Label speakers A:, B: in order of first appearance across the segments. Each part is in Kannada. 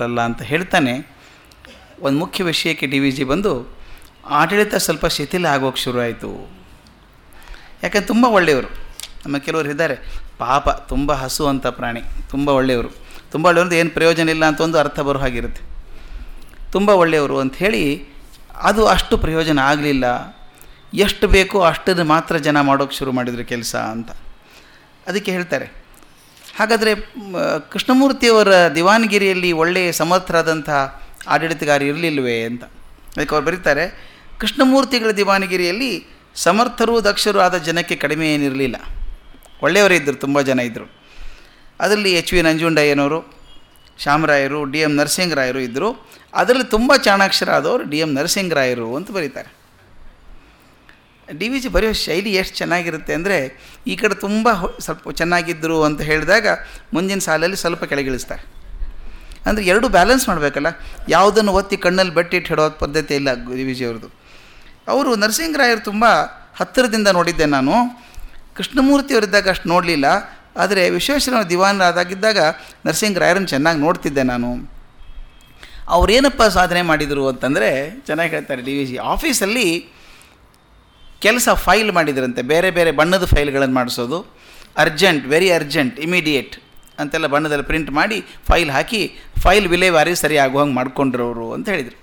A: ಬರಲ್ಲ ಅಂತ ಹೇಳ್ತಾನೆ. ಒಂದು ಮುಖ್ಯ ವಿಷಯಕ್ಕೆ ಡಿ ವಿ ಜಿ ಬಂದು ಆಡಳಿತ ಸ್ವಲ್ಪ ಶಿಥಿಲ ಆಗೋಕ್ಕೆ ಶುರು ಆಯಿತು ಯಾಕಂದ್ರೆ ತುಂಬ ಒಳ್ಳೆಯವರು. ನಮ್ಮ ಕೆಲವರು ಇದ್ದಾರೆ. ಪಾಪ ತುಂಬ ಹಸು ಅಂತ ಪ್ರಾಣಿ, ತುಂಬ ಒಳ್ಳೆಯವರು. ತುಂಬ ಒಳ್ಳೆಯವ್ರದ್ದು ಏನು ಪ್ರಯೋಜನ ಇಲ್ಲ ಅಂತ ಒಂದು ಅರ್ಥ ಬರೋ ಹಾಗಿರುತ್ತೆ. ತುಂಬ ಒಳ್ಳೆಯವರು ಅಂಥೇಳಿ ಅದು ಅಷ್ಟು ಪ್ರಯೋಜನ ಆಗಲಿಲ್ಲ. ಎಷ್ಟು ಬೇಕೋ ಅಷ್ಟನ್ನು ಮಾತ್ರ ಜನ ಮಾಡೋಕ್ಕೆ ಶುರು ಮಾಡಿದರು ಕೆಲಸ ಅಂತ. ಅದಕ್ಕೆ ಹೇಳ್ತಾರೆ ಹಾಗಾದರೆ ಕೃಷ್ಣಮೂರ್ತಿಯವರ ದಿವಾನಗಿರಿಯಲ್ಲಿ ಒಳ್ಳೆಯ ಸಮರ್ಥರಾದಂಥ ಆಡಳಿತಗಾರ ಇರಲಿಲ್ಲವೇ ಅಂತ. ಅದಕ್ಕೆ ಅವ್ರು ಬರೀತಾರೆ, ಕೃಷ್ಣಮೂರ್ತಿಗಳ ದಿವಾನಗಿರಿಯಲ್ಲಿ ಸಮರ್ಥರು, ದಕ್ಷರು ಆದ ಜನಕ್ಕೆ ಕಡಿಮೆ ಏನಿರಲಿಲ್ಲ. ಒಳ್ಳೆಯವರೇ ಇದ್ದರು, ತುಂಬ ಜನ ಇದ್ದರು. ಅದರಲ್ಲಿ ಎಚ್ ವಿ ನಂಜುಂಡಯ್ಯನವರು, ಶ್ಯಾಮರಾಯರು, ಡಿ ಎಂ ನರಸಿಂಗರಾಯರು ಇದ್ದರು. ಅದರಲ್ಲಿ ತುಂಬ ಚಾಣಾಕ್ಷರ ಆದವರು ಡಿ ಎಂ ನರಸಿಂಗರಾಯರು ಅಂತ ಬರೀತಾರೆ. ಡಿ ವಿ ಜಿ ಬರೆಯೋ ಶೈಲಿ ಎಷ್ಟು ಚೆನ್ನಾಗಿರುತ್ತೆ ಅಂದರೆ ಈ ಕಡೆ ತುಂಬ ಸ್ವಲ್ಪ ಚೆನ್ನಾಗಿದ್ದರು ಅಂತ ಹೇಳಿದಾಗ ಮುಂದಿನ ಸಾಲಲ್ಲಿ ಸ್ವಲ್ಪ ಕೆಳಗಿಳಿಸ್ತಾರೆ. ಅಂದರೆ ಎರಡು ಬ್ಯಾಲೆನ್ಸ್ ಮಾಡಬೇಕಲ್ಲ, ಯಾವುದನ್ನು ಒತ್ತಿ ಕಣ್ಣಲ್ಲಿ ಬಟ್ಟಿಟ್ಟು ಹೇಳೋ ಪದ್ಧತಿ ಇಲ್ಲ ಡಿ ವಿ ಜಿ ಅವ್ರದ್ದು. ಅವರು ನರಸಿಂಗರಾಯರು ತುಂಬ ಹತ್ತಿರದಿಂದ ನೋಡಿದ್ದೆ ನಾನು. ಕೃಷ್ಣಮೂರ್ತಿಯವರಿದ್ದಾಗ ಅಷ್ಟು ನೋಡಲಿಲ್ಲ, ಆದರೆ ವಿಶ್ವೇಶ್ವರ ದಿವಾನರಾದಾಗಿದ್ದಾಗ ನರಸಿಂಗರಾಯರನ್ನು ಚೆನ್ನಾಗಿ ನೋಡ್ತಿದ್ದೆ ನಾನು. ಅವರೇನಪ್ಪ ಸಾಧನೆ ಮಾಡಿದರು ಅಂತಂದರೆ, ಚೆನ್ನಾಗಿ ಹೇಳ್ತಾರೆ ಡಿ ವಿ ಜಿ, ಆಫೀಸಲ್ಲಿ ಕೆಲಸ ಫೈಲ್ ಮಾಡಿದ್ರಂತೆ. ಬೇರೆ ಬೇರೆ ಬಣ್ಣದ ಫೈಲ್ಗಳನ್ನು ಮಾಡಿಸೋದು. ಅರ್ಜೆಂಟ್ ವೆರಿ ಅರ್ಜೆಂಟ್ ಇಮಿಡಿಯೇಟ್ ಅಂತೆಲ್ಲ ಬಣ್ಣದಲ್ಲಿ ಪ್ರಿಂಟ್ ಮಾಡಿ ಫೈಲ್ ಹಾಕಿ ಫೈಲ್ ವಿಲೇವಾರಿ ಸರಿ ಆಗೋ ಹಂಗೆ ಮಾಡ್ಕೊಂಡ್ರವರು ಅಂತ ಹೇಳಿದರು.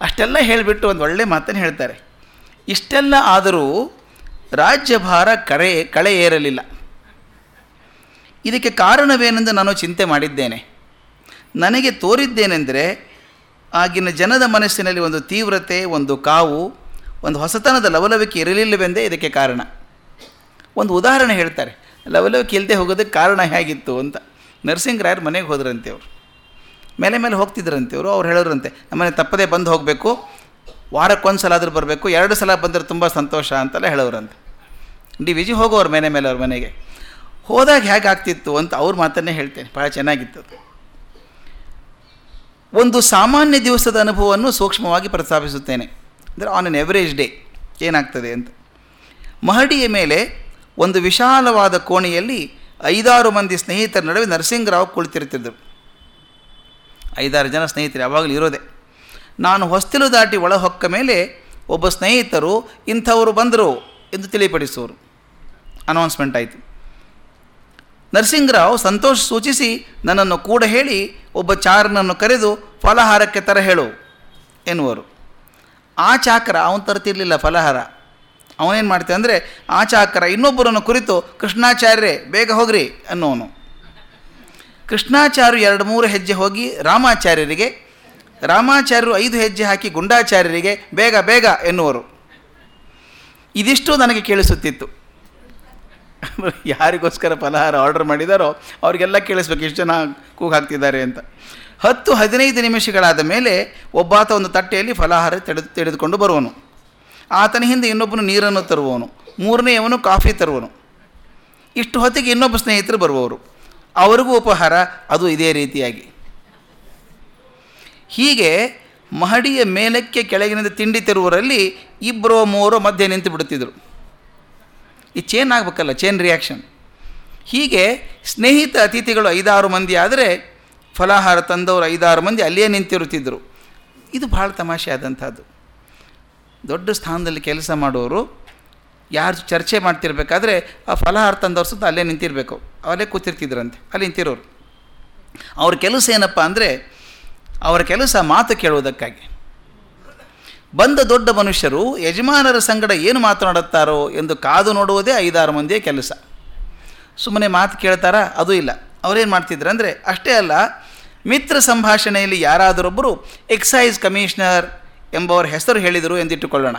A: ಅಷ್ಟೆಲ್ಲ ಹೇಳಿಬಿಟ್ಟು ಒಂದು ಒಳ್ಳೆ ಮಾತನ್ನು ಹೇಳ್ತಾರೆ. ಇಷ್ಟೆಲ್ಲ ಆದರೂ ರಾಜ್ಯಭಾರ ಕರೆ, ಕಳೆ ಏರಲಿಲ್ಲ. ಇದಕ್ಕೆ ಕಾರಣವೇನೆಂದು ನಾನು ಚಿಂತೆ ಮಾಡಿದ್ದೇನೆ. ನನಗೆ ತೋರಿದ್ದೇನೆಂದರೆ ಆಗಿನ ಜನದ ಮನಸ್ಸಿನಲ್ಲಿ ಒಂದು ತೀವ್ರತೆ, ಒಂದು ಕಾವು ಒಂದು ಹೊಸತನದ ಲವಲವಿಕೆ ಇರಲಿಲ್ಲವೆಂದೇ ಇದಕ್ಕೆ ಕಾರಣ. ಒಂದು ಉದಾಹರಣೆ ಹೇಳ್ತಾರೆ. ಲವಲವಿಕೆ ಇಲ್ಲದೆ ಹೋಗೋದಕ್ಕೆ ಕಾರಣ ಹೇಗಿತ್ತು ಅಂತ. ನರಸಿಂಗರಾಯರು ಮನೆಗೆ ಹೋದ್ರಂತೆ ಅವರು. ಮೇಲೆ ಮೇಲೆ ಹೋಗ್ತಿದ್ರಂತೆ ಅವರು, ಅವ್ರು ಹೇಳೋರಂತೆ ನಮ್ಮನೆ ತಪ್ಪದೇ ಬಂದು ಹೋಗಬೇಕು ವಾರಕ್ಕೊಂದು ಸಲ ಆದರೂ ಬರಬೇಕು, ಎರಡು ಸಲ ಬಂದರೆ ತುಂಬ ಸಂತೋಷ ಅಂತೆಲ್ಲ ಹೇಳೋರಂತೆ ಡಿ ವಿಜಿ ಹೋಗೋರು ಮನೆ ಮೇಲೆ ಅವ್ರ ಮನೆಗೆ. ಹೋದಾಗ ಹೇಗೆ ಆಗ್ತಿತ್ತು ಅಂತ ಅವ್ರ ಮಾತನ್ನೇ ಹೇಳ್ತೇನೆ ಭಾಳ ಚೆನ್ನಾಗಿತ್ತು. ಒಂದು ಸಾಮಾನ್ಯ ದಿವಸದ ಅನುಭವವನ್ನು ಸೂಕ್ಷ್ಮವಾಗಿ ಪ್ರಸ್ತಾಪಿಸುತ್ತೇನೆ. ಅಂದರೆ ಆನ್ ಎನ್ ಎವರೇಜ್ ಡೇ ಏನಾಗ್ತದೆ ಅಂತ. ಮಹಡಿಯ ಮೇಲೆ ಒಂದು ವಿಶಾಲವಾದ ಕೋಣೆಯಲ್ಲಿ ಐದಾರು ಮಂದಿ ಸ್ನೇಹಿತರ ನಡುವೆ ನರಸಿಂಗರಾವ್ ಕುಳಿತಿರ್ತಿದ್ದರು ಐದಾರು ಜನ ಸ್ನೇಹಿತರು ಯಾವಾಗಲೂ ಇರೋದೆ. ನಾನು ಹೊಸ್ತಿಲು ದಾಟಿ ಒಳ ಹೊಕ್ಕ ಮೇಲೆ ಒಬ್ಬ ಸ್ನೇಹಿತರು ಇಂಥವರು ಬಂದರು ಎಂದು ತಿಳಿಪಡಿಸುವರು. ಅನೌನ್ಸ್ಮೆಂಟ್ ಆಯಿತು. ನರಸಿಂಗರಾವ್ ಸಂತೋಷ ಸೂಚಿಸಿ ನನ್ನನ್ನು ಕೂಡ ಹೇಳಿ ಒಬ್ಬ ಚಾರನನ್ನು ಕರೆದು ಫಲಹಾರಕ್ಕೆ ತರ ಹೇಳು ಎನ್ನುವರು. ಆ ಚಾಕ್ರ, ಅವನು ತರ್ತಿರಲಿಲ್ಲ ಫಲಹಾರ. ಅವನೇನು ಮಾಡ್ತಾನೆ ಅಂದರೆ, ಆ ಚಾಕ್ರ ಇನ್ನೊಬ್ಬರನ್ನು ಕುರಿತು, ಕೃಷ್ಣಾಚಾರ್ಯರೇ, ಬೇಗ ಹೋಗ್ರಿ, ಅನ್ನೋನು. ಕೃಷ್ಣಾಚಾರ್ಯರು ಎರಡು ಮೂರು ಹೆಜ್ಜೆ ಹೋಗಿ ರಾಮಾಚಾರ್ಯರಿಗೆ, ರಾಮಾಚಾರ್ಯರು ಐದು ಹೆಜ್ಜೆ ಹಾಕಿ ಗುಂಡಾಚಾರ್ಯರಿಗೆ, ಬೇಗ ಬೇಗ, ಎನ್ನುವರು. ಇದಿಷ್ಟು ನನಗೆ ಕೇಳಿಸುತ್ತಿತ್ತು. ಯಾರಿಗೋಸ್ಕರ ಫಲಹಾರ ಆರ್ಡರ್ ಮಾಡಿದಾರೋ, ಅವರಿಗೆಲ್ಲ ಕೇಳಿಸ್ಬೇಕು ಎಷ್ಟು ಜನ ಕೂಗು ಹಾಕ್ತಿದ್ದಾರೆ ಅಂತ. ಹತ್ತು ಹದಿನೈದು ನಿಮಿಷಗಳಾದ ಮೇಲೆ ಒಬ್ಬಾತ ಒಂದು ತಟ್ಟೆಯಲ್ಲಿ ಫಲಾಹಾರ ತೆಡೆದು ತೆಗೆದುಕೊಂಡು ಬರುವನು. ಆತನ ಹಿಂದೆ ಇನ್ನೊಬ್ಬನು ನೀರನ್ನು ತರುವವನು. ಮೂರನೆಯವನು ಕಾಫಿ ತರುವನು. ಇಷ್ಟು ಹೊತ್ತಿಗೆ ಇನ್ನೊಬ್ಬ ಸ್ನೇಹಿತರು ಬರುವವರು. ಅವರಿಗೂ ಉಪಹಾರ, ಅದು ಇದೇ ರೀತಿಯಾಗಿ. ಹೀಗೆ ಮಹಡಿಯ ಮೇಲಕ್ಕೆ ಕೆಳಗಿನಿಂದ ತಿಂಡಿ ತರುವರಲ್ಲಿ ಇಬ್ಬರೋ ಮೂರೋ ಮಧ್ಯೆ ನಿಂತು ಬಿಡುತ್ತಿದ್ದರು. ಈ ಚೇನ್ ಆಗಬೇಕಲ್ಲ ಚೇನ್ ರಿಯಾಕ್ಷನ್ ಹೀಗೆ ಸ್ನೇಹಿತ ಅತಿಥಿಗಳು ಐದಾರು ಮಂದಿ ಆದರೆ ಫಲಾಹಾರ ತಂದವರು ಐದಾರು ಮಂದಿ ಅಲ್ಲೇ ನಿಂತಿರುತ್ತಿದ್ದರು. ಇದು ಭಾಳ ತಮಾಷೆ ಆದಂಥದ್ದು. ದೊಡ್ಡ ಸ್ಥಾನದಲ್ಲಿ ಕೆಲಸ ಮಾಡೋರು ಯಾರು ಚರ್ಚೆ ಮಾಡ್ತಿರ್ಬೇಕಾದ್ರೆ ಆ ಫಲಹಾರ ತಂದವ್ರು ಸುತ್ತ ಅಲ್ಲೇ ನಿಂತಿರಬೇಕು. ಅವಲ್ಲೇ ಕೂತಿರ್ತಿದ್ರಂತೆ. ಅಲ್ಲಿ ನಿಂತಿರೋರು. ಅವ್ರ ಕೆಲಸ ಏನಪ್ಪ ಅಂದರೆ ಅವರ ಕೆಲಸ ಮಾತು ಕೇಳುವುದಕ್ಕಾಗಿ. ಬಂದ ದೊಡ್ಡ ಮನುಷ್ಯರು ಯಜಮಾನರ ಸಂಗಡ ಏನು ಮಾತನಾಡುತ್ತಾರೋ ಎಂದು ಕಾದು ನೋಡುವುದೇ ಐದಾರು ಮಂದಿಯ ಕೆಲಸ. ಸುಮ್ಮನೆ ಮಾತು ಕೇಳ್ತಾರಾ? ಅದು ಇಲ್ಲ. ಅವರೇನು ಮಾಡ್ತಿದ್ರು ಅಂದರೆ ಅಷ್ಟೇ ಅಲ್ಲ ಮಿತ್ರ ಸಂಭಾಷಣೆಯಲ್ಲಿ ಯಾರಾದರೊಬ್ಬರು ಎಕ್ಸೈಸ್ ಕಮಿಷನರ್ ಎಂಬವರ ಹೆಸರು ಹೇಳಿದರು ಎಂದಿಟ್ಟುಕೊಳ್ಳೋಣ.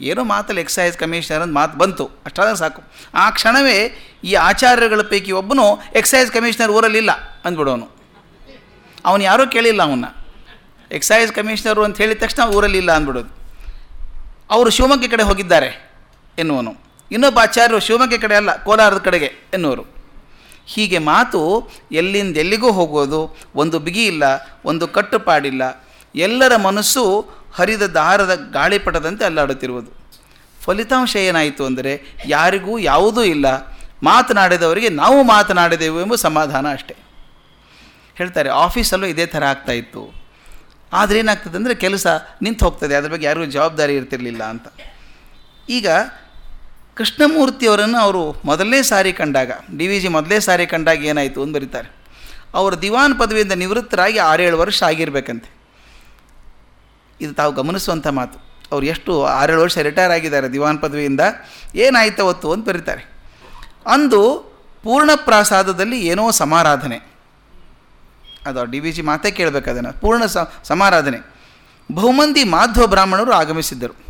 A: ಏನೋ ಮಾತಲ್ಲಿ ಎಕ್ಸೈಸ್ ಕಮಿಷನರ್ ಅಂತ ಮಾತು ಬಂತು. ಅಷ್ಟಾದ್ರೆ ಸಾಕು. ಆ ಕ್ಷಣವೇ ಈ ಆಚಾರ್ಯಗಳ ಪೈಕಿ ಒಬ್ಬನು ಎಕ್ಸೈಸ್ ಕಮಿಷನರ್ ಊರಲ್ಲಿಲ್ಲ ಅಂದ್ಬಿಡೋನು. ಅವನು ಯಾರೂ ಕೇಳಿಲ್ಲ ಅವನ್ನ. ಎಕ್ಸೈಸ್ ಕಮಿಷನರು ಅಂತ ಹೇಳಿದ ತಕ್ಷಣ ಊರಲ್ಲಿಲ್ಲ ಅಂದ್ಬಿಡೋದು. ಅವರು ಶಿವಮೊಗ್ಗ ಕಡೆ ಹೋಗಿದ್ದಾರೆ ಎನ್ನುವನು. ಇನ್ನೊಬ್ಬ ಆಚಾರ್ಯರು ಶಿವಮೊಗ್ಗ ಕಡೆ ಅಲ್ಲ, ಕೋಲಾರದ ಕಡೆಗೆ ಎನ್ನುವರು. ಹೀಗೆ ಮಾತು ಎಲ್ಲಿಂದ ಎಲ್ಲಿಗೂ ಹೋಗೋದು, ಒಂದು ಬಿಗಿ ಇಲ್ಲ, ಒಂದು ಕಟ್ಟುಪಾಡಿಲ್ಲ. ಎಲ್ಲರ ಮನಸ್ಸು ಹರಿದ ದಾರದ ಗಾಳಿಪಟದಂತೆ ಅಲ್ಲಾಡುತ್ತಿರುವುದು. ಫಲಿತಾಂಶ ಏನಾಯಿತು ಅಂದರೆ, ಯಾರಿಗೂ ಯಾವುದೂ ಇಲ್ಲ. ಮಾತನಾಡಿದವರಿಗೆ ನಾವು ಮಾತನಾಡಿದೆವು ಎಂಬ ಸಮಾಧಾನ ಅಷ್ಟೇ. ಹೇಳ್ತಾರೆ, ಆಫೀಸಲ್ಲೂ ಇದೇ ಥರ ಆಗ್ತಾಯಿತ್ತು ಆದರೆ ಏನಾಗ್ತದೆ ಅಂದರೆ, ಕೆಲಸ ನಿಂತು ಹೋಗ್ತದೆ. ಅದ್ರ ಬಗ್ಗೆ ಯಾರಿಗೂ ಜವಾಬ್ದಾರಿ ಇರ್ತಿರಲಿಲ್ಲ ಅಂತ. ಈಗ ಕೃಷ್ಣಮೂರ್ತಿಯವರನ್ನು ಅವರು ಮೊದಲನೇ ಸಾರಿ ಕಂಡಾಗ, ಡಿ ವಿ ಜಿ ಮೊದಲೇ ಸಾರಿ ಕಂಡಾಗ ಏನಾಯಿತು ಅಂತ ಬರೀತಾರೆ. ಅವರು ದಿವಾನ್ ಪದವಿಯಿಂದ ನಿವೃತ್ತರಾಗಿ ಆರೇಳು ವರ್ಷ ಆಗಿರಬೇಕಂತೆ. ಇದು ತಾವು ಗಮನಿಸುವಂಥ ಮಾತು. ಅವ್ರು ಎಷ್ಟು ಆರೇಳು ವರ್ಷ ರಿಟೈರ್ ಆಗಿದ್ದಾರೆ ದಿವಾನ್ ಪದವಿಯಿಂದ, ಏನಾಯ್ತು ಅವತ್ತು ಅಂತ ಬರೀತಾರೆ. ಅಂದು ಪೂರ್ಣ ಪ್ರಾಸಾದದಲ್ಲಿ ಏನೋ ಸಮಾರಾಧನೆ. ಅದು ಡಿ ವಿ ಜಿ ಮಾತೇ ಕೇಳಬೇಕು ಅದನ್ನು. ಪೂರ್ಣ ಸಮಾರಾಧನೆ. ಬಹುಮಂದಿ ಮಾಧ್ವ ಬ್ರಾಹ್ಮಣರು ಆಗಮಿಸಿದ್ದರು.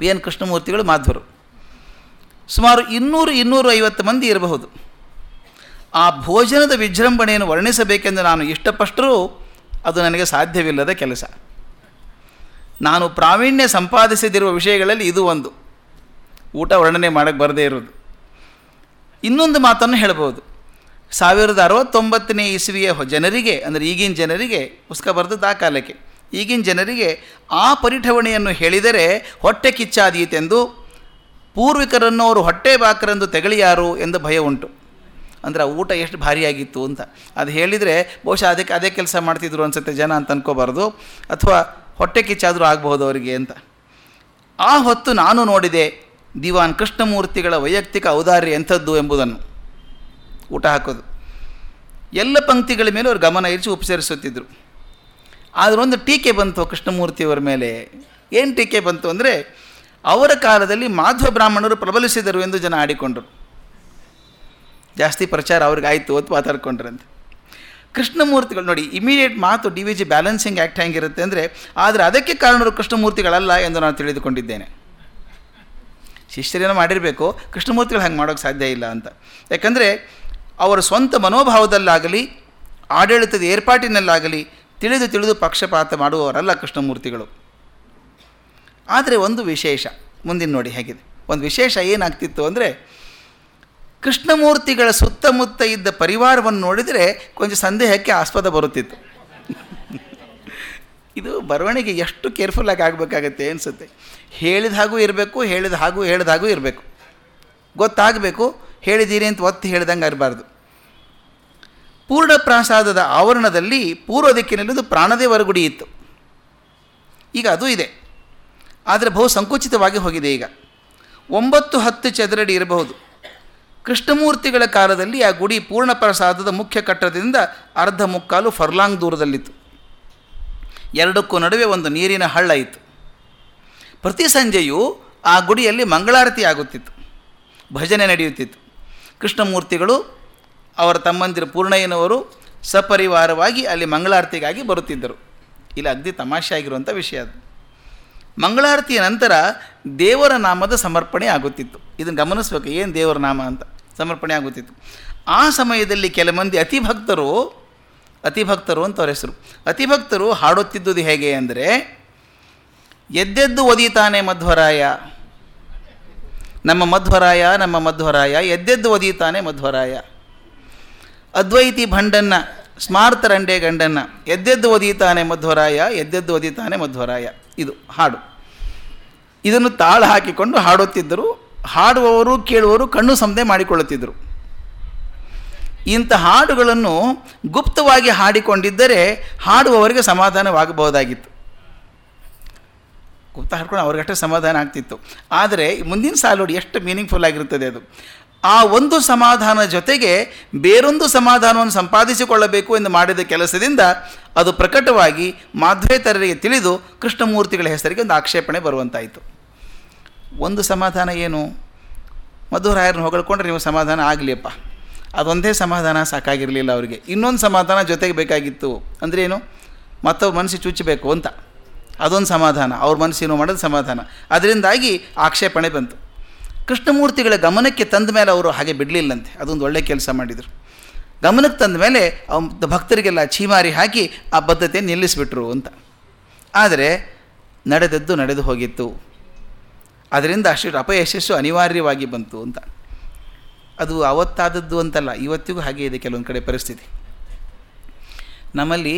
A: ವಿ ಎನ್ ಕೃಷ್ಣಮೂರ್ತಿಗಳು ಮಾಧ್ವರು. ಸುಮಾರು ಇನ್ನೂರು ಇನ್ನೂರು ಐವತ್ತು ಮಂದಿ ಇರಬಹುದು. ಆ ಭೋಜನದ ವಿಜೃಂಭಣೆಯನ್ನು ವರ್ಣಿಸಬೇಕೆಂದು ನಾನು ಇಷ್ಟಪಟ್ಟರೂ ಅದು ನನಗೆ ಸಾಧ್ಯವಿಲ್ಲದ ಕೆಲಸ. ನಾನು ಪ್ರಾವೀಣ್ಯ ಸಂಪಾದಿಸದಿರುವ ವಿಷಯಗಳಲ್ಲಿ ಇದು ಒಂದು. ಊಟ ವರ್ಣನೆ ಮಾಡೋಕ್ಕೆ ಬರದೇ ಇರೋದು ಇನ್ನೊಂದು ಮಾತನ್ನು ಹೇಳಬಹುದು. ಸಾವಿರದ ಅರವತ್ತೊಂಬತ್ತನೇ ಇಸವಿಯ ಜನರಿಗೆ, ಅಂದರೆ ಈಗಿನ ಜನರಿಗೆ ಪುಸ್ತಕ ಬರೆದದ್ದು ಆ ಕಾಲಕ್ಕೆ ಈಗಿನ ಜನರಿಗೆ ಆ ಪರಿಠವಣೆಯನ್ನು ಹೇಳಿದರೆ ಹೊಟ್ಟೆ ಕಿಚ್ಚಾದೀತೆಂದು ಪೂರ್ವಿಕರನ್ನು ಅವರು ಹೊಟ್ಟೆ ಬಾಕರೆಂದು ತೆಗಳಿಯಾರು ಎಂದು ಭಯ ಉಂಟು. ಅಂದರೆ ಆ ಊಟ ಎಷ್ಟು ಭಾರಿಯಾಗಿತ್ತು ಅಂತ. ಅದು ಹೇಳಿದರೆ ಬಹುಶಃ ಅದಕ್ಕೆ ಅದೇ ಕೆಲಸ ಮಾಡ್ತಿದ್ರು ಅನ್ಸುತ್ತೆ ಜನ ಅಂತ ಅನ್ಕೋಬಾರ್ದು. ಅಥವಾ ಹೊಟ್ಟೆ ಕಿಚ್ಚಾದರೂ ಆಗಬಹುದು ಅವರಿಗೆ ಅಂತ. ಆ ಹೊತ್ತು ನಾನು ನೋಡಿದೆ ದಿವಾನ್ ಕೃಷ್ಣಮೂರ್ತಿಗಳ ವೈಯಕ್ತಿಕ ಔದಾರ್ಯ ಎಂಥದ್ದು ಎಂಬುದನ್ನು. ಊಟ ಹಾಕೋದು. ಎಲ್ಲ ಪಂಕ್ತಿಗಳ ಮೇಲೆ ಅವರು ಗಮನ ಇರಿಸಿ ಉಪಚರಿಸುತ್ತಿದ್ದರು ಆದರೆ ಒಂದು ಟೀಕೆ ಬಂತು ಕೃಷ್ಣಮೂರ್ತಿಯವರ ಮೇಲೆ. ಏನು ಟೀಕೆ ಬಂತು ಅಂದರೆ, ಅವರ ಕಾಲದಲ್ಲಿ ಮಾಧ್ವ ಬ್ರಾಹ್ಮಣರು ಪ್ರಬಲಿಸಿದರು ಎಂದು ಜನ ಆಡಿಕೊಂಡರು. ಜಾಸ್ತಿ ಪ್ರಚಾರ ಅವ್ರಿಗಾಯಿತು ಅಂತ ಮಾತಾಡ್ಕೊಂಡ್ರಂತೆ. ಕೃಷ್ಣಮೂರ್ತಿಗಳು ನೋಡಿ ಇಮಿಡಿಯೇಟ್ ಮಾತು D V G balancing act ಹೇಗಿರುತ್ತೆ ಅಂದರೆ, ಆದರೆ ಅದಕ್ಕೆ ಕಾರಣರು ಕೃಷ್ಣಮೂರ್ತಿಗಳಲ್ಲ ಎಂದು ನಾನು ತಿಳಿದುಕೊಂಡಿದ್ದೇನೆ. ಶಿಷ್ಯರೇನೋ ಮಾಡಿರಬೇಕು, ಕೃಷ್ಣಮೂರ್ತಿಗಳು ಹಂಗೆ ಮಾಡೋಕ್ಕೆ ಸಾಧ್ಯ ಇಲ್ಲ ಅಂತ. ಯಾಕಂದರೆ, ಅವರ ಸ್ವಂತ ಮನೋಭಾವದಲ್ಲಾಗಲಿ, ಆಡಳಿತದ ಏರ್ಪಾಟಿನಲ್ಲಾಗಲಿ ತಿಳಿದು ತಿಳಿದು ಪಕ್ಷಪಾತ ಮಾಡುವವರಲ್ಲ ಕೃಷ್ಣಮೂರ್ತಿಗಳು. ಆದರೆ ಒಂದು ವಿಶೇಷ, ಮುಂದಿನ ನೋಡಿ ಹೇಗಿದೆ. ಒಂದು ವಿಶೇಷ ಏನಾಗ್ತಿತ್ತು ಅಂದರೆ, ಕೃಷ್ಣಮೂರ್ತಿಗಳ ಸುತ್ತಮುತ್ತ ಇದ್ದ ಪರಿವಾರವನ್ನು ನೋಡಿದರೆ ಕೊಂಚ ಸಂದೇಹಕ್ಕೆ ಆಸ್ಪದ ಬರುತ್ತಿತ್ತು. ಇದು ಬರವಣಿಗೆ ಎಷ್ಟು ಕೇರ್ಫುಲ್ಲಾಗಿ ಆಗಬೇಕಾಗತ್ತೆ ಅನಿಸುತ್ತೆ. ಹೇಳಿದ ಹಾಗೂ ಇರಬೇಕು, ಹೇಳಿದ ಹಾಗೂ ಹೇಳಿದ ಹಾಗೂ ಇರಬೇಕು. ಗೊತ್ತಾಗಬೇಕು ಹೇಳಿದ್ದೀರಿ ಅಂತ ಒತ್ತಿ ಹೇಳ್ದಂಗೆ ಇರಬಾರ್ದು. ಪೂರ್ಣ ಪ್ರಾಸಾದದ ಆವರಣದಲ್ಲಿ ಪೂರ್ವ ದಿಕ್ಕಿನಲ್ಲಿದ್ದು ಪ್ರಾಣದೇವರ ಗುಡಿ ಇತ್ತು. ಈಗ ಅದು ಇದೆ. ಆದರೆ ಬಹು ಸಂಕುಚಿತವಾಗಿ ಹೋಗಿದೆ ಈಗ. ಒಂಬತ್ತು ಹತ್ತು ಚದರಡಿ ಇರಬಹುದು. ಕೃಷ್ಣಮೂರ್ತಿಗಳ ಕಾಲದಲ್ಲಿ ಆ ಗುಡಿ ಪೂರ್ಣ ಪ್ರಸಾದದ ಮುಖ್ಯ ಕಟ್ಟಡದಿಂದ ಅರ್ಧ ಮುಕ್ಕಾಲು ಫರ್ಲಾಂಗ್ ದೂರದಲ್ಲಿತ್ತು. ಎರಡಕ್ಕೂ ನಡುವೆ ಒಂದು ನೀರಿನ ಹಳ್ಳ ಇತ್ತು. ಪ್ರತಿ ಸಂಜೆಯೂ ಆ ಗುಡಿಯಲ್ಲಿ ಮಂಗಳಾರತಿ ಆಗುತ್ತಿತ್ತು. ಭಜನೆ ನಡೆಯುತ್ತಿತ್ತು. ಕೃಷ್ಣಮೂರ್ತಿಗಳು ಅವರ ತಮ್ಮಂದಿರು ಪೂರ್ಣಯ್ಯನವರು ಸಪರಿವಾರವಾಗಿ ಅಲ್ಲಿ ಮಂಗಳಾರತಿಗಾಗಿ ಬರುತ್ತಿದ್ದರು. ಇಲ್ಲಿ ಅಗ್ದಿ ತಮಾಷೆ ಆಗಿರುವಂಥ ವಿಷಯ ಅದು. ಮಂಗಳಾರತಿಯ ನಂತರ ದೇವರ ನಾಮದ ಸಮರ್ಪಣೆ ಆಗುತ್ತಿತ್ತು. ಇದನ್ನು ಗಮನಿಸಬೇಕು, ಏನು ದೇವರ ನಾಮ ಅಂತ? ಸಮರ್ಪಣೆ ಆಗುತ್ತಿತ್ತು. ಆ ಸಮಯದಲ್ಲಿ ಕೆಲ ಮಂದಿ ಅತಿಭಕ್ತರು ಅತಿಭಕ್ತರು ಅಂತ ಅವರ ಹೆಸರು. ಅತಿಭಕ್ತರು ಹಾಡುತ್ತಿದ್ದುದು ಹೇಗೆ ಅಂದರೆ, ಎದ್ದೆದ್ದು ಒದೀತಾನೆ ಮಧ್ವರಾಯ. ನಮ್ಮ ಮಧ್ವರಾಯ ನಮ್ಮ ಮಧ್ವರಾಯ, ಎದ್ದೆದ್ದು ಒದೀತಾನೆ ಮಧ್ವರಾಯ. ಅದ್ವೈತಿ ಭಂಡನ್ನ ಸ್ಮಾರ್ತರಂಡೆ ಗಂಡನ್ನ, ಎದ್ದೆದ್ದು ಒದೀತಾನೆ ಮಧ್ವರಾಯ, ಎದ್ದೆದ್ದು ಒದೀತಾನೆ ಮಧ್ವರಾಯ. ಇದು ಹಾಡು. ಇದನ್ನು ತಾಳು ಹಾಕಿಕೊಂಡು ಹಾಡುತ್ತಿದ್ದರು. ಹಾಡುವವರು, ಕೇಳುವವರು ಕಣ್ಣು ಸಂದೆ ಮಾಡಿಕೊಳ್ಳುತ್ತಿದ್ದರು. ಇಂಥ ಹಾಡುಗಳನ್ನು ಗುಪ್ತವಾಗಿ ಹಾಡಿಕೊಂಡಿದ್ದರೆ ಹಾಡುವವರಿಗೆ ಸಮಾಧಾನವಾಗಬಹುದಾಗಿತ್ತು. ಗುಪ್ತ ಹಾಡ್ಕೊಂಡು ಅವ್ರಿಗಷ್ಟೇ ಸಮಾಧಾನ ಆಗ್ತಿತ್ತು. ಆದರೆ ಮುಂದಿನ ಸಾಲು ಎಷ್ಟು ಮೀನಿಂಗ್ಫುಲ್ ಆಗಿರುತ್ತದೆ ಅದು. ಆ ಒಂದು ಸಮಾಧಾನ ಜೊತೆಗೆ ಬೇರೊಂದು ಸಮಾಧಾನವನ್ನು ಸಂಪಾದಿಸಿಕೊಳ್ಳಬೇಕು ಎಂದು ಮಾಡಿದ ಕೆಲಸದಿಂದ ಅದು ಪ್ರಕಟವಾಗಿ ಮಾಧ್ವೇತರರಿಗೆ ತಿಳಿದು ಕೃಷ್ಣಮೂರ್ತಿಗಳ ಹೆಸರಿಗೆ ಒಂದು ಆಕ್ಷೇಪಣೆ ಬರುವಂತಾಯಿತು. ಒಂದು ಸಮಾಧಾನ ಏನು? ಮಧುರಾಯರನ್ನು ಹೊಗಳ್ಕೊಂಡ್ರೆ ನೀವು ಸಮಾಧಾನ ಆಗಲಿಯಪ್ಪ. ಅದೊಂದೇ ಸಮಾಧಾನ ಸಾಕಾಗಿರಲಿಲ್ಲ ಅವರಿಗೆ. ಇನ್ನೊಂದು ಸಮಾಧಾನ ಜೊತೆಗೆ ಬೇಕಾಗಿತ್ತು ಅಂದರೆ ಏನು? ಮತ್ತವ್ರ ಮನಸ್ಸಿಗೆ ಚುಚ್ಚಬೇಕು ಅಂತ. ಅದೊಂದು ಸಮಾಧಾನ. ಅವ್ರ ಮನಸ್ಸಿನೂ ಮಾಡೋದು ಸಮಾಧಾನ. ಅದರಿಂದಾಗಿ ಆಕ್ಷೇಪಣೆ ಬಂತು. ಕೃಷ್ಣಮೂರ್ತಿಗಳ ಗಮನಕ್ಕೆ ತಂದ ಮೇಲೆ ಅವರು ಹಾಗೆ ಬಿಡಲಿಲ್ಲಂತೆ. ಅದೊಂದು ಒಳ್ಳೆಯ ಕೆಲಸ ಮಾಡಿದರು. ಗಮನಕ್ಕೆ ತಂದ ಮೇಲೆ ಭಕ್ತರಿಗೆಲ್ಲ ಛೀಮಾರಿ ಹಾಕಿ ಆ ಬದ್ಧತೆ ನಿಲ್ಲಿಸಿಬಿಟ್ರು ಅಂತ. ಆದರೆ ನಡೆದದ್ದು ನಡೆದು ಹೋಗಿತ್ತು. ಅದರಿಂದ ಅಷ್ಟು ಅಪಯಶಸ್ಸು ಅನಿವಾರ್ಯವಾಗಿ ಬಂತು ಅಂತ. ಅದು ಅವತ್ತಾದದ್ದು ಅಂತಲ್ಲ, ಇವತ್ತಿಗೂ ಹಾಗೆ ಇದೆ ಕೆಲವೊಂದು ಕಡೆ ಪರಿಸ್ಥಿತಿ. ನಮ್ಮಲ್ಲಿ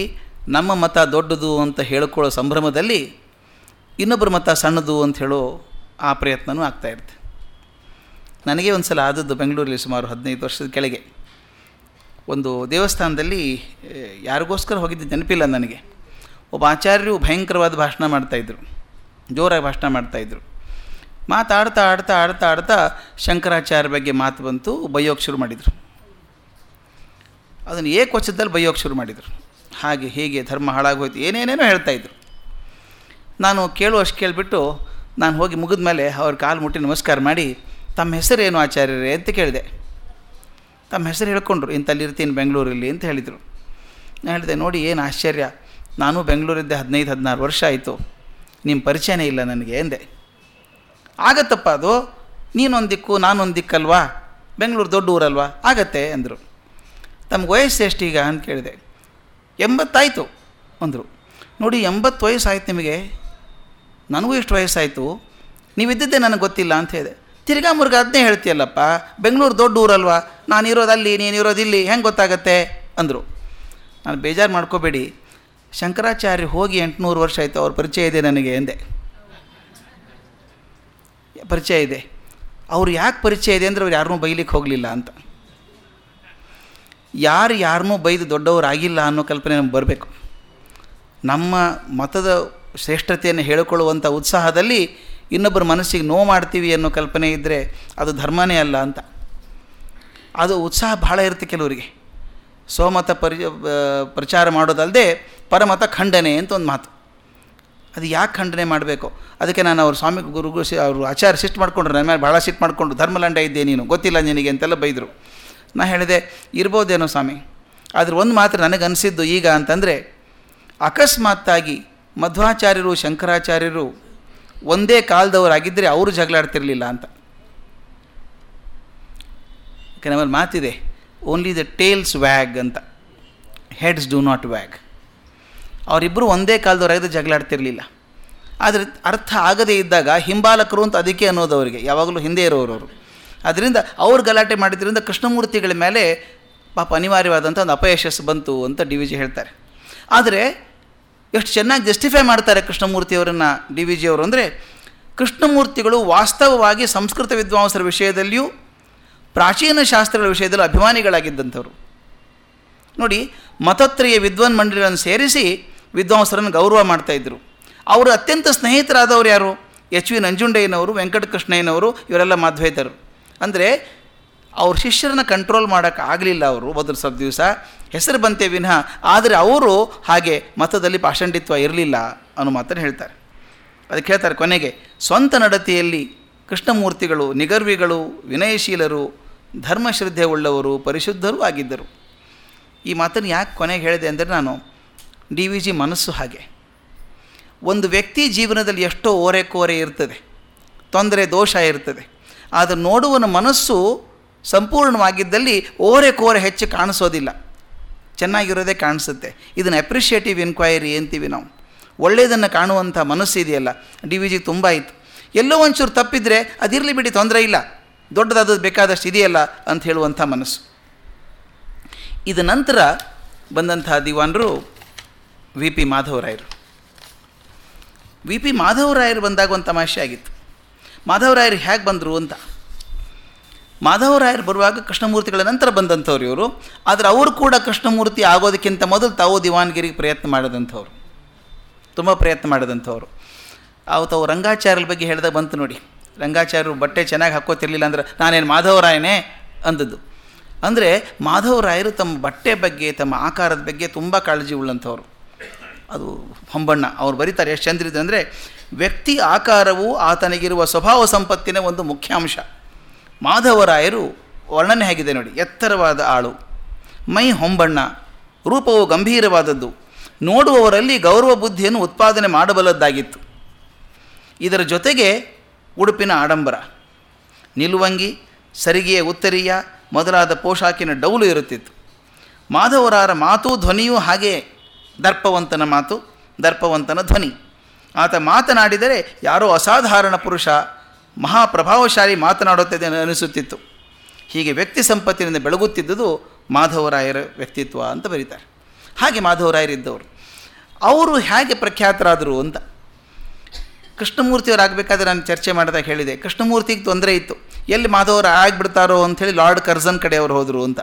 A: ನಮ್ಮ ಮತ ದೊಡ್ಡದು ಅಂತ ಹೇಳ್ಕೊಳ್ಳೋ ಸಂಭ್ರಮದಲ್ಲಿ ಇನ್ನೊಬ್ಬರ ಮತ ಸಣ್ಣದು ಅಂತ ಹೇಳೋ ಆ ಪ್ರಯತ್ನವೂ ಆಗ್ತಾಯಿರುತ್ತೆ ನನಗೆ ಒಂದು ಸಲ ಆದದ್ದು ಬೆಂಗಳೂರಲ್ಲಿ ಸುಮಾರು ಹದಿನೈದು ವರ್ಷದ ಕೆಳಗೆ. ಒಂದು ದೇವಸ್ಥಾನದಲ್ಲಿ ಯಾರಿಗೋಸ್ಕರ ಹೋಗಿದ್ದ ನೆನಪಿಲ್ಲ ನನಗೆ. ಒಬ್ಬ ಆಚಾರ್ಯರು ಭಯಂಕರವಾದ ಭಾಷಣ ಮಾಡ್ತಾಯಿದ್ರು ಜೋರಾಗಿ ಭಾಷಣ ಮಾಡ್ತಾಯಿದ್ರು ಮಾತಾಡ್ತಾ ಆಡ್ತಾ ಆಡ್ತಾ ಆಡ್ತಾ ಶಂಕರಾಚಾರ್ಯ ಬಗ್ಗೆ ಮಾತು ಬಂತು ಬೈಯೋಕ್ಕೆ ಶುರು ಮಾಡಿದರು. ಅದನ್ನು ಏಕವಚನದಲ್ಲಿ ಬೈಯೋಕ್ಕೆ ಶುರು ಮಾಡಿದರು. ಹಾಗೆ ಹೇಗೆ ಧರ್ಮ ಹಾಳಾಗೋಯ್ತು, ಏನೇನೇನೋ ಹೇಳ್ತಾಯಿದ್ರು ನಾನು ಕೇಳುವಷ್ಟು ಕೇಳಿಬಿಟ್ಟು, ನಾನು ಹೋಗಿ ಮುಗಿದ ಮೇಲೆ ಅವ್ರ ಕಾಲು ಮುಟ್ಟಿ ನಮಸ್ಕಾರ ಮಾಡಿ ತಮ್ಮ ಹೆಸರೇನು ಆಚಾರ್ಯರೇ ಅಂತ ಕೇಳಿದೆ. ತಮ್ಮ ಹೆಸರು ಹೇಳ್ಕೊಂಡ್ರು ಇಂಥಲ್ಲಿರ್ತೀನಿ ಬೆಂಗಳೂರಲ್ಲಿ ಅಂತ ಹೇಳಿದರು. ನಾನು ಹೇಳಿದೆ, ನೋಡಿ, ಏನು ಆಶ್ಚರ್ಯ. ನಾನು ಬೆಂಗಳೂರಿದ್ದೆ ಹದಿನೈದು, ಹದಿನಾರು ವರ್ಷ ಆಯಿತು. ನಿಮ್ಮ ಪರಿಚಯನೇ ಇಲ್ಲ ನನಗೆ, ಎಂದೆ. ಆಗತ್ತಪ್ಪ ಅದು. ನೀನೊಂದು ದಿಕ್ಕು, ನಾನೊಂದು ದಿಕ್ಕಲ್ವಾ? ಬೆಂಗಳೂರು ದೊಡ್ಡ ಊರಲ್ವಾ? ಆಗತ್ತೆ, ಅಂದರು. ತಮ್ಗೆ ವಯಸ್ಸು ಎಷ್ಟು ಈಗ? ಅಂತ ಕೇಳಿದೆ. ಎಂಬತ್ತಾಯಿತು, ಅಂದರು. ನೋಡಿ, ಎಂಬತ್ತು ವಯಸ್ಸಾಯ್ತು ನಿಮಗೆ. ನನಗೂ ಇಷ್ಟು ವಯಸ್ಸಾಯಿತು. ನೀವಿದ್ದಿದ್ದೇ ನನಗೆ ಗೊತ್ತಿಲ್ಲ, ಅಂತ ಹೇಳಿದೆ. ತಿರ್ಗಾ ಮುರ್ಗ ಅದನ್ನೇ ಹೇಳ್ತೀಯಲ್ಲಪ್ಪ? ಬೆಂಗಳೂರು ದೊಡ್ಡ ಊರಲ್ವಾ? ನಾನು ಇರೋದಲ್ಲಿ ನೀನು ಇರೋದಿಲ್ಲಿ ಹೆಂಗೆ ಗೊತ್ತಾಗತ್ತೆ? ಅಂದರು. ನಾನು ಬೇಜಾರು ಮಾಡ್ಕೋಬೇಡಿ. ಶಂಕರಾಚಾರ್ಯ ಹೋಗಿ ಎಂಟುನೂರು ವರ್ಷ ಆಯಿತು, ಅವ್ರ ಪರಿಚಯ ಇದೆ ನನಗೆ ಎಂದೆ. ಪರಿಚಯ ಇದೆ. ಅವ್ರು ಯಾಕೆ ಪರಿಚಯ ಇದೆ ಅಂದರೆ ಅವ್ರು ಯಾರನ್ನೂ ಬೈಲಿಕ್ಕೆ ಹೋಗಲಿಲ್ಲ ಅಂತ. ಯಾರು ಯಾರನ್ನೂ ಬೈದು ದೊಡ್ಡವರಾಗಿಲ್ಲ ಅನ್ನೋ ಕಲ್ಪನೆ ನಮ್ಗೆ ಬರಬೇಕು. ನಮ್ಮ ಮತದ ಶ್ರೇಷ್ಠತೆಯನ್ನು ಹೇಳಿಕೊಳ್ಳುವಂಥ ಉತ್ಸಾಹದಲ್ಲಿ ಇನ್ನೊಬ್ಬರ ಮನಸ್ಸಿಗೆ ನೋವು ಮಾಡ್ತೀವಿ ಅನ್ನೋ ಕಲ್ಪನೆ ಇದ್ದರೆ ಅದು ಧರ್ಮನೇ ಅಲ್ಲ ಅಂತ. ಅದು ಉತ್ಸಾಹ ಭಾಳ ಇರುತ್ತೆ ಕೆಲವರಿಗೆ. ಸ್ವಮತ ಪರಿ ಪ್ರಚಾರ ಮಾಡೋದಲ್ಲದೆ ಪರಮತ ಖಂಡನೆ ಅಂತ ಒಂದು ಮಾತು. ಅದು ಯಾಕೆ ಖಂಡನೆ ಮಾಡಬೇಕು? ಅದಕ್ಕೆ ನಾನು ಅವ್ರ ಸ್ವಾಮಿ ಗುರುಗಳು ಸಿ ಅವರು ಆಚಾರ ಸಿಟ್ಟು ಮಾಡಿಕೊಂಡ್ರು, ನನ್ನ ಮೇಲೆ ಭಾಳ ಸಿಟ್ಟು ಮಾಡಿಕೊಂಡು ಧರ್ಮಲಂಡ ಇದ್ದೆ ನೀನು, ಗೊತ್ತಿಲ್ಲ ನಿನಗೆ ಅಂತೆಲ್ಲ ಬೈದರು. ನಾ ಹೇಳಿದೆ, ಇರ್ಬೋದೇನೋ ಸ್ವಾಮಿ, ಆದರೆ ಒಂದು ಮಾತ್ರ ನನಗನ್ನಿಸಿದ್ದು ಈಗ ಅಂತಂದರೆ ಅಕಸ್ಮಾತ್ತಾಗಿ ಮಧ್ವಾಚಾರ್ಯರು, ಶಂಕರಾಚಾರ್ಯರು ಒಂದೇ ಕಾಲದವರಾಗಿದ್ದರೆ ಅವರು ಜಗಳಾಡ್ತಿರಲಿಲ್ಲ ಅಂತ. ನಮ್ಮಲ್ಲಿ ಮಾತಿದೆ ಓನ್ಲಿ ದ ಟೇಲ್ಸ್ ವ್ಯಾಗ್ ಅಂತ. ಹೆಡ್ಸ್ ಡೂ ನಾಟ್ ವ್ಯಾಗ್ ಅವರಿಬ್ಬರು ಒಂದೇ ಕಾಲದವರಾಗಿದ್ದರೆ ಜಗಳಾಡ್ತಿರಲಿಲ್ಲ ಆದರೆ ಅರ್ಥ ಆಗದೇ ಇದ್ದಾಗ ಹಿಂಬಾಲಕರು ಅಂತ ಅದಕ್ಕೆ ಅನ್ನೋದು ಅವರಿಗೆ, ಯಾವಾಗಲೂ ಹಿಂದೆ ಇರೋರವರು. ಅದರಿಂದ ಅವ್ರು ಗಲಾಟೆ ಮಾಡಿದ್ರಿಂದ ಕೃಷ್ಣಮೂರ್ತಿಗಳ ಮೇಲೆ ಪಾಪ ಅನಿವಾರ್ಯವಾದಂಥ ಒಂದು ಅಪಯಶಸ್ಸು ಬಂತು ಅಂತ ಡಿ ವಿ ಜಿ ಹೇಳ್ತಾರೆ. ಆದರೆ ಎಷ್ಟು ಚೆನ್ನಾಗಿ ಜಸ್ಟಿಫೈ ಮಾಡ್ತಾರೆ ಕೃಷ್ಣಮೂರ್ತಿಯವರನ್ನು ಡಿ ವಿ ಜಿಯವರು ಅಂದರೆ ಕೃಷ್ಣಮೂರ್ತಿಗಳು ವಾಸ್ತವವಾಗಿ ಸಂಸ್ಕೃತ ವಿದ್ವಾಂಸರ ವಿಷಯದಲ್ಲಿಯೂ ಪ್ರಾಚೀನ ಶಾಸ್ತ್ರಗಳ ವಿಷಯದಲ್ಲೂ ಅಭಿಮಾನಿಗಳಾಗಿದ್ದಂಥವ್ರು. ನೋಡಿ, ಮತತ್ರಯ ವಿದ್ವಾನ್ ಮಂಡಳಿಗಳನ್ನು ಸೇರಿಸಿ ವಿದ್ವಾಂಸರನ್ನು ಗೌರವ ಮಾಡ್ತಾಯಿದ್ರು ಅವರು ಅತ್ಯಂತ ಸ್ನೇಹಿತರಾದವರು ಯಾರು? ಎಚ್ ವಿ ನಂಜುಂಡಯ್ಯನವರು, ವೆಂಕಟಕೃಷ್ಣಯ್ಯನವರು, ಇವರೆಲ್ಲ ಮಾಧ್ವೇತರು. ಅಂದರೆ ಅವ್ರ ಶಿಷ್ಯರನ್ನ ಕಂಟ್ರೋಲ್ ಮಾಡೋಕ್ಕೆ ಆಗಲಿಲ್ಲ ಅವರು, ಮೊದಲು ಸ್ವಲ್ಪ ದಿವಸ ಹೆಸರು ಬಂತೆ ವಿನಃ, ಆದರೆ ಅವರು ಹಾಗೆ ಮತದಲ್ಲಿ ಪಾಷಂಡಿತ್ವ ಇರಲಿಲ್ಲ ಅನ್ನೋ ಮಾತನ್ನು ಹೇಳ್ತಾರೆ. ಅದಕ್ಕೆ ಹೇಳ್ತಾರೆ ಕೊನೆಗೆ, ಸ್ವಂತ ನಡತೆಯಲ್ಲಿ ಕೃಷ್ಣಮೂರ್ತಿಗಳು, ನಿಗರ್ವಿಗಳು, ವಿನಯಶೀಲರು ಧರ್ಮಶ್ರದ್ಧೆ ಉಳ್ಳವರು ಪರಿಶುದ್ಧರೂ ಆಗಿದ್ದರು. ಈ ಮಾತನ್ನು ಯಾಕೆ ಕೊನೆಗೆ ಹೇಳಿದೆ ಅಂದರೆ ನಾನು ಡಿ ವಿ ಜಿ ಮನಸ್ಸು ಹಾಗೆ. ಒಂದು ವ್ಯಕ್ತಿ ಜೀವನದಲ್ಲಿ ಎಷ್ಟೋ ಓರೆ ಕೋರೆ ಇರ್ತದೆ, ತೊಂದರೆ, ದೋಷ ಇರ್ತದೆ, ಆದರೆ ನೋಡುವನ ಮನಸ್ಸು ಸಂಪೂರ್ಣವಾಗಿದ್ದಲ್ಲಿ ಓರೆ ಕೋರೆ ಹೆಚ್ಚು ಕಾಣಿಸೋದಿಲ್ಲ. ಚೆನ್ನಾಗಿರೋದೇ ಕಾಣಿಸುತ್ತೆ. ಇದನ್ನು ಅಪ್ರಿಷಿಯೇಟಿವ್ ಎನ್ಕ್ವೈರಿ ಅಂತೀವಿ ನಾವು. ಒಳ್ಳೆಯದನ್ನು ಕಾಣುವಂಥ ಮನಸ್ಸು ಇದೆಯಲ್ಲ ಡಿ ವಿ ಜಿ ತುಂಬ ಇತ್ತು. ಎಲ್ಲೋ ಒಂಚೂರು ತಪ್ಪಿದರೆ ಅದಿರಲಿ ಬಿಡಿ, ತೊಂದರೆ ಇಲ್ಲ. ದೊಡ್ಡದಾದದ್ದು ಬೇಕಾದಷ್ಟು ಇದೆಯಲ್ಲ ಅಂತ ಹೇಳುವಂಥ ಮನಸ್ಸು. ಇದ ನಂತರ ಬಂದಂಥ ದಿವಾನರು ವಿ ಪಿ ಮಾಧವರಾಯರು. ವಿ ಪಿ ಮಾಧವರಾಯರು ಬಂದಾಗ ಒಂದು ತಮಾಷೆ ಆಗಿತ್ತು. ಮಾಧವರಾಯರು ಹೇಗೆ ಬಂದರು ಅಂತ? ಮಾಧವರಾಯರು ಬರುವಾಗ ಕೃಷ್ಣಮೂರ್ತಿಗಳ ನಂತರ ಬಂದಂಥವ್ರು ಇವರು. ಆದರೆ ಅವರು ಕೂಡ ಕೃಷ್ಣಮೂರ್ತಿ ಆಗೋದಕ್ಕಿಂತ ಮೊದಲು ತಾವು ದಿವಾನ್ಗಿರಿಗೆ ಪ್ರಯತ್ನ ಮಾಡಿದಂಥವ್ರು. ತುಂಬ ಪ್ರಯತ್ನ ಮಾಡಿದಂಥವ್ರು. ಅವು ತಾವು ರಂಗಾಚಾರ್ಯರ ಬಗ್ಗೆ ಹೇಳಿದಾಗ ಬಂತು ನೋಡಿ. ರಂಗಾಚಾರ್ಯರು ಬಟ್ಟೆ ಚೆನ್ನಾಗಿ ಹಾಕ್ಕೋತಿರ್ಲಿಲ್ಲ ಅಂದ್ರೆ ನಾನೇನು ಮಾಧವರಾಯನೇ ಅಂದದ್ದು. ಅಂದರೆ ಮಾಧವರಾಯರು ತಮ್ಮ ಬಟ್ಟೆ ಬಗ್ಗೆ, ತಮ್ಮ ಆಕಾರದ ಬಗ್ಗೆ ತುಂಬ ಕಾಳಜಿ ಉಳ್ಳಂಥವ್ರು. ಅದು ಹೊಂಬಣ್ಣ. ಅವ್ರು ಬರೀತಾರೆ, ಎಷ್ಟು ಚಂದ್ರಿದೆ ಅಂದರೆ ವ್ಯಕ್ತಿ ಆಕಾರವು ಆತನಿಗಿರುವ ಸ್ವಭಾವ ಸಂಪತ್ತಿನ ಒಂದು ಮುಖ್ಯಾಂಶ. ಮಾಧವರಾಯರು ವರ್ಣನೆ ಆಗಿದೆ ನೋಡಿ. ಎತ್ತರವಾದ ಆಳು, ಮೈ ಹೊಂಬಣ್ಣ, ರೂಪವು ಗಂಭೀರವಾದದ್ದು. ನೋಡುವವರಲ್ಲಿ ಗೌರವ ಬುದ್ಧಿಯನ್ನು ಉತ್ಪಾದನೆ ಮಾಡಬಲ್ಲದ್ದಾಗಿತ್ತು. ಇದರ ಜೊತೆಗೆ ಉಡುಪಿನ ಆಡಂಬರ, ನಿಲುವಂಗಿ, ಸರಿಗೆಯ ಉತ್ತರಿಯ ಮೊದಲಾದ ಪೋಷಾಕಿನ ಡೌಲು ಇರುತ್ತಿತ್ತು. ಮಾಧವರಾರ ಮಾತು ಧ್ವನಿಯೂ ಹಾಗೆ ದರ್ಪವಂತನ ಮಾತು, ದರ್ಪವಂತನ ಧ್ವನಿ. ಆತ ಮಾತನಾಡಿದರೆ ಯಾರೋ ಅಸಾಧಾರಣ ಪುರುಷ ಮಹಾಪ್ರಭಾವಶಾಲಿ ಮಾತನಾಡುತ್ತದೆ ಅನಿಸುತ್ತಿತ್ತು. ಹೀಗೆ ವ್ಯಕ್ತಿ ಸಂಪತ್ತಿನಿಂದ ಬೆಳಗುತ್ತಿದ್ದುದು ಮಾಧವರಾಯರ ವ್ಯಕ್ತಿತ್ವ ಅಂತ ಬರೀತಾರೆ. ಹಾಗೆ ಮಾಧವರಾಯರಿದ್ದವರು. ಅವರು ಹೇಗೆ ಪ್ರಖ್ಯಾತರಾದರು ಅಂತ. ಕೃಷ್ಣಮೂರ್ತಿಯವರಾಗಬೇಕಾದ್ರೆ ನಾನು ಚರ್ಚೆ ಮಾಡಿದಾಗ ಹೇಳಿದೆ. ಕೃಷ್ಣಮೂರ್ತಿಗೆ ತೊಂದರೆ ಇತ್ತು. ಎಲ್ಲಿ ಮಾಧವರ ಆಗಿಬಿಡ್ತಾರೋ ಅಂಥೇಳಿ ಲಾರ್ಡ್ ಕರ್ಜನ್ ಕಡೆ ಅವರು ಹೋದರು ಅಂತ.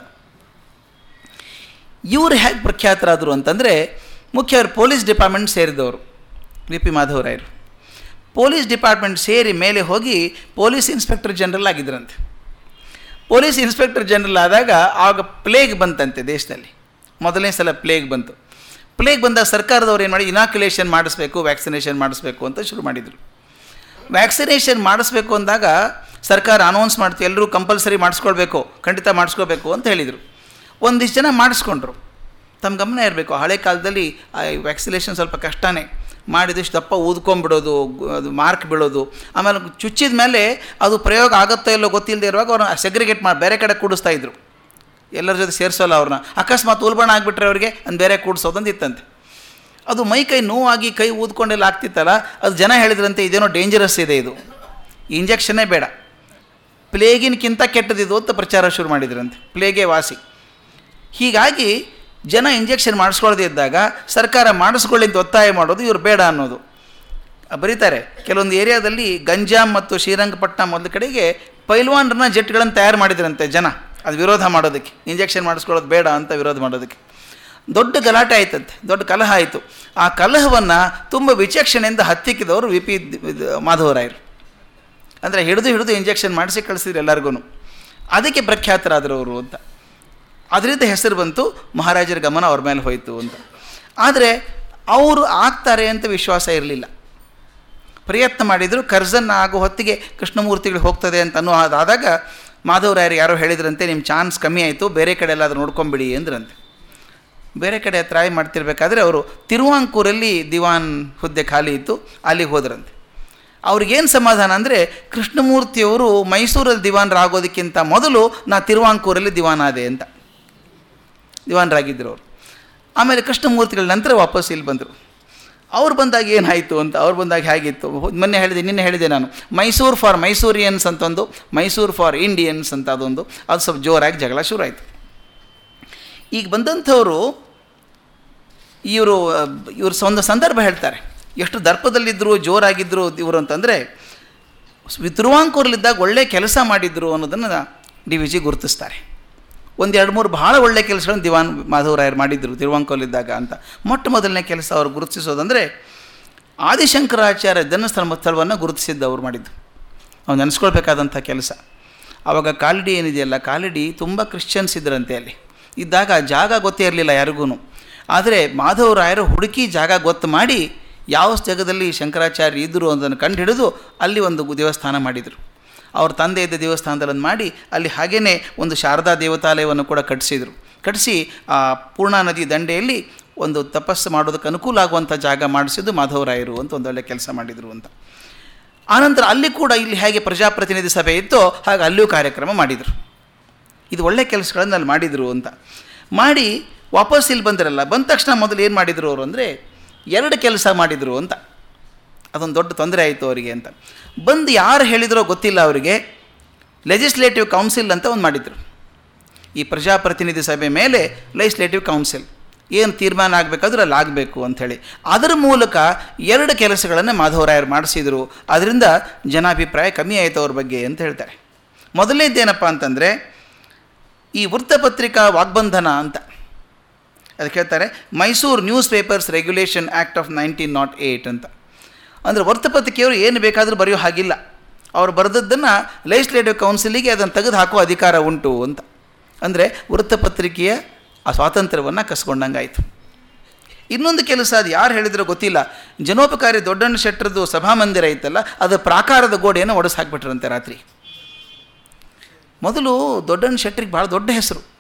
A: ಇವರು ಹೇಗೆ ಪ್ರಖ್ಯಾತರಾದರು ಅಂತಂದರೆ ಮುಖ್ಯ ಅವರು ಪೊಲೀಸ್ ಡಿಪಾರ್ಟ್ಮೆಂಟ್ ಸೇರಿದವರು. ವಿ ಪಿ ಮಾಧವರಾಯರು. ಪೊಲೀಸ್ ಡಿಪಾರ್ಟ್ಮೆಂಟ್ ಸೇರಿ ಮೇಲೆ ಹೋಗಿ ಪೊಲೀಸ್ ಇನ್ಸ್ಪೆಕ್ಟರ್ ಜನರಲ್ ಆಗಿದ್ರಂತೆ. ಪೊಲೀಸ್ ಇನ್ಸ್ಪೆಕ್ಟರ್ ಜನರಲ್ ಆದಾಗ ಆಗ ಪ್ಲೇಗ್ ಬಂತಂತೆ ದೇಶದಲ್ಲಿ. ಮೊದಲನೇ ಸಲ ಪ್ಲೇಗ್ ಬಂತು. ಪ್ಲೇಗ್ ಬಂದಾಗ ಸರ್ಕಾರದವ್ರು ಏನು ಮಾಡಿ ಇನಾಕ್ಯುಲೇಷನ್ ಮಾಡಿಸ್ಬೇಕು ವ್ಯಾಕ್ಸಿನೇಷನ್ ಮಾಡಿಸ್ಬೇಕು ಅಂತ ಶುರು ಮಾಡಿದರು. ವ್ಯಾಕ್ಸಿನೇಷನ್ ಮಾಡಿಸ್ಬೇಕು ಅಂದಾಗ ಸರ್ಕಾರ ಅನೌನ್ಸ್ ಮಾಡ್ತೀವಿ ಎಲ್ಲರೂ ಕಂಪಲ್ಸರಿ ಮಾಡಿಸ್ಕೊಳ್ಬೇಕು, ಖಂಡಿತ ಮಾಡಿಸ್ಕೋಬೇಕು ಅಂತ ಹೇಳಿದರು. ಒಂದಿಷ್ಟು ಜನ ಮಾಡಿಸ್ಕೊಂಡ್ರು. ತಮ್ಮ ಗಮನ ಇರಬೇಕು. ಹಳೆ ಕಾಲದಲ್ಲಿ ವ್ಯಾಕ್ಸಿನೇಷನ್ ಸ್ವಲ್ಪ ಕಷ್ಟನೇ. ಮಾಡಿದಷ್ಟು ದಪ್ಪ ಊದ್ಕೊಂಬಿಡೋದು ಅದು ಮಾರ್ಕ್ ಬೀಳೋದು. ಆಮೇಲೆ ಚುಚ್ಚಿದ ಮೇಲೆ ಅದು ಪ್ರಯೋಗ ಆಗುತ್ತೋ ಇಲ್ಲೋ ಗೊತ್ತಿಲ್ಲದೆ ಇರುವಾಗ ಅವ್ರನ್ನ ಸೆಗ್ರಿಗೇಟ್ ಮಾಡಿ ಬೇರೆ ಕಡೆ ಕೂಡಿಸ್ತಾ ಇದ್ರು. ಎಲ್ಲರ ಜೊತೆ ಸೇರಿಸೋಲ್ಲ ಅವ್ರನ್ನ. ಅಕಸ್ಮಾತ್ ಉಲ್ಬಣ ಆಗಿಬಿಟ್ರೆ ಅವ್ರಿಗೆ ಅದು ಬೇರೆ ಕೂಡಿಸೋದೊಂದು ಇತ್ತಂತೆ ಅದು ಮೈ ಕೈ ನೋವಾಗಿ ಕೈ ಊದ್ಕೊಂಡೆಲ್ಲ ಆಗ್ತಿತ್ತಲ್ಲ, ಅದು ಜನ ಹೇಳಿದ್ರಂತೆ, ಇದೇನೋ ಡೇಂಜರಸ್ ಇದೆ ಇದು. ಇಂಜೆಕ್ಷನ್ನೇ ಬೇಡ. ಪ್ಲೇಗಿನಕ್ಕಿಂತ ಕೆಟ್ಟದಿದು ಅಂತ ಪ್ರಚಾರ ಶುರು ಮಾಡಿದ್ರಂತೆ. ಪ್ಲೇಗೆ ವಾಸಿ. ಹೀಗಾಗಿ ಜನ ಇಂಜೆಕ್ಷನ್ ಮಾಡಿಸ್ಕೊಳ್ಳದೇ ಇದ್ದಾಗ ಸರ್ಕಾರ ಮಾಡಿಸ್ಕೊಳ್ಳಿ ಅಂತ ಒತ್ತಾಯ ಮಾಡೋದು ಇವರು ಬೇಡ ಅನ್ನೋದು. ಬರೀತಾರೆ. ಕೆಲವೊಂದು ಏರಿಯಾದಲ್ಲಿ ಗಂಜಾಮ್ ಮತ್ತು ಶ್ರೀರಂಗಪಟ್ಟಣ ಮೊದಲ ಕಡೆಗೆ ಪೈಲ್ವಾನ್ರನ್ನ ಜೆಟ್ಗಳನ್ನು ತಯಾರು ಮಾಡಿದ್ರಂತೆ ಜನ. ಅದು ವಿರೋಧ ಮಾಡೋದಕ್ಕೆ. ಇಂಜೆಕ್ಷನ್ ಮಾಡಿಸ್ಕೊಳ್ಳೋದು ಬೇಡ ಅಂತ ವಿರೋಧ ಮಾಡೋದಕ್ಕೆ. ದೊಡ್ಡ ಗಲಾಟೆ ಆಯ್ತಂತೆ. ದೊಡ್ಡ ಕಲಹ ಆಯಿತು. ಆ ಕಲಹವನ್ನು ತುಂಬ ವಿಚಕ್ಷಣೆಯಿಂದ ಹತ್ತಿಕ್ಕಿದವರು ವಿ ಪಿ ಮಾಧವರಾಯರು. ಅಂದರೆ ಹಿಡಿದು ಹಿಡಿದು ಇಂಜೆಕ್ಷನ್ ಮಾಡಿಸಿ ಕಳಿಸಿದ್ರು ಎಲ್ಲರಿಗೂ ಅದಕ್ಕೆ ಪ್ರಖ್ಯಾತರಾದರು ಅವರು ಅಂತ. ಅದರಿಂದ ಹೆಸರು ಬಂತು ಮಹಾರಾಜರ ಗಮನ ಅವ್ರ ಮೇಲೆ ಹೋಯಿತು ಅಂತ. ಆದರೆ ಅವರು ಆಗ್ತಾರೆ ಅಂತ ವಿಶ್ವಾಸ ಇರಲಿಲ್ಲ. ಪ್ರಯತ್ನ ಮಾಡಿದರು, ಕರ್ಜನ್ ಆಗೋ ಹೊತ್ತಿಗೆ ಕೃಷ್ಣಮೂರ್ತಿಗಳು ಹೋಗ್ತದೆ ಅಂತ ಅನ್ನೋ ಅದಾದಾಗ ಮಾಧವರಾಯರು ಯಾರೋ ಹೇಳಿದ್ರಂತೆ ನಿಮ್ಮ ಚಾನ್ಸ್ ಕಮ್ಮಿ ಆಯಿತು, ಬೇರೆ ಕಡೆ ಎಲ್ಲಾದರೂ ನೋಡ್ಕೊಂಬಿಡಿ ಅಂದ್ರಂತೆ. ಬೇರೆ ಕಡೆ ಟ್ರೈ ಮಾಡ್ತಿರ್ಬೇಕಾದ್ರೆ ಅವರು ತಿರುವಾಂಕೂರಲ್ಲಿ ದಿವಾನ್ ಹುದ್ದೆ ಖಾಲಿ ಇತ್ತು, ಅಲ್ಲಿಗೆ ಹೋದ್ರಂತೆ. ಅವ್ರಿಗೇನು ಸಮಾಧಾನ ಅಂದರೆ ಕೃಷ್ಣಮೂರ್ತಿಯವರು ಮೈಸೂರಲ್ಲಿ ದಿವಾನರಾಗೋದಕ್ಕಿಂತ ಮೊದಲು ನಾ ತಿರುವಾಂಕೂರಲ್ಲಿ ದಿವಾನಾದೆ ಅಂತ. ದಿವಾನರಾಗಿದ್ದರು ಅವರು. ಆಮೇಲೆ ಕೃಷ್ಣಮೂರ್ತಿಗಳ ನಂತರ ವಾಪಸ್ ಇಲ್ಲಿ ಬಂದರು. ಅವ್ರು ಬಂದಾಗ ಏನಾಯಿತು ಅಂತ, ಅವ್ರು ಬಂದಾಗ ಹೇಗಿತ್ತು? ಮೊನ್ನೆ ಹೇಳಿದೆ, ನಿನ್ನೆ ಹೇಳಿದೆ ನಾನು. ಮೈಸೂರು ಫಾರ್ ಮೈಸೂರಿಯನ್ಸ್ ಅಂತ ಒಂದು ಮೈಸೂರು ಫಾರ್ ಇಂಡಿಯನ್ಸ್ ಅಂತ ಅದೊಂದು. ಅದು ಸ್ವಲ್ಪ ಜೋರಾಗಿ ಜಗಳ ಶುರು ಆಯಿತು. ಈಗ ಬಂದಂಥವರು, ಇವರು ಇವರು ಒಂದು ಸಂದರ್ಭ ಹೇಳ್ತಾರೆ. ಎಷ್ಟು ದರ್ಪದಲ್ಲಿದ್ದರು ಜೋರಾಗಿದ್ದರು ಇವರು ಅಂತಂದರೆ ತಿರುವಾಂಕೂರಲ್ಲಿದ್ದಾಗ ಒಳ್ಳೆ ಕೆಲಸ ಮಾಡಿದ್ರು ಅನ್ನೋದನ್ನು ಡಿ ವಿ ಜಿ ಗುರುತಿಸ್ತಾರೆ. ಒಂದು ಎರಡು ಮೂರು ಭಾಳ ಒಳ್ಳೆ ಕೆಲಸಗಳನ್ನು ದಿವಾನ್ ಮಾಧವರಾಯರು ಮಾಡಿದ್ದರು ತಿರುವಂಕೋಲಿದ್ದಾಗ ಅಂತ. ಮೊಟ್ಟ ಮೊದಲನೇ ಕೆಲಸ ಅವರು ಗುರುತಿಸೋದಂದರೆ ಆದಿಶಂಕರಾಚಾರ್ಯ ಜನ್ಮಸ್ಥಳ ಸ್ಥಳವನ್ನು ಗುರುತಿಸಿದ್ದು ಅವ್ರು ಮಾಡಿದ್ದು. ಅವ್ನು ನೆನೆಸ್ಕೊಳ್ಬೇಕಾದಂಥ ಕೆಲಸ. ಆವಾಗ ಕಾಲಿಡಿ ಏನಿದೆಯಲ್ಲ ಕಾಲಿಡಿ ತುಂಬ ಕ್ರಿಶ್ಚಿಯನ್ಸ್ ಇದ್ರಂತೆ ಅಲ್ಲಿ. ಇದ್ದಾಗ ಜಾಗ ಗೊತ್ತೇ ಇರಲಿಲ್ಲ ಯಾರಿಗೂ ಆದರೆ ಮಾಧವರಾಯರು ಹುಡುಕಿ ಜಾಗ ಗೊತ್ತು ಮಾಡಿ ಯಾವ ಜಾಗದಲ್ಲಿ ಶಂಕರಾಚಾರ್ಯ ಇದ್ದರು ಅನ್ನೋದನ್ನು ಕಂಡು ಹಿಡಿದು ಅಲ್ಲಿ ಒಂದು ದೇವಸ್ಥಾನ ಮಾಡಿದರು. ಅವ್ರ ತಂದೆ ಇದ್ದ ದೇವಸ್ಥಾನದಲ್ಲಿ ಮಾಡಿ ಅಲ್ಲಿ ಹಾಗೇ ಒಂದು ಶಾರದಾ ದೇವತಾಲಯವನ್ನು ಕೂಡ ಕಟ್ಟಿಸಿದರು. ಕಟ್ಟಿಸಿ ಆ ಪೂರ್ಣಾ ನದಿ ದಂಡೆಯಲ್ಲಿ ಒಂದು ತಪಸ್ಸು ಮಾಡೋದಕ್ಕೆ ಅನುಕೂಲ ಆಗುವಂಥ ಜಾಗ ಮಾಡಿಸಿದ್ದು ಮಾಧವರಾಯರು ಅಂತ ಒಂದು ಒಳ್ಳೆ ಕೆಲಸ ಮಾಡಿದರು ಅಂತ. ಆನಂತರ ಅಲ್ಲಿ ಕೂಡ ಇಲ್ಲಿ ಹೇಗೆ ಪ್ರಜಾಪ್ರತಿನಿಧಿ ಸಭೆ ಇತ್ತೋ ಹಾಗೆ ಅಲ್ಲಿಯೂ ಕಾರ್ಯಕ್ರಮ ಮಾಡಿದರು. ಇದು ಒಳ್ಳೆ ಕೆಲಸಗಳನ್ನು ಅಲ್ಲಿ ಮಾಡಿದರು ಅಂತ. ಮಾಡಿ ವಾಪಸ್ ಇಲ್ಲಿ ಬಂದಿರಲ್ಲ, ಬಂದ ತಕ್ಷಣ ಮೊದಲು ಏನು ಮಾಡಿದರು ಅವರು ಅಂದರೆ, ಎರಡು ಕೆಲಸ ಮಾಡಿದರು ಅಂತ. ಅದೊಂದು ದೊಡ್ಡ ತೊಂದರೆ ಆಯಿತು ಅವರಿಗೆ ಅಂತ. ಬಂದು ಯಾರು ಹೇಳಿದರೋ ಗೊತ್ತಿಲ್ಲ ಅವರಿಗೆ. ಲೆಜಿಸ್ಲೇಟಿವ್ ಕೌನ್ಸಿಲ್ ಅಂತ ಒಂದು ಮಾಡಿದರು. ಈ ಪ್ರಜಾಪ್ರತಿನಿಧಿ ಸಭೆ ಮೇಲೆ ಲೆಜಿಸ್ಲೇಟಿವ್ ಕೌನ್ಸಿಲ್ ಏನು ತೀರ್ಮಾನ ಆಗಬೇಕಾದ್ರೂ ಅಲ್ಲಿ ಆಗಬೇಕು ಅಂಥೇಳಿ ಅದರ ಮೂಲಕ ಎರಡು ಕೆಲಸಗಳನ್ನು ಮಾಧವರಾಯರು ಮಾಡಿಸಿದರು. ಅದರಿಂದ ಜನಾಭಿಪ್ರಾಯ ಕಮ್ಮಿ ಆಯಿತು ಅವ್ರ ಬಗ್ಗೆ ಅಂತ ಹೇಳ್ತಾರೆ. ಮೊದಲನೇದ್ದೇನಪ್ಪ ಅಂತಂದರೆ, ಈ ವೃತ್ತಪತ್ರಿಕಾ ವಾಗ್ಬಂಧನ ಅಂತ. ಅದಕ್ಕೆ ಹೇಳ್ತಾರೆ, Mysore news papers regulation act of nineteen nought eight ಅಂತ. ಅಂದರೆ ವೃತ್ತಪತ್ರಿಕೆಯವರು ಏನು ಬೇಕಾದರೂ ಬರೆಯೋ ಹಾಗಿಲ್ಲ. ಅವರು ಬರೆದದ್ದನ್ನು ಲೆಜಿಸ್ಲೇಟಿವ್ ಕೌನ್ಸಿಲಿಗೆ ಅದನ್ನು ತೆಗೆದು ಹಾಕುವ ಅಧಿಕಾರ ಉಂಟು ಅಂತ. ಅಂದರೆ ವೃತ್ತಪತ್ರಿಕೆಯ ಆ ಸ್ವಾತಂತ್ರ್ಯವನ್ನು ಕಸ್ಕೊಂಡಂಗಾಯಿತು. ಇನ್ನೊಂದು ಕೆಲಸ ಅದು ಯಾರು ಹೇಳಿದ್ರೋ ಗೊತ್ತಿಲ್ಲ. ಜನೋಪಕಾರಿ ದೊಡ್ಡಣ್ಣ ಶೆಟ್ಟರದ್ದು ಸಭಾಮಂದಿರ ಐತಲ್ಲ ಅದು ಪ್ರಾಕಾರದ ಗೋಡೆಯನ್ನು ಒಡೆಸಿ ರಾತ್ರಿ. ಮೊದಲು ದೊಡ್ಡಣ್ಣ ಶೆಟ್ಟರಿಗೆ ಭಾಳ ದೊಡ್ಡ ಹೆಸರು.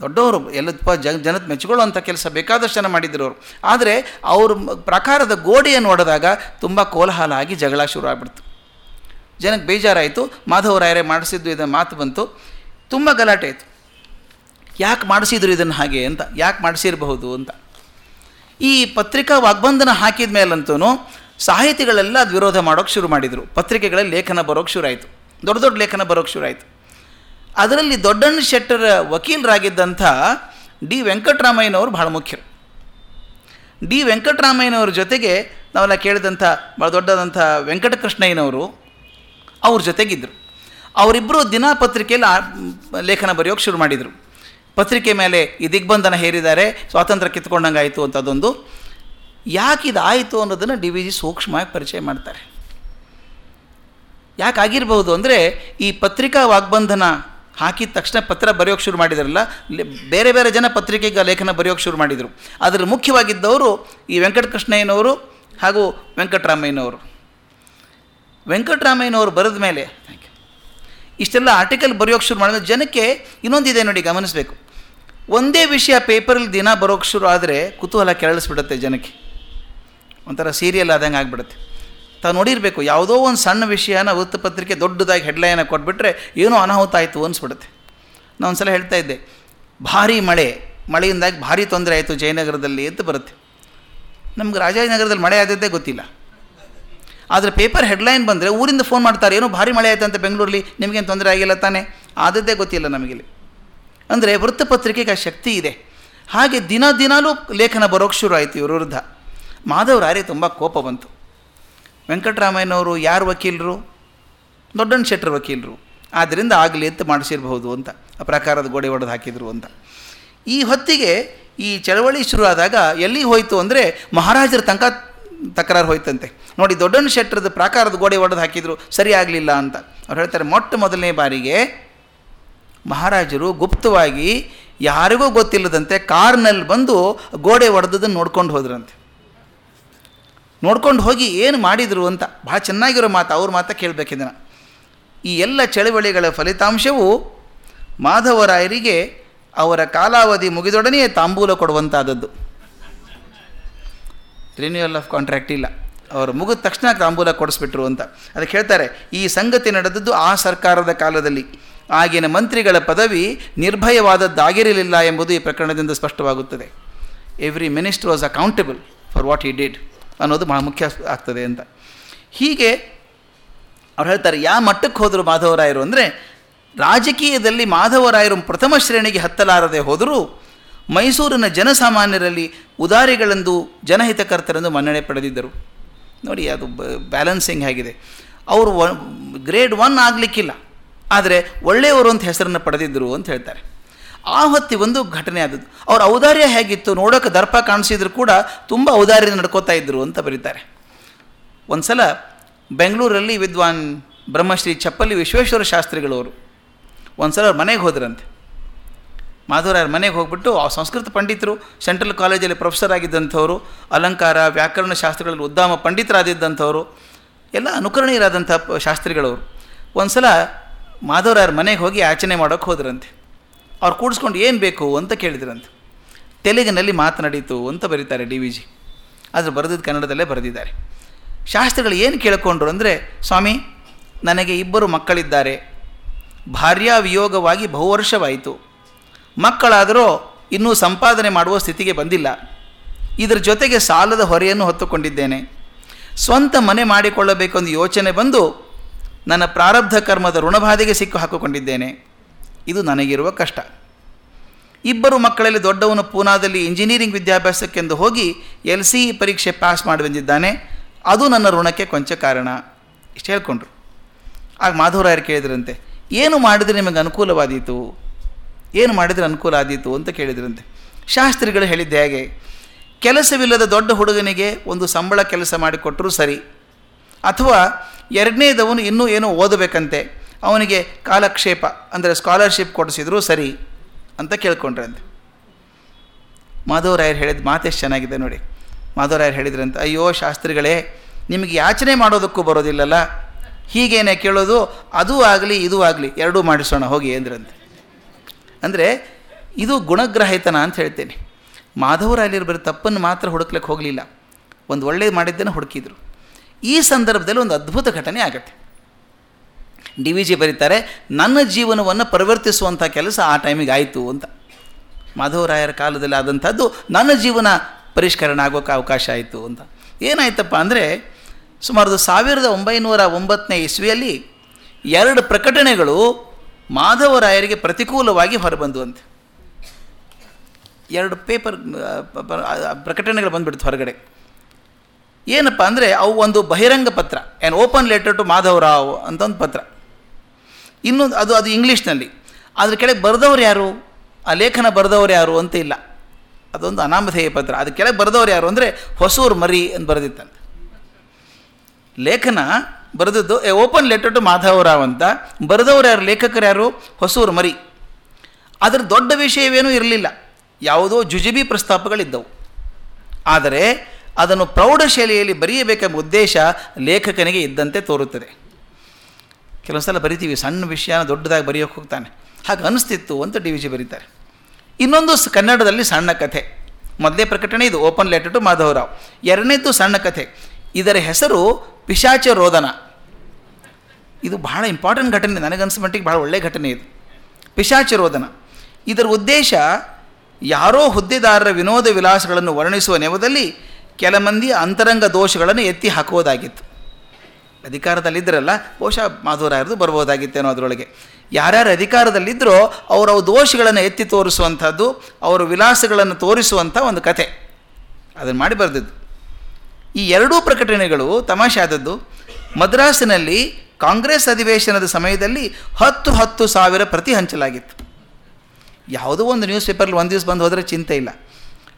A: ದೊಡ್ಡವರು ಎಲ್ಲದಪ್ಪ ಜನ, ಜನದ ಮೆಚ್ಕೊಳ್ಳುವಂಥ ಕೆಲಸ ಬೇಕಾದಷ್ಟು ಜನ ಮಾಡಿದ್ರು ಅವರು. ಆದರೆ ಅವರು ಪ್ರಕಾರದ ಗೋಡೆಯನ್ನು ಒಡೆದಾಗ ತುಂಬ ಕೋಲಾಹಲ ಆಗಿ ಜಗಳ ಶುರು ಆಗ್ಬಿಡ್ತು ಜನಕ್ಕೆ ಬೇಜಾರಾಯಿತು. ಮಾಧವರಾಯರೇ ಮಾಡಿಸಿದ್ದು ಇದನ್ನು ಮಾತು ಬಂತು. ತುಂಬ ಗಲಾಟೆ ಆಯಿತು. ಯಾಕೆ ಮಾಡಿಸಿದ್ರು ಇದನ್ನು ಹಾಗೆ ಅಂತ, ಯಾಕೆ ಮಾಡಿಸಿರಬಹುದು ಅಂತ. ಈ ಪತ್ರಿಕಾ ವಾಗ್ಬಂಧನ ಹಾಕಿದ ಮೇಲಂತೂ ಸಾಹಿತಿಗಳೆಲ್ಲ ಅದು ವಿರೋಧ ಮಾಡೋಕ್ಕೆ ಶುರು ಮಾಡಿದರು. ಪತ್ರಿಕೆಗಳಲ್ಲಿ ಲೇಖನ ಬರೋಕ್ಕೆ ಶುರು ಆಯಿತು. ದೊಡ್ಡ ದೊಡ್ಡ ಲೇಖನ ಬರೋಕ್ಕೆ ಶುರು ಆಯಿತು. ಅದರಲ್ಲಿ ದೊಡ್ಡಣ್ಣ ಶೆಟ್ಟರ ವಕೀಲರಾಗಿದ್ದಂಥ ಡಿ ವೆಂಕಟರಾಮಯ್ಯನವರು ಭಾಳ ಮುಖ್ಯರು. ಡಿ ವೆಂಕಟರಾಮಯ್ಯನವ್ರ ಜೊತೆಗೆ ನಾವೆಲ್ಲ ಕೇಳಿದಂಥ ಭಾಳ ದೊಡ್ಡದಂಥ ವೆಂಕಟಕೃಷ್ಣಯ್ಯನವರು ಅವ್ರ ಜೊತೆಗಿದ್ದರು ಅವರಿಬ್ಬರು ದಿನಪತ್ರಿಕೆಯಲ್ಲಿ ಲೇಖನ ಬರೆಯೋಕ್ಕೆ ಶುರು ಮಾಡಿದರು. ಪತ್ರಿಕೆ ಮೇಲೆ ಈ ದಿಗ್ಬಂಧನ ಹೇರಿದ್ದಾರೆ, ಸ್ವಾತಂತ್ರ್ಯ ಕಿತ್ಕೊಂಡಂಗಾಯಿತು ಅಂತ ಅದೊಂದು ಯಾಕೆ ಇದಾಯಿತು ಅನ್ನೋದನ್ನು ಡಿ ವಿ ಜಿ ಸೂಕ್ಷ್ಮವಾಗಿ ಪರಿಚಯ ಮಾಡ್ತಾರೆ. ಯಾಕಾಗಿರ್ಬೋದು ಅಂದರೆ ಈ ಪತ್ರಿಕಾ ವಾಗ್ಬಂಧನ ಹಾಕಿದ ತಕ್ಷಣ ಪತ್ರ ಬರೆಯೋಕ್ಕೆ ಶುರು ಮಾಡಿದ್ರಲ್ಲ ಬೇರೆ ಬೇರೆ ಜನ ಪತ್ರಿಕೆಗೆ ಲೇಖನ ಬರೆಯೋಕ್ಕೆ ಶುರು ಮಾಡಿದರು. ಅದರ ಮುಖ್ಯವಾಗಿದ್ದವರು ಈ ವೆಂಕಟಕೃಷ್ಣಯ್ಯನವರು ಹಾಗೂ ವೆಂಕಟರಾಮಯ್ಯನವರು. ವೆಂಕಟರಾಮಯ್ಯನವರು ಬರೆದ ಮೇಲೆ ಇಷ್ಟೆಲ್ಲ ಆರ್ಟಿಕಲ್ ಬರೆಯೋಕ್ಕೆ ಶುರು ಮಾಡಿದ್ರೆ ಜನಕ್ಕೆ ಇನ್ನೊಂದಿದೆ ನೋಡಿ ಗಮನಿಸಬೇಕು. ಒಂದೇ ವಿಷಯ ಪೇಪರಲ್ಲಿ ದಿನ ಬರೋಕ್ಕೆ ಶುರು ಆದರೆ ಕುತೂಹಲ ಕೆರಳಿಸ್ಬಿಡುತ್ತೆ ಜನಕ್ಕೆ. ಒಂಥರ ಸೀರಿಯಲ್ ಆದಂಗೆ ಆಗಿಬಿಡುತ್ತೆ. ತಾವು ನೋಡಿರಬೇಕು, ಯಾವುದೋ ಒಂದು ಸಣ್ಣ ವಿಷಯನ ವೃತ್ತಪತ್ರಿಕೆ ದೊಡ್ಡದಾಗಿ ಹೆಡ್ಲೈನ ಕೊಟ್ಬಿಟ್ರೆ ಏನೋ ಅನಾಹುತ ಆಯಿತು ಅನಿಸ್ಬಿಡುತ್ತೆ. ನಾನು ಒಂದು ಸಲ ಹೇಳ್ತಾ ಇದ್ದೆ, ಭಾರಿ ಮಳೆ, ಮಳೆಯಿಂದಾಗಿ ಭಾರಿ ತೊಂದರೆ ಆಯಿತು ಜಯನಗರದಲ್ಲಿ ಅಂತ ಬರುತ್ತೆ. ನಮ್ಗೆ ರಾಜಾಜಿನಗರದಲ್ಲಿ ಮಳೆ ಆದದ್ದೇ ಗೊತ್ತಿಲ್ಲ. ಆದರೆ ಪೇಪರ್ ಹೆಡ್ಲೈನ್ ಬಂದರೆ ಊರಿಂದ ಫೋನ್ ಮಾಡ್ತಾರೆ, ಏನೋ ಭಾರಿ ಮಳೆ ಆಯ್ತು ಅಂತ ಬೆಂಗಳೂರಲ್ಲಿ, ನಿಮಗೇನು ತೊಂದರೆ ಆಗಿಲ್ಲ ತಾನೇ? ಆದದ್ದೇ ಗೊತ್ತಿಲ್ಲ ನಮಗಿಲ್ಲಿ. ಅಂದರೆ ವೃತ್ತಪತ್ರಿಕೆಗೆ ಆ ಶಕ್ತಿ ಇದೆ. ಹಾಗೆ ದಿನ ದಿನಾಲೂ ಲೇಖನ ಬರೋಕ್ಕೆ ಶುರು ಆಯಿತು ಇವ್ರ ವಿರುದ್ಧ. ಮಾಧವ್ ರಾಯರಿಗೆ ತುಂಬ ಕೋಪ ಬಂತು. ವೆಂಕಟರಾಮಯ್ಯನವರು ಯಾರು ವಕೀಲರು? ದೊಡ್ಡಣ್ಣ ಶೆಟ್ಟರ್ ವಕೀಲರು. ಆದ್ದರಿಂದ ಆಗಲಿ ಅಂತ ಮಾಡಿಸಿರಬಹುದು ಅಂತ, ಆ ಪ್ರಕಾರದ ಗೋಡೆ ಒಡೆದು ಹಾಕಿದರು ಅಂತ. ಈ ಹೊತ್ತಿಗೆ ಈ ಚಳವಳಿ ಶುರು ಆದಾಗ ಎಲ್ಲಿ ಹೋಯಿತು ಅಂದರೆ ಮಹಾರಾಜರ ತನಕ ತಕರಾರು ಹೋಯ್ತಂತೆ. ನೋಡಿ, ದೊಡ್ಡಣ್ಣ ಶೆಟ್ಟರದ ಪ್ರಾಕಾರದ ಗೋಡೆ ಒಡೆದು ಹಾಕಿದ್ರು, ಸರಿ ಆಗಲಿಲ್ಲ ಅಂತ. ಅವ್ರು ಹೇಳ್ತಾರೆ, ಮೊಟ್ಟ ಮೊದಲನೇ ಬಾರಿಗೆ ಮಹಾರಾಜರು ಗುಪ್ತವಾಗಿ ಯಾರಿಗೂ ಗೊತ್ತಿಲ್ಲದಂತೆ ಕಾರ್ನಲ್ಲಿ ಬಂದು ಗೋಡೆ ಒಡೆದದನ್ನು ನೋಡ್ಕೊಂಡು ಹೋದ್ರಂತೆ. ನೋಡ್ಕೊಂಡು ಹೋಗಿ ಏನು ಮಾಡಿದರು ಅಂತ ಭಾಳ ಚೆನ್ನಾಗಿರೋ ಮಾತು, ಅವ್ರ ಮಾತ ಕೇಳಬೇಕಿದನ. ಈ ಎಲ್ಲ ಚಳವಳಿಗಳ ಫಲಿತಾಂಶವು ಮಾಧವರಾಯರಿಗೆ ಅವರ ಕಾಲಾವಧಿ ಮುಗಿದೊಡನೆಯೇ ತಾಂಬೂಲ ಕೊಡುವಂಥದ್ದು ರಿನ್ಯೂವಲ್ ಆಫ್ ಕಾಂಟ್ರಾಕ್ಟ್ ಇಲ್ಲ. ಅವರು ಮುಗಿದ ತಕ್ಷಣ ತಾಂಬೂಲ ಕೊಡಿಸ್ಬಿಟ್ರು ಅಂತ. ಅದಕ್ಕೆ ಹೇಳ್ತಾರೆ, ಈ ಸಂಗತಿ ನಡೆದದ್ದು ಆ ಸರ್ಕಾರದ ಕಾಲದಲ್ಲಿ. ಆಗಿನ ಮಂತ್ರಿಗಳ ಪದವಿ ನಿರ್ಭಯವಾದದ್ದಾಗಿರಲಿಲ್ಲ ಎಂಬುದು ಈ ಪ್ರಕರಣದಿಂದ ಸ್ಪಷ್ಟವಾಗುತ್ತದೆ. Every minister was accountable for what he did ಅನ್ನೋದು ಬಹಳ ಮುಖ್ಯ ಆಗ್ತದೆ ಅಂತ. ಹೀಗೆ ಅವ್ರು ಹೇಳ್ತಾರೆ ಯಾವ ಮಟ್ಟಕ್ಕೆ ಹೋದರು ಮಾಧವರಾಯರು? ಅಂದರೆ, ರಾಜಕೀಯದಲ್ಲಿ ಮಾಧವರಾಯರು ಪ್ರಥಮ ಶ್ರೇಣಿಗೆ ಹತ್ತಲಾರದೆ ಹೋದರೂ, ಮೈಸೂರಿನ ಜನಸಾಮಾನ್ಯರಲ್ಲಿ ಉದಾರಿಗಳೆಂದು ಜನಹಿತಕರ್ತರೆಂದು ಮನ್ನಣೆ ಪಡೆದಿದ್ದರು. ನೋಡಿ, ಅದು ಬ್ಯಾಲೆನ್ಸಿಂಗ್ ಆಗಿದೆ. ಅವರು ಗ್ರೇಡ್ ಒನ್ ಆಗಲಿಕ್ಕಿಲ್ಲ. ಆದರೆ ಒಳ್ಳೆಯವರು ಅಂತ ಹೆಸರನ್ನು ಪಡೆದಿದ್ದರು ಅಂತ ಹೇಳ್ತಾರೆ. ಆ ಹೊತ್ತಿ ಒಂದು ಘಟನೆ ಆದದ್ದು. ಅವ್ರ ಔದಾರ್ಯ ಹೇಗಿತ್ತು, ನೋಡೋಕೆ ದರ್ಪ ಕಾಣಿಸಿದ್ರು ಕೂಡ ತುಂಬ ಔದಾರ್ಯ ನಡ್ಕೋತಾ ಇದ್ದರು ಅಂತ ಬರೀತಾರೆ. ಒಂದು ಸಲ ಬೆಂಗಳೂರಲ್ಲಿ ವಿದ್ವಾನ್ ಬ್ರಹ್ಮಶ್ರೀ ಚಪ್ಪಲಿ ವಿಶ್ವೇಶ್ವರ ಶಾಸ್ತ್ರಿಗಳವರು ಒಂದು ಸಲ ಅವ್ರ ಮನೆಗೆ ಹೋದ್ರಂತೆ. ಮಾಧವರಾಯರ ಮನೆಗೆ ಹೋಗ್ಬಿಟ್ಟು ಆ ಸಂಸ್ಕೃತ ಪಂಡಿತರು, ಸೆಂಟ್ರಲ್ ಕಾಲೇಜಲ್ಲಿ ಪ್ರೊಫೆಸರ್ ಆಗಿದ್ದಂಥವರು, ಅಲಂಕಾರ, ವ್ಯಾಕರಣ ಶಾಸ್ತ್ರಗಳಲ್ಲಿ ಉದ್ದಾಮ ಪಂಡಿತರಾದಿದ್ದಂಥವರು, ಎಲ್ಲ ಅನುಕರಣೀಯರಾದಂಥ ಶಾಸ್ತ್ರಿಗಳವರು. ಒಂದು ಸಲ ಮಾಧವರಾಯರ ಮನೆಗೆ ಹೋಗಿ ಆಚನೆ ಮಾಡೋಕ್ಕೆ ಹೋದ್ರಂತೆ. ಅವ್ರು ಕೂಡಿಸ್ಕೊಂಡು ಏನು ಬೇಕು ಅಂತ ಕೇಳಿದ್ರಂತೆ. ತೆಲುಗಿನಲ್ಲಿ ಮಾತನಾಡಿತು ಅಂತ ಬರೀತಾರೆ ಡಿ ವಿ ಜಿ. ಆದರೆ ಬರೆದಿದ್ದು ಕನ್ನಡದಲ್ಲೇ ಬರೆದಿದ್ದಾರೆ. ಶಾಸ್ತ್ರಿಗಳು ಏನು ಕೇಳಿಕೊಂಡ್ರು ಅಂದರೆ, ಸ್ವಾಮಿ, ನನಗೆ ಇಬ್ಬರು ಮಕ್ಕಳಿದ್ದಾರೆ. ಭಾರ್ಯಾ ವಿಯೋಗವಾಗಿ ಬಹುವರ್ಷವಾಯಿತು. ಮಕ್ಕಳಾದರೂ ಇನ್ನೂ ಸಂಪಾದನೆ ಮಾಡುವ ಸ್ಥಿತಿಗೆ ಬಂದಿಲ್ಲ. ಇದರ ಜೊತೆಗೆ ಸಾಲದ ಹೊರೆಯನ್ನು ಹೊತ್ತುಕೊಂಡಿದ್ದೇನೆ. ಸ್ವಂತ ಮನೆ ಮಾಡಿಕೊಳ್ಳಬೇಕೆಂದು ಯೋಚನೆ ಬಂದು ನನ್ನ ಪ್ರಾರಬ್ಧ ಕರ್ಮದ ಋಣಬಾಧೆಗೆ ಸಿಕ್ಕು ಹಾಕಿಕೊಂಡಿದ್ದೇನೆ ಇದು ನನಗಿರುವ ಕಷ್ಟ. ಇಬ್ಬರು ಮಕ್ಕಳಲ್ಲಿ ದೊಡ್ಡವನು ಪೂನಾದಲ್ಲಿ ಇಂಜಿನಿಯರಿಂಗ್ ವಿದ್ಯಾಭ್ಯಾಸಕ್ಕೆಂದು ಹೋಗಿ ಎಲ್ ಸಿ ಪರೀಕ್ಷೆ ಪಾಸ್ ಮಾಡಿ ಬಂದಿದ್ದಾನೆ ಅದು ನನ್ನ ಋಣಕ್ಕೆ ಕೊಂಚ ಕಾರಣ. ಇಷ್ಟು ಹೇಳ್ಕೊಂಡ್ರು. ಆಗ ಮಾಧವರಾಯರು ಕೇಳಿದ್ರಂತೆ, ಏನು ಮಾಡಿದರೆ ನಿಮಗೆ ಅನುಕೂಲವಾದೀತು? ಏನು ಮಾಡಿದರೆ ಅನುಕೂಲ ಆದೀತು? ಅಂತ ಕೇಳಿದ್ರಂತೆ. ಶಾಸ್ತ್ರಿಗಳು ಹೇಳಿದ್ದೆ ಹೇಗೆ, ಕೆಲಸವಿಲ್ಲದ ದೊಡ್ಡ ಹುಡುಗನಿಗೆ ಒಂದು ಸಂಬಳ ಕೆಲಸ ಮಾಡಿಕೊಟ್ಟರೂ ಸರಿ. ಅಥವಾ ಎರಡನೇದವನು ಇನ್ನೂ ಏನೋ ಓದಬೇಕಂತೆ. ಅವನಿಗೆ ಕಾಲಕ್ಷೇಪ, ಅಂದರೆ ಸ್ಕಾಲರ್ಶಿಪ್ ಕೊಡಿಸಿದ್ರು ಸರಿ ಅಂತ ಕೇಳ್ಕೊಂಡ್ರಂತೆ. ಮಾಧವರಾಯರು ಹೇಳಿದ ಮಾತೆಷ್ಟು ಚೆನ್ನಾಗಿದೆ ನೋಡಿ. ಮಾಧವರಾಯರು ಹೇಳಿದ್ರಂತೆ, ಅಯ್ಯೋ ಶಾಸ್ತ್ರಿಗಳೇ, ನಿಮಗೆ ಯಾಚನೆ ಮಾಡೋದಕ್ಕೂ ಬರೋದಿಲ್ಲಲ್ಲ. ಹೀಗೇನೆ ಕೇಳೋದು, ಅದೂ ಆಗಲಿ, ಇದೂ ಆಗಲಿ, ಎರಡೂ ಮಾಡಿಸೋಣ, ಹೋಗಿ ಅಂದ್ರಂತೆ. ಅಂದರೆ ಇದು ಗುಣಗ್ರಹಿತನ ಅಂತ ಹೇಳ್ತೇನೆ. ಮಾಧವರಾಯರು ಬರೀ ತಪ್ಪನ್ನು ಮಾತ್ರ ಹುಡುಕ್ಲಿಕ್ಕೆ ಹೋಗಲಿಲ್ಲ. ಒಂದು ಒಳ್ಳೇದು ಮಾಡಿದ್ದನ್ನು ಹುಡುಕಿದ್ರು. ಈ ಸಂದರ್ಭದಲ್ಲಿ ಒಂದು ಅದ್ಭುತ ಘಟನೆ ಆಗತ್ತೆ. ಡಿ ವಿ ಜಿ ಬರೀತಾರೆ, ನನ್ನ ಜೀವನವನ್ನು ಪರಿವರ್ತಿಸುವಂಥ ಕೆಲಸ ಆ ಟೈಮಿಗೆ ಆಯಿತು ಅಂತ. ಮಾಧವರಾಯರ ಕಾಲದಲ್ಲಿ ಆದಂಥದ್ದು ನನ್ನ ಜೀವನ ಪರಿಷ್ಕರಣೆ ಆಗೋಕೆ ಅವಕಾಶ ಆಯಿತು ಅಂತ. ಏನಾಯ್ತಪ್ಪ ಅಂದರೆ, ಸುಮಾರು ಸಾವಿರದ ಒಂಬೈನೂರ ಒಂಬತ್ತನೇ ಇಸ್ವಿಯಲ್ಲಿ ಎರಡು ಪ್ರಕಟಣೆಗಳು ಮಾಧವರಾಯರಿಗೆ ಪ್ರತಿಕೂಲವಾಗಿ ಹೊರಬಂದುವಂತೆ. ಎರಡು ಪೇಪರ್ ಪ್ರಕಟಣೆಗಳು ಬಂದುಬಿಡ್ತು ಹೊರಗಡೆ. ಏನಪ್ಪ ಅಂದರೆ, ಅವು ಒಂದು ಬಹಿರಂಗ ಪತ್ರ an open letter to Madhavrao ಅಂತ ಒಂದು ಪತ್ರ. ಇನ್ನೊಂದು, ಅದು ಅದು ಇಂಗ್ಲೀಷ್ನಲ್ಲಿ. ಅದ್ರ ಕೆಳಗೆ ಬರೆದವ್ರು ಯಾರು? ಆ ಲೇಖನ ಬರೆದವರು ಯಾರು ಅಂತ ಇಲ್ಲ. ಅದೊಂದು ಅನಾಮಧೇಯ ಪತ್ರ. ಅದ್ರ ಕೆಳಗೆ ಬರೆದವರು ಯಾರು ಅಂದರೆ ಹೊಸೂರು ಮರಿ ಅಂತ ಬರೆದಿತ್ತಂತೆ ಲೇಖನ ಬರೆದದ್ದು a open letter to Madhavrao ಅಂತ. ಬರೆದವರು ಯಾರು? ಲೇಖಕರು ಯಾರು? ಹೊಸೂರು ಮರಿ. ಅದರ ದೊಡ್ಡ ವಿಷಯವೇನೂ ಇರಲಿಲ್ಲ. ಯಾವುದೋ ಜುಜುಬಿ ಪ್ರಸ್ತಾಪಗಳಿದ್ದವು. ಆದರೆ ಅದನ್ನು ಪ್ರೌಢಶೈಲಿಯಲ್ಲಿ ಬರೆಯಬೇಕೆಂಬ ಉದ್ದೇಶ ಲೇಖಕನಿಗೆ ಇದ್ದಂತೆ ತೋರುತ್ತದೆ. ಕೆಲವು ಸಲ ಬರಿತೀವಿ, ಸಣ್ಣ ವಿಷಯನ ದೊಡ್ಡದಾಗಿ ಬರೆಯೋಕ್ಕೆ ಹೋಗ್ತಾನೆ. ಹಾಗೆ ಅನಿಸ್ತಿತ್ತು ಅಂತ ಡಿ ವಿ ಜಿ ಬರೀತಾರೆ. ಇನ್ನೊಂದು ಕನ್ನಡದಲ್ಲಿ ಸಣ್ಣ ಕಥೆ. ಮೊದಲೇ ಪ್ರಕಟಣೆ ಇದು, ಓಪನ್ ಲೆಟರ್ ಟು ಮಾಧವರಾವ್. ಎರಡನೇದ್ದು ಸಣ್ಣ ಕಥೆ. ಇದರ ಹೆಸರು ಪಿಶಾಚ ರೋದನ. ಇದು ಬಹಳ ಇಂಪಾರ್ಟೆಂಟ್ ಘಟನೆ ನನಗನ್ಸ ಮಟ್ಟಿಗೆ ಭಾಳ ಒಳ್ಳೆಯ ಘಟನೆ ಇದು. ಪಿಶಾಚ ರೋದನ. ಇದರ ಉದ್ದೇಶ, ಯಾರೋ ಹುದ್ದೆದಾರರ ವಿನೋದ ವಿಲಾಸಗಳನ್ನು ವರ್ಣಿಸುವ ನೆವದಲ್ಲಿ ಕೆಲ ಮಂದಿ ಅಂತರಂಗ ದೋಷಗಳನ್ನು ಎತ್ತಿ ಹಾಕುವುದಾಗಿತ್ತು. ಅಧಿಕಾರದಲ್ಲಿದ್ದರಲ್ಲ ಬಹುಶಃ ಮಾಧವರಾಯರದು ಬರ್ಬೋದಾಗಿತ್ತೇನೋ ಅದರೊಳಗೆ. ಯಾರ್ಯಾರು ಅಧಿಕಾರದಲ್ಲಿದ್ದರೋ ಅವರು ಅವು ದೋಷಗಳನ್ನು ಎತ್ತಿ ತೋರಿಸುವಂಥದ್ದು, ಅವರ ವಿಲಾಸಗಳನ್ನು ತೋರಿಸುವಂಥ ಒಂದು ಕಥೆ. ಅದನ್ನು ಮಾಡಿ ಬರೆದಿದ್ದು. ಈ ಎರಡೂ ಪ್ರಕಟಣೆಗಳು ತಮಾಷೆ ಆದದ್ದು, ಮದ್ರಾಸಿನಲ್ಲಿ ಕಾಂಗ್ರೆಸ್ ಅಧಿವೇಶನದ ಸಮಯದಲ್ಲಿ ಹತ್ತು ಹತ್ತು ಸಾವಿರ ಪ್ರತಿ ಹಂಚಲಾಗಿತ್ತು. ಯಾವುದೋ ಒಂದು ನ್ಯೂಸ್ ಪೇಪರ್ಲಿ ಒಂದು ದಿವಸ ಬಂದು ಹೋದರೆ ಚಿಂತೆ ಇಲ್ಲ.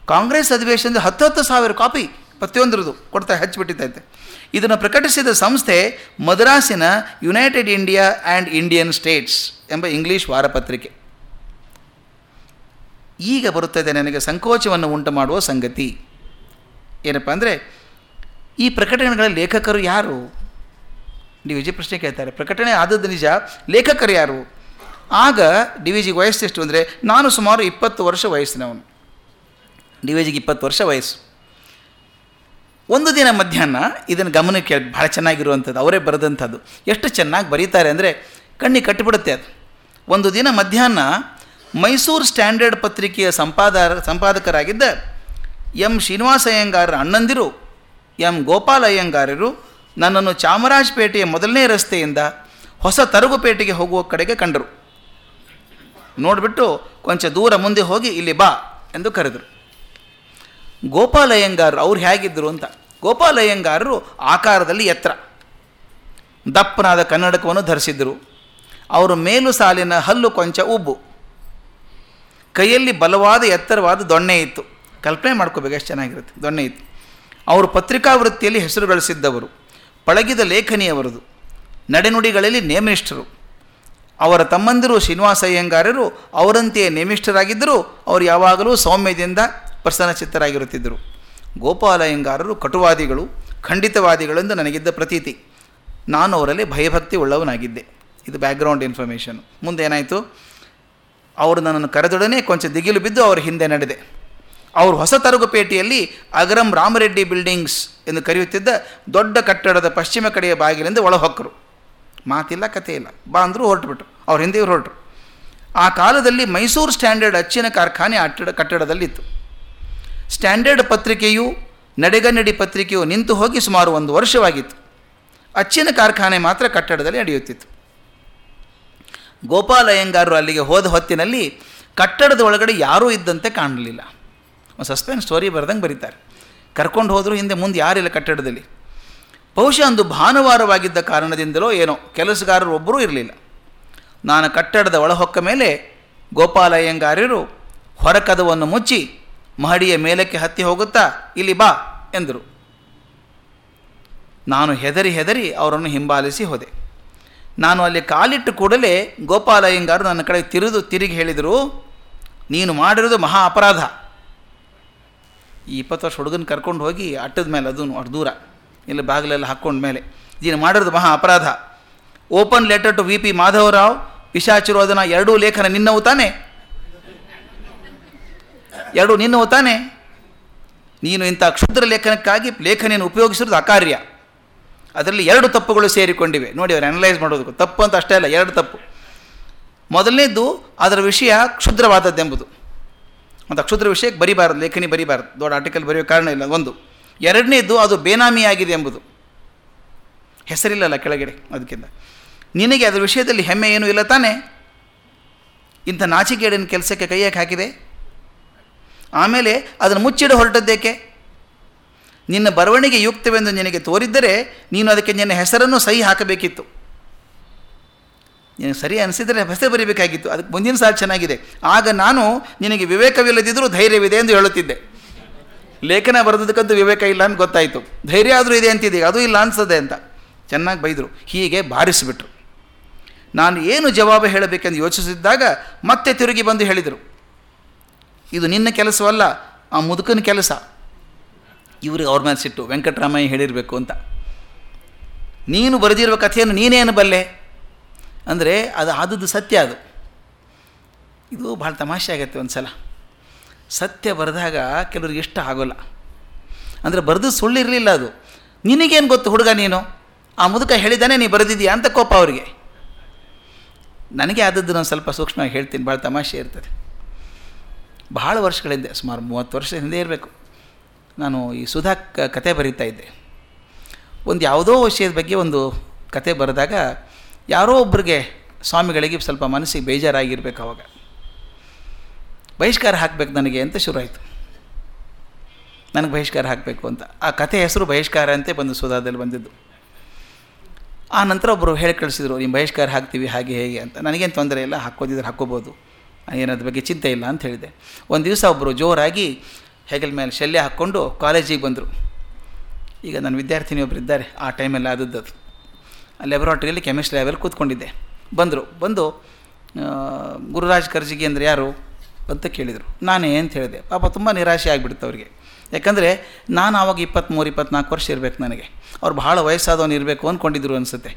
A: ಕಾಂಗ್ರೆಸ್ ಅಧಿವೇಶನದ ಹತ್ತು ಹತ್ತು ಸಾವಿರ ಕಾಪಿ ಪ್ರತಿಯೊಂದರದು ಕೊಡ್ತಾ ಹಚ್ಚಿಬಿಟ್ಟಿದ್ದೈತೆ. ಇದನ್ನು ಪ್ರಕಟಿಸಿದ ಸಂಸ್ಥೆ ಮದ್ರಾಸಿನ United India and Indian States ಎಂಬ ಇಂಗ್ಲೀಷ್ ವಾರಪತ್ರಿಕೆ. ಈಗ ಬರುತ್ತದೆ ನನಗೆ ಸಂಕೋಚವನ್ನು ಉಂಟು ಮಾಡುವ ಸಂಗತಿ. ಏನಪ್ಪ ಅಂದರೆ, ಈ ಪ್ರಕಟಣೆಗಳ ಲೇಖಕರು ಯಾರು? ಡಿ ವಿ ಜಿ ಪ್ರಶ್ನೆ ಕೇಳ್ತಾರೆ. ಪ್ರಕಟಣೆ ಆದದ್ದು ನಿಜ, ಲೇಖಕರು ಯಾರು? ಆಗ ಡಿ ವಿ ಜಿಗೆ ವಯಸ್ಸು ಎಷ್ಟು ಅಂದರೆ, ನಾನು ಸುಮಾರು ಇಪ್ಪತ್ತು ವರ್ಷ ವಯಸ್ಸಿನವನು. ಡಿ ವಿ ಜಿಗೆ ಇಪ್ಪತ್ತು ವರ್ಷ ವಯಸ್ಸು. ಒಂದು ದಿನ ಮಧ್ಯಾಹ್ನ ಇದನ್ನು ಗಮನಕ್ಕೆ ಭಾಳ ಚೆನ್ನಾಗಿರುವಂಥದ್ದು, ಅವರೇ ಬರೆದಂಥದ್ದು. ಎಷ್ಟು ಚೆನ್ನಾಗಿ ಬರೀತಾರೆ ಅಂದರೆ ಕಣ್ಣಿಗೆ ಕಟ್ಟಿಬಿಡುತ್ತೆ ಅದು. ಒಂದು ದಿನ ಮಧ್ಯಾಹ್ನ ಮೈಸೂರು ಸ್ಟ್ಯಾಂಡರ್ಡ್ ಪತ್ರಿಕೆಯ ಸಂಪಾದ ಸಂಪಾದಕರಾಗಿದ್ದ ಎಂ ಶ್ರೀನಿವಾಸ ಅಯ್ಯಂಗಾರರ ಅಣ್ಣಂದಿರು, ಎಂ ಗೋಪಾಲ ಅಯ್ಯಂಗಾರರು ನನ್ನನ್ನು ಚಾಮರಾಜಪೇಟೆಯ ಮೊದಲನೇ ರಸ್ತೆಯಿಂದ ಹೊಸ ತರಗುಪೇಟೆಗೆ ಹೋಗುವ ಕಡೆಗೆ ಕಂಡರು. ನೋಡಿಬಿಟ್ಟು ಕೊಂಚ ದೂರ ಮುಂದೆ ಹೋಗಿ ಇಲ್ಲಿ ಬಾ ಎಂದು ಕರೆದರು. ಗೋಪಾಲ ಅಯ್ಯಂಗಾರರು ಅವ್ರು ಹೇಗಿದ್ದರು ಅಂತ. ಗೋಪಾಲಯ್ಯಂಗಾರರು ಆಕಾರದಲ್ಲಿ ಎತ್ತರ ದಪ್ಪನಾದ ಕನ್ನಡಕವನ್ನು ಧರಿಸಿದ್ದರು ಅವರು ಮೇಲು ಸಾಲಿನ ಹಲ್ಲು ಕೊಂಚ ಉಬ್ಬು. ಕೈಯಲ್ಲಿ ಬಲವಾದ ಎತ್ತರವಾದ ದೊಣ್ಣೆ ಇತ್ತು. ಕಲ್ಪನೆ ಮಾಡ್ಕೋಬೇಕು ಎಷ್ಟು ಚೆನ್ನಾಗಿರುತ್ತೆ. ದೊಣ್ಣೆ ಇತ್ತು. ಅವರು ಪತ್ರಿಕಾ ವೃತ್ತಿಯಲ್ಲಿ ಹೆಸರು ಗಳಿಸಿದ್ದವರು. ಪಳಗಿದ ಲೇಖನಿಯವರದು. ನಡೆನುಡಿಗಳಲ್ಲಿ ನೇಮಿಷ್ಠರು ಅವರ ತಮ್ಮಂದಿರು ಶ್ರೀನಿವಾಸ ಅಯ್ಯಂಗಾರರು ಅವರಂತೆಯೇ ನೇಮಿಷ್ಠರಾಗಿದ್ದರೂ, ಅವರು ಯಾವಾಗಲೂ ಸೌಮ್ಯದಿಂದ ಪ್ರಸನ್ನಚಿತ್ತರಾಗಿರುತ್ತಿದ್ದರು ಗೋಪಾಲ ಅಯ್ಯಂಗಾರರು ಕಟುವಾದಿಗಳು, ಖಂಡಿತವಾದಿಗಳೆಂದು ನನಗಿದ್ದ ಪ್ರತೀತಿ. ನಾನು ಅವರಲ್ಲಿ ಭಯಭಕ್ತಿ ಉಳ್ಳವನಾಗಿದ್ದೆ. ಇದು ಬ್ಯಾಕ್ಗ್ರೌಂಡ್ ಇನ್ಫಾರ್ಮೇಷನ್ ಮುಂದೆ ಏನಾಯಿತು? ಅವರು ನನ್ನನ್ನು ಕರೆದೊಡನೆ ಕೊಂಚ ದಿಗಿಲು ಬಿದ್ದು ಅವರ ಹಿಂದೆ ನಡೆದೆ. ಅವರು ಹೊಸ ತರಗುಪೇಟೆಯಲ್ಲಿ ಅಗರಂ ರಾಮರೆಡ್ಡಿ ಬಿಲ್ಡಿಂಗ್ಸ್ ಎಂದು ಕರೆಯುತ್ತಿದ್ದ ದೊಡ್ಡ ಕಟ್ಟಡದ ಪಶ್ಚಿಮ ಕಡೆಯ ಬಾಗಿಲಿಂದ ಒಳಹೊಕ್ಕರು. ಮಾತಿಲ್ಲ ಕಥೆ ಇಲ್ಲ ಬಾ ಅಂದರೂ ಹೊರಟುಬಿಟ್ರು. ಅವ್ರ ಹಿಂದೆ ಇವ್ರು ಹೊರಟರು. ಆ ಕಾಲದಲ್ಲಿ ಮೈಸೂರು ಸ್ಟ್ಯಾಂಡರ್ಡ್ ಅಚ್ಚಿನ ಕಾರ್ಖಾನೆ ಅಟ್ಟಡ ಕಟ್ಟಡದಲ್ಲಿತ್ತು. ಸ್ಟ್ಯಾಂಡರ್ಡ್ ಪತ್ರಿಕೆಯು, ನಡೆಗನ್ನಡಿ ಪತ್ರಿಕೆಯು ನಿಂತು ಹೋಗಿ ಸುಮಾರು ಒಂದು ವರ್ಷವಾಗಿತ್ತು. ಅಚ್ಚಿನ ಕಾರ್ಖಾನೆ ಮಾತ್ರ ಕಟ್ಟಡದಲ್ಲಿ ನಡೆಯುತ್ತಿತ್ತು. ಗೋಪಾಲ ಅಯ್ಯಂಗಾರರು ಅಲ್ಲಿಗೆ ಹೋದ ಹೊತ್ತಿನಲ್ಲಿ ಕಟ್ಟಡದ ಒಳಗಡೆ ಯಾರೂ ಇದ್ದಂತೆ ಕಾಣಲಿಲ್ಲ. ಒಂದು ಸಸ್ಪೆನ್ಸ್ ಸ್ಟೋರಿ ಬರೆದಂಗೆ ಬರೀತಾರೆ. ಕರ್ಕೊಂಡು ಹೋದರೂ ಹಿಂದೆ ಮುಂದೆ ಯಾರಿಲ್ಲ ಕಟ್ಟಡದಲ್ಲಿ. ಬಹುಶಃ ಒಂದು ಭಾನುವಾರವಾಗಿದ್ದ ಕಾರಣದಿಂದಲೋ ಏನೋ ಕೆಲಸಗಾರರು ಒಬ್ಬರೂ ಇರಲಿಲ್ಲ. ನಾನು ಕಟ್ಟಡದ ಒಳಹೊಕ್ಕ ಮೇಲೆ ಗೋಪಾಲ ಅಯ್ಯಂಗಾರ್ಯರು ಹೊರಕದವನ್ನು ಮುಚ್ಚಿ ಮಹಡಿಯ ಮೇಲಕ್ಕೆ ಹತ್ತಿ ಹೋಗುತ್ತಾ, ಇಲ್ಲಿ ಬಾ ಎಂದರು. ನಾನು ಹೆದರಿ ಹೆದರಿ ಅವರನ್ನು ಹಿಂಬಾಲಿಸಿ ಹೋದೆ. ನಾನು ಅಲ್ಲಿ ಕಾಲಿಟ್ಟು ಕೂಡಲೇ ಗೋಪಾಲಯ್ಯಂಗಾರು ನನ್ನ ಕಡೆ ತಿರುದು ತಿರುಗಿ ಹೇಳಿದರು, ನೀನು ಮಾಡಿರೋದು ಮಹಾ ಅಪರಾಧ. ಈ ಇಪ್ಪತ್ತು ವರ್ಷ ಹುಡುಗನ ಕರ್ಕೊಂಡು ಹೋಗಿ ಅಟ್ಟದ ಮೇಲೆ ಅದು ಅಷ್ಟು ದೂರ. ಇಲ್ಲಿ ಬಾಗಿಲೆಲ್ಲ ಹಾಕ್ಕೊಂಡ ಮೇಲೆ. ನೀನು ಮಾಡಿರೋದು ಮಹಾ ಅಪರಾಧ. Open letter to V P Madhavrao ಪಿಶಾಚಿರೋದನ ಎರಡೂ ಲೇಖನ ನಿನ್ನವು ತಾನೆ? ಎರಡೂ ನಿನ್ನವು ತಾನೆ. ನೀನು ಇಂಥ ಕ್ಷುದ್ರ ಲೇಖನಕ್ಕಾಗಿ ಲೇಖನೆಯನ್ನು ಉಪಯೋಗಿಸಿರೋದು ಅಕಾರ್ಯ. ಅದರಲ್ಲಿ ಎರಡು ತಪ್ಪುಗಳು ಸೇರಿಕೊಂಡಿವೆ. ನೋಡಿ, ಅವ್ರು ಅನಲೈಸ್ ಮಾಡೋದಕ್ಕೆ ತಪ್ಪು ಅಂತ ಅಷ್ಟೇ ಅಲ್ಲ, ಎರಡು ತಪ್ಪು. ಮೊದಲನೇದು ಅದರ ವಿಷಯ ಕ್ಷುದ್ರವಾದದ್ದೆಂಬುದು. ಮತ್ತು ಅಕ್ಷುದ್ರ ವಿಷಯಕ್ಕೆ ಬರಿಬಾರದು, ಲೇಖನಿ ಬರಿಬಾರದು. ದೊಡ್ಡ ಆರ್ಟಿಕಲ್ ಬರೆಯೋ ಕಾರಣ ಇಲ್ಲ, ಒಂದು. ಎರಡನೇದು ಅದು ಬೇನಾಮಿಯಾಗಿದೆ ಎಂಬುದು ಹೆಸರಿಲ್ಲಲ್ಲ ಕೆಳಗಡೆ, ಅದಕ್ಕಿಂತ. ನಿನಗೆ ಅದರ ವಿಷಯದಲ್ಲಿ ಹೆಮ್ಮೆ ಏನೂ ಇಲ್ಲ ತಾನೇ. ಇಂಥ ನಾಚಿಕೇಡಿನ ಕೆಲಸಕ್ಕೆ ಕೈಯಾಕೆ ಹಾಕಿದೆ. ಆಮೇಲೆ ಅದನ್ನು ಮುಚ್ಚಿಡ ಹೊರಟದ್ದೇಕೆ ನಿನ್ನ ಬರವಣಿಗೆ ಯುಕ್ತವೆಂದು ನಿನಗೆ ತೋರಿದ್ದರೆ ನೀನು ಅದಕ್ಕೆ ನಿನ್ನ ಹೆಸರನ್ನು ಸಹಿ ಹಾಕಬೇಕಿತ್ತು. ನಿನಗೆ ಸರಿ ಅನಿಸಿದರೆ ಹೆಸರು ಬರೀಬೇಕಾಗಿತ್ತು. ಅದಕ್ಕೆ ಮುಂದಿನ ಸಾಲು ಚೆನ್ನಾಗಿದೆ. ಆಗ ನಾನು ನಿನಗೆ ವಿವೇಕವಿಲ್ಲದಿದ್ದರೂ ಧೈರ್ಯವಿದೆ ಎಂದು ಹೇಳುತ್ತಿದ್ದೆ. ಲೇಖನ ಬರೆದಕ್ಕಂತೂ ವಿವೇಕ ಇಲ್ಲ ಅಂತ ಗೊತ್ತಾಯಿತು. ಧೈರ್ಯ ಆದರೂ ಇದೆ ಅಂತಿದೆ ಅದು ಇಲ್ಲ ಅನಿಸ್ತದೆ ಅಂತ. ಚೆನ್ನಾಗಿ ಬೈದರು. ಹೀಗೆ ಬಾರಿಸಿಬಿಟ್ರು. ನಾನು ಏನು ಜವಾಬು ಹೇಳಬೇಕೆಂದು ಯೋಚಿಸಿದ್ದಾಗ ಮತ್ತೆ ತಿರುಗಿ ಬಂದು ಹೇಳಿದರು. ಇದು ನಿನ್ನ ಕೆಲಸವಲ್ಲ, ಆ ಮುದುಕನ ಕೆಲಸ. ಇವ್ರಿಗೆ ಅವ್ರ ಮೇಲೆ ಸಿಟ್ಟು, ವೆಂಕಟರಾಮಯ್ಯ ಹೇಳಿರಬೇಕು ಅಂತ. ನೀನು ಬರೆದಿರುವ ಕಥೆಯನ್ನು ನೀನೇನು ಬಲ್ಲೆ ಅಂದರೆ ಅದು ಆದದ್ದು ಸತ್ಯ ಅದು. ಇದು ಭಾಳ ತಮಾಷೆ ಆಗತ್ತೆ ಒಂದು ಸಲ ಸತ್ಯ ಬರೆದಾಗ ಕೆಲವ್ರಿಗೆ ಇಷ್ಟ ಆಗೋಲ್ಲ. ಅಂದರೆ ಬರೆದು ಸುಳ್ಳಿರಲಿಲ್ಲ ಅದು. ನಿನಗೇನು ಗೊತ್ತು ಹುಡುಗ ನೀನು? ಆ ಮುದುಕ ಹೇಳಿದ್ದಾನೆ, ನೀ ಬರೆದಿದ್ದೀಯಾ ಅಂತ ಕೋಪ ಅವರಿಗೆ. ನನಗೆ ಆದದ್ದು ನಾನು ಸ್ವಲ್ಪ ಸೂಕ್ಷ್ಮವಾಗಿ ಹೇಳ್ತೀನಿ, ಭಾಳ ತಮಾಷೆ ಇರ್ತದೆ. ಭಾಳ ವರ್ಷಗಳಿಂದ, ಸುಮಾರು ಮೂವತ್ತು ವರ್ಷ ಹಿಂದೆ ಇರಬೇಕು. ನಾನು ಈ ಸುಧಾ ಕತೆ ಬರೀತಾ ಇದ್ದೆ. ಒಂದು ಯಾವುದೋ ವಿಷಯದ ಬಗ್ಗೆ ಒಂದು ಕತೆ ಬರೆದಾಗ ಯಾರೋ ಒಬ್ಬರಿಗೆ ಸ್ವಾಮಿಗಳಿಗೆ ಸ್ವಲ್ಪ ಮನಸ್ಸಿಗೆ ಬೇಜಾರಾಗಿರ್ಬೇಕು ಅವಾಗ. ಬಹಿಷ್ಕಾರ ಹಾಕಬೇಕು ನನಗೆ ಅಂತ ಶುರುವಾಯಿತು. ನನಗೆ ಬಹಿಷ್ಕಾರ ಹಾಕಬೇಕು ಅಂತ. ಆ ಕತೆ ಹೆಸರು ಬಹಿಷ್ಕಾರ ಅಂತೆ ಬಂದು ಸುಧಾದಲ್ಲಿ ಬಂದಿದ್ದು. ಆ ನಂತರ ಒಬ್ಬರು ಹೇಳಿ ಕಳಿಸಿದ್ರು ನೀವು ಬಹಿಷ್ಕಾರ ಹಾಕ್ತೀವಿ, ಹಾಗೆ, ಹೇಗೆ ಅಂತ. ನನಗೇನು ತೊಂದರೆ ಇಲ್ಲ ಹಾಕೋದಿದ್ರೆ ಹಾಕ್ಕೋಬೋದು. ಏನದ್ರ ಬಗ್ಗೆ ಚಿಂತೆ ಇಲ್ಲ ಅಂತ ಹೇಳಿದೆ. ಒಂದು ದಿವಸ ಒಬ್ಬರು ಜೋರಾಗಿ ಹೆಗಲ ಮೇಲೆ ಶಲ್ಯ ಹಾಕ್ಕೊಂಡು ಕಾಲೇಜಿಗೆ ಬಂದರು. ಈಗ ನನ್ನ ವಿದ್ಯಾರ್ಥಿನಿ ಒಬ್ಬರು ಇದ್ದಾರೆ, ಆ ಟೈಮಲ್ಲಿ ಆದದ್ದು ಲ್ಯಾಬೊರೇಟ್ರಿಯಲ್ಲಿ ಕೆಮಿಸ್ಟ್ರಿ ಲ್ಯಾಬಲ್ಲಿ ಕೂತ್ಕೊಂಡಿದ್ದೆ. ಬಂದರು, ಬಂದು ಗುರುರಾಜ್ ಕರ್ಜಿಗೆ ಅಂದರೆ ಯಾರು ಅಂತ ಕೇಳಿದರು. ನಾನೇ ಅಂತ ಹೇಳಿದೆ. ಪಾಪ ತುಂಬ ನಿರಾಶೆ ಆಗಿಬಿಡ್ತು ಅವರಿಗೆ. ಯಾಕಂದರೆ ನಾನು ಆವಾಗ ಇಪ್ಪತ್ತ್ಮೂರು ಇಪ್ಪತ್ತ್ನಾಲ್ಕು ವರ್ಷ ಇರಬೇಕು ನನಗೆ. ಅವ್ರು ಭಾಳ ವಯಸ್ಸಾದವನು ಇರಬೇಕು ಅಂದ್ಕೊಂಡಿದ್ರು ಅನಿಸುತ್ತೆ.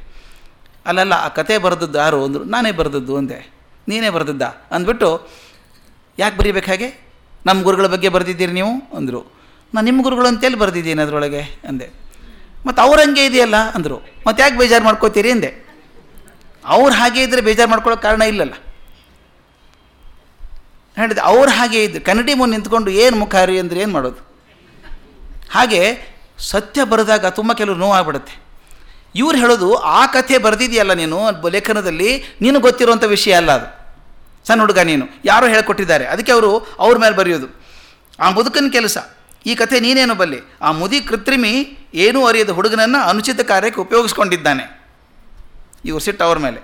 A: ಅಲ್ಲಲ್ಲ, ಆ ಕತೆ ಬರೆದದ್ದು ಯಾರು ಅಂದರು, ನಾನೇ ಬರೆದದ್ದು ಅಂದೆ. ನೀನೇ ಬರೆದಿದ್ದ ಅಂದ್ಬಿಟ್ಟು, ಯಾಕೆ ಬರೀಬೇಕು ಹಾಗೆ? ನಮ್ಮ ಗುರುಗಳ ಬಗ್ಗೆ ಬರೆದಿದ್ದೀರಿ ನೀವು? ಅಂದರು. ನಾನು ನಿಮ್ಮ ಗುರುಗಳು ಅಂತೇಳಿ ಬರೆದಿದ್ದೀನಿ ಅದರೊಳಗೆ? ಅಂದೆ. ಮತ್ತು ಅವ್ರ ಹಂಗೆ ಇದೆಯಲ್ಲ? ಅಂದರು. ಮತ್ತು ಯಾಕೆ ಬೇಜಾರು ಮಾಡ್ಕೋತೀರಿ? ಅಂದೆ. ಅವ್ರು ಹಾಗೆ ಇದ್ದರೆ ಬೇಜಾರು ಮಾಡ್ಕೊಳ್ಳೋಕೆ ಕಾರಣ ಇಲ್ಲಲ್ಲ. ಹೇಳಿದೆ, ಅವ್ರು ಹಾಗೆ ಇದ್ದು ಕನ್ನಡಿ ಮುಂದೆ ನಿಂತ್ಕೊಂಡು ಏನು ಮುಖ ರೀ ಅಂದರೆ ಏನು ಮಾಡೋದು? ಹಾಗೆ ಸತ್ಯ ಬರೆದಾಗ ತುಂಬ ಕೆಲವು ನೋವಾಗ್ಬಿಡುತ್ತೆ. ಇವ್ರು ಹೇಳೋದು, ಆ ಕಥೆ ಬರೆದಿದೆಯಲ್ಲ ನೀನು, ಲೇಖನದಲ್ಲಿ ನೀನು ಗೊತ್ತಿರುವಂಥ ವಿಷಯ ಅಲ್ಲ ಅದು. ಸಣ್ಣ ಹುಡುಗ ನೀನು. ಯಾರೋ ಹೇಳಿಕೊಟ್ಟಿದ್ದಾರೆ. ಅದಕ್ಕೆ ಅವರು ಅವ್ರ ಮೇಲೆ ಬರೆಯೋದು. ಆ ಮುದುಕನ ಕೆಲಸ. ಈ ಕಥೆ ನೀನೇನು ಬಲ್ಲಿ? ಆ ಮುದಿ ಕೃತ್ರಿಮಿ ಏನೂ ಅರಿಯದ ಹುಡುಗನನ್ನು ಅನುಚಿತ ಕಾರ್ಯಕ್ಕೆ ಉಪಯೋಗಿಸ್ಕೊಂಡಿದ್ದಾನೆ. ಇವರು ಸಿಟ್ಟು ಅವ್ರ ಮೇಲೆ.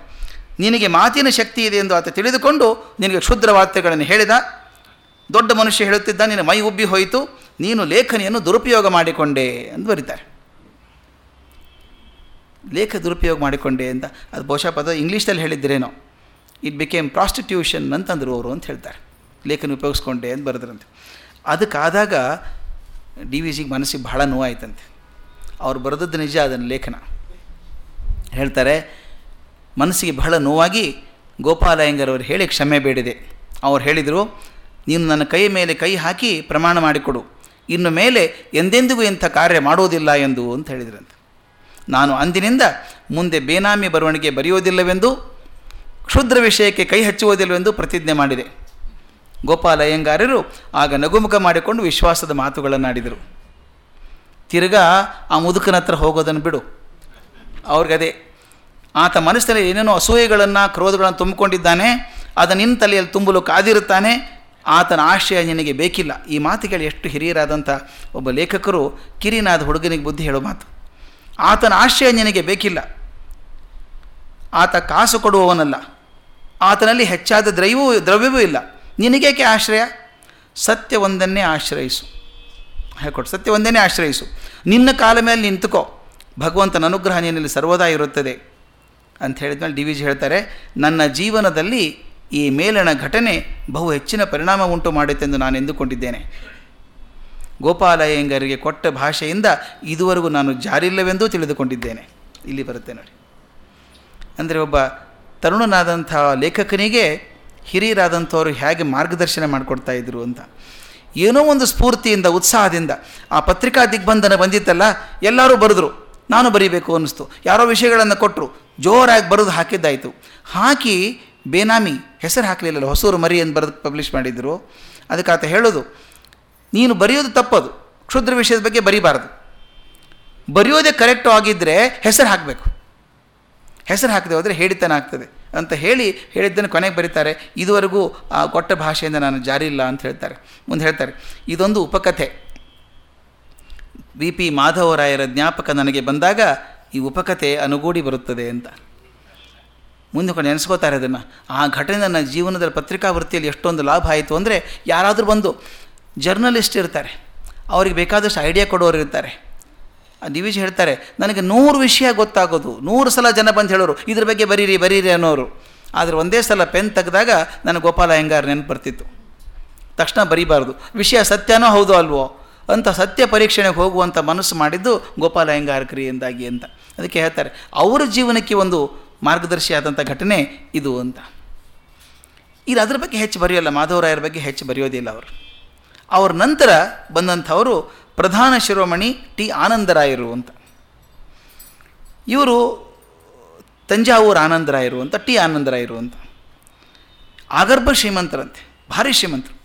A: ನಿನಗೆ ಮಾತಿನ ಶಕ್ತಿ ಇದೆ ಎಂದು ಆತ ತಿಳಿದುಕೊಂಡು ನಿನಗೆ ಕ್ಷುದ್ರ ವಾರ್ತೆಗಳನ್ನು ಹೇಳಿದ. ದೊಡ್ಡ ಮನುಷ್ಯ ಹೇಳುತ್ತಿದ್ದ, ನಿನ್ನ ಮೈ ಉಬ್ಬಿ ಹೋಯಿತು, ನೀನು ಲೇಖನಿಯನ್ನು ದುರುಪಯೋಗ ಮಾಡಿಕೊಂಡೆ ಎಂದು ಬರೀತಾರೆ. ಲೇಖ ದುರುಪಯೋಗ ಮಾಡಿಕೊಂಡೆ ಅಂತ. ಅದು ಬಹುಶಃ ಪದ ಇಂಗ್ಲೀಷ್ದಲ್ಲಿ ಹೇಳಿದ್ದರೇನೋ ಇಟ್ ಬಿಕೇಮ್ ಪ್ರಾಸ್ಟಿಟ್ಯೂಷನ್ ಅಂತಂದರು ಅವರು ಅಂತ ಹೇಳ್ತಾರೆ. ಲೇಖನ ಉಪಯೋಗಿಸ್ಕೊಂಡೆ ಅಂತ ಬರೆದ್ರಂತೆ. ಅದಕ್ಕಾದಾಗ ಡಿ ವಿ ಜಿಗೆ ಮನಸ್ಸಿಗೆ ಬಹಳ ನೋವಾಯ್ತಂತೆ. ಅವ್ರು ಬರೆದದ್ದು ನಿಜ, ಅದನ್ನು ಲೇಖನ. ಹೇಳ್ತಾರೆ, ಮನಸ್ಸಿಗೆ ಬಹಳ ನೋವಾಗಿ ಗೋಪಾಲಯ್ಯಂಗರವರು ಹೇಳಿ ಕ್ಷಮೆ ಬೇಡಿದೆ. ಅವ್ರು ಹೇಳಿದರು, ನೀನು ನನ್ನ ಕೈ ಮೇಲೆ ಕೈ ಹಾಕಿ ಪ್ರಮಾಣ ಮಾಡಿಕೊಡು. ಇನ್ನು ಮೇಲೆ ಎಂದೆಂದಿಗೂ ಇಂಥ ಕಾರ್ಯ ಮಾಡೋದಿಲ್ಲ ಎಂದು ಅಂತ ಹೇಳಿದ್ರಂತೆ. ನಾನು ಅಂದಿನಿಂದ ಮುಂದೆ ಬೇನಾಮಿ ಬರವಣಿಗೆ ಬರೆಯೋದಿಲ್ಲವೆಂದು ಕ್ಷುದ್ರ ವಿಷಯಕ್ಕೆ ಕೈ ಹಚ್ಚುವುದಿಲ್ಲವೆಂದು ಪ್ರತಿಜ್ಞೆ ಮಾಡಿದೆ. ಗೋಪಾಲ ಅಯ್ಯಂಗಾರ್ಯರು ಆಗ ನಗುಮುಖ ಮಾಡಿಕೊಂಡು ವಿಶ್ವಾಸದ ಮಾತುಗಳನ್ನಾಡಿದರು ತಿರ್ಗಾ ಆ ಮುದುಕನ ಹತ್ರ ಹೋಗೋದನ್ನು ಬಿಡು. ಅವ್ರಿಗದೇ, ಆತ ಮನಸ್ಸಿನಲ್ಲಿ ಏನೇನೋ ಅಸೂಯೆಗಳನ್ನು, ಕ್ರೋಧಗಳನ್ನು ತುಂಬಿಕೊಂಡಿದ್ದಾನೆ ಅದನ್ನು ನಿನ್ನ ತಲೆಯಲ್ಲಿ ತುಂಬಲು ಕಾದಿರುತ್ತಾನೆ, ಆತನ ಆಶಯ ನಿನಗೆ ಬೇಕಿಲ್ಲ. ಈ ಮಾತುಗಳು ಎಷ್ಟು ಹಿರಿಯರಾದಂಥ ಒಬ್ಬ ಲೇಖಕರು ಕಿರಿನಾದ ಹುಡುಗನಿಗೆ ಬುದ್ಧಿ ಹೇಳೋ ಮಾತು. ಆತನ ಆಶಯ ನಿನಗೆ ಬೇಕಿಲ್ಲ. ಆತ ಕಾಸು ಕೊಡುವವನಲ್ಲ. ಆತನಲ್ಲಿ ಹೆಚ್ಚಾದ ದ್ರೈವೂ, ದ್ರವ್ಯವೂ ಇಲ್ಲ. ನಿನಗೇಕೆ ಆಶ್ರಯ? ಸತ್ಯ ಒಂದನ್ನೇ ಆಶ್ರಯಿಸು. ಹೇಳ್ಕೊಟ್ಟು ಸತ್ಯ ಒಂದನ್ನೇ ಆಶ್ರಯಿಸು. ನಿನ್ನ ಕಾಲ ಮೇಲೆ ನಿಂತುಕೋ. ಭಗವಂತನ ಅನುಗ್ರಹ ನಿನ್ನಲ್ಲಿ ಸರ್ವದಾ ಇರುತ್ತದೆ ಅಂತ ಹೇಳಿದ್ಮೇಲೆ ಡಿ ವಿ ಜಿ ಹೇಳ್ತಾರೆ, ನನ್ನ ಜೀವನದಲ್ಲಿ ಈ ಮೇಲಿನ ಘಟನೆ ಬಹು ಹೆಚ್ಚಿನ ಪರಿಣಾಮ ಉಂಟು ಮಾಡುತ್ತೆಂದು ನಾನು ಎಂದುಕೊಂಡಿದ್ದೇನೆ. ಗೋಪಾಲಯ್ಯಂಗರಿಗೆ ಕೊಟ್ಟ ಭಾಷೆಯಿಂದ ಇದುವರೆಗೂ ನಾನು ಜಾರಿಲ್ಲವೆಂದೂ ತಿಳಿದುಕೊಂಡಿದ್ದೇನೆ. ಇಲ್ಲಿ ಬರುತ್ತೆ ನೋಡಿ. ಅಂದರೆ ಒಬ್ಬ ತರುಣನಾದಂಥ ಲೇಖಕನಿಗೆ ಹಿರಿಯರಾದಂಥವರು ಹೇಗೆ ಮಾರ್ಗದರ್ಶನ ಮಾಡಿಕೊಡ್ತಾ ಇದ್ರು ಅಂತ. ಏನೋ ಒಂದು ಸ್ಫೂರ್ತಿಯಿಂದ, ಉತ್ಸಾಹದಿಂದ ಆ ಪತ್ರಿಕಾ ದಿಗ್ಬಂಧನ ಬಂದಿತ್ತಲ್ಲ, ಎಲ್ಲರೂ ಬರೆದ್ರು. ನಾನು ಬರೀಬೇಕು ಅನ್ನಿಸ್ತು. ಯಾರೋ ವಿಷಯಗಳನ್ನು ಕೊಟ್ಟರು ಜೋರಾಗಿ ಬರೆದು ಹಾಕಿದ್ದಾಯಿತು. ಹಾಕಿ ಬೇನಾಮಿ, ಹೆಸರು ಹಾಕಲಿಲ್ಲಲ್ಲ, ಹೊಸೂರು ಮರಿ ಅಂತ ಬರೆದು ಪಬ್ಲಿಷ್ ಮಾಡಿದ್ದರು ಅದಕ್ಕೆ ಆತ ಹೇಳೋದು, ನೀನು ಬರೆಯೋದು ತಪ್ಪದು. ಕ್ಷುದ್ರ ವಿಷಯದ ಬಗ್ಗೆ ಬರೀಬಾರ್ದು. ಬರೆಯೋದೇ ಕರೆಕ್ಟು ಆಗಿದ್ದರೆ ಹೆಸರು ಹಾಕಬೇಕು. ಹೆಸರು ಹಾಕದೆ ಹೋದರೆ ಹೇಳಿತನ ಆಗ್ತದೆ. ಅಂತ ಹೇಳಿ ಹೇಳಿದ್ದನ್ನು ಕೊನೆಗೆ ಬರೀತಾರೆ, ಇದುವರೆಗೂ ಆ ಕೊಟ್ಟ ಭಾಷೆಯಿಂದ ನಾನು ಜಾರಿ ಇಲ್ಲ ಅಂತ ಹೇಳ್ತಾರೆ. ಮುಂದೆ ಹೇಳ್ತಾರೆ, ಇದೊಂದು ಉಪಕಥೆ. ವಿ ಪಿ ಮಾಧವರಾಯರ ಜ್ಞಾಪಕ ನನಗೆ ಬಂದಾಗ ಈ ಉಪಕಥೆ ಅನುಗೂಡಿ ಬರುತ್ತದೆ ಅಂತ. ಮುಂದೆ ಕೊಂಡು ನೆನೆಸ್ಕೋತಾರೆ ಅದನ್ನು. ಆ ಘಟನೆ ನನ್ನ ಜೀವನದ ಪತ್ರಿಕಾ ವೃತ್ತಿಯಲ್ಲಿ ಎಷ್ಟೊಂದು ಲಾಭ ಆಯಿತು ಅಂದರೆ ಯಾರಾದರೂ ಬಂದು ಜರ್ನಲಿಸ್ಟ್ ಇರ್ತಾರೆ. ಅವ್ರಿಗೆ ಬೇಕಾದಷ್ಟು ಐಡಿಯಾ ಕೊಡೋರು ಇರ್ತಾರೆ. ಡಿ ಹೇಳ್ತಾರೆ, ನನಗೆ ನೂರು ವಿಷಯ ಗೊತ್ತಾಗೋದು. ನೂರು ಸಲ ಜನ ಬಂದು ಹೇಳೋರು, ಇದ್ರ ಬಗ್ಗೆ ಬರೀರಿ ಬರೀರಿ ಅನ್ನೋರು. ಆದರೆ ಒಂದೇ ಸಲ ಪೆನ್ ತೆಗೆದಾಗ ನನಗೆ ಗೋಪಾಲ ಹೆಂಗಾರ್ ನೆನಪು ಬರ್ತಿತ್ತು. ತಕ್ಷಣ ಬರೀಬಾರ್ದು. ವಿಷಯ ಸತ್ಯನೋ ಹೌದು ಅಲ್ವೋ? ಅಂತ ಸತ್ಯ ಪರೀಕ್ಷಣೆಗೆ ಹೋಗುವಂಥ ಮನಸ್ಸು ಮಾಡಿದ್ದು ಗೋಪಾಲ ಹೆಂಗಾರ್ ಕ್ರಿಯೆಯಿಂದಾಗಿ ಅಂತ. ಅದಕ್ಕೆ ಹೇಳ್ತಾರೆ, ಅವರ ಜೀವನಕ್ಕೆ ಒಂದು ಮಾರ್ಗದರ್ಶಿ ಆದಂಥ ಘಟನೆ ಇದು ಅಂತ. ಇದು ಅದ್ರ ಬಗ್ಗೆ ಹೆಚ್ಚು ಬರೆಯೋಲ್ಲ, ಮಾಧವರಾಯರ ಬಗ್ಗೆ ಹೆಚ್ಚು ಬರೆಯೋದಿಲ್ಲ ಅವರು. ಅವ್ರ ನಂತರ ಬಂದಂಥವರು ಪ್ರಧಾನ ಶಿರೋಮಣಿ ಟಿ ಆನಂದರಾಯರು ಅಂತ. ಇವರು ತಂಜಾವೂರು ಆನಂದರಾಯರು ಅಂತ, ಟಿ ಆನಂದರಾಯರು ಅಂತ. ಆಗರ್ಭ ಶ್ರೀಮಂತರಂತೆ, ಭಾರಿ ಶ್ರೀಮಂತರು.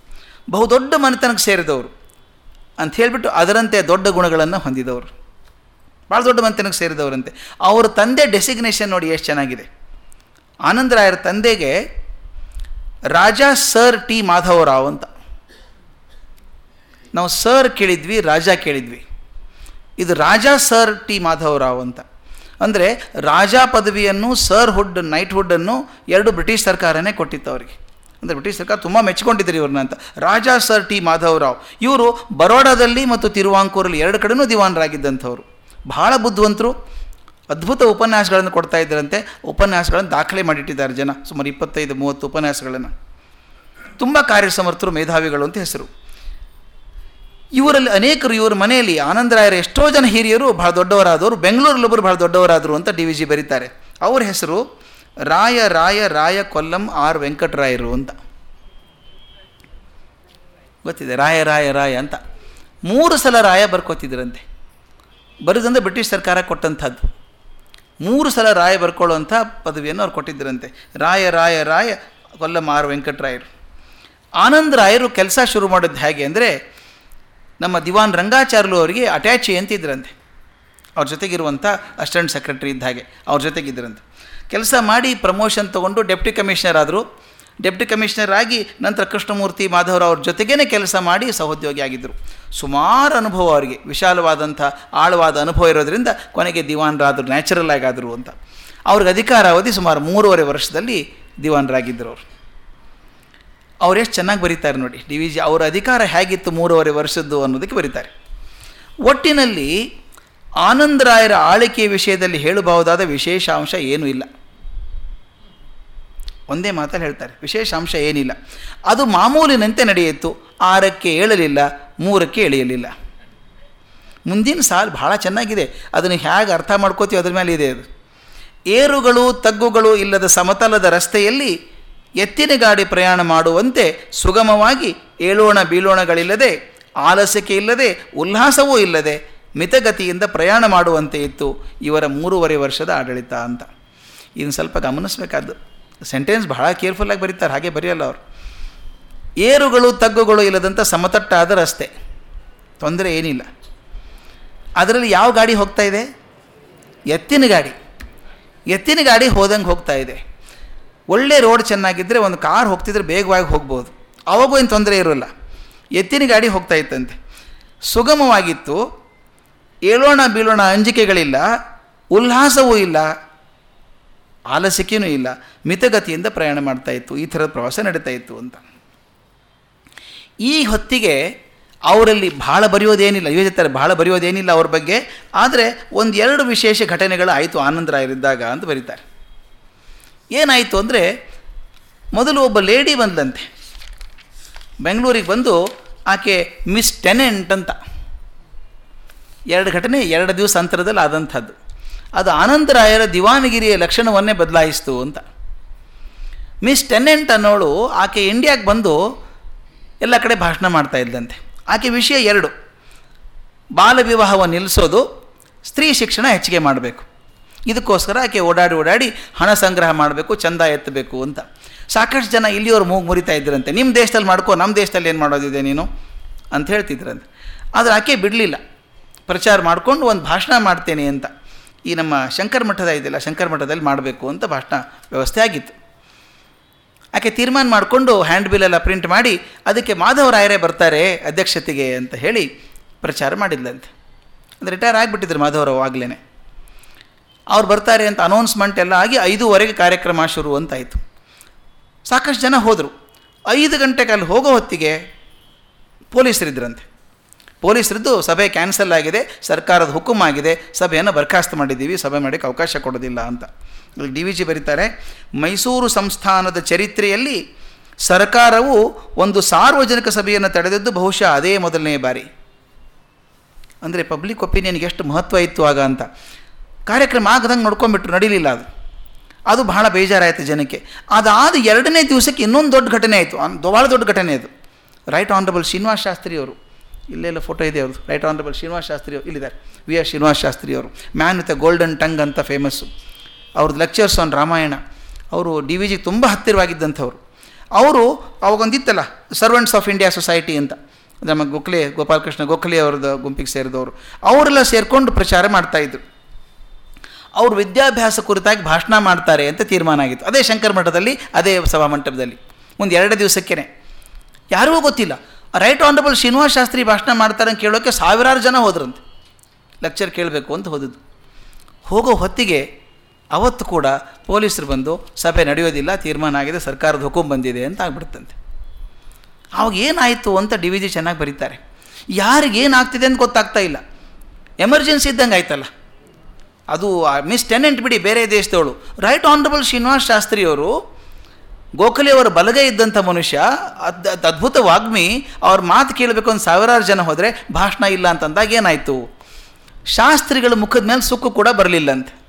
A: ಬಹುದೊಡ್ಡ ಮನೆತನಕ್ಕೆ ಸೇರಿದವರು ಅಂತ ಹೇಳಿಬಿಟ್ಟು ಅದರಂತೆ ದೊಡ್ಡ ಗುಣಗಳನ್ನು ಹೊಂದಿದವರು. ಭಾಳ ದೊಡ್ಡ ಮನೆತನಕ್ಕೆ ಸೇರಿದವರಂತೆ. ಅವರ ತಂದೆ ಡೆಸಿಗ್ನೇಷನ್ ನೋಡಿ ಎಷ್ಟು ಚೆನ್ನಾಗಿದೆ. ಆನಂದರಾಯರ ತಂದೆಗೆ ರಾಜಾ ಸರ್ ಟಿ ಮಾಧವರಾವ್ ಅಂತ. ನಾವು ಸರ್ ಕೇಳಿದ್ವಿ, ರಾಜ ಕೇಳಿದ್ವಿ. ಇದು ರಾಜಾ ಸರ್ ಟಿ ಮಾಧವರಾವ್ ಅಂತ. ಅಂದರೆ ರಾಜ ಪದವಿಯನ್ನು ಸರ್ ಹುಡ್ ನೈಟ್ ಹುಡ್ಡನ್ನು ಎರಡು ಬ್ರಿಟಿಷ್ ಸರ್ಕಾರನೇ ಕೊಟ್ಟಿತ್ತು ಅವರಿಗೆ. ಅಂದರೆ ಬ್ರಿಟಿಷ್ ಸರ್ಕಾರ ತುಂಬ ಮೆಚ್ಕೊಂಡಿದ್ರು ಇವ್ರನ್ನ ಅಂತ. Raja sir T Madhavrao. ಇವರು ಬರೋಡಾದಲ್ಲಿ ಮತ್ತು ತಿರುವಾಂಕೂರಲ್ಲಿ ಎರಡು ಕಡೆನೂ ದಿವಾನರಾಗಿದ್ದಂಥವ್ರು. ಬಹಳ ಬುದ್ಧಿವಂತರು, ಅದ್ಭುತ ಉಪನ್ಯಾಸಗಳನ್ನು ಕೊಡ್ತಾ ಇದ್ದರಂತೆ. ಉಪನ್ಯಾಸಗಳನ್ನು ದಾಖಲೆ ಮಾಡಿಟ್ಟಿದ್ದಾರೆ ಜನ. ಸುಮಾರು ಇಪ್ಪತ್ತೈದು, ಮೂವತ್ತು ಉಪನ್ಯಾಸಗಳನ್ನು. ತುಂಬ ಕಾರ್ಯಸಮರ್ಥರು, ಮೇಧಾವಿಗಳು ಅಂತ ಹೆಸರು. ಇವರಲ್ಲಿ ಅನೇಕರು ಇವರ ಮನೆಯಲ್ಲಿ ಆನಂದರಾಯರ ಎಷ್ಟೋ ಜನ ಹಿರಿಯರು ಭಾಳ ದೊಡ್ಡವರಾದವರು, ಬೆಂಗಳೂರಲ್ಲೊಬ್ಬರು ಭಾಳ ದೊಡ್ಡವರಾದರು ಅಂತ ಡಿ ವಿ ಜಿ ಬರೀತಾರೆ. ಅವ್ರ ಹೆಸರು ರಾಯ ರಾಯ ರಾಯ, ಕೊಲ್ಲಂ, ಆರ್ ವೆಂಕಟರಾಯರು ಅಂತ. ಗೊತ್ತಿದೆ? ರಾಯ ರಾಯ ರಾಯ ಅಂತ. ಮೂರು ಸಲ ರಾಯ ಬರ್ಕೋತಿದ್ರಂತೆ. ಬರೋದಂದ್ರೆ ಬ್ರಿಟಿಷ್ ಸರ್ಕಾರ ಕೊಟ್ಟಂಥದ್ದು. ಮೂರು ಸಲ ರಾಯ ಬರ್ಕೊಳ್ಳುವಂಥ ಪದವಿಯನ್ನು ಅವ್ರು ಕೊಟ್ಟಿದ್ದರಂತೆ ರಾಯ ರಾಯ ರಾಯ, ಕೊಲ್ಲಂ, ಆರ್ ವೆಂಕಟರಾಯರು. ಆನಂದ್ ರಾಯರು ಕೆಲಸ ಶುರು ಮಾಡಿದ್ದು ಹೇಗೆ ಅಂದರೆ ನಮ್ಮ ದಿವಾನ್ ರಂಗಾಚಾರ್ಲು ಅವರಿಗೆ ಅಟ್ಯಾಚಿ ಅಂತಿದ್ರಂತೆ. ಅವ್ರ ಜೊತೆಗಿರುವಂಥ ಅಸಿಸ್ಟೆಂಟ್ ಸೆಕ್ರೆಟರಿ ಇದ್ದ ಹಾಗೆ ಅವ್ರ ಜೊತೆಗಿದ್ದರಂತೆ ಕೆಲಸ ಮಾಡಿ ಪ್ರಮೋಷನ್ ತೊಗೊಂಡು ಡೆಪ್ಟಿ ಕಮಿಷನರ್ ಆದರು. ಡೆಪ್ಟಿ ಕಮಿಷನರ್ ಆಗಿ ನಂತರ ಕೃಷ್ಣಮೂರ್ತಿ ಮಾಧವರಾವ್ ಅವ್ರ ಜೊತೆಗೇ ಕೆಲಸ ಮಾಡಿ ಸಹೋದ್ಯೋಗಿ ಆಗಿದ್ದರು ಸುಮಾರು ಅನುಭವ ಅವರಿಗೆ, ವಿಶಾಲವಾದಂಥ ಆಳವಾದ ಅನುಭವ ಇರೋದರಿಂದ ಕೊನೆಗೆ ದಿವಾನರಾದರು, ನ್ಯಾಚುರಲ್ ಆಗಾದರು ಅಂತ. ಅವ್ರಿಗೆ ಅಧಿಕಾರಾವಧಿ ಸುಮಾರು ಮೂರುವರೆ ವರ್ಷದಲ್ಲಿ ದಿವಾನರಾಗಿದ್ದರು ಅವರು. ಅವ್ರು ಎಷ್ಟು ಚೆನ್ನಾಗಿ ಬರೀತಾರೆ ನೋಡಿ. ಡಿ ವಿ ಜಿ ಅವರ ಅಧಿಕಾರ ಹೇಗಿತ್ತು ಮೂರುವರೆ ವರ್ಷದ್ದು ಅನ್ನೋದಕ್ಕೆ ಬರೀತಾರೆ. ಒಟ್ಟಿನಲ್ಲಿ ಆನಂದರಾಯರ ಆಳ್ವಿಕೆಯ ವಿಷಯದಲ್ಲಿ ಹೇಳಬಹುದಾದ ವಿಶೇಷ ಅಂಶ ಏನೂ ಇಲ್ಲ. ಒಂದೇ ಮಾತಲ್ಲಿ ಹೇಳ್ತಾರೆ ವಿಶೇಷ ಅಂಶ ಏನಿಲ್ಲ. ಅದು ಮಾಮೂಲಿನಂತೆ ನಡೆಯಿತು, ಆರಕ್ಕೆ ಏಳಲಿಲ್ಲ, ಮೂರಕ್ಕೆ ಎಳೆಯಲಿಲ್ಲ. ಮುಂದಿನ ಸಾಲು ಭಾಳ ಚೆನ್ನಾಗಿದೆ. ಅದನ್ನು ಹೇಗೆ ಅರ್ಥ ಮಾಡ್ಕೋತೀವಿ ಅದ್ರ ಮೇಲೆ ಇದೆ ಅದು. ಏರುಗಳು, ತಗ್ಗುಗಳು ಇಲ್ಲದ ಸಮತಲದ ರಸ್ತೆಯಲ್ಲಿ ಎತ್ತಿನ ಗಾಡಿ ಪ್ರಯಾಣ ಮಾಡುವಂತೆ ಸುಗಮವಾಗಿ ಏಳೋಣ ಬೀಳೋಣಗಳಿಲ್ಲದೆ ಆಲಸ್ಯಕೆ ಇಲ್ಲದೆ, ಉಲ್ಲಾಸವೂ ಇಲ್ಲದೆ ಮಿತಗತಿಯಿಂದ ಪ್ರಯಾಣ ಮಾಡುವಂತೆ ಇತ್ತು ಇವರ ಮೂರುವರೆ ವರ್ಷದ ಆಡಳಿತ ಅಂತ. ಇದನ್ನು ಸ್ವಲ್ಪ ಗಮನಿಸಬೇಕಾದ್ದು. ಸೆಂಟೆನ್ಸ್ ಬಹಳ ಕೇರ್ಫುಲ್ಲಾಗಿ ಬರೀತಾರೆ, ಹಾಗೆ ಬರೆಯಲ್ಲ ಅವರು. ಏರುಗಳು, ತಗ್ಗುಗಳು ಇಲ್ಲದಂಥ ಸಮತಟ್ಟಾದ ರಸ್ತೆ. ತೊಂದರೆ ಏನಿಲ್ಲ. ಅದರಲ್ಲಿ ಯಾವ ಗಾಡಿ ಹೋಗ್ತಾ ಇದೆ? ಎತ್ತಿನ ಗಾಡಿ. ಎತ್ತಿನ ಗಾಡಿ ಹೋದಂಗೆ ಹೋಗ್ತಾ ಇದೆ. ಒಳ್ಳೆ ರೋಡ್ ಚೆನ್ನಾಗಿದ್ದರೆ ಒಂದು ಕಾರ್ ಹೋಗ್ತಿದ್ರೆ ಬೇಗವಾಗಿ ಹೋಗ್ಬೋದು. ಅವಾಗೂ ಏನು ತೊಂದರೆ ಇರೋಲ್ಲ. ಎತ್ತಿನ ಗಾಡಿ ಹೋಗ್ತಾ ಇತ್ತಂತೆ. ಸುಗಮವಾಗಿತ್ತು. ಏಳೋಣ ಬೀಳೋಣ ಅಂಜಿಕೆಗಳಿಲ್ಲ. ಉಲ್ಲಾಸವೂ ಇಲ್ಲ. ಆಲಸಿಕೆಯೂ ಇಲ್ಲ. ಮಿತಗತಿಯಿಂದ ಪ್ರಯಾಣ ಮಾಡ್ತಾ ಇತ್ತು. ಈ ಥರದ ಪ್ರವಾಸ ನಡೀತಾ ಇತ್ತು ಅಂತ. ಈ ಹೊತ್ತಿಗೆ ಅವರಲ್ಲಿ ಭಾಳ ಬರೆಯೋದೇನಿಲ್ಲ. ಯೋಜಿತಾರೆ ಭಾಳ ಬರೆಯೋದೇನಿಲ್ಲ ಅವ್ರ ಬಗ್ಗೆ. ಆದರೆ ಒಂದು ಎರಡು ವಿಶೇಷ ಘಟನೆಗಳು ಆಯಿತು, ಆನಂದರಾಯರಿದ್ದಾಗ ಅಂತ ಬರೀತಾರೆ. ಏನಾಯಿತು ಅಂದರೆ ಮೊದಲು ಒಬ್ಬ ಲೇಡಿ ಬಂದಂತೆ. ಬೆಂಗಳೂರಿಗೆ ಬಂದು ಆಕೆ ಮಿಸ್ ಟೆನೆಂಟ್ ಅಂತ. ಎರಡು ಘಟನೆ ಎರಡು ದಿವಸ ಅಂತರದಲ್ಲಿ ಆದಂಥದ್ದು. ಅದು ಆನಂದರಾಯರ ದಿವಾನಗಿರಿಯ ಲಕ್ಷಣವನ್ನೇ ಬದಲಾಯಿಸ್ತು ಅಂತ. ಮಿಸ್ ಟೆನೆಂಟ್ ಅನ್ನೋಳು ಆಕೆ ಇಂಡಿಯಾಗೆ ಬಂದು ಎಲ್ಲ ಕಡೆ ಭಾಷಣ ಮಾಡ್ತಾ ಇದ್ದಂತೆ. ಆಕೆ ವಿಷಯ ಎರಡು. ಬಾಲ ವಿವಾಹವನ್ನು ನಿಲ್ಲಿಸೋದು, ಸ್ತ್ರೀ ಶಿಕ್ಷಣ ಹೆಚ್ಚಿಗೆ ಮಾಡಬೇಕು. ಇದಕ್ಕೋಸ್ಕರ ಆಕೆ ಓಡಾಡಿ ಓಡಾಡಿ ಹಣ ಸಂಗ್ರಹ ಮಾಡಬೇಕು, ಚಂದ ಎತ್ತಬೇಕು ಅಂತ. ಸಾಕಷ್ಟು ಜನ ಇಲ್ಲಿಯವರು ಮೂಗು ಮುರಿತಾ ಇದ್ರಂತೆ. ನಿಮ್ಮ ದೇಶದಲ್ಲಿ ಮಾಡ್ಕೋ ನಮ್ಮ ದೇಶದಲ್ಲಿ ಏನು ಮಾಡೋದಿದೆ ನೀನು? ಅಂತ ಹೇಳ್ತಿದ್ರಂತೆ. ಆದರೆ ಆಕೆ ಬಿಡಲಿಲ್ಲ. ಪ್ರಚಾರ ಮಾಡಿಕೊಂಡು ಒಂದು ಭಾಷಣ ಮಾಡ್ತೇನೆ ಅಂತ. ಈ ನಮ್ಮ ಶಂಕರ ಮಠದ ಇದೆಯಲ್ಲ, ಶಂಕರ ಮಠದಲ್ಲಿ ಮಾಡಬೇಕು ಅಂತ ಭಾಷಣ ವ್ಯವಸ್ಥೆ ಆಗಿತ್ತು. ಆಕೆ ತೀರ್ಮಾನ ಮಾಡಿಕೊಂಡು ಹ್ಯಾಂಡ್ ಬಿಲ್ ಎಲ್ಲ ಪ್ರಿಂಟ್ ಮಾಡಿ ಅದಕ್ಕೆ ಮಾಧವರಾಯರೇ ಬರ್ತಾರೆ ಅಧ್ಯಕ್ಷತೆಗೆ ಅಂತ ಹೇಳಿ ಪ್ರಚಾರ ಮಾಡಿದ್ಲಂತೆ. ಅಂದರೆ ರಿಟೈರ್ ಆಗಿಬಿಟ್ಟಿದ್ರು ಮಾಧವರಾವ್ ಆಗಲೇ ಅವ್ರು ಬರ್ತಾರೆ ಅಂತ ಅನೌನ್ಸ್ಮೆಂಟ್ ಎಲ್ಲ ಆಗಿ ಐದೂವರೆಗೆ ಕಾರ್ಯಕ್ರಮ ಶುರು ಅಂತಾಯಿತು. ಸಾಕಷ್ಟು ಜನ ಹೋದರು. ಐದು ಗಂಟೆಗೆ ಅಲ್ಲಿ ಹೋಗೋ ಹೊತ್ತಿಗೆ ಪೊಲೀಸರಿದ್ದರಂತೆ ಪೊಲೀಸರದ್ದು ಸಭೆ ಕ್ಯಾನ್ಸಲ್ ಆಗಿದೆ, ಸರ್ಕಾರದ ಹುಕುಮ್ ಆಗಿದೆ, ಸಭೆಯನ್ನು ಬರ್ಖಾಸ್ತು ಮಾಡಿದ್ದೀವಿ, ಸಭೆ ಮಾಡೋಕ್ಕೆ ಅವಕಾಶ ಕೊಡೋದಿಲ್ಲ ಅಂತ. ಇಲ್ಲಿ ಡಿ ವಿ ಜಿ ಬರೀತಾರೆ, ಮೈಸೂರು ಸಂಸ್ಥಾನದ ಚರಿತ್ರೆಯಲ್ಲಿ ಸರ್ಕಾರವು ಒಂದು ಸಾರ್ವಜನಿಕ ಸಭೆಯನ್ನು ತಡೆದದ್ದು ಬಹುಶಃ ಅದೇ ಮೊದಲನೇ ಬಾರಿ. ಅಂದರೆ ಪಬ್ಲಿಕ್ ಒಪಿನಿಯನ್ಗೆ ಎಷ್ಟು ಮಹತ್ವ ಇತ್ತು ಆಗ ಅಂತ. ಕಾರ್ಯಕ್ರಮ ಆಗದಂಗೆ ನೋಡ್ಕೊಂಡ್ಬಿಟ್ರು, ನಡೀಲಿಲ್ಲ ಅದು. ಅದು ಬಹಳ ಬೇಜಾರಾಯಿತು ಜನಕ್ಕೆ. ಅದಾದ ಎರಡನೇ ದಿವಸಕ್ಕೆ ಇನ್ನೊಂದು ದೊಡ್ಡ ಘಟನೆ ಆಯಿತು. ಭಾಳ ದೊಡ್ಡ ಘಟನೆ ಅದು. ರೈಟ್ ಆನರಬಲ್ ಶ್ರೀನಿವಾಸ ಶಾಸ್ತ್ರಿಯವರು ಇಲ್ಲೆಲ್ಲ ಫೋಟೋ ಇದೆ ಅವ್ರದ್ದು? ರೈಟ್ ಆನರಬಲ್ ಶ್ರೀನಿವಾಸ ಶಾಸ್ತ್ರಿ ಇಲ್ಲಿದ್ದಾರೆ. ವಿ ಆರ್ ಶ್ರೀನಿವಾಸ ಶಾಸ್ತ್ರಿ ಅವರು. Man with a golden tongue ಅಂತ ಫೇಮಸ್ಸು ಅವ್ರದ್ದು ಲೆಕ್ಚರ್ಸ್ ಆನ್ ರಾಮಾಯಣ. ಅವರು ಡಿ ವಿ ಜಿಗೆ ತುಂಬ ಹತ್ತಿರವಾಗಿದ್ದಂಥವ್ರು. ಅವರು ಅವಾಗೊಂದಿತ್ತಲ್ಲ ಸರ್ವೆಂಟ್ಸ್ ಆಫ್ ಇಂಡಿಯಾ ಸೊಸೈಟಿ ಅಂತ. ನಮ್ಮ ಗೋಖಲೆ, ಗೋಪಾಲಕೃಷ್ಣ ಗೋಖಲೆ ಅವ್ರದ್ದು ಗುಂಪಿಗೆ ಸೇರಿದವರು. ಅವರೆಲ್ಲ ಸೇರಿಕೊಂಡು ಪ್ರಚಾರ ಮಾಡ್ತಾಯಿದ್ರು ಅವರು ವಿದ್ಯಾಭ್ಯಾಸ ಕುರಿತಾಗಿ ಭಾಷಣ ಮಾಡ್ತಾರೆ ಅಂತ ತೀರ್ಮಾನ ಆಗಿತ್ತು. ಅದೇ ಶಂಕರ ಮಠದಲ್ಲಿ, ಅದೇ ಸಭಾಮಂಟಪದಲ್ಲಿ. ಒಂದು ಎರಡು ದಿವಸಕ್ಕೇ ಯಾರಿಗೂ ಗೊತ್ತಿಲ್ಲ. ರೈಟ್ ಆನರಬಲ್ ಶ್ರೀನಿವಾಸ ಶಾಸ್ತ್ರಿ ಭಾಷಣ ಮಾಡ್ತಾರೆ ಅಂತ ಕೇಳೋಕ್ಕೆ ಸಾವಿರಾರು ಜನ ಹೋದ್ರಂತೆ. ಲೆಕ್ಚರ್ ಕೇಳಬೇಕು ಅಂತ ಹೋದದ್ದು. ಹೋಗೋ ಹೊತ್ತಿಗೆ ಅವತ್ತು ಕೂಡ ಪೊಲೀಸರು ಬಂದು ಸಭೆ ನಡೆಯೋದಿಲ್ಲ, ತೀರ್ಮಾನ ಆಗಿದೆ, ಸರ್ಕಾರದ ಹುಕುಂ ಬಂದಿದೆ ಅಂತ ಆಗ್ಬಿಡ್ತಂತೆ. ಅವಾಗ ಏನಾಯಿತು ಅಂತ ಡಿ ವಿ ಜಿ ಚೆನ್ನಾಗಿ ಬರೀತಾರೆ. ಯಾರಿಗೇನಾಗ್ತಿದೆ ಅಂತ ಗೊತ್ತಾಗ್ತಾ ಇಲ್ಲ. ಎಮರ್ಜೆನ್ಸಿ ಇದ್ದಂಗೆ ಆಯ್ತಲ್ಲ. ಅದು ಮಿಸ್ ಟೆನೆಂಟ್ ಬಿಡಿ, ಬೇರೆ ದೇಶದವಳು. ರೈಟ್ ಆನರಬಲ್ ಶ್ರೀನಿವಾಸ್ ಶಾಸ್ತ್ರಿಯವರು ಗೋಖಲೆಯವರ ಬಲಗೈ ಇದ್ದಂಥ ಮನುಷ್ಯ, ಅದ್ ಅದ್ ಅದ್ಭುತ ವಾಗ್ಮಿ, ಅವ್ರ ಮಾತು ಕೇಳಬೇಕು ಒಂದು ಸಾವಿರಾರು ಜನ ಹೋದರೆ, ಭಾಷಣ ಇಲ್ಲ ಅಂತಂದಾಗ ಏನಾಯಿತು? ಶಾಸ್ತ್ರಿಗಳ ಮುಖದ ಮೇಲೆ ಸುಕ್ಕು ಕೂಡ ಬರಲಿಲ್ಲಂತೆ.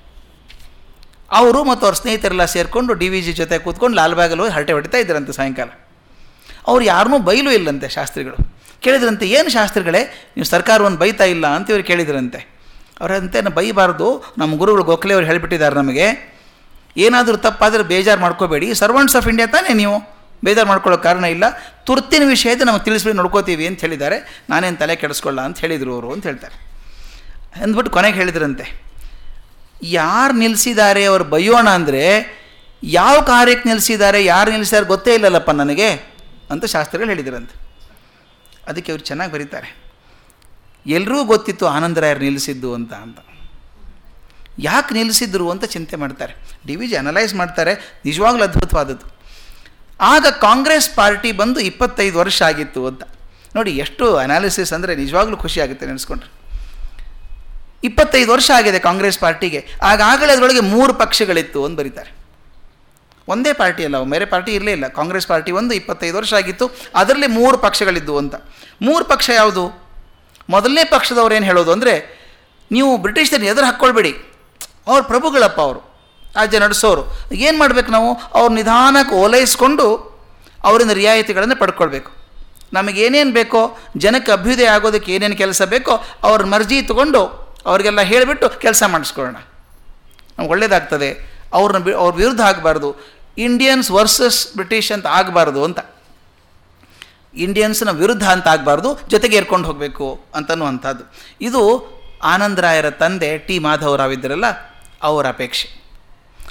A: ಅವರು ಮತ್ತು ಅವ್ರ ಸ್ನೇಹಿತರೆಲ್ಲ ಸೇರಿಕೊಂಡು ಡಿ ವಿ ಜಿ ಜೊತೆ ಕೂತ್ಕೊಂಡು ಲಾಲ್ಬಾಗಲ್ಲಿ ಹೋಗಿ ಹರಟೆ ಹೊಡಿತಾ ಇದ್ದರಂತೆ ಸಾಯಂಕಾಲ. ಅವ್ರು ಯಾರನ್ನೂ ಬೈಲು ಇಲ್ಲಂತೆ ಶಾಸ್ತ್ರಿಗಳು. ಕೇಳಿದ್ರಂತೆ, ಏನು ಶಾಸ್ತ್ರಿಗಳೇ, ನೀವು ಸರ್ಕಾರವನ್ನು ಬೈತಾ ಇಲ್ಲ ಅಂತ ಇವ್ರು ಕೇಳಿದ್ರಂತೆ. ಅವರಂತೆ ಬೈಬಾರ್ದು. ನಮ್ಮ ಗುರುಗಳು ಗೋಖಲೆ ಅವರು ಹೇಳಿಬಿಟ್ಟಿದ್ದಾರೆ ನಮಗೆ. ಏನಾದರೂ ತಪ್ಪಾದರೆ ಬೇಜಾರು ಮಾಡ್ಕೋಬೇಡಿ. ಸರ್ವೆಂಟ್ಸ್ ಆಫ್ ಇಂಡಿಯಾ ತಾನೇ ನೀವು. ಬೇಜಾರು ಮಾಡ್ಕೊಳ್ಳೋ ಕಾರಣ ಇಲ್ಲ. ತುರ್ತಿನ ವಿಷಯದ ನಮಗೆ ತಿಳಿಸ್ಬಿಟ್ಟು ನೋಡ್ಕೋತೀವಿ ಅಂತ ಹೇಳಿದ್ದಾರೆ. ನಾನೇನು ತಲೆ ಕೆಡಿಸ್ಕೊಳ್ಳ ಅಂತ ಹೇಳಿದರು ಅವರು ಅಂತ ಹೇಳ್ತಾರೆ. ಅಂದ್ಬಿಟ್ಟು ಕೊನೆಗೆ ಹೇಳಿದ್ರಂತೆ. ಯಾರು ನಿಲ್ಲಿಸಿದ್ದಾರೆ ಅವ್ರು ಬೈಯೋಣ ಅಂದರೆ, ಯಾವ ಕಾರ್ಯಕ್ಕೆ ನಿಲ್ಲಿಸಿದ್ದಾರೆ ಯಾರು ನಿಲ್ಲಿಸಿದ್ದಾರೆ ಗೊತ್ತೇ ಇಲ್ಲಲ್ಲಪ್ಪ ನನಗೆ ಅಂತ ಶಾಸ್ತ್ರಿಗಳು ಹೇಳಿದ್ರಂತೆ. ಅದಕ್ಕೆ ಅವರು ಚೆನ್ನಾಗಿ ಬರೀತಾರೆ. ಎಲ್ಲರೂ ಗೊತ್ತಿತ್ತು ಆನಂದರಾಯರು ನಿಲ್ಲಿಸಿದ್ದು ಅಂತ ಅಂತ. ಯಾಕೆ ನಿಲ್ಲಿಸಿದ್ರು ಅಂತ ಚಿಂತೆ ಮಾಡ್ತಾರೆ. ಡಿ ವಿ ಜಿ ಅನಲೈಸ್ ಮಾಡ್ತಾರೆ, ನಿಜವಾಗ್ಲೂ ಅದ್ಭುತವಾದದ್ದು. ಆಗ ಕಾಂಗ್ರೆಸ್ ಪಾರ್ಟಿ ಬಂದು ಇಪ್ಪತ್ತೈದು ವರ್ಷ ಆಗಿತ್ತು ಅಂತ. ನೋಡಿ, ಎಷ್ಟು ಅನಾಲಿಸಿಸ್ ಅಂದರೆ ನಿಜವಾಗ್ಲೂ ಖುಷಿ ಆಗುತ್ತೆ ನೆನೆಸ್ಕೊಂಡ್ರೆ. ಇಪ್ಪತ್ತೈದು ವರ್ಷ ಆಗಿದೆ ಕಾಂಗ್ರೆಸ್ ಪಾರ್ಟಿಗೆ. ಆಗಾಗಲೇ ಅದರೊಳಗೆ ಮೂರು ಪಕ್ಷಗಳಿತ್ತು ಅಂತ ಬರೀತಾರೆ. ಒಂದೇ ಪಾರ್ಟಿ ಅಲ್ಲ, ಬೇರೆ ಪಾರ್ಟಿ ಇರಲೇ ಇಲ್ಲ. ಕಾಂಗ್ರೆಸ್ ಪಾರ್ಟಿ ಒಂದು, ಇಪ್ಪತ್ತೈದು ವರ್ಷ ಆಗಿತ್ತು. ಅದರಲ್ಲಿ ಮೂರು ಪಕ್ಷಗಳಿದ್ದವು ಅಂತ. ಮೂರು ಪಕ್ಷ ಯಾವುದು? ಮೊದಲನೇ ಪಕ್ಷದವ್ರು ಏನು ಹೇಳೋದು ಅಂದರೆ, ನೀವು ಬ್ರಿಟಿಷರನ್ನ ಎದುರು ಹಾಕ್ಕೊಳ್ಬೇಡಿ. ಅವ್ರ ಪ್ರಭುಗಳಪ್ಪ ಅವರು, ರಾಜ್ಯ ನಡೆಸೋರು. ಏನು ಮಾಡಬೇಕು ನಾವು? ಅವ್ರ ನಿಧಾನಕ್ಕೆ ಓಲೈಸ್ಕೊಂಡು ಅವರಿಂದ ರಿಯಾಯಿತಿಗಳನ್ನು ಪಡ್ಕೊಳ್ಬೇಕು. ನಮಗೇನೇನು ಬೇಕೋ, ಜನಕ್ಕೆ ಅಭ್ಯುದಯ ಆಗೋದಕ್ಕೆ ಏನೇನು ಕೆಲಸ ಬೇಕೋ, ಅವ್ರ ಮರ್ಜಿ ತಗೊಂಡು ಅವರಿಗೆಲ್ಲ ಹೇಳಿಬಿಟ್ಟು ಕೆಲಸ ಮಾಡಿಸ್ಕೊಳ್ಳೋಣ. ನಮ್ಗೆ ಒಳ್ಳೇದಾಗ್ತದೆ. ಅವ್ರನ್ನ ಬಿ, ಅವ್ರ ವಿರುದ್ಧ ಆಗಬಾರ್ದು. ಇಂಡಿಯನ್ಸ್ ವರ್ಸಸ್ ಬ್ರಿಟಿಷ್ ಅಂತ ಆಗಬಾರ್ದು ಅಂತ. ಇಂಡಿಯನ್ಸ್ನ ವಿರುದ್ಧ ಅಂತ ಆಗಬಾರ್ದು, ಜೊತೆಗೆ ಏರ್ಕೊಂಡು ಹೋಗಬೇಕು ಅಂತನ್ನುವಂಥದ್ದು ಇದು ಆನಂದರಾಯರ ತಂದೆ ಟಿ ಮಾಧವರಾವ್ ಇದ್ದರಲ್ಲ ಅವರ ಅಪೇಕ್ಷೆ.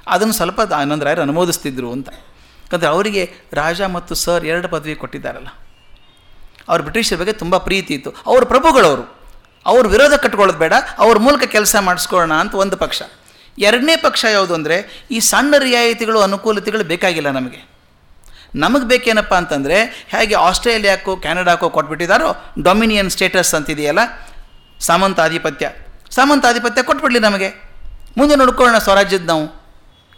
A: ಅದನ್ನು ಸ್ವಲ್ಪ ಆನಂದರಾಯರು ಅನುಮೋದಿಸ್ತಿದ್ರು ಅಂತ. ಯಾಕಂದರೆ ಅವರಿಗೆ ರಾಜ ಮತ್ತು ಸರ್ ಎರಡು ಪದವಿ ಕೊಟ್ಟಿದ್ದಾರಲ್ಲ. ಅವ್ರ ಬ್ರಿಟಿಷರ ಬಗ್ಗೆ ತುಂಬ ಪ್ರೀತಿ ಇತ್ತು. ಅವ್ರ ಪ್ರಭುಗಳವರು. ಅವ್ರ ವಿರೋಧ ಕಟ್ಕೊಳ್ಳೋದು ಬೇಡ, ಅವ್ರ ಮೂಲಕ ಕೆಲಸ ಮಾಡಿಸ್ಕೊಳ್ಳೋಣ ಅಂತ ಒಂದು ಪಕ್ಷ. ಎರಡನೇ ಪಕ್ಷ ಯಾವುದು ಅಂದರೆ, ಈ ಸಣ್ಣ ರಿಯಾಯಿತಿಗಳು, ಅನುಕೂಲತೆಗಳು ಬೇಕಾಗಿಲ್ಲ ನಮಗೆ. ನಮಗೆ ಬೇಕೇನಪ್ಪ ಅಂತಂದರೆ, ಹೇಗೆ ಆಸ್ಟ್ರೇಲಿಯಾಕ್ಕೋ ಕೆನಡಾಕ್ಕೂ ಕೊಟ್ಬಿಟ್ಟಿದ್ದಾರೋ ಡೊಮಿನಿಯನ್ ಸ್ಟೇಟಸ್ ಅಂತಿದೆಯಲ್ಲ ಸಾಮಂತಾಧಿಪತ್ಯ ಸಾಮಂತಾಧಿಪತ್ಯ ಕೊಟ್ಬಿಡಲಿ ನಮಗೆ. ಮುಂದೆ ನೋಡ್ಕೊಳ್ಳೋಣ ಸ್ವರಾಜ್ಯದ ನಾವು.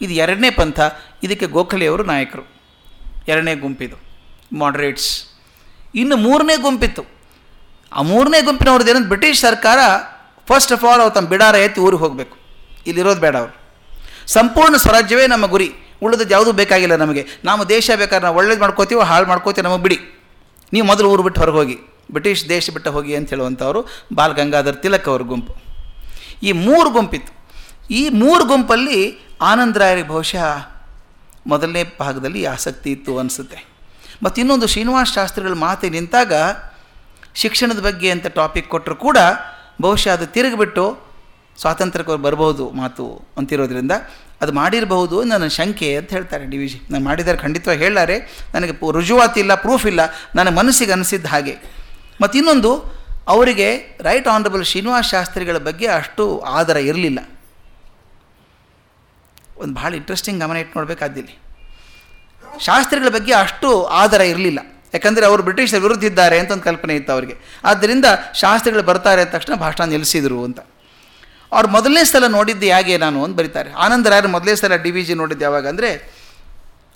A: ಇದು ಎರಡನೇ ಪಂಥ, ಇದಕ್ಕೆ ಗೋಖಲೆಯವರು ನಾಯಕರು. ಎರಡನೇ ಗುಂಪಿದು ಮಾಡ್ರೇಟ್ಸ್ ಇನ್ನು ಮೂರನೇ ಗುಂಪಿತ್ತು. ಆ ಮೂರನೇ ಗುಂಪಿನವ್ರದ್ದು ಏನಂದ್ರೆ, ಬ್ರಿಟಿಷ್ ಸರ್ಕಾರ ಫಸ್ಟ್ ಆಫ್ ಆಲ್ ಅವ್ರು ತಮ್ಮ ಬಿಡಾರ ಎತ್ತಿ ಊರಿಗೆ ಹೋಗಬೇಕು. ಇಲ್ಲಿರೋದು ಬೇಡ ಅವರು. ಸಂಪೂರ್ಣ ಸ್ವರಾಜ್ಯವೇ ನಮ್ಮ ಗುರಿ. ಉಳಿದದ್ದು ಯಾವುದೂ ಬೇಕಾಗಿಲ್ಲ ನಮಗೆ. ನಾವು ದೇಶ ಬೇಕಾದ್ರೆ ನಾವು ಒಳ್ಳೇದು ಮಾಡ್ಕೋತೀವೋ ಹಾಳು ಮಾಡ್ಕೋತೀವಿ ನಮಗೆ ಬಿಡಿ. ನೀವು ಮೊದಲು ಊರು ಬಿಟ್ಟು ಹೊರಗೆ ಹೋಗಿ. ಬ್ರಿಟಿಷ್ ದೇಶ ಬಿಟ್ಟು ಹೋಗಿ ಅಂತ ಹೇಳುವಂಥವ್ರು ಬಾಲ್ ಗಂಗಾಧರ್ ತಿಲಕ್ ಅವ್ರ ಗುಂಪು. ಈ ಮೂರು ಗುಂಪಿತ್ತು. ಈ ಮೂರು ಗುಂಪಲ್ಲಿ ಆನಂದರಾಯರಿಗೆ ಬಹುಶಃ ಮೊದಲನೇ ಭಾಗದಲ್ಲಿ ಆಸಕ್ತಿ ಇತ್ತು ಅನಿಸುತ್ತೆ. ಮತ್ತು ಇನ್ನೊಂದು ಶ್ರೀನಿವಾಸ ಶಾಸ್ತ್ರಿಗಳ ಮಾತೆ ನಿಂತಾಗ ಶಿಕ್ಷಣದ ಬಗ್ಗೆ ಅಂತ ಟಾಪಿಕ್ ಕೊಟ್ಟರು ಕೂಡ ಬಹುಶಃ ಅದು ತಿರುಗಿಬಿಟ್ಟು ಸ್ವಾತಂತ್ರ್ಯಕ್ಕೆ ಬರಬಹುದು ಮಾತು ಅಂತಿರೋದ್ರಿಂದ ಅದು ಮಾಡಿರಬಹುದು ನನ್ನ ಶಂಕೆ ಅಂತ ಹೇಳ್ತಾರೆ ಡಿ ವಿ ಜಿ. ನಾನು ಮಾಡಿದರೆ ಖಂಡಿತವಾಗಿ ಹೇಳಾರೆ ನನಗೆ ರುಜುವಾತಿಲ್ಲ ಪ್ರೂಫ್ ಇಲ್ಲ ನನ್ನ ಮನಸ್ಸಿಗೆ ಅನಿಸಿದ್ದ ಹಾಗೆ. ಮತ್ತು ಇನ್ನೊಂದು, ಅವರಿಗೆ ರೈಟ್ ಆನರಬಲ್ ಶ್ರೀನಿವಾಸ ಶಾಸ್ತ್ರಿಗಳ ಬಗ್ಗೆ ಅಷ್ಟು ಆದರ ಇರಲಿಲ್ಲ. ಒಂದು ಭಾಳ ಇಂಟ್ರೆಸ್ಟಿಂಗ್ ಗಮನ ಇಟ್ಟು ನೋಡಬೇಕಾದಿಲ್ಲಿ ಶಾಸ್ತ್ರಿಗಳ ಬಗ್ಗೆ ಅಷ್ಟು ಆದರ ಇರಲಿಲ್ಲ. ಯಾಕಂದರೆ ಅವರು ಬ್ರಿಟಿಷರ ವಿರುದ್ಧ ಇದ್ದಾರೆ ಅಂತ ಒಂದು ಕಲ್ಪನೆ ಇತ್ತು ಅವರಿಗೆ. ಆದ್ದರಿಂದ ಶಾಸ್ತ್ರಿಗಳು ಬರ್ತಾರೆ ಅಂದ ತಕ್ಷಣ ಭಾಷಣ ನಿಲ್ಲಿಸಿದರು ಅಂತ. ಅವ್ರು ಮೊದಲನೇ ಸಲ ನೋಡಿದ್ದು ಹೇಗೆ ನಾನು ಅಂತ ಬರೀತಾರೆ. ಆನಂದರಾಯರು ಮೊದಲನೇ ಸಲ ಡಿ ವಿ ಜಿ ನೋಡಿದ್ದು ಯಾವಾಗ ಅಂದರೆ,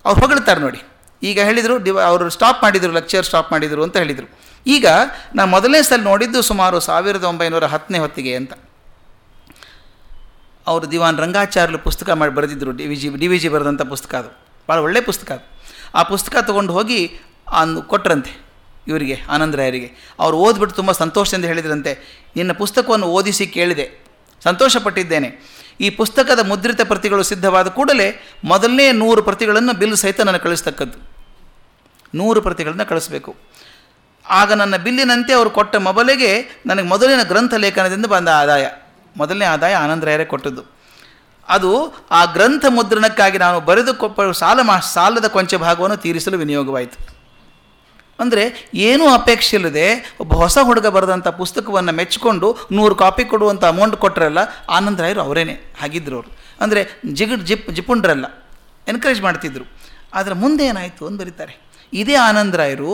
A: ಅವ್ರು ಹೊಗಳ್ತಾರೆ ನೋಡಿ. ಈಗ ಹೇಳಿದರು ಡಿವ ಅವರು ಸ್ಟಾಪ್ ಮಾಡಿದರು ಲೆಕ್ಚರ್ ಸ್ಟಾಪ್ ಮಾಡಿದರು ಅಂತ ಹೇಳಿದರು. ಈಗ ನಾನು ಮೊದಲನೇ ಸಲ ನೋಡಿದ್ದು ಸುಮಾರು ಸಾವಿರದ ಒಂಬೈನೂರ ಹತ್ತನೇ ಹೊತ್ತಿಗೆ ಅಂತ. ಅವರು ದಿವಾನ್ ರಂಗಾಚಾರ್ಯರು ಪುಸ್ತಕ ಮಾಡಿ ಬರೆದಿದ್ದರು D V G, D V G ಬರೆದಂಥ ಪುಸ್ತಕ ಅದು. ಭಾಳ ಒಳ್ಳೆಯ ಪುಸ್ತಕ ಅದು. ಆ ಪುಸ್ತಕ ತೊಗೊಂಡು ಹೋಗಿ ಅಂದು ಕೊಟ್ರಂತೆ ಇವರಿಗೆ, ಆನಂದರಾಯರಿಗೆ. ಅವ್ರು ಓದ್ಬಿಟ್ಟು ತುಂಬ ಸಂತೋಷದಿಂದ ಹೇಳಿದ್ರಂತೆ, ನಿನ್ನ ಪುಸ್ತಕವನ್ನು ಓದಿಸಿ ಕೇಳಿದೆ. ಸಂತೋಷಪಟ್ಟಿದ್ದೇನೆ. ಈ ಪುಸ್ತಕದ ಮುದ್ರಿತ ಪ್ರತಿಗಳು ಸಿದ್ಧವಾದ ಕೂಡಲೇ ಮೊದಲನೇ ನೂರು ಪ್ರತಿಗಳನ್ನು ಬಿಲ್ ಸಹಿತ ನನಗೆ ಕಳಿಸ್ತಕ್ಕದ್ದು. ನೂರು ಪ್ರತಿಗಳನ್ನು ಕಳಿಸ್ಬೇಕು. ಆಗ ನನ್ನ ಬಿಲ್ಲಿನಂತೆ ಅವರು ಕೊಟ್ಟ ಮೊಬಲಿಗೆ ನನಗೆ ಮೊದಲಿನ ಗ್ರಂಥ ಲೇಖನದಿಂದ ಬಂದ ಆದಾಯ. ಮೊದಲನೇ ಆದಾಯ ಆನಂದರಾಯರೇ ಕೊಟ್ಟದ್ದು. ಅದು ಆ ಗ್ರಂಥ ಮುದ್ರಣಕ್ಕಾಗಿ ನಾನು ಬರೆದು ಕೊಪ್ಪ ಸಾಲ ಮಾ ಸಾಲದ ಕೊಂಚ ಭಾಗವನ್ನು ತೀರಿಸಲು ವಿನಿಯೋಗವಾಯಿತು. ಅಂದರೆ ಏನೂ ಅಪೇಕ್ಷೆ ಇಲ್ಲದೆ ಒಬ್ಬ ಹೊಸ ಹುಡುಗ ಬರೆದಂಥ ಪುಸ್ತಕವನ್ನು ಮೆಚ್ಚಿಕೊಂಡು ನೂರು ಕಾಪಿ ಕೊಡುವಂಥ ಅಮೌಂಟ್ ಕೊಟ್ಟರಲ್ಲ ಆನಂದರಾಯರು ಅವರೇನೆ, ಹಾಗಿದ್ರು ಅವರು. ಅಂದರೆ ಜಿಗಿಡ್ ಜಿಪ್ ಜಿಪುಂಡ್ರಲ್ಲ ಎನ್ಕರೇಜ್ ಮಾಡ್ತಿದ್ರು. ಆದರೆ ಮುಂದೆ ಏನಾಯಿತು ಅಂತ ಬರೀತಾರೆ. ಇದೇ ಆನಂದರಾಯರು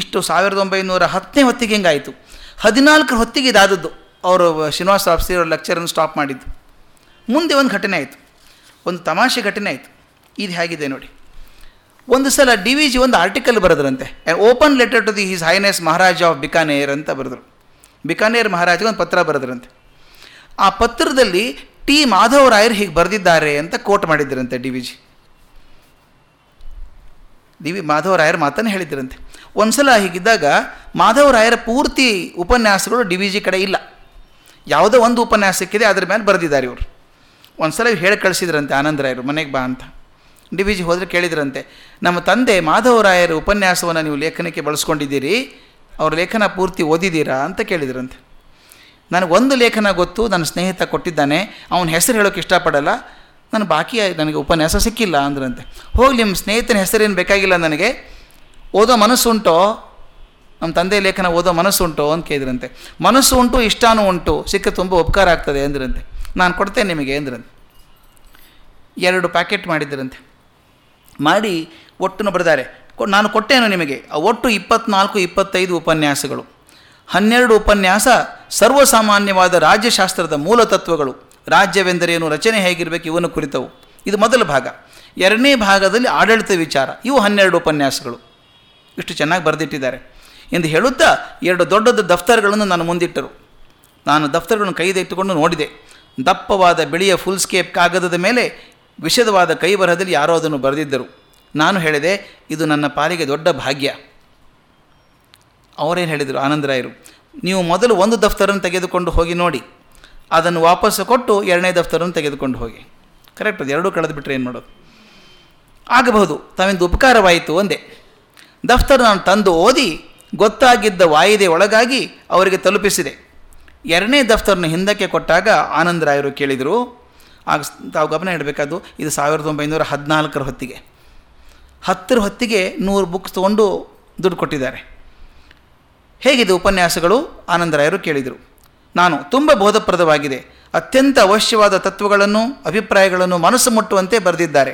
A: ಇಷ್ಟು ಸಾವಿರದ ಒಂಬೈನೂರ ಹತ್ತನೇ ಹೊತ್ತಿಗೆ ಹೆಂಗಾಯಿತು? ಹದಿನಾಲ್ಕರ ಹೊತ್ತಿಗೆ ಇದಾದದ್ದು, ಅವರು ಶ್ರೀನಿವಾಸ ರಾಪ್ಸಿ ಅವರ ಲೆಕ್ಚರನ್ನು ಸ್ಟಾಪ್ ಮಾಡಿದ್ದು. ಮುಂದೆ ಒಂದು ಘಟನೆ ಆಯಿತು. ಒಂದು ತಮಾಷೆ ಘಟನೆ ಆಯಿತು. ಇದು ಹೇಗಿದೆ ನೋಡಿ. ಒಂದು ಸಲ ಡಿ ವಿ ಜಿ ಒಂದು article ಬರೆದ್ರಂತೆ. Open letter to the his highness maharaja of Bikaner ಅಂತ ಬರೆದರು. ಬಿಕಾನೇರ್ ಮಹಾರಾಜಗೆ ಒಂದು ಪತ್ರ ಬರೆದ್ರಂತೆ. ಆ ಪತ್ರದಲ್ಲಿ ಟಿ ಮಾಧವರಾಯರು ಹೀಗೆ ಬರೆದಿದ್ದಾರೆ ಅಂತ quote ಮಾಡಿದ್ದರಂತೆ D V G. D V ಮಾಧವರಾಯರ ಮಾತನ್ನು ಹೇಳಿದ್ರಂತೆ. ಒಂದು ಸಲ ಹೀಗಿದ್ದಾಗ ಮಾಧವರಾಯರ ಪೂರ್ತಿ ಉಪನ್ಯಾಸಗಳು ಡಿ ವಿ ಜಿ ಕಡೆ ಇಲ್ಲ. ಯಾವುದೋ ಒಂದು ಉಪನ್ಯಾಸಕ್ಕಿದೆ, ಅದ್ರ ಮೇಲೆ ಬರೆದಿದ್ದಾರೆ ಇವರು. ಒಂದು ಸಲ ಹೇಳಿ ಕಳಿಸಿದ್ರಂತೆ ಆನಂದರಾಯರು ಮನೆಗೆ ಬಾ ಅಂತ. ಡಿ ವಿ ಜಿ ಹೋದರೆ ಕೇಳಿದ್ರಂತೆ, ನಮ್ಮ ತಂದೆ ಮಾಧವರಾಯರ ಉಪನ್ಯಾಸವನ್ನು ನೀವು ಲೇಖನಕ್ಕೆ ಬಳಸ್ಕೊಂಡಿದ್ದೀರಿ, ಅವ್ರ ಲೇಖನ ಪೂರ್ತಿ ಓದಿದ್ದೀರಾ? ಅಂತ ಕೇಳಿದ್ರಂತೆ. ನನಗೆ ಒಂದು ಲೇಖನ ಗೊತ್ತು, ನನ್ನ ಸ್ನೇಹಿತ ಕೊಟ್ಟಿದ್ದಾನೆ, ಅವನ ಹೆಸರು ಹೇಳೋಕ್ಕೆ ಇಷ್ಟಪಡಲ್ಲ ನಾನು ಬಾಕಿ ನನಗೆ ಉಪನ್ಯಾಸ ಸಿಕ್ಕಿಲ್ಲ, ಅಂದ್ರಂತೆ. ಹೋಗಿ, ನಿಮ್ಮ ಸ್ನೇಹಿತನ ಹೆಸರೇನು ಬೇಕಾಗಿಲ್ಲ ನನಗೆ? ಓದೋ ಮನಸ್ಸುಂಟೋ ನಮ್ಮ ತಂದೆ ಲೇಖನ ಓದೋ ಮನಸ್ಸುಂಟು ಅಂತ ಕೇಳಿದ್ರಂತೆ. ಮನಸ್ಸು ಉಂಟು, ಇಷ್ಟಾನೂ ಉಂಟು, ಸಿಕ್ಕ ತುಂಬ ಉಪಕಾರ ಆಗ್ತದೆ, ಅಂದ್ರಂತೆ. ನಾನು ಕೊಡ್ತೇನೆ ನಿಮಗೆ, ಅಂದ್ರಂತೆ. ಎರಡು ಪ್ಯಾಕೆಟ್ ಮಾಡಿದ್ದರಂತೆ ಮಾಡಿ ಒಟ್ಟನ್ನು ಬರೆದಾರೆ. ನಾನು ಕೊಟ್ಟೇನು ನಿಮಗೆ? ಒಟ್ಟು ಇಪ್ಪತ್ನಾಲ್ಕು, ಇಪ್ಪತ್ತೈದು ಉಪನ್ಯಾಸಗಳು. ಹನ್ನೆರಡು ಉಪನ್ಯಾಸ ಸರ್ವಸಾಮಾನ್ಯವಾದ ರಾಜ್ಯಶಾಸ್ತ್ರದ ಮೂಲ ತತ್ವಗಳು. ರಾಜ್ಯವೆಂದರೇನು, ರಚನೆ ಹೇಗಿರಬೇಕು, ಇವನ್ನು ಕುರಿತವು. ಇದು ಮೊದಲ ಭಾಗ. ಎರಡನೇ ಭಾಗದಲ್ಲಿ ಆಡಳಿತ ವಿಚಾರ. ಇವು ಹನ್ನೆರಡು ಉಪನ್ಯಾಸಗಳು. ಇಷ್ಟು ಚೆನ್ನಾಗಿ ಬರೆದಿಟ್ಟಿದ್ದಾರೆ. ಎಂದು ಹೇಳುತ್ತಾ, ಎರಡು ದೊಡ್ಡದ ದಫ್ತರ್ಗಳನ್ನು ನಾನು ಮುಂದಿಟ್ಟರು. ನಾನು ದಫ್ತರ್ಗಳನ್ನು ಕೈದಿಟ್ಟುಕೊಂಡು ನೋಡಿದೆ. ದಪ್ಪವಾದ ಬಿಳಿಯ ಫುಲ್ ಸ್ಕೇಪ್ ಕಾಗದದ ಮೇಲೆ ವಿಷದವಾದ ಕೈ ಬರಹದಲ್ಲಿ ಯಾರೋ ಅದನ್ನು ಬರೆದಿದ್ದರು. ನಾನು ಹೇಳಿದೆ, ಇದು ನನ್ನ ಪಾಲಿಗೆ ದೊಡ್ಡ ಭಾಗ್ಯ. ಅವರೇನು ಹೇಳಿದರು? ಆನಂದರಾಯರು, ನೀವು ಮೊದಲು ಒಂದು ದಫ್ತರನ್ನು ತೆಗೆದುಕೊಂಡು ಹೋಗಿ ನೋಡಿ. ಅದನ್ನು ವಾಪಸ್ಸು ಕೊಟ್ಟು ಎರಡನೇ ದಫ್ತರನ್ನು ತೆಗೆದುಕೊಂಡು ಹೋಗಿ. ಕರೆಕ್ಟ್, ಅದು ಎರಡೂ ಕಳೆದು ಬಿಟ್ಟರೆ ಏನು ಮಾಡೋದು? ಆಗಬಹುದು, ತಾವಿಂದು ಉಪಕಾರವಾಯಿತು ಒಂದೇ ದಫ್ತರ್ ನಾನು ತಂದು ಓದಿ, ಗೊತ್ತಾಗಿದ್ದ ವಾಯಿದೆ ಒಳಗಾಗಿ ಅವರಿಗೆ ತಲುಪಿಸಿದೆ. ಎರಡನೇ ದಫ್ತರನ್ನು ಹಿಂದಕ್ಕೆ ಕೊಟ್ಟಾಗ ಆನಂದರಾಯರು ಕೇಳಿದರು ಆಗ ತಾವು ಗಮನ ಇಡಬೇಕಾದ್ದು ಇದು ಸಾವಿರದ ಒಂಬೈನೂರ ಹದಿನಾಲ್ಕರ ಹೊತ್ತಿಗೆ. ಹತ್ತರ ಹೊತ್ತಿಗೆ ನೂರು ಬುಕ್ಸ್ ತೊಗೊಂಡು ದುಡ್ಡು ಕೊಟ್ಟಿದ್ದಾರೆ. ಹೇಗಿದೆ ಉಪನ್ಯಾಸಗಳು? ಆನಂದರಾಯರು ಕೇಳಿದರು. ನಾನು ತುಂಬ ಬೋಧಪ್ರದವಾಗಿದೆ. ಅತ್ಯಂತ ಅವಶ್ಯವಾದ ತತ್ವಗಳನ್ನು, ಅಭಿಪ್ರಾಯಗಳನ್ನು ಮನಸ್ಸು ಮುಟ್ಟುವಂತೆ ಬರೆದಿದ್ದಾರೆ.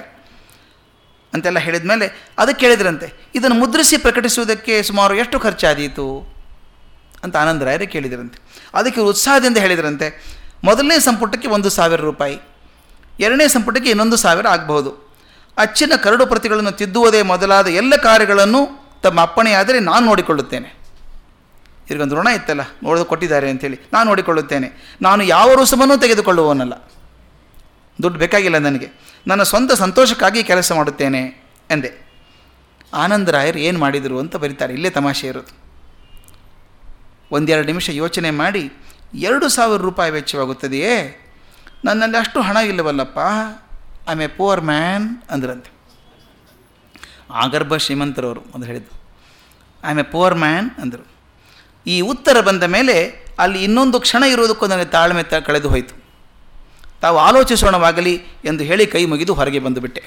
A: ಅಂತೆಲ್ಲ ಹೇಳಿದ ಮೇಲೆ ಅದಕ್ಕೆ ಕೇಳಿದ್ರಂತೆ, ಇದನ್ನು ಮುದ್ರಿಸಿ ಪ್ರಕಟಿಸುವುದಕ್ಕೆ ಸುಮಾರು ಎಷ್ಟು ಖರ್ಚಾದೀತು? ಅಂತ ಆನಂದರಾಯರೇ ಕೇಳಿದ್ರಂತೆ. ಅದಕ್ಕೆ ಉತ್ಸಾಹದಿಂದ ಹೇಳಿದ್ರಂತೆ, ಮೊದಲನೇ ಸಂಪುಟಕ್ಕೆ ಒಂದು ಸಾವಿರ ರೂಪಾಯಿ. ಎರಡನೇ ಸಂಪುಟಕ್ಕೆ ಇನ್ನೊಂದು ಸಾವಿರ ಆಗಬಹುದು. ಅಚ್ಚಿನ ಕರಡು ಪ್ರತಿಗಳನ್ನು ತಿದ್ದುವುದೇ ಮೊದಲಾದ ಎಲ್ಲ ಕಾರ್ಯಗಳನ್ನು ತಮ್ಮ ಅಪ್ಪಣೆಯಾದರೆ ನಾನು ನೋಡಿಕೊಳ್ಳುತ್ತೇನೆ. ಇದಕ್ಕೊಂದು ಋಣ ಇತ್ತಲ್ಲ, ನೋಡೋದು ಕೊಟ್ಟಿದ್ದಾರೆ ಅಂಥೇಳಿ ನಾನು ನೋಡಿಕೊಳ್ಳುತ್ತೇನೆ. ನಾನು ಯಾವ ರುಸಮನ್ನೂ ತೆಗೆದುಕೊಳ್ಳುವವನಲ್ಲ. ದುಡ್ಡು ಬೇಕಾಗಿಲ್ಲ ನನಗೆ. ನನ್ನ ಸ್ವಂತ ಸಂತೋಷಕ್ಕಾಗಿ ಕೆಲಸ ಮಾಡುತ್ತೇನೆ ಎಂದೆ ಆನಂದರಾಯರು ಏನು ಮಾಡಿದರು ಅಂತ ಬರೀತಾರೆ, ಇಲ್ಲೇ ತಮಾಷೆ ಇರೋದು. ಒಂದೆರಡು ನಿಮಿಷ ಯೋಚನೆ ಮಾಡಿ, ಎರಡು ಸಾವಿರ ರೂಪಾಯಿ ವೆಚ್ಚವಾಗುತ್ತದೆಯೇ? ನನ್ನಲ್ಲಿ ಅಷ್ಟು ಹಣ ಇಲ್ಲವಲ್ಲಪ್ಪ. ಐ ಎ ಪುವರ್ ಮ್ಯಾನ್ ಅಂದ್ರಂತೆ. ಆಗರ್ಭ ಶ್ರೀಮಂತರವರು ಅಂತ ಹೇಳಿದ್ದು. ಐ ಎ ಪುವರ್ ಮ್ಯಾನ್ ಅಂದರು. ಈ ಉತ್ತರ ಬಂದ ಮೇಲೆ ಅಲ್ಲಿ ಇನ್ನೊಂದು ಕ್ಷಣ ಇರುವುದಕ್ಕೂ ನನಗೆ ತಾಳ್ಮೆ ತ ಕಳೆದು ಹೋಯಿತು. ತಾವು ಆಲೋಚಿಸೋಣವಾಗಲಿ ಎಂದು ಹೇಳಿ ಕೈ ಮುಗಿದು ಹೊರಗೆ ಬಂದುಬಿಟ್ಟೆ.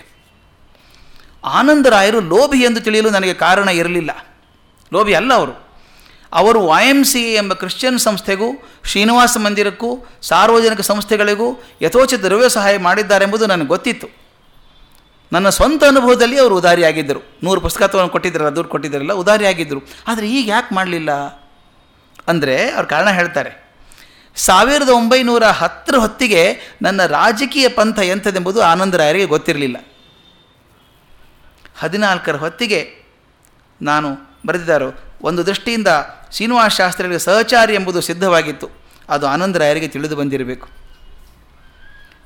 A: ಆನಂದರಾಯರು ಲೋಭಿ ಎಂದು ತಿಳಿಯಲು ನನಗೆ ಕಾರಣ ಇರಲಿಲ್ಲ. ಲೋಭಿ ಅಲ್ಲ ಅವರು. ಅವರು ವೈ ಎಂ ಸಿ ಎಂಬ ಕ್ರಿಶ್ಚಿಯನ್ ಸಂಸ್ಥೆಗೂ, ಶ್ರೀನಿವಾಸ ಮಂದಿರಕ್ಕೂ, ಸಾರ್ವಜನಿಕ ಸಂಸ್ಥೆಗಳಿಗೂ ಯಥೋಚಿತ ದ್ರವ್ಯ ಸಹಾಯ ಮಾಡಿದ್ದಾರೆಂಬುದು ನನಗೆ ಗೊತ್ತಿತ್ತು. ನನ್ನ ಸ್ವಂತ ಅನುಭವದಲ್ಲಿ ಅವರು ಉದಾರಿಯಾಗಿದ್ದರು. ನೂರು ಪುಸ್ತಕತ್ವವನ್ನು ಕೊಟ್ಟಿದ್ದಾರೆ ದುಡ್ಡು ಕೊಟ್ಟಿದ್ದಾರೆಲ್ಲ ಉದಾರಿಯಾಗಿದ್ದರು. ಆದರೆ ಈಗ ಯಾಕೆ ಮಾಡಲಿಲ್ಲ? ಅಂದರೆ ಅವ್ರ ಕಾರಣ ಹೇಳ್ತಾರೆ. ಸಾವಿರದ ಒಂಬೈನೂರ ಹತ್ತರ ಹೊತ್ತಿಗೆ ನನ್ನ ರಾಜಕೀಯ ಪಂಥ ಎಂಥದೆಂಬುದು ಆನಂದರಾಯರಿಗೆ ಗೊತ್ತಿರಲಿಲ್ಲ. ಹದಿನಾಲ್ಕರ ಹೊತ್ತಿಗೆ ನಾನು ಬರೆದಿದ್ದಾರೋ ಒಂದು ದೃಷ್ಟಿಯಿಂದ ಶ್ರೀನಿವಾಸ ಶಾಸ್ತ್ರಿಗಳಿಗೆ ಸಹಚಾರಿ ಎಂಬುದು ಸಿದ್ಧವಾಗಿತ್ತು. ಅದು ಆನಂದರಾಯರಿಗೆ ತಿಳಿದು ಬಂದಿರಬೇಕು.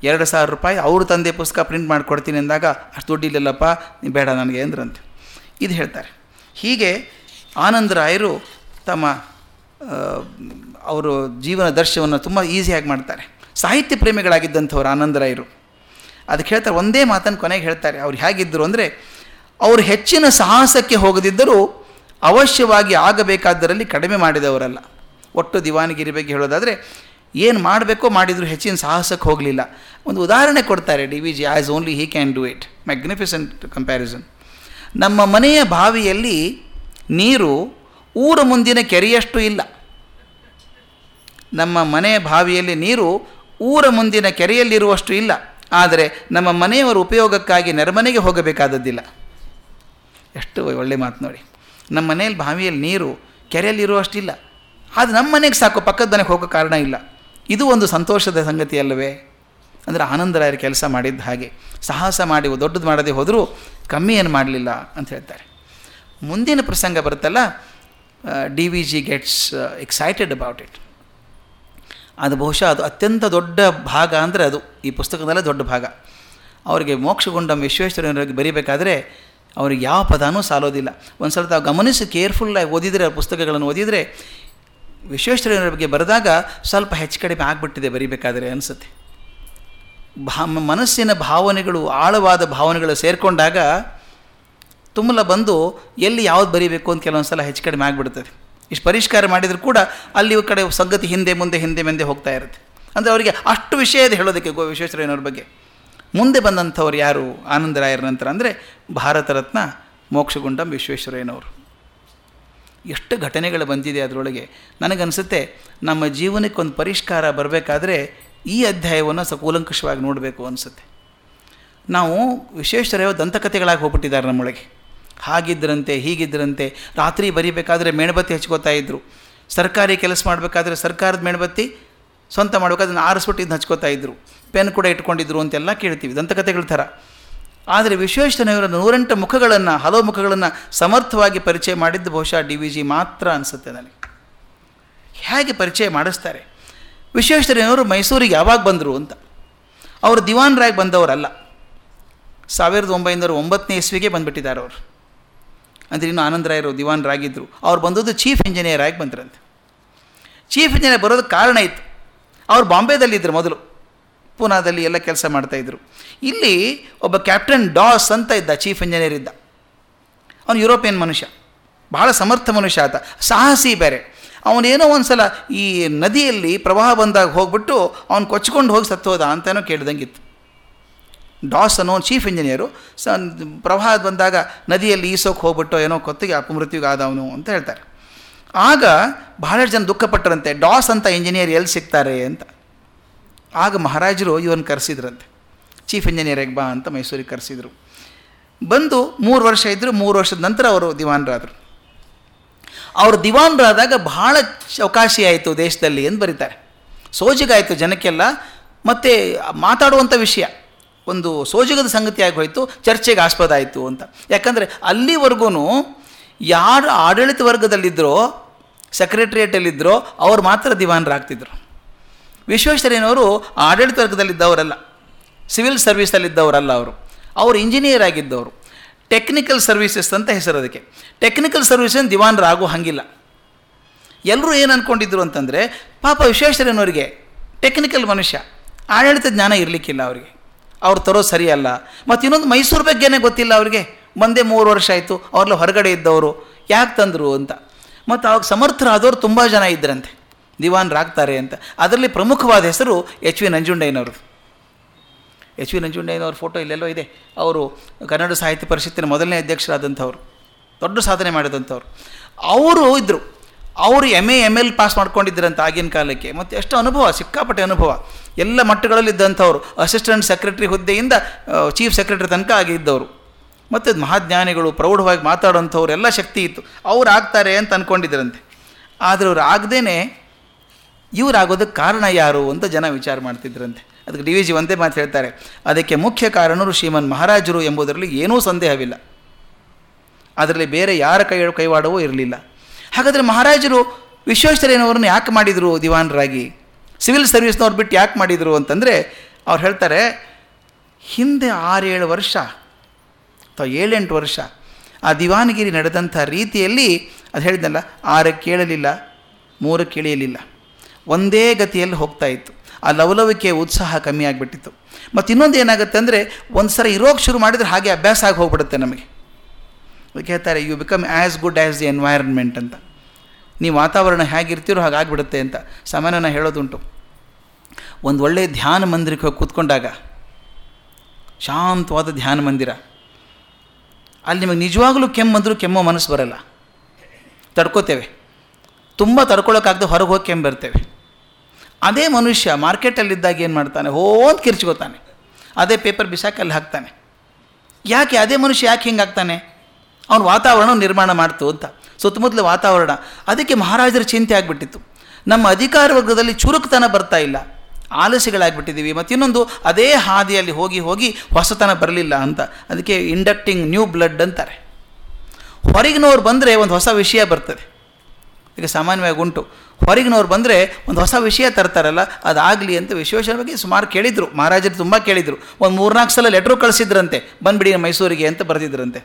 A: ಎರಡು ಸಾವಿರ ರೂಪಾಯಿ ಅವರು ತಂದೆ ಪುಸ್ತಕ ಪ್ರಿಂಟ್ ಮಾಡಿಕೊಡ್ತೀನಿ ಅಂದಾಗ, ಅಷ್ಟು ದುಡ್ಡಿಲ್ಲಲ್ಲಪ್ಪ ಬೇಡ ನನಗೆ ಅಂದ್ರಂತೆ. ಇದು ಹೇಳ್ತಾರೆ. ಹೀಗೆ ಆನಂದರಾಯರು ತಮ್ಮ ಅವರು ಜೀವನ ದರ್ಶನವನ್ನು ತುಂಬ ಈಸಿಯಾಗಿ ಮಾಡ್ತಾರೆ. ಸಾಹಿತ್ಯ ಪ್ರೇಮಿಗಳಾಗಿದ್ದಂಥವ್ರು ಆನಂದರಾಯರು ಅದಕ್ಕೆ ಹೇಳ್ತಾರೆ, ಒಂದೇ ಮಾತನ್ನು ಕೊನೆಗೆ ಹೇಳ್ತಾರೆ. ಅವ್ರು ಹೇಗಿದ್ದರು ಅಂದರೆ, ಅವರು ಹೆಚ್ಚಿನ ಸಾಹಸಕ್ಕೆ ಹೋಗದಿದ್ದರೂ ಅವಶ್ಯವಾಗಿ ಆಗಬೇಕಾದ್ದರಲ್ಲಿ ಕಡಿಮೆ ಮಾಡಿದವರಲ್ಲ. ಒಟ್ಟು ದಿವಾನಗಿರಿ ಬಗ್ಗೆ ಹೇಳೋದಾದರೆ, ಏನು ಮಾಡಬೇಕೋ ಮಾಡಿದರೂ ಹೆಚ್ಚಿನ ಸಾಹಸಕ್ಕೆ ಹೋಗಲಿಲ್ಲ. ಒಂದು ಉದಾಹರಣೆ ಕೊಡ್ತಾರೆ D V G as only he can do it magnificent comparison ನಮ್ಮ ಮನೆಯ ಬಾವಿಯಲ್ಲಿ ನೀರು ಊರ ಮುಂದಿನ ಕೆರೆಯಷ್ಟು ಇಲ್ಲ. ನಮ್ಮ ಮನೆಯ ಬಾವಿಯಲ್ಲಿ ನೀರು ಊರ ಮುಂದಿನ ಕೆರೆಯಲ್ಲಿರುವಷ್ಟು ಇಲ್ಲ. ಆದರೆ ನಮ್ಮ ಮನೆಯವರ ಉಪಯೋಗಕ್ಕಾಗಿ ನೆರಮನೆಗೆ ಹೋಗಬೇಕಾದದ್ದಿಲ್ಲ. ಎಷ್ಟು ಒಳ್ಳೆ ಮಾತು ನೋಡಿ. ನಮ್ಮ ಮನೆಯಲ್ಲಿ ಬಾವಿಯಲ್ಲಿ ನೀರು ಕೆರೆಯಲ್ಲಿರುವಷ್ಟಿಲ್ಲ ಅದು ನಮ್ಮ ಮನೆಗೆ ಸಾಕು, ಪಕ್ಕದ ಮನೆಗೆ ಹೋಗೋ ಕಾರಣ ಇಲ್ಲ. ಇದು ಒಂದು ಸಂತೋಷದ ಸಂಗತಿ ಅಲ್ಲವೇ? ಅಂದರೆ ಆನಂದರಾಯರು ಕೆಲಸ ಮಾಡಿದ್ದ ಹಾಗೆ, ಸಾಹಸ ಮಾಡಿ ದೊಡ್ಡದು ಮಾಡದೆ ಹೋದರೂ ಕಮ್ಮಿ ಏನು ಮಾಡಲಿಲ್ಲ ಅಂತ ಹೇಳ್ತಾರೆ. ಮುಂದಿನ ಪ್ರಸಂಗ ಬರುತ್ತಲ್ಲ D V G gets excited about it ಅದು ಬಹುಶಃ ಅದು ಅತ್ಯಂತ ದೊಡ್ಡ ಭಾಗ ಅಂದರೆ ಅದು, ಈ ಪುಸ್ತಕದಲ್ಲೇ ದೊಡ್ಡ ಭಾಗ. ಅವರಿಗೆ ಮೋಕ್ಷಗುಂಡಂ ವಿಶ್ವೇಶ್ವರನಿಗೆ ಬರೀಬೇಕಾದ್ರೆ ಅವ್ರಿಗೆ ಯಾವ ಪದಾನೂ ಸಾಲೋದಿಲ್ಲ. ಒಂದು ಸಲ ತಾವು ಗಮನಿಸಿ ಕೇರ್ಫುಲ್ಲಾಗಿ ಓದಿದರೆ ಪುಸ್ತಕಗಳನ್ನು ಓದಿದರೆ, ವಿಶ್ವೇಶ್ವರಯ್ಯನವರ ಬಗ್ಗೆ ಬರೆದಾಗ ಸ್ವಲ್ಪ ಹೆಚ್ಚು ಕಡಿಮೆ ಆಗಿಬಿಟ್ಟಿದೆ ಬರೀಬೇಕಾದರೆ ಅನಿಸುತ್ತೆ. ಭಾ, ಮನಸ್ಸಿನ ಭಾವನೆಗಳು, ಆಳವಾದ ಭಾವನೆಗಳು ಸೇರಿಕೊಂಡಾಗ ತುಂಬಲ ಬಂದು ಎಲ್ಲಿ ಯಾವ್ದು ಬರೀಬೇಕು ಅಂತ ಕೆಲವೊಂದು ಸಲ ಹೆಚ್ಚು ಕಡಿಮೆ ಆಗಿಬಿಡ್ತದೆ. ಇಷ್ಟು ಪರಿಷ್ಕಾರ ಮಾಡಿದರೂ ಕೂಡ ಅಲ್ಲಿ ಕಡೆ ಸಂಗತಿ ಹಿಂದೆ, ಮುಂದೆ ಹಿಂದೆ, ಮುಂದೆ ಹೋಗ್ತಾ ಇರುತ್ತೆ. ಅಂದರೆ ಅವರಿಗೆ ಅಷ್ಟು ವಿಷಯ ಇದೆ ಹೇಳೋದಕ್ಕೆ ಗೋ ವಿಶ್ವೇಶ್ವರಯ್ಯನವ್ರ ಬಗ್ಗೆ. ಮುಂದೆ ಬಂದಂಥವ್ರು ಯಾರು? ಆನಂದರಾಯರ ನಂತರ ಅಂದರೆ ಭಾರತ ರತ್ನ ಮೋಕ್ಷಗುಂಡಂ ವಿಶ್ವೇಶ್ವರಯ್ಯನವರು. ಎಷ್ಟು ಘಟನೆಗಳು ಬಂದಿದೆ ಅದರೊಳಗೆ. ನನಗನ್ಸುತ್ತೆ ನಮ್ಮ ಜೀವನಕ್ಕೊಂದು ಪರಿಷ್ಕಾರ ಬರಬೇಕಾದ್ರೆ ಈ ಅಧ್ಯಾಯವನ್ನು ಸಕೂಲಂಕಷವಾಗಿ ಕೂಲಂಕಷವಾಗಿ ನೋಡಬೇಕು ಅನಿಸುತ್ತೆ. ನಾವು ವಿಶ್ವೇಶ್ವರಯ್ಯ ದಂತಕಥೆಗಳಾಗಿ ಹೋಗ್ಬಿಟ್ಟಿದ್ದಾರೆ ನಮ್ಮೊಳಗೆ. ಹಾಗಿದ್ದರಂತೆ ಹೀಗಿದ್ದರಂತೆ ರಾತ್ರಿ ಬರೀಬೇಕಾದ್ರೆ ಮೇಣಬತ್ತಿ ಹಚ್ಕೋತಾ ಇದ್ದರು ಸರ್ಕಾರಿ ಕೆಲಸ ಮಾಡಬೇಕಾದ್ರೆ ಸರ್ಕಾರದ ಮೇಣಬತ್ತಿ, ಸ್ವಂತ ಮಾಡಬೇಕಾದ್ರೆ ಆರಿಸ್ಬಿಟ್ಟು ಇದನ್ನ ಹಚ್ಕೋತಾ ಇದ್ದರು ಪೆನ್ ಕೂಡ ಇಟ್ಕೊಂಡಿದ್ರು ಅಂತೆಲ್ಲ ಕೇಳ್ತೀವಿ. ದಂತಕಥೆಗಳ ಥರ. ಆದರೆ ವಿಶ್ವೇಶ್ವರನವರ ನೂರೆಂಟು ಮುಖಗಳನ್ನು, ಹಲವು ಮುಖಗಳನ್ನು ಸಮರ್ಥವಾಗಿ ಪರಿಚಯ ಮಾಡಿದ್ದು ಬಹುಶಃ ಡಿ ವಿ ಜಿ ಮಾತ್ರ ಅನಿಸುತ್ತೆ ನನಗೆ. ಹೇಗೆ ಪರಿಚಯ ಮಾಡಿಸ್ತಾರೆ? ವಿಶ್ವೇಶ್ವರಯ್ಯನವರು ಮೈಸೂರಿಗೆ ಯಾವಾಗ ಬಂದರು ಅಂತ. ಅವರು ದಿವಾನ್ರಾಗಿ ಬಂದವರಲ್ಲ. ಸಾವಿರದ ಒಂಬೈನೂರ ಒಂಬತ್ತನೇ ಇಸ್ವಿಗೆ ಬಂದುಬಿಟ್ಟಿದ್ದಾರೆ ಅವರು. ಅಂದರೆ ಇನ್ನು ಆನಂದರಾಯರು ದಿವಾನರಾಗಿದ್ದರು ಅವ್ರು ಬಂದದ್ದು ಚೀಫ್ ಇಂಜಿನಿಯರ್ ಆಗಿ ಬಂದ್ರಂತೆ. ಚೀಫ್ ಇಂಜಿನಿಯರ್ ಬರೋದಕ್ಕೆ ಕಾರಣ ಇತ್ತು. ಅವ್ರು ಬಾಂಬೆದಲ್ಲಿದ್ದರು ಮೊದಲು. ಪೂನಾದಲ್ಲಿ ಎಲ್ಲ ಕೆಲಸ ಮಾಡ್ತಾಯಿದ್ರು ಇಲ್ಲಿ ಒಬ್ಬ ಕ್ಯಾಪ್ಟನ್ ಡಾಸ್ ಅಂತ ಇದ್ದ ಚೀಫ್ ಇಂಜಿನಿಯರ್ ಇದ್ದ. ಅವನು ಯುರೋಪಿಯನ್ ಮನುಷ್ಯ. ಬಹಳ ಸಮರ್ಥ ಮನುಷ್ಯ ಆತ. ಸಾಹಸಿ ಬೇರೆ. ಅವನೇನೋ ಒಂದು ಸಲ ಈ ನದಿಯಲ್ಲಿ ಪ್ರವಾಹ ಬಂದಾಗ ಹೋಗ್ಬಿಟ್ಟು ಅವನು ಕೊಚ್ಕೊಂಡು ಹೋಗಿ ಸತ್ತೋದ ಅಂತಲೂ ಕೇಳ್ದಂಗಿತ್ತು. ಡಾಸ್ ಅನ್ನೋ ಚೀಫ್ ಇಂಜಿನಿಯರು ಸ ಪ್ರವಾಹ ಬಂದಾಗ ನದಿಯಲ್ಲಿ ಈಸೋಕೆ ಹೋಗ್ಬಿಟ್ಟು ಏನೋ ಕೊತ್ತಿಗೆ ಅಪಮೃತ್ಯುಗೆ ಆದವನು ಅಂತ ಹೇಳ್ತಾರೆ. ಆಗ ಬಹಳಷ್ಟು ಜನ ದುಃಖಪಟ್ಟರಂತೆ, ಡಾಸ್ ಅಂತ ಇಂಜಿನಿಯರ್ ಎಲ್ಲಿ ಸಿಗ್ತಾರೆ? ಅಂತ. ಆಗ ಮಹಾರಾಜರು ಇವನು ಕರೆಸಿದ್ರಂತೆ. ಚೀಫ್ ಇಂಜಿನಿಯರಿಗೆ ಬಾ ಅಂತ ಮೈಸೂರಿಗೆ ಕರೆಸಿದರು. ಬಂದು ಮೂರು ವರ್ಷ ಇದ್ದರು ಮೂರು ವರ್ಷದ ನಂತರ ಅವರು ದಿವಾನರಾದರು. ಅವರು ದಿವಾನರಾದಾಗ ಬಹಳ ಅವಕಾಶ ಆಯಿತು ದೇಶದಲ್ಲಿ ಎಂದು ಬರೀತಾರೆ. ಸೋಜಿಗಾಯಿತು ಜನಕ್ಕೆಲ್ಲ, ಮತ್ತು ಮಾತಾಡುವಂಥ ವಿಷಯ. ಒಂದು ಸೋಜಿಗದ ಸಂಗತಿಯಾಗಿ ಹೋಯಿತು, ಚರ್ಚೆಗೆ ಆಸ್ಪದ ಆಯಿತು ಅಂತ. ಯಾಕಂದರೆ ಅಲ್ಲಿವರೆಗೂ ಯಾರು ಆಡಳಿತ ವರ್ಗದಲ್ಲಿದ್ದರೋ ಸೆಕ್ರೆಟ್ರಿಯೇಟಲ್ಲಿದ್ದರೋ ಅವ್ರು ಮಾತ್ರ ದಿವಾನರಾಗ್ತಿದ್ರು. ವಿಶ್ವೇಶ್ವರಯ್ಯನವರು ಆಡಳಿತ ವರ್ಗದಲ್ಲಿದ್ದವರಲ್ಲ, ಸಿವಿಲ್ ಸರ್ವಿಸಲ್ಲಿದ್ದವರಲ್ಲ ಅವರು. ಅವರು ಇಂಜಿನಿಯರ್ ಆಗಿದ್ದವರು. ಟೆಕ್ನಿಕಲ್ ಸರ್ವೀಸಸ್ ಅಂತ ಹೆಸರು ಅದಕ್ಕೆ. ಟೆಕ್ನಿಕಲ್ ಸರ್ವಿಸನ್ ದಿವಾನರಾಗೋ ಹಾಗಿಲ್ಲ. ಎಲ್ಲರೂ ಏನು ಅಂದ್ಕೊಂಡಿದ್ರು ಅಂತಂದರೆ, ಪಾಪ ವಿಶ್ವೇಶ್ವರಯ್ಯನವರಿಗೆ ಟೆಕ್ನಿಕಲ್ ಮನುಷ್ಯ, ಆಡಳಿತ ಜ್ಞಾನ ಇರಲಿಕ್ಕಿಲ್ಲ ಅವರಿಗೆ. ಅವ್ರು ತರೋ ಸರಿಯಲ್ಲ. ಮತ್ತು ಇನ್ನೊಂದು ಮೈಸೂರು ಬಗ್ಗೆನೇ ಗೊತ್ತಿಲ್ಲ ಅವರಿಗೆ. ಮುಂದೆ ಮೂರು ವರ್ಷ ಆಯಿತು, ಅವ್ರಲ್ಲಿ ಹೊರಗಡೆ ಇದ್ದವರು. ಯಾಕೆ ತಂದರು ಅಂತ. ಮತ್ತು ಅವಾಗ ಸಮರ್ಥರಾದವರು ತುಂಬ ಜನ ಇದ್ದರಂತೆ ದಿವಾನರಾಗ್ತಾರೆ ಅಂತ. ಅದರಲ್ಲಿ ಪ್ರಮುಖವಾದ ಹೆಸರು ಎಚ್ ವಿ ನಂಜುಂಡಯ್ಯನವರು. ಎಚ್ ವಿ ನಂಜುಂಡಯ್ಯನವ್ರ ಫೋಟೋ ಇಲ್ಲೆಲ್ಲೋ ಇದೆ. ಅವರು ಕನ್ನಡ ಸಾಹಿತ್ಯ ಪರಿಷತ್ತಿನ ಮೊದಲನೇ ಅಧ್ಯಕ್ಷರಾದಂಥವ್ರು. ದೊಡ್ಡ ಸಾಧನೆ ಮಾಡಿದಂಥವ್ರು. ಅವರು ಇದ್ದರು ಅವರು M A M L pass ಮಾಡ್ಕೊಂಡಿದ್ದರಂತ ಆಗಿನ ಕಾಲಕ್ಕೆ. ಮತ್ತು ಎಷ್ಟು ಅನುಭವ, ಸಿಕ್ಕಾಪಟ್ಟೆ ಅನುಭವ. ಎಲ್ಲ ಮಟ್ಟಗಳಲ್ಲಿದ್ದಂಥವ್ರು ಅಸಿಸ್ಟೆಂಟ್ ಸೆಕ್ರೆಟರಿ ಹುದ್ದೆಯಿಂದ ಚೀಫ್ ಸೆಕ್ರೆಟರಿ ತನಕ ಆಗಿದ್ದವರು ಮತ್ತು ಮಹಾಜ್ಞಾನಿಗಳು, ಪ್ರೌಢವಾಗಿ ಮಾತಾಡೋಂಥವ್ರು ಎಲ್ಲ ಶಕ್ತಿ ಇತ್ತು. ಅವ್ರು ಆಗ್ತಾರೆ ಅಂತ ಅಂದ್ಕೊಂಡಿದ್ದರಂತೆ ಆದರೆ ಅವ್ರು ಆಗದೇ ಇವರಾಗೋದಕ್ಕೆ ಕಾರಣ ಯಾರು ಅಂತ ಜನ ವಿಚಾರ ಮಾಡ್ತಿದ್ರಂತೆ. ಅದಕ್ಕೆ ಡಿ ವಿ ಜಿ ಒಂದೇ ಮಾತು ಹೇಳ್ತಾರೆ, ಅದಕ್ಕೆ ಮುಖ್ಯ ಕಾರಣರು ಶ್ರೀಮನ್ ಮಹಾರಾಜರು ಎಂಬುದರಲ್ಲಿ ಏನೂ ಸಂದೇಹವಿಲ್ಲ. ಅದರಲ್ಲಿ ಬೇರೆ ಯಾರ ಕೈ ಕೈವಾಡವೂ ಇರಲಿಲ್ಲ. ಹಾಗಾದರೆ ಮಹಾರಾಜರು ವಿಶ್ವೇಶ್ವರಯ್ಯನವರನ್ನು ಯಾಕೆ ಮಾಡಿದರು ದಿವಾನರಾಗಿ? ಸಿವಿಲ್ ಸರ್ವಿಸ್ನವ್ರು ಬಿಟ್ಟು ಯಾಕೆ ಮಾಡಿದರು ಅಂತಂದರೆ ಅವ್ರು ಹೇಳ್ತಾರೆ, ಹಿಂದೆ ಆರೇಳು ವರ್ಷ, ಅಥವಾ ಏಳೆಂಟು ವರ್ಷ ಆ ದಿವಾನಗಿರಿ ನಡೆದಂಥ ರೀತಿಯಲ್ಲಿ ಅದು ಹೇಳಿದ್ನಲ್ಲ ಆರಕ್ಕೆ ಕೇಳಲಿಲ್ಲ ಮೂರಕ್ಕೆ ಇಳಿಯಲಿಲ್ಲ ಒಂದೇ ಗತಿಯಲ್ಲಿ ಹೋಗ್ತಾ ಇತ್ತು. ಆ ಲವಲವಿಕೆ ಉತ್ಸಾಹ ಕಮ್ಮಿ ಆಗಿಬಿಟ್ಟಿತ್ತು. ಮತ್ತು ಇನ್ನೊಂದು ಏನಾಗುತ್ತೆ ಅಂದರೆ ಒಂದು ಸಲ ಇರೋಕ್ಕೆ ಶುರು ಮಾಡಿದರೆ ಹಾಗೆ ಅಭ್ಯಾಸ ಆಗಿ ಹೋಗ್ಬಿಡುತ್ತೆ ನಮಗೆ. ಅದಕ್ಕೆ ಹೇಳ್ತಾರೆ you become as good as the environment ಅಂತ. ನೀವು ವಾತಾವರಣ ಹೇಗಿರ್ತೀರೋ ಹಾಗಾಗಿಬಿಡುತ್ತೆ ಅಂತ. ಸಮಾನನ ಹೇಳೋದುಂಟು. ಒಂದು ಒಳ್ಳೆಯ ಧ್ಯಾನ ಮಂದಿರಕ್ಕೆ ಹೋಗಿ ಕೂತ್ಕೊಂಡಾಗ, ಶಾಂತವಾದ ಧ್ಯಾನ ಮಂದಿರ. ಅಲ್ಲಿ ನಿಮಗೆ ನಿಜವಾಗಲೂ ಕೆಮ್ಮಂದರೂ ಕೆಮ್ಮೋ ಮನಸ್ಸು ಬರಲ್ಲ. ತಡ್ಕೋತೇವೆ. ತುಂಬ ತಡ್ಕೊಳ್ಳೋಕ್ಕಾಗದೆ ಹೊರಗೆ ಹೋಗಿ ಕೆಮ್ಮು ಬರ್ತೇವೆ ಅದೇ ಮನುಷ್ಯ ಮಾರ್ಕೆಟಲ್ಲಿದ್ದಾಗ ಏನು ಮಾಡ್ತಾನೆ? ಹೋ ಅಂತ ಕಿರ್ಚ್ಕೋತಾನೆ. ಅದೇ ಪೇಪರ್ ಬಿಸಾಕಲ್ಲಿ ಹಾಕ್ತಾನೆ. ಯಾಕೆ? ಅದೇ ಮನುಷ್ಯ ಯಾಕೆ ಹಿಂಗೆ ಆಗ್ತಾನೆ? ಅವನು ವಾತಾವರಣ ನಿರ್ಮಾಣ ಮಾಡ್ತು ಅಂತ. ಸುತ್ತಮುತ್ತಲ ವಾತಾವರಣ. ಅದಕ್ಕೆ ಮಹಾರಾಜರ ಚಿಂತೆ ಆಗಿಬಿಟ್ಟಿತ್ತು. ನಮ್ಮ ಅಧಿಕಾರ ವರ್ಗದಲ್ಲಿ ಚುರುಕುತನ ಬರ್ತಾ ಇಲ್ಲ. ಆಲಸ್ಯಗಳಾಗ್ಬಿಟ್ಟಿದ್ದೀವಿ ಮತ್ತು ಇನ್ನೊಂದು ಅದೇ ಹಾದಿಯಲ್ಲಿ ಹೋಗಿ ಹೋಗಿ ಹೊಸತನ ಬರಲಿಲ್ಲ ಅಂತ. ಅದಕ್ಕೆ ಇಂಡಕ್ಟಿಂಗ್ ನ್ಯೂ ಬ್ಲಡ್ ಅಂತಾರೆ. ಹೊರಗಿನವ್ರು ಬಂದರೆ ಒಂದು ಹೊಸ ವಿಷಯ ಬರ್ತದೆ. ಈಗ ಸಾಮಾನ್ಯವಾಗಿ ಉಂಟು. ಹೊರಗಿನವ್ರು ಬಂದರೆ ಒಂದು ಹೊಸ ವಿಷಯ ತರ್ತಾರಲ್ಲ, ಅದಾಗಲಿ ಅಂತ ವಿಶ್ವೇಶ್ವರ ಬಗ್ಗೆ ಸುಮಾರು ಕೇಳಿದರು. ಮಹಾರಾಜರು ತುಂಬ ಕೇಳಿದರು. ಒಂದು ಮೂರ್ನಾಲ್ಕು ಸಲ ಲೆಟ್ರು ಕಳಿಸಿದ್ರಂತೆ, ಬಂದುಬಿಡಿ ಮೈಸೂರಿಗೆ ಅಂತ ಬರೆದಿದ್ರಂತೆ.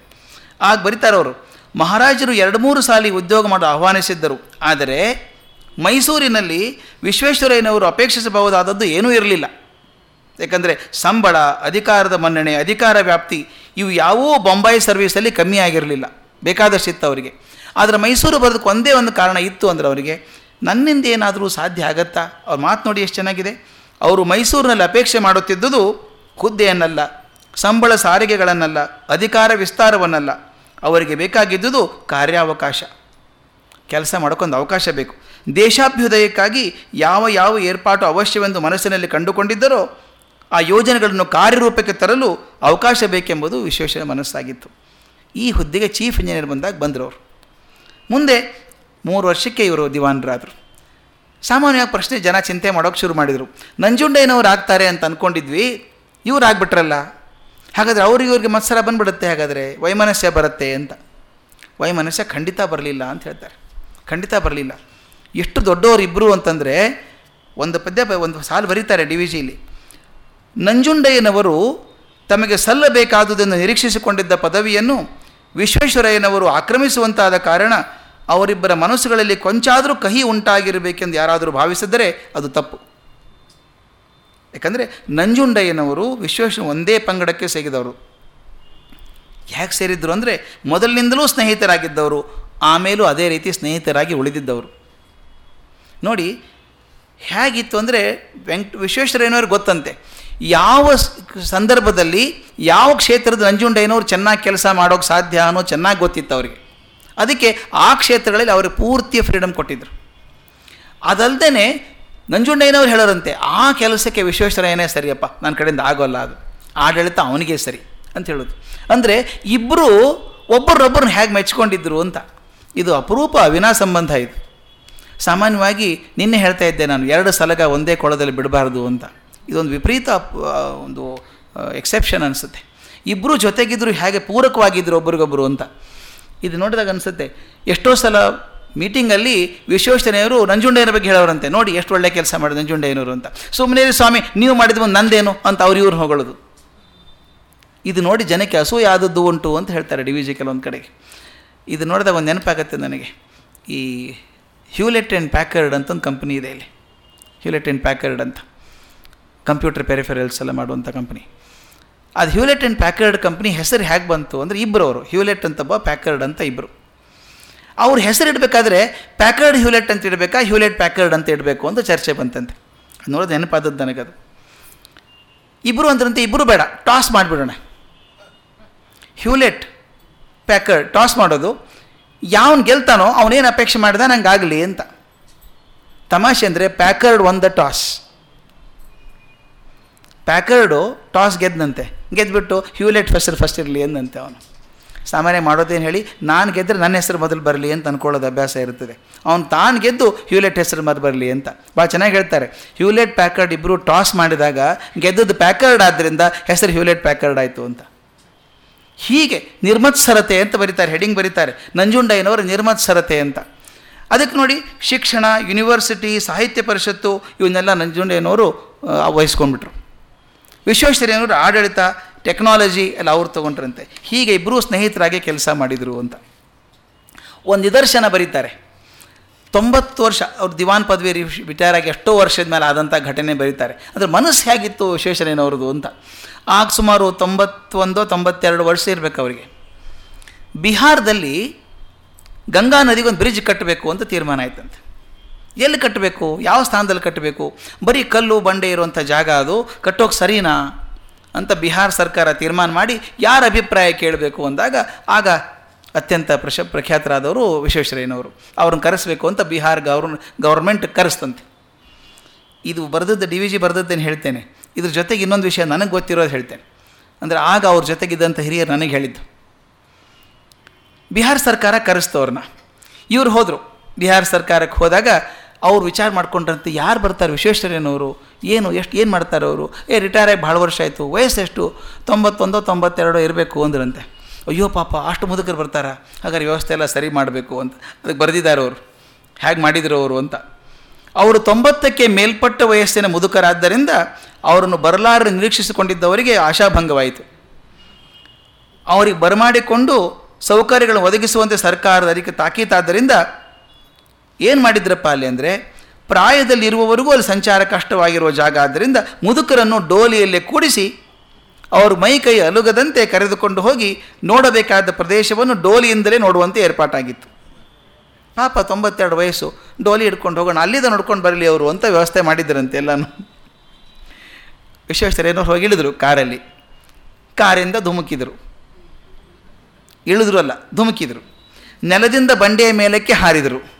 A: ಆಗ ಬರೀತಾರವರು ಮಹಾರಾಜರು ಎರಡು ಮೂರು ಸಾಲಿ ಉದ್ಯೋಗ ಮಾಡಲು ಆಹ್ವಾನಿಸಿದ್ದರು. ಆದರೆ ಮೈಸೂರಿನಲ್ಲಿ ವಿಶ್ವೇಶ್ವರಯ್ಯನವರು ಅಪೇಕ್ಷಿಸಬಹುದಾದದ್ದು ಏನೂ ಇರಲಿಲ್ಲ. ಯಾಕಂದರೆ ಸಂಬಳ, ಅಧಿಕಾರದ ಮನ್ನಣೆ, ಅಧಿಕಾರ ವ್ಯಾಪ್ತಿ, ಇವು ಯಾವೂ ಬೊಂಬಾಯಿ ಸರ್ವೀಸಲ್ಲಿ ಕಮ್ಮಿ ಆಗಿರಲಿಲ್ಲ. ಬೇಕಾದಷ್ಟಿತ್ತು ಅವರಿಗೆ. ಆದರೆ ಮೈಸೂರು ಬರೋದಕ್ಕೆ ಒಂದೇ ಒಂದು ಕಾರಣ ಇತ್ತು ಅಂದರೆ ಅವರಿಗೆ, ನನ್ನಿಂದ ಏನಾದರೂ ಸಾಧ್ಯ ಆಗತ್ತಾ? ಅವ್ರ ಮಾತು ನೋಡಿ ಎಷ್ಟು ಚೆನ್ನಾಗಿದೆ. ಅವರು ಮೈಸೂರಿನಲ್ಲಿ ಅಪೇಕ್ಷೆ ಮಾಡುತ್ತಿದ್ದುದು ಹುದ್ದೆಯನ್ನಲ್ಲ, ಸಂಬಳ ಸಾರಿಗೆಗಳನ್ನಲ್ಲ, ಅಧಿಕಾರ ವಿಸ್ತಾರವನ್ನಲ್ಲ. ಅವರಿಗೆ ಬೇಕಾಗಿದ್ದುದು ಕಾರ್ಯಾವಕಾಶ. ಕೆಲಸ ಮಾಡೋಕ್ಕೊಂದು ಅವಕಾಶ ಬೇಕು. ದೇಶಾಭ್ಯುದಯಕ್ಕಾಗಿ ಯಾವ ಯಾವ ಏರ್ಪಾಟು ಅವಶ್ಯವೆಂದು ಮನಸ್ಸಿನಲ್ಲಿ ಕಂಡುಕೊಂಡಿದ್ದರೋ, ಆ ಯೋಜನೆಗಳನ್ನು ಕಾರ್ಯರೂಪಕ್ಕೆ ತರಲು ಅವಕಾಶ ಬೇಕೆಂಬುದು ವಿಶೇಷ ಮನಸ್ಸಾಗಿತ್ತು. ಈ ಹುದ್ದೆಗೆ ಚೀಫ್ ಇಂಜಿನಿಯರ್ ಬಂದಾಗ ಬಂದರು ಅವರು ಮುಂದೆ ಮೂರು ವರ್ಷಕ್ಕೆ ಇವರು ದಿವಾನರಾದರು. ಸಾಮಾನ್ಯವಾಗಿ ಪ್ರಶ್ನೆ ಜನ ಚಿಂತೆ ಮಾಡೋಕ್ಕೆ ಶುರು ಮಾಡಿದರು. ನಂಜುಂಡಯ್ಯನವ್ರು ಆಗ್ತಾರೆ ಅಂತ ಅಂದ್ಕೊಂಡಿದ್ವಿ ಇವ್ರು ಆಗ್ಬಿಟ್ರಲ್ಲ. ಹಾಗಾದರೆ ಅವ್ರಿಗೆ ಇವ್ರಿಗೆ ಮತ್ಸರ ಬಂದ್ಬಿಡುತ್ತೆ ಹಾಗಾದರೆ? ವೈಮನಸ್ಯ ಬರುತ್ತೆ ಅಂತ. ವೈಮನಸ್ಯ ಖಂಡಿತ ಬರಲಿಲ್ಲ ಅಂತ ಹೇಳ್ತಾರೆ. ಖಂಡಿತ ಬರಲಿಲ್ಲ. ಎಷ್ಟು ದೊಡ್ಡವರು ಇಬ್ಬರು ಅಂತಂದರೆ ಒಂದು ಪದ್ಯ ಒಂದು ಸಾಲು ಬರೀತಾರೆ ಡಿ ವಿ ಜಿಲಿ. ನಂಜುಂಡಯ್ಯನವರು ತಮಗೆ ಸಲ್ಲಬೇಕಾದುದನ್ನು ನಿರೀಕ್ಷಿಸಿಕೊಂಡಿದ್ದ ಪದವಿಯನ್ನು ವಿಶ್ವೇಶ್ವರಯ್ಯನವರು ಆಕ್ರಮಿಸುವಂತಾದ ಕಾರಣ ಅವರಿಬ್ಬರ ಮನಸ್ಸುಗಳಲ್ಲಿ ಕೊಂಚಾದರೂ ಕಹಿ ಉಂಟಾಗಿರಬೇಕೆಂದು ಯಾರಾದರೂ ಭಾವಿಸಿದರೆ ಅದು ತಪ್ಪು. ಯಾಕಂದರೆ ನಂಜುಂಡಯ್ಯನವರು ವಿಶ್ವೇಶ್ವರ ಒಂದೇ ಪಂಗಡಕ್ಕೆ ಸೇರಿದವರು. ಯಾಕೆ ಸೇರಿದ್ರು ಅಂದರೆ ಮೊದಲಿನಿಂದಲೂ ಸ್ನೇಹಿತರಾಗಿದ್ದವರು, ಆಮೇಲೂ ಅದೇ ರೀತಿ ಸ್ನೇಹಿತರಾಗಿ ಉಳಿದಿದ್ದವರು. ನೋಡಿ, ಹೇಗಿತ್ತು ಅಂದರೆ ವೆಂಕ್, ವಿಶ್ವೇಶ್ವರಯ್ಯನವ್ರಿಗೆ ಗೊತ್ತಂತೆ. ಯಾವ ಸಂದರ್ಭದಲ್ಲಿ ಯಾವ ಕ್ಷೇತ್ರದ ನಂಜುಂಡಯ್ಯನವ್ರು ಚೆನ್ನಾಗಿ ಕೆಲಸ ಮಾಡೋಕ್ಕೆ ಸಾಧ್ಯ ಅನ್ನೋ ಚೆನ್ನಾಗಿ ಗೊತ್ತಿತ್ತು ಅವರಿಗೆ. ಅದಕ್ಕೆ ಆ ಕ್ಷೇತ್ರಗಳಲ್ಲಿ ಅವ್ರಿಗೆ ಪೂರ್ತಿ ಫ್ರೀಡಮ್ ಕೊಟ್ಟಿದ್ದರು ಅದಲ್ಲದೆ ನಂಜುಂಡಯ್ಯನವ್ರು ಹೇಳೋರಂತೆ, ಆ ಕೆಲಸಕ್ಕೆ ವಿಶ್ವೇಶ್ವರಯ್ಯನೇ ಸರಿಯಪ್ಪ ನನ್ನ ಕಡೆಯಿಂದ ಆಗೋಲ್ಲ ಅದು. ಆಡಳಿತ ಅವನಿಗೆ ಸರಿ ಅಂತ ಹೇಳೋದು. ಅಂದರೆ ಇಬ್ಬರು ಒಬ್ಬರೊಬ್ಬರನ್ನ ಹೇಗೆ ಮೆಚ್ಕೊಂಡಿದ್ದರು ಅಂತ. ಇದು ಅಪರೂಪ ಅವಿನಾ ಸಂಬಂಧ ಇದು. ಸಾಮಾನ್ಯವಾಗಿ ನಿನ್ನೆ ಹೇಳ್ತಾ ಇದ್ದೆ ನಾನು, ಎರಡು ಸಲಗ ಒಂದೇ ಕೊಳದಲ್ಲಿ ಬಿಡಬಾರ್ದು ಅಂತ. ಇದೊಂದು ವಿಪರೀತ ಒಂದು ಎಕ್ಸೆಪ್ಷನ್ ಅನಿಸುತ್ತೆ. ಇಬ್ಬರು ಜೊತೆಗಿದ್ದರು ಹೇಗೆ ಪೂರಕವಾಗಿದ್ದರು ಒಬ್ರಿಗೊಬ್ಬರು ಅಂತ. ಇದು ನೋಡಿದಾಗ ಅನಿಸುತ್ತೆ, ಎಷ್ಟೋ ಸಲ ಮೀಟಿಂಗಲ್ಲಿ ವಿಶ್ವೇಶ್ವರಯ್ಯವರು ನಂಜುಂಡಯ್ಯನ ಬಗ್ಗೆ ಹೇಳೋರಂತೆ, ನೋಡಿ ಎಷ್ಟು ಒಳ್ಳೆ ಕೆಲಸ ಮಾಡಿದ ನಂಜುಂಡಯ್ಯನವರು ಅಂತ. ಸುಮ್ಮನೆ ಸ್ವಾಮಿ, ನೀವು ಮಾಡಿದ ಒಂದು ನಂದೇನು ಅಂತ ಅವ್ರು ಇವ್ರು ಹೊಗಳೋದು. ಇದು ನೋಡಿ ಜನಕ್ಕೆ ಅಸೂಯ ಆದದ್ದು ಉಂಟು ಅಂತ ಹೇಳ್ತಾರೆ ಡಿ ವಿ ಜಿ ಕೆಲವೊಂದು ಕಡೆಗೆ. ಇದು ನೋಡಿದಾಗ ಒಂದು ನೆನಪಾಗತ್ತೆ ನನಗೆ. ಈ ಹ್ಯೂಲೆಟ್ ಆ್ಯಂಡ್ ಪ್ಯಾಕರ್ಡ್ ಅಂತ ಒಂದು ಕಂಪ್ನಿ ಇದೆ ಇಲ್ಲಿ. ಹ್ಯೂಲೆಟ್ ಆ್ಯಂಡ್ ಪ್ಯಾಕರ್ಡ್ ಅಂತ. ಕಂಪ್ಯೂಟರ್ ಪೆರಿಫೆರಲ್ಸ್ ಎಲ್ಲ ಮಾಡುವಂಥ ಕಂಪ್ನಿ ಅದು ಹ್ಯೂಲೆಟ್ ಆ್ಯಂಡ್ ಪ್ಯಾಕರ್ಡ್ ಕಂಪ್ನಿ ಹೆಸರು ಹೇಗೆ ಬಂತು ಅಂದರೆ ಇಬ್ಬರು ಅವರು ಹ್ಯೂಲೆಟ್ ಅಂತ ಒಬ್ಬ ಪ್ಯಾಕರ್ಡ್ ಅಂತ ಇಬ್ಬರು ಅವ್ರ ಹೆಸರು ಇಡಬೇಕಾದ್ರೆ ಪ್ಯಾಕರ್ಡ್ ಹ್ಯೂಲೆಟ್ ಅಂತ ಇಡಬೇಕಾ ಹ್ಯೂಲೆಟ್ ಪ್ಯಾಕರ್ಡ್ ಅಂತ ಇಡಬೇಕು ಅಂತ ಚರ್ಚೆ ಬಂತಂತೆ. ನೋಡೋದು ನೆನಪಾದದ್ದು ನನಗದು. ಇಬ್ಬರು ಅಂದ್ರಂತೆ ಇಬ್ಬರು ಬೇಡ, ಟಾಸ್ ಮಾಡಿಬಿಡೋಣ. ಹ್ಯೂಲೆಟ್ ಪ್ಯಾಕರ್ಡ್ ಟಾಸ್ ಮಾಡೋದು. ಯಾವನು ಗೆಲ್ತಾನೋ ಅವನೇನು ಅಪೇಕ್ಷೆ ಮಾಡಿದ ನಂಗೆ ಆಗಲಿ ಅಂತ. ತಮಾಷೆ ಅಂದರೆ Packard won the toss Packard toss ಗೆದ್ದಂತೆ ಗೆದ್ದುಬಿಟ್ಟು ಹ್ಯೂಲೆಟ್ ಫಸ್ಟ್ ಫಸ್ಟ್ ಇರಲಿ ಎಂದಂತೆ ಅವನು. ಸಾಮಾನ್ಯ ಮಾಡೋದೇನು ಹೇಳಿ, ನಾನು ಗೆದ್ದರೆ ನನ್ನ ಹೆಸರು ಮೊದಲು ಬರಲಿ ಅಂತ ಅಂದ್ಕೊಳ್ಳೋದು ಅಭ್ಯಾಸ ಇರ್ತದೆ ಅವನು ತಾನು ಗೆದ್ದು ಹ್ಯೂಲೆಟ್ ಹೆಸರು ಮೊದಲು ಬರಲಿ ಅಂತ. ಭಾಳ ಚೆನ್ನಾಗಿ ಹೇಳ್ತಾರೆ. ಹ್ಯೂಲೆಟ್ ಪ್ಯಾಕರ್ಡ್ ಇಬ್ಬರು ಟಾಸ್ ಮಾಡಿದಾಗ ಗೆದ್ದದ್ದು ಪ್ಯಾಕರ್ಡ್ ಆದ್ದರಿಂದ ಹೆಸರು ಹ್ಯೂಲೆಟ್ ಪ್ಯಾಕರ್ಡ್ ಆಯಿತು ಅಂತ. ಹೀಗೆ ನಿರ್ಮತ್ಸರತೆ ಅಂತ ಬರೀತಾರೆ, ಹೆಡಿಂಗ್ ಬರೀತಾರೆ. ನಂಜುಂಡಯ್ಯನವರು ನಿರ್ಮತ್ಸರತೆ ಅಂತ. ಅದಕ್ಕೆ ನೋಡಿ ಶಿಕ್ಷಣ ಯೂನಿವರ್ಸಿಟಿ ಸಾಹಿತ್ಯ ಪರಿಷತ್ತು, ಇವನ್ನೆಲ್ಲ ನಂಜುಂಡಯ್ಯನವರು ವಹಿಸ್ಕೊಂಡ್ಬಿಟ್ರು. ವಿಶ್ವೇಶ್ವರಯ್ಯನವರು ಆಡಳಿತ ಟೆಕ್ನಾಲಜಿ ಎಲ್ಲ ಅವ್ರು ತೊಗೊಂಡ್ರಂತೆ. ಹೀಗೆ ಇಬ್ಬರೂ ಸ್ನೇಹಿತರಾಗಿ ಕೆಲಸ ಮಾಡಿದರು ಅಂತ. ಒಂದು ನಿದರ್ಶನ ಬರೀತಾರೆ. ತೊಂಬತ್ತು ವರ್ಷ ಅವ್ರು ದಿವಾನ್ ಪದವಿ ರಿಟೈರ್ ಆಗಿ ಎಷ್ಟೋ ವರ್ಷದ ಮೇಲೆ ಆದಂಥ ಘಟನೆ ಬರೀತಾರೆ. ಅಂದರೆ ಮನಸ್ಸು ಹೇಗಿತ್ತು ವಿಶ್ವೇಶ್ವರಯ್ಯನವ್ರದ್ದು ಅಂತ? ಆಗ ಸುಮಾರು ತೊಂಬತ್ತೊಂದು, ತೊಂಬತ್ತೆರಡು ವರ್ಷ ಇರಬೇಕು ಅವರಿಗೆ. ಬಿಹಾರದಲ್ಲಿ ಗಂಗಾ ನದಿಗೆ ಒಂದು ಬ್ರಿಡ್ಜ್ ಕಟ್ಟಬೇಕು ಅಂತ ತೀರ್ಮಾನ ಆಯ್ತಂತೆ. ಎಲ್ಲಿ ಕಟ್ಟಬೇಕು? ಯಾವ ಸ್ಥಾನದಲ್ಲಿ ಕಟ್ಟಬೇಕು? ಬರೀ ಕಲ್ಲು, ಬಂಡೆ ಇರುವಂಥ ಜಾಗ ಅದು? ಕಟ್ಟೋಕೆ ಸರಿನಾ? ಅಂತ ಬಿಹಾರ ಸರ್ಕಾರ ತೀರ್ಮಾನ ಮಾಡಿ ಯಾರ ಅಭಿಪ್ರಾಯ ಕೇಳಬೇಕು ಅಂದಾಗ ಆಗ ಅತ್ಯಂತ ಪ್ರಶ, ಪ್ರಖ್ಯಾತರಾದವರು ವಿಶ್ವೇಶ್ವರಯ್ಯನವರು. ಅವ್ರನ್ನ ಕರೆಸಬೇಕು ಅಂತ ಬಿಹಾರ್ ಗೌರ್ ಗೌರ್ಮೆಂಟ್ ಕರೆಸ್ತಂತೆ. ಇದು ಬರೆದದ್ದು, ಡಿ ವಿ ಜಿ ಬರೆದದ್ದೇನು ಹೇಳ್ತೇನೆ? ಇದ್ರ ಜೊತೆಗೆ ಇನ್ನೊಂದು ವಿಷಯ ನನಗೆ ಗೊತ್ತಿರೋದು ಹೇಳ್ತೇನೆ. ಅಂದರೆ ಆಗ ಅವ್ರ ಜೊತೆಗಿದ್ದಂಥ ಹಿರಿಯರು ನನಗೆ ಹೇಳಿದ್ದು. ಬಿಹಾರ್ ಸರ್ಕಾರ ಕರೆಸ್ತವ್ರನ್ನ ಇವ್ರು ಹೋದರು. ಬಿಹಾರ್ ಸರ್ಕಾರಕ್ಕೆ ಹೋದಾಗ ಅವ್ರು ವಿಚಾರ ಮಾಡ್ಕೊಂಡ್ರಂತೆ, ಯಾರು ಬರ್ತಾರೆ ವಿಶ್ವೇಶ್ವರಯ್ಯನವರು? ಏನು, ಎಷ್ಟು, ಏನು ಮಾಡ್ತಾರೆ ಅವರು? ಏ, ರಿಟೈರ್ ಆಗಿ ಭಾಳ ವರ್ಷ ಆಯಿತು ವಯಸ್ಸೆಷ್ಟು ತೊಂಬತ್ತೊಂದೋ, ತೊಂಬತ್ತೆರಡೋ ಇರಬೇಕು ಅಂದ್ರಂತೆ. ಅಯ್ಯೋ ಪಾಪ, ಅಷ್ಟು ಮುದುಕರು ಬರ್ತಾರ, ಹಾಗಾದ್ರೆ ವ್ಯವಸ್ಥೆ ಎಲ್ಲ ಸರಿ ಮಾಡಬೇಕು ಅಂತ. ಅದಕ್ಕೆ ಬರೆದಿದ್ದಾರೆ ಅವರು. ಹೇಗೆ ಮಾಡಿದರು ಅವರು ಅಂತ. ಅವರು ತೊಂಬತ್ತಕ್ಕೆ ಮೇಲ್ಪಟ್ಟ ವಯಸ್ಸಿನ ಮುದುಕರಾದ್ದರಿಂದ ಅವರನ್ನು ಬರಲಾರ ನಿರೀಕ್ಷಿಸಿಕೊಂಡಿದ್ದವರಿಗೆ ಆಶಾಭಂಗವಾಯಿತು. ಅವರಿಗೆ ಬರಮಾಡಿಕೊಂಡು ಸೌಕರ್ಯಗಳನ್ನು ಒದಗಿಸುವಂತೆ ಸರ್ಕಾರದ ಅದಕ್ಕೆ ತಾಕೀತಾದ್ದರಿಂದ ಏನು ಮಾಡಿದ್ರಪ್ಪ ಅಲ್ಲಿ ಅಂದರೆ ಪ್ರಾಯದಲ್ಲಿರುವವರೆಗೂ ಅಲ್ಲಿ ಸಂಚಾರ ಕಷ್ಟವಾಗಿರುವ ಜಾಗ ಆದ್ದರಿಂದ ಮುದುಕರನ್ನು ಡೋಲಿಯಲ್ಲೇ ಕೂಡಿಸಿ ಅವರು ಮೈ ಕೈ ಅಲುಗದಂತೆ ಕರೆದುಕೊಂಡು ಹೋಗಿ ನೋಡಬೇಕಾದ ಪ್ರದೇಶವನ್ನು ಡೋಲಿಯಿಂದಲೇ ನೋಡುವಂತೆ ಏರ್ಪಾಟಾಗಿತ್ತು. ಪಾಪ ತೊಂಬತ್ತೆರಡು ವಯಸ್ಸು, ಡೋಲಿ ಹಿಡ್ಕೊಂಡು ಹೋಗೋಣ, ಅಲ್ಲಿಂದ ನೋಡ್ಕೊಂಡು ಬರಲಿ ಅವರು ಅಂತ ವ್ಯವಸ್ಥೆ ಮಾಡಿದ್ದರಂತೆ ಎಲ್ಲನೂ. ವಿಶ್ವೇಶ್ವರಯ್ಯನವ್ರು ಹೋಗಿ ಇಳಿದ್ರು ಕಾರಲ್ಲಿ. ಕಾರಿಂದ ಧುಮುಕಿದರು. ಇಳಿದ್ರು ಅಲ್ಲ, ಧುಮುಕಿದರು. ನೆಲದಿಂದ ಬಂಡೆಯ ಮೇಲಕ್ಕೆ ಹಾರಿದರು.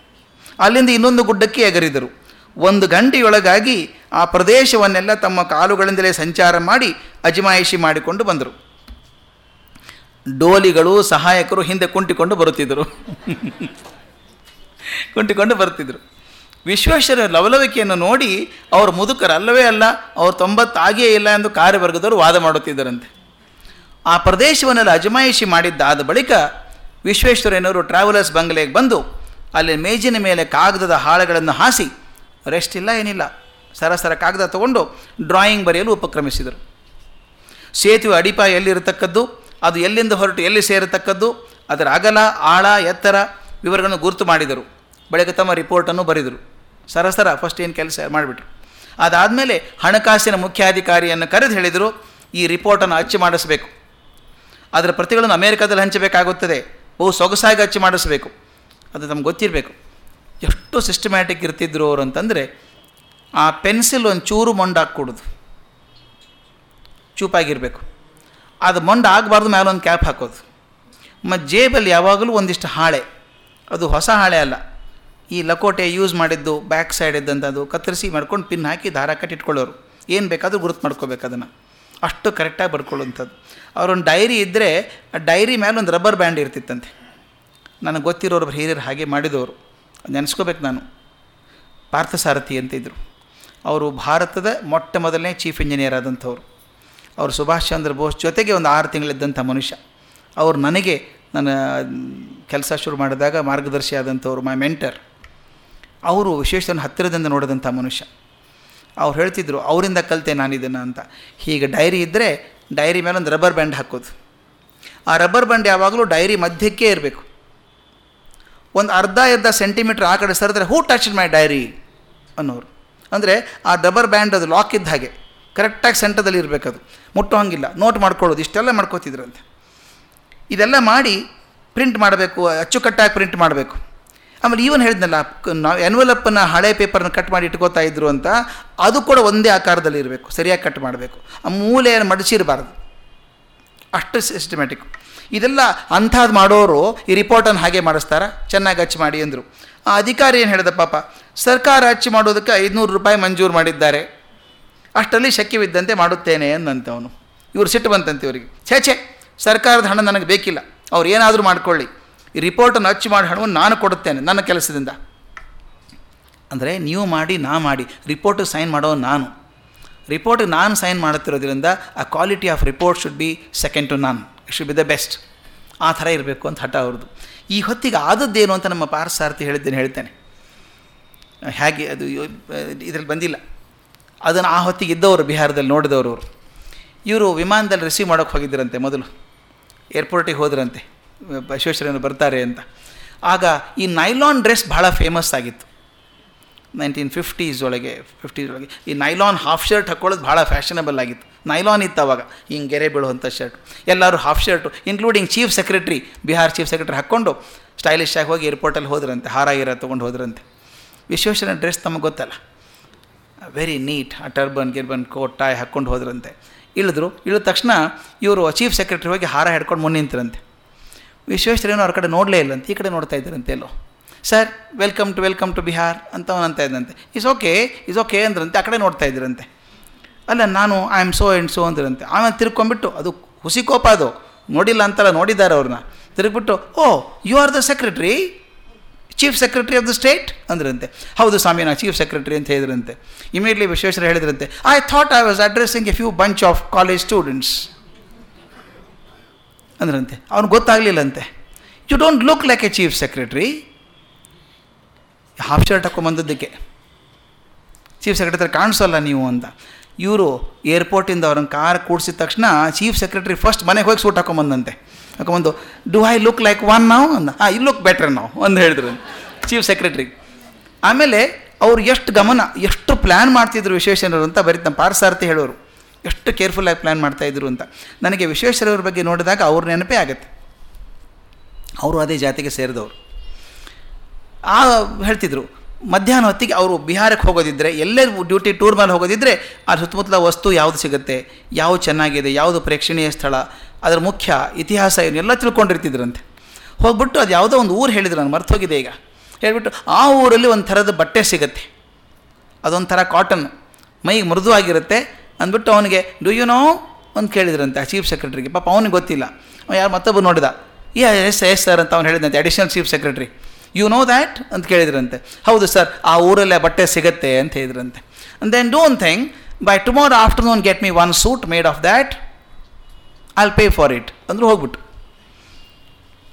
A: ಅಲ್ಲಿಂದ ಇನ್ನೊಂದು ಗುಡ್ಡಕ್ಕೆ ಎಗರಿದರು. ಒಂದು ಗಂಟೆಯೊಳಗಾಗಿ ಆ ಪ್ರದೇಶವನ್ನೆಲ್ಲ ತಮ್ಮ ಕಾಲುಗಳಿಂದಲೇ ಸಂಚಾರ ಮಾಡಿ ಅಜಮಾಯಿಷಿ ಮಾಡಿಕೊಂಡು ಬಂದರು. ಡೋಲಿಗಳು ಸಹಾಯಕರು ಹಿಂದೆ ಕುಂಟಿಕೊಂಡು ಬರುತ್ತಿದ್ದರು. ಕುಂಟಿಕೊಂಡು ಬರುತ್ತಿದ್ದರು. ವಿಶ್ವೇಶ್ವರ ಲವಲವಿಕೆಯನ್ನು ನೋಡಿ ಅವರು ಮುದುಕರ ಅಲ್ಲವೇ ಅಲ್ಲ, ಅವರು ತೊಂಬತ್ತಾಗಿಯೇ ಇಲ್ಲ ಎಂದು ಕಾರ್ಯವರ್ಗದವರು ವಾದ ಮಾಡುತ್ತಿದ್ದರಂತೆ. ಆ ಪ್ರದೇಶವನ್ನೆಲ್ಲ ಅಜಮಾಯಿಷಿ ಮಾಡಿದ್ದಾದ ಬಳಿಕ ವಿಶ್ವೇಶ್ವರಯ್ಯನವರು ಟ್ರಾವೆಲರ್ಸ್ ಬಂಗ್ಲೆಗೆ ಬಂದು ಅಲ್ಲಿ ಮೇಜಿನ ಮೇಲೆ ಕಾಗದದ ಹಾಳೆಗಳನ್ನು ಹಾಸಿ ರೆಸ್ಟ್ ಇಲ್ಲ, ಏನಿಲ್ಲ. ಸರಸರ ಕಾಗದ ತಗೊಂಡು ಡ್ರಾಯಿಂಗ್ ಬರೆಯಲು ಉಪಕ್ರಮಿಸಿದರು. ಸೇತುವೆ ಅಡಿಪಾಯ ಎಲ್ಲಿರತಕ್ಕದ್ದು, ಅದು ಎಲ್ಲಿಂದ ಹೊರಟು ಎಲ್ಲಿ ಸೇರತಕ್ಕದ್ದು, ಅದರ ಅಗಲ, ಆಳ, ಎತ್ತರ ವಿವರಗಳನ್ನು ಗುರುತು ಮಾಡಿದರು. ಬಳಿಕ ತಮ್ಮ ರಿಪೋರ್ಟನ್ನು ಬರೆದರು. ಸರಸರ ಫಸ್ಟ್ ಏನು ಕೆಲಸ ಮಾಡಿಬಿಟ್ರು. ಅದಾದಮೇಲೆ ಹಣಕಾಸಿನ ಮುಖ್ಯಾಧಿಕಾರಿಯನ್ನು ಕರೆದು ಹೇಳಿದರು, ಈ ರಿಪೋರ್ಟನ್ನು ಅಚ್ಚು ಮಾಡಿಸಬೇಕು. ಅದರ ಪ್ರತಿಗಳನ್ನು ಅಮೇರಿಕಾದಲ್ಲಿ ಹಂಚಬೇಕಾಗುತ್ತದೆ. ಬಹು ಸೊಗಸಾಗಿ ಅಚ್ಚು ಮಾಡಿಸಬೇಕು. ಅದು ನಮ್ಗೆ ಗೊತ್ತಿರಬೇಕು. ಎಷ್ಟು ಸಿಸ್ಟಮ್ಯಾಟಿಕ್ ಇರ್ತಿದ್ರು ಅವರು ಅಂತಂದರೆ, ಆ ಪೆನ್ಸಿಲ್ ಒಂದು ಚೂರು ಮೊಂಡು ಹಾಕ್ಕೊಡೋದು. ಚೂಪಾಗಿರಬೇಕು. ಅದು ಮೊಂಡು ಆಗಬಾರ್ದು ಮೇಲೆ ಒಂದು ಕ್ಯಾಪ್ ಹಾಕೋದು. ಮತ್ತು ಜೇಬಲ್ಲಿ ಯಾವಾಗಲೂ ಒಂದಿಷ್ಟು ಹಾಳೆ. ಅದು ಹೊಸ ಹಾಳೆ ಅಲ್ಲ. ಈ ಲಕೋಟೆ ಯೂಸ್ ಮಾಡಿದ್ದು ಬ್ಯಾಕ್ ಸೈಡ್ ಇದ್ದಂಥದ್ದು ಕತ್ತರಿಸಿ ಮಾಡ್ಕೊಂಡು ಪಿನ್ ಹಾಕಿ ದಾರ ಕಟ್ಟಿಟ್ಕೊಳ್ಳೋರು ಏನು ಬೇಕಾದರೂ ಗುರುತು ಮಾಡ್ಕೋಬೇಕು ಅದನ್ನು. ಅಷ್ಟು ಕರೆಕ್ಟಾಗಿ ಬರ್ಕೊಳ್ಳುವಂಥದ್ದು. ಅವರೊಂದು ಡೈರಿ ಇದ್ದರೆ ಆ ಡೈರಿ ಮೇಲೆ ಒಂದು ರಬ್ಬರ್ ಬ್ಯಾಂಡ್ ಇರ್ತಿತ್ತಂತೆ. ನನಗೆ ಗೊತ್ತಿರೋರು ಹಿರಿಯರು ಹಾಗೆ ಮಾಡಿದವರು. ನೆನೆಸ್ಕೋಬೇಕು ನಾನು. ಪಾರ್ಥಸಾರಥಿ ಅಂತ ಇದ್ದರು ಅವರು ಭಾರತದ ಮೊಟ್ಟ ಮೊದಲನೇ ಚೀಫ್ ಇಂಜಿನಿಯರ್ ಆದಂಥವ್ರು. ಅವರು ಸುಭಾಷ್ ಚಂದ್ರ ಬೋಸ್ ಜೊತೆಗೆ ಒಂದು ಆರು ತಿಂಗಳಿದ್ದಂಥ ಮನುಷ್ಯ. ಅವರು ನನಗೆ ನನ್ನ ಕೆಲಸ ಶುರು ಮಾಡಿದಾಗ ಮಾರ್ಗದರ್ಶಿ ಆದಂಥವ್ರು ಮೈ ಮೆಂಟರ್ ಅವರು ವಿಶೇಷವನ್ನು ಹತ್ತಿರದಿಂದ ನೋಡಿದಂಥ ಮನುಷ್ಯ. ಅವ್ರು ಹೇಳ್ತಿದ್ರು, ಅವರಿಂದ ಕಲಿತೆ ನಾನಿದನ್ನು ಅಂತ. ಹೀಗೆ ಡೈರಿ ಇದ್ದರೆ ಡೈರಿ ಮೇಲೆ ಒಂದು ರಬ್ಬರ್ ಬ್ಯಾಂಡ್ ಹಾಕೋದು. ಆ ರಬ್ಬರ್ ಬ್ಯಾಂಡ್ ಯಾವಾಗಲೂ ಡೈರಿ ಮಧ್ಯಕ್ಕೆ ಇರಬೇಕು. ಒಂದು ಅರ್ಧ ಅರ್ಧ ಸೆಂಟಿಮೀಟ್ರ್ ಆ ಕಡೆ ಸರಿದ್ರೆ ಹೂ ಟಚ್ ಮೈ ಡೈರಿ ಅನ್ನೋರು. ಅಂದರೆ ಆ ಡಬರ್ ಬ್ಯಾಂಡ್ ಅದು ಲಾಕ್ ಇದ್ದ ಹಾಗೆ. ಕರೆಕ್ಟಾಗಿ ಸೆಂಟರ್ದಲ್ಲಿ ಇರಬೇಕದು. ಮುಟ್ಟೋ ಹಂಗಿಲ್ಲ ನೋಟ್ ಮಾಡ್ಕೊಳ್ಳೋದು. ಇಷ್ಟೆಲ್ಲ ಮಾಡ್ಕೋತಿದ್ರಂತೆ. ಇದೆಲ್ಲ ಮಾಡಿ ಪ್ರಿಂಟ್ ಮಾಡಬೇಕು, ಅಚ್ಚುಕಟ್ಟಾಗಿ ಪ್ರಿಂಟ್ ಮಾಡಬೇಕು. ಆಮೇಲೆ ಈವನ್ ಹೇಳಿದ್ನಲ್ಲ, ನಾವು ಎನ್ವಲಪ್ಪನ್ನು ಹಳೆ ಪೇಪರ್ನ ಕಟ್ ಮಾಡಿ ಇಟ್ಕೋತಾ ಇದ್ರು ಅಂತ, ಅದು ಕೂಡ ಒಂದೇ ಆಕಾರದಲ್ಲಿ ಇರಬೇಕು. ಸರಿಯಾಗಿ ಕಟ್ ಮಾಡಬೇಕು. ಆ ಮೂಲೆಯನ್ನು ಮಡಚಿರಬಾರ್ದು. ಅಷ್ಟು ಸಿಸ್ಟಮ್ಯಾಟಿಕ್ ಇದೆಲ್ಲ ಅಂಥದ್ದು ಮಾಡೋರು ಈ ರಿಪೋರ್ಟನ್ನು ಹಾಗೆ ಮಾಡಿಸ್ತಾರೆ. ಚೆನ್ನಾಗಿ ಅಚ್ಚು ಮಾಡಿ ಅಂದರು. ಆ ಅಧಿಕಾರಿ ಏನು ಹೇಳಿದ ಪಾಪ, ಸರ್ಕಾರ ಅಚ್ಚು ಮಾಡೋದಕ್ಕೆ ಐದುನೂರು ರೂಪಾಯಿ ಮಂಜೂರು ಮಾಡಿದ್ದಾರೆ. ಅಷ್ಟರಲ್ಲಿ ಶಕ್ಯವಿದ್ದಂತೆ ಮಾಡುತ್ತೇನೆ ಅಂದಂತೆ ಅವನು ಇವರು ಸಿಟ್ಟು ಬಂತಂತೆ ಇವರಿಗೆ. ಛೇ ಛೇ, ಸರ್ಕಾರದ ಹಣ ನನಗೆ ಬೇಕಿಲ್ಲ. ಅವ್ರು ಏನಾದರೂ ಮಾಡ್ಕೊಳ್ಳಿ. ಈ ರಿಪೋರ್ಟನ್ನು ಅಚ್ಚು ಮಾಡಿ ಹಣವನ್ನು ನಾನು ಕೊಡುತ್ತೇನೆ ನನ್ನ ಕೆಲಸದಿಂದ. ಅಂದರೆ ನೀವು ಮಾಡಿ, ನಾ ಮಾಡಿ ರಿಪೋರ್ಟಿಗೆ ಸೈನ್ ಮಾಡೋ ನಾನು. ರಿಪೋರ್ಟಿಗೆ ನಾನು ಸೈನ್ ಮಾಡುತ್ತಿರೋದ್ರಿಂದ ಆ quality of report should be second to none. Should be the best ಆ ಥರ ಇರಬೇಕು ಅಂತ ಹಠ ಅವ್ರದ್ದು. ಈ ಹೊತ್ತಿಗೆ ಆದದ್ದೇನು ಅಂತ ನಮ್ಮ ಪಾರ್ಸಾರ್ಥಿ ಹೇಳಿದ್ದೇನೆ, ಹೇಳ್ತೇನೆ. ಹೇಗೆ ಅದು ಇದರಲ್ಲಿ ಬಂದಿಲ್ಲ. ಅದನ್ನು ಆ ಹೊತ್ತಿಗೆ ಇದ್ದವರು, ಬಿಹಾರದಲ್ಲಿ ನೋಡಿದವರು ಅವರು. ಇವರು ವಿಮಾನದಲ್ಲಿ ರಿಸೀವ್ ಮಾಡೋಕ್ಕೆ ಹೋಗಿದ್ದರಂತೆ ಮೊದಲು. ಏರ್ಪೋರ್ಟಿಗೆ ಹೋದ್ರಂತೆ. ಬಸವೇಶ್ವರನು ಬರ್ತಾರೆ ಅಂತ. ಆಗ ಈ ನೈಲಾನ್ ಡ್ರೆಸ್ ಭಾಳ ಫೇಮಸ್ ಆಗಿತ್ತು. ನೈನ್ಟೀನ್ ಫಿಫ್ಟೀಸ್ ಒಳಗೆ ಫಿಫ್ಟೀಸ್ ಒಳಗೆ. ಈ ನೈಲಾನ್ ಹಾಫ್ ಶರ್ಟ್ ಹಾಕ್ಕೊಳ್ಳೋದು ಭಾಳ ಫ್ಯಾಷನಬಲ್ ಆಗಿತ್ತು. ನೈಲಾನ್ ಇತ್ತು ಅವಾಗ. ಹಿಂಗೆ ಗೆರೆ ಬೀಳುವಂಥ ಶರ್ಟ್ ಎಲ್ಲರೂ half shirt including chief secretary Bihar chief secretary ಹಾಕ್ಕೊಂಡು ಸ್ಟೈಲಿಶ್ ಆಗಿ ಹೋಗಿ ಏರ್ಪೋರ್ಟಲ್ಲಿ ಹೋದ್ರಂತೆ ಹಾರ ಗಿರ ತೊಗೊಂಡು ಹೋದ್ರಂತೆ. ವಿಶ್ವೇಶ್ವರನ ಡ್ರೆಸ್ ತಮಗೆ ಗೊತ್ತಲ್ಲ. ವೆರಿ ನೀಟ್ ಆ ಟರ್ಬನ್ ಗಿರ್ಬನ್ ಕೋಟ್ ಟಾಯ್ ಹಾಕ್ಕೊಂಡು ಹೋದ್ರಂತೆ. ಇಳಿದ್ರು, ಇಳಿದ ತಕ್ಷಣ ಇವರು ಚೀಫ್ ಸೆಕ್ರೆಟ್ರಿ ಹೋಗಿ ಹಾರ ಹಿಡ್ಕೊಂಡು ಮುಂದೆ ನಿಂತರಂತೆ ವಿಶ್ವೇಶ್ವರೇನು ಅವ್ರ ಕಡೆ ನೋಡಲೇ ಇಲ್ಲಂತೆ, ಈ ಕಡೆ ನೋಡ್ತಾ ಇದ್ದಾರಂತೆ ಎಲ್ಲೋ. Sir welcome to welcome to Bihar ಅಂತ ಅವನಂತ ಇದ್ದಂತೆ ಇಸ್ ಓಕೆ ಇಸ್ ಓಕೆ ಅಂದ್ರಂತೆ. ಆ ಕಡೆ ನೋಡ್ತಾ ಇದ್ರಂತೆ. ಅಲ್ಲ, ನಾನು I am so and so ಅಂದ್ರಂತೆ. ಆಮೇಲೆ ತಿರ್ಕೊಂಬಿಟ್ಟು ಅದು ಹುಸಿ ಕೋಪ ಅದು. ನೋಡಿಲ್ಲ ಅಂತಲ್ಲ, ನೋಡಿದ್ದಾರೆ ಅವ್ರನ್ನ. ತಿರುಗಿಬಿಟ್ಟು, ಓ you are the secretary chief secretary of the state ಅಂದ್ರಂತೆ. ಹೌದು ಸ್ವಾಮಿ ನಾ ಚೀಫ್ ಸೆಕ್ರೆಟರಿ ಅಂತ ಹೇಳಿದ್ರಂತೆ. ಇಮಿಡಿಯೇಟ್ಲಿ ವಿಶ್ವೇಶ್ವರ ಹೇಳಿದ್ರಂತೆ I thought I was addressing a few bunch of college students ಅಂದ್ರಂತೆ. ಅವ್ನು ಗೊತ್ತಾಗಲಿಲ್ಲಂತೆ. You don't look like a chief secretary half shirt ಹಾಕೊಂಬಂದದ್ದಕ್ಕೆ chief secretary ಕಾಣಿಸೋಲ್ಲ ನೀವು ಅಂತ. ಇವರು ಏರ್ಪೋರ್ಟಿಂದ ಅವ್ರನ್ನ ಕಾರ್ ಕೂಡಿಸಿದ ತಕ್ಷಣ ಚೀಫ್ ಸೆಕ್ರೆಟರಿ ಫಸ್ಟ್ ಮನೆಗೆ ಹೋಗಿ ಸೂಟ್ ಹಾಕೊಂಬಂದಂತೆ ಹಾಕೊಂಬಂದು do I look like one ನಾವು ಅಂದ. ಹಾಂ ಇಲ್ಲಿ ಲುಕ್ ಬೆಟ್ರ್ ನಾವು ಅಂತ ಹೇಳಿದ್ರು. ಚೀಫ್ ಸೆಕ್ರೆಟ್ರಿ ಆಮೇಲೆ ಅವ್ರು ಎಷ್ಟು ಗಮನ, ಎಷ್ಟು ಪ್ಲ್ಯಾನ್ ಮಾಡ್ತಿದ್ರು ವಿಶ್ವೇಶ್ವರರು ಅಂತ ಬರೀ ನಮ್ಮ ಪಾರ್ಸಾರ್ಥಿ ಹೇಳೋರು. ಎಷ್ಟು ಕೇರ್ಫುಲ್ಲಾಗಿ ಪ್ಲ್ಯಾನ್ ಮಾಡ್ತಾಯಿದ್ರು ಅಂತ. ನನಗೆ ವಿಶ್ವೇಶ್ವರವ್ರ ಬಗ್ಗೆ ನೋಡಿದಾಗ ಅವ್ರ ನೆನಪೇ ಆಗುತ್ತೆ. ಅವರು ಅದೇ ಜಾತಿಗೆ ಸೇರಿದವರು. ಆ ಹೇಳ್ತಿದ್ರು. ಮಧ್ಯಾಹ್ನ ಹೊತ್ತಿಗೆ ಅವರು ಬಿಹಾರಕ್ಕೆ ಹೋಗೋದಿದ್ದರೆ ಎಲ್ಲೇ ಡ್ಯೂಟಿ ಟೂರ್ ಮೇಲೆ ಹೋಗೋದಿದ್ದರೆ ಆ ಸುತ್ತಮುತ್ತಲ ವಸ್ತು ಯಾವುದು ಸಿಗುತ್ತೆ ಯಾವುದು ಚೆನ್ನಾಗಿದೆ, ಯಾವುದು ಪ್ರೇಕ್ಷಣೀಯ ಸ್ಥಳ, ಅದರ ಮುಖ್ಯ ಇತಿಹಾಸ ಇವನ್ನೆಲ್ಲ ತಿಳ್ಕೊಂಡಿರ್ತಿದ್ರಂತೆ. ಹೋಗ್ಬಿಟ್ಟು ಅದು ಯಾವುದೋ ಒಂದು ಊರು ಹೇಳಿದ್ರು, ನಾನು ಮರ್ತೋಗಿದೆ ಈಗ. ಹೇಳಿಬಿಟ್ಟು, ಆ ಊರಲ್ಲಿ ಒಂದು ಥರದ ಬಟ್ಟೆ ಸಿಗುತ್ತೆ. ಅದೊಂಥರ ಕಾಟನ್ ಮೈಗೆ ಮೃದುವಾಗಿರುತ್ತೆ ಅಂದ್ಬಿಟ್ಟು ಅವನಿಗೆ ಡು ಯು ನೋ ಅಂತ ಕೇಳಿದ್ರಂತೆ, ಆ ಚೀಫ್ ಸೆಕ್ರೆಟ್ರಿಗೆ ಪಾಪ ಅವನಿಗೆ ಗೊತ್ತಿಲ್ಲ. ಯಾರು ಮತ್ತೊಬ್ಬರು ನೋಡಿದ. ಎಸ್ ಎಸ್ ಸರ್ ಅಂತ ಅವ್ನು ಹೇಳಿದಂತೆ additional chief secretary you know that ಅಂತ ಕೇಳಿದ್ರಂತೆ. ಹೌದು ಸರ್, ಆ ಊರಲ್ಲೇ ಬಟ್ಟೆ ಸಿಗತ್ತೆ ಅಂತ ಹೇಳಿದ್ರಂತೆ. And then done thing by tomorrow afternoon get me one suit made of that I'll pay for it ಅಂದರು ಹೋಗ್ಬಿಟ್ಟು.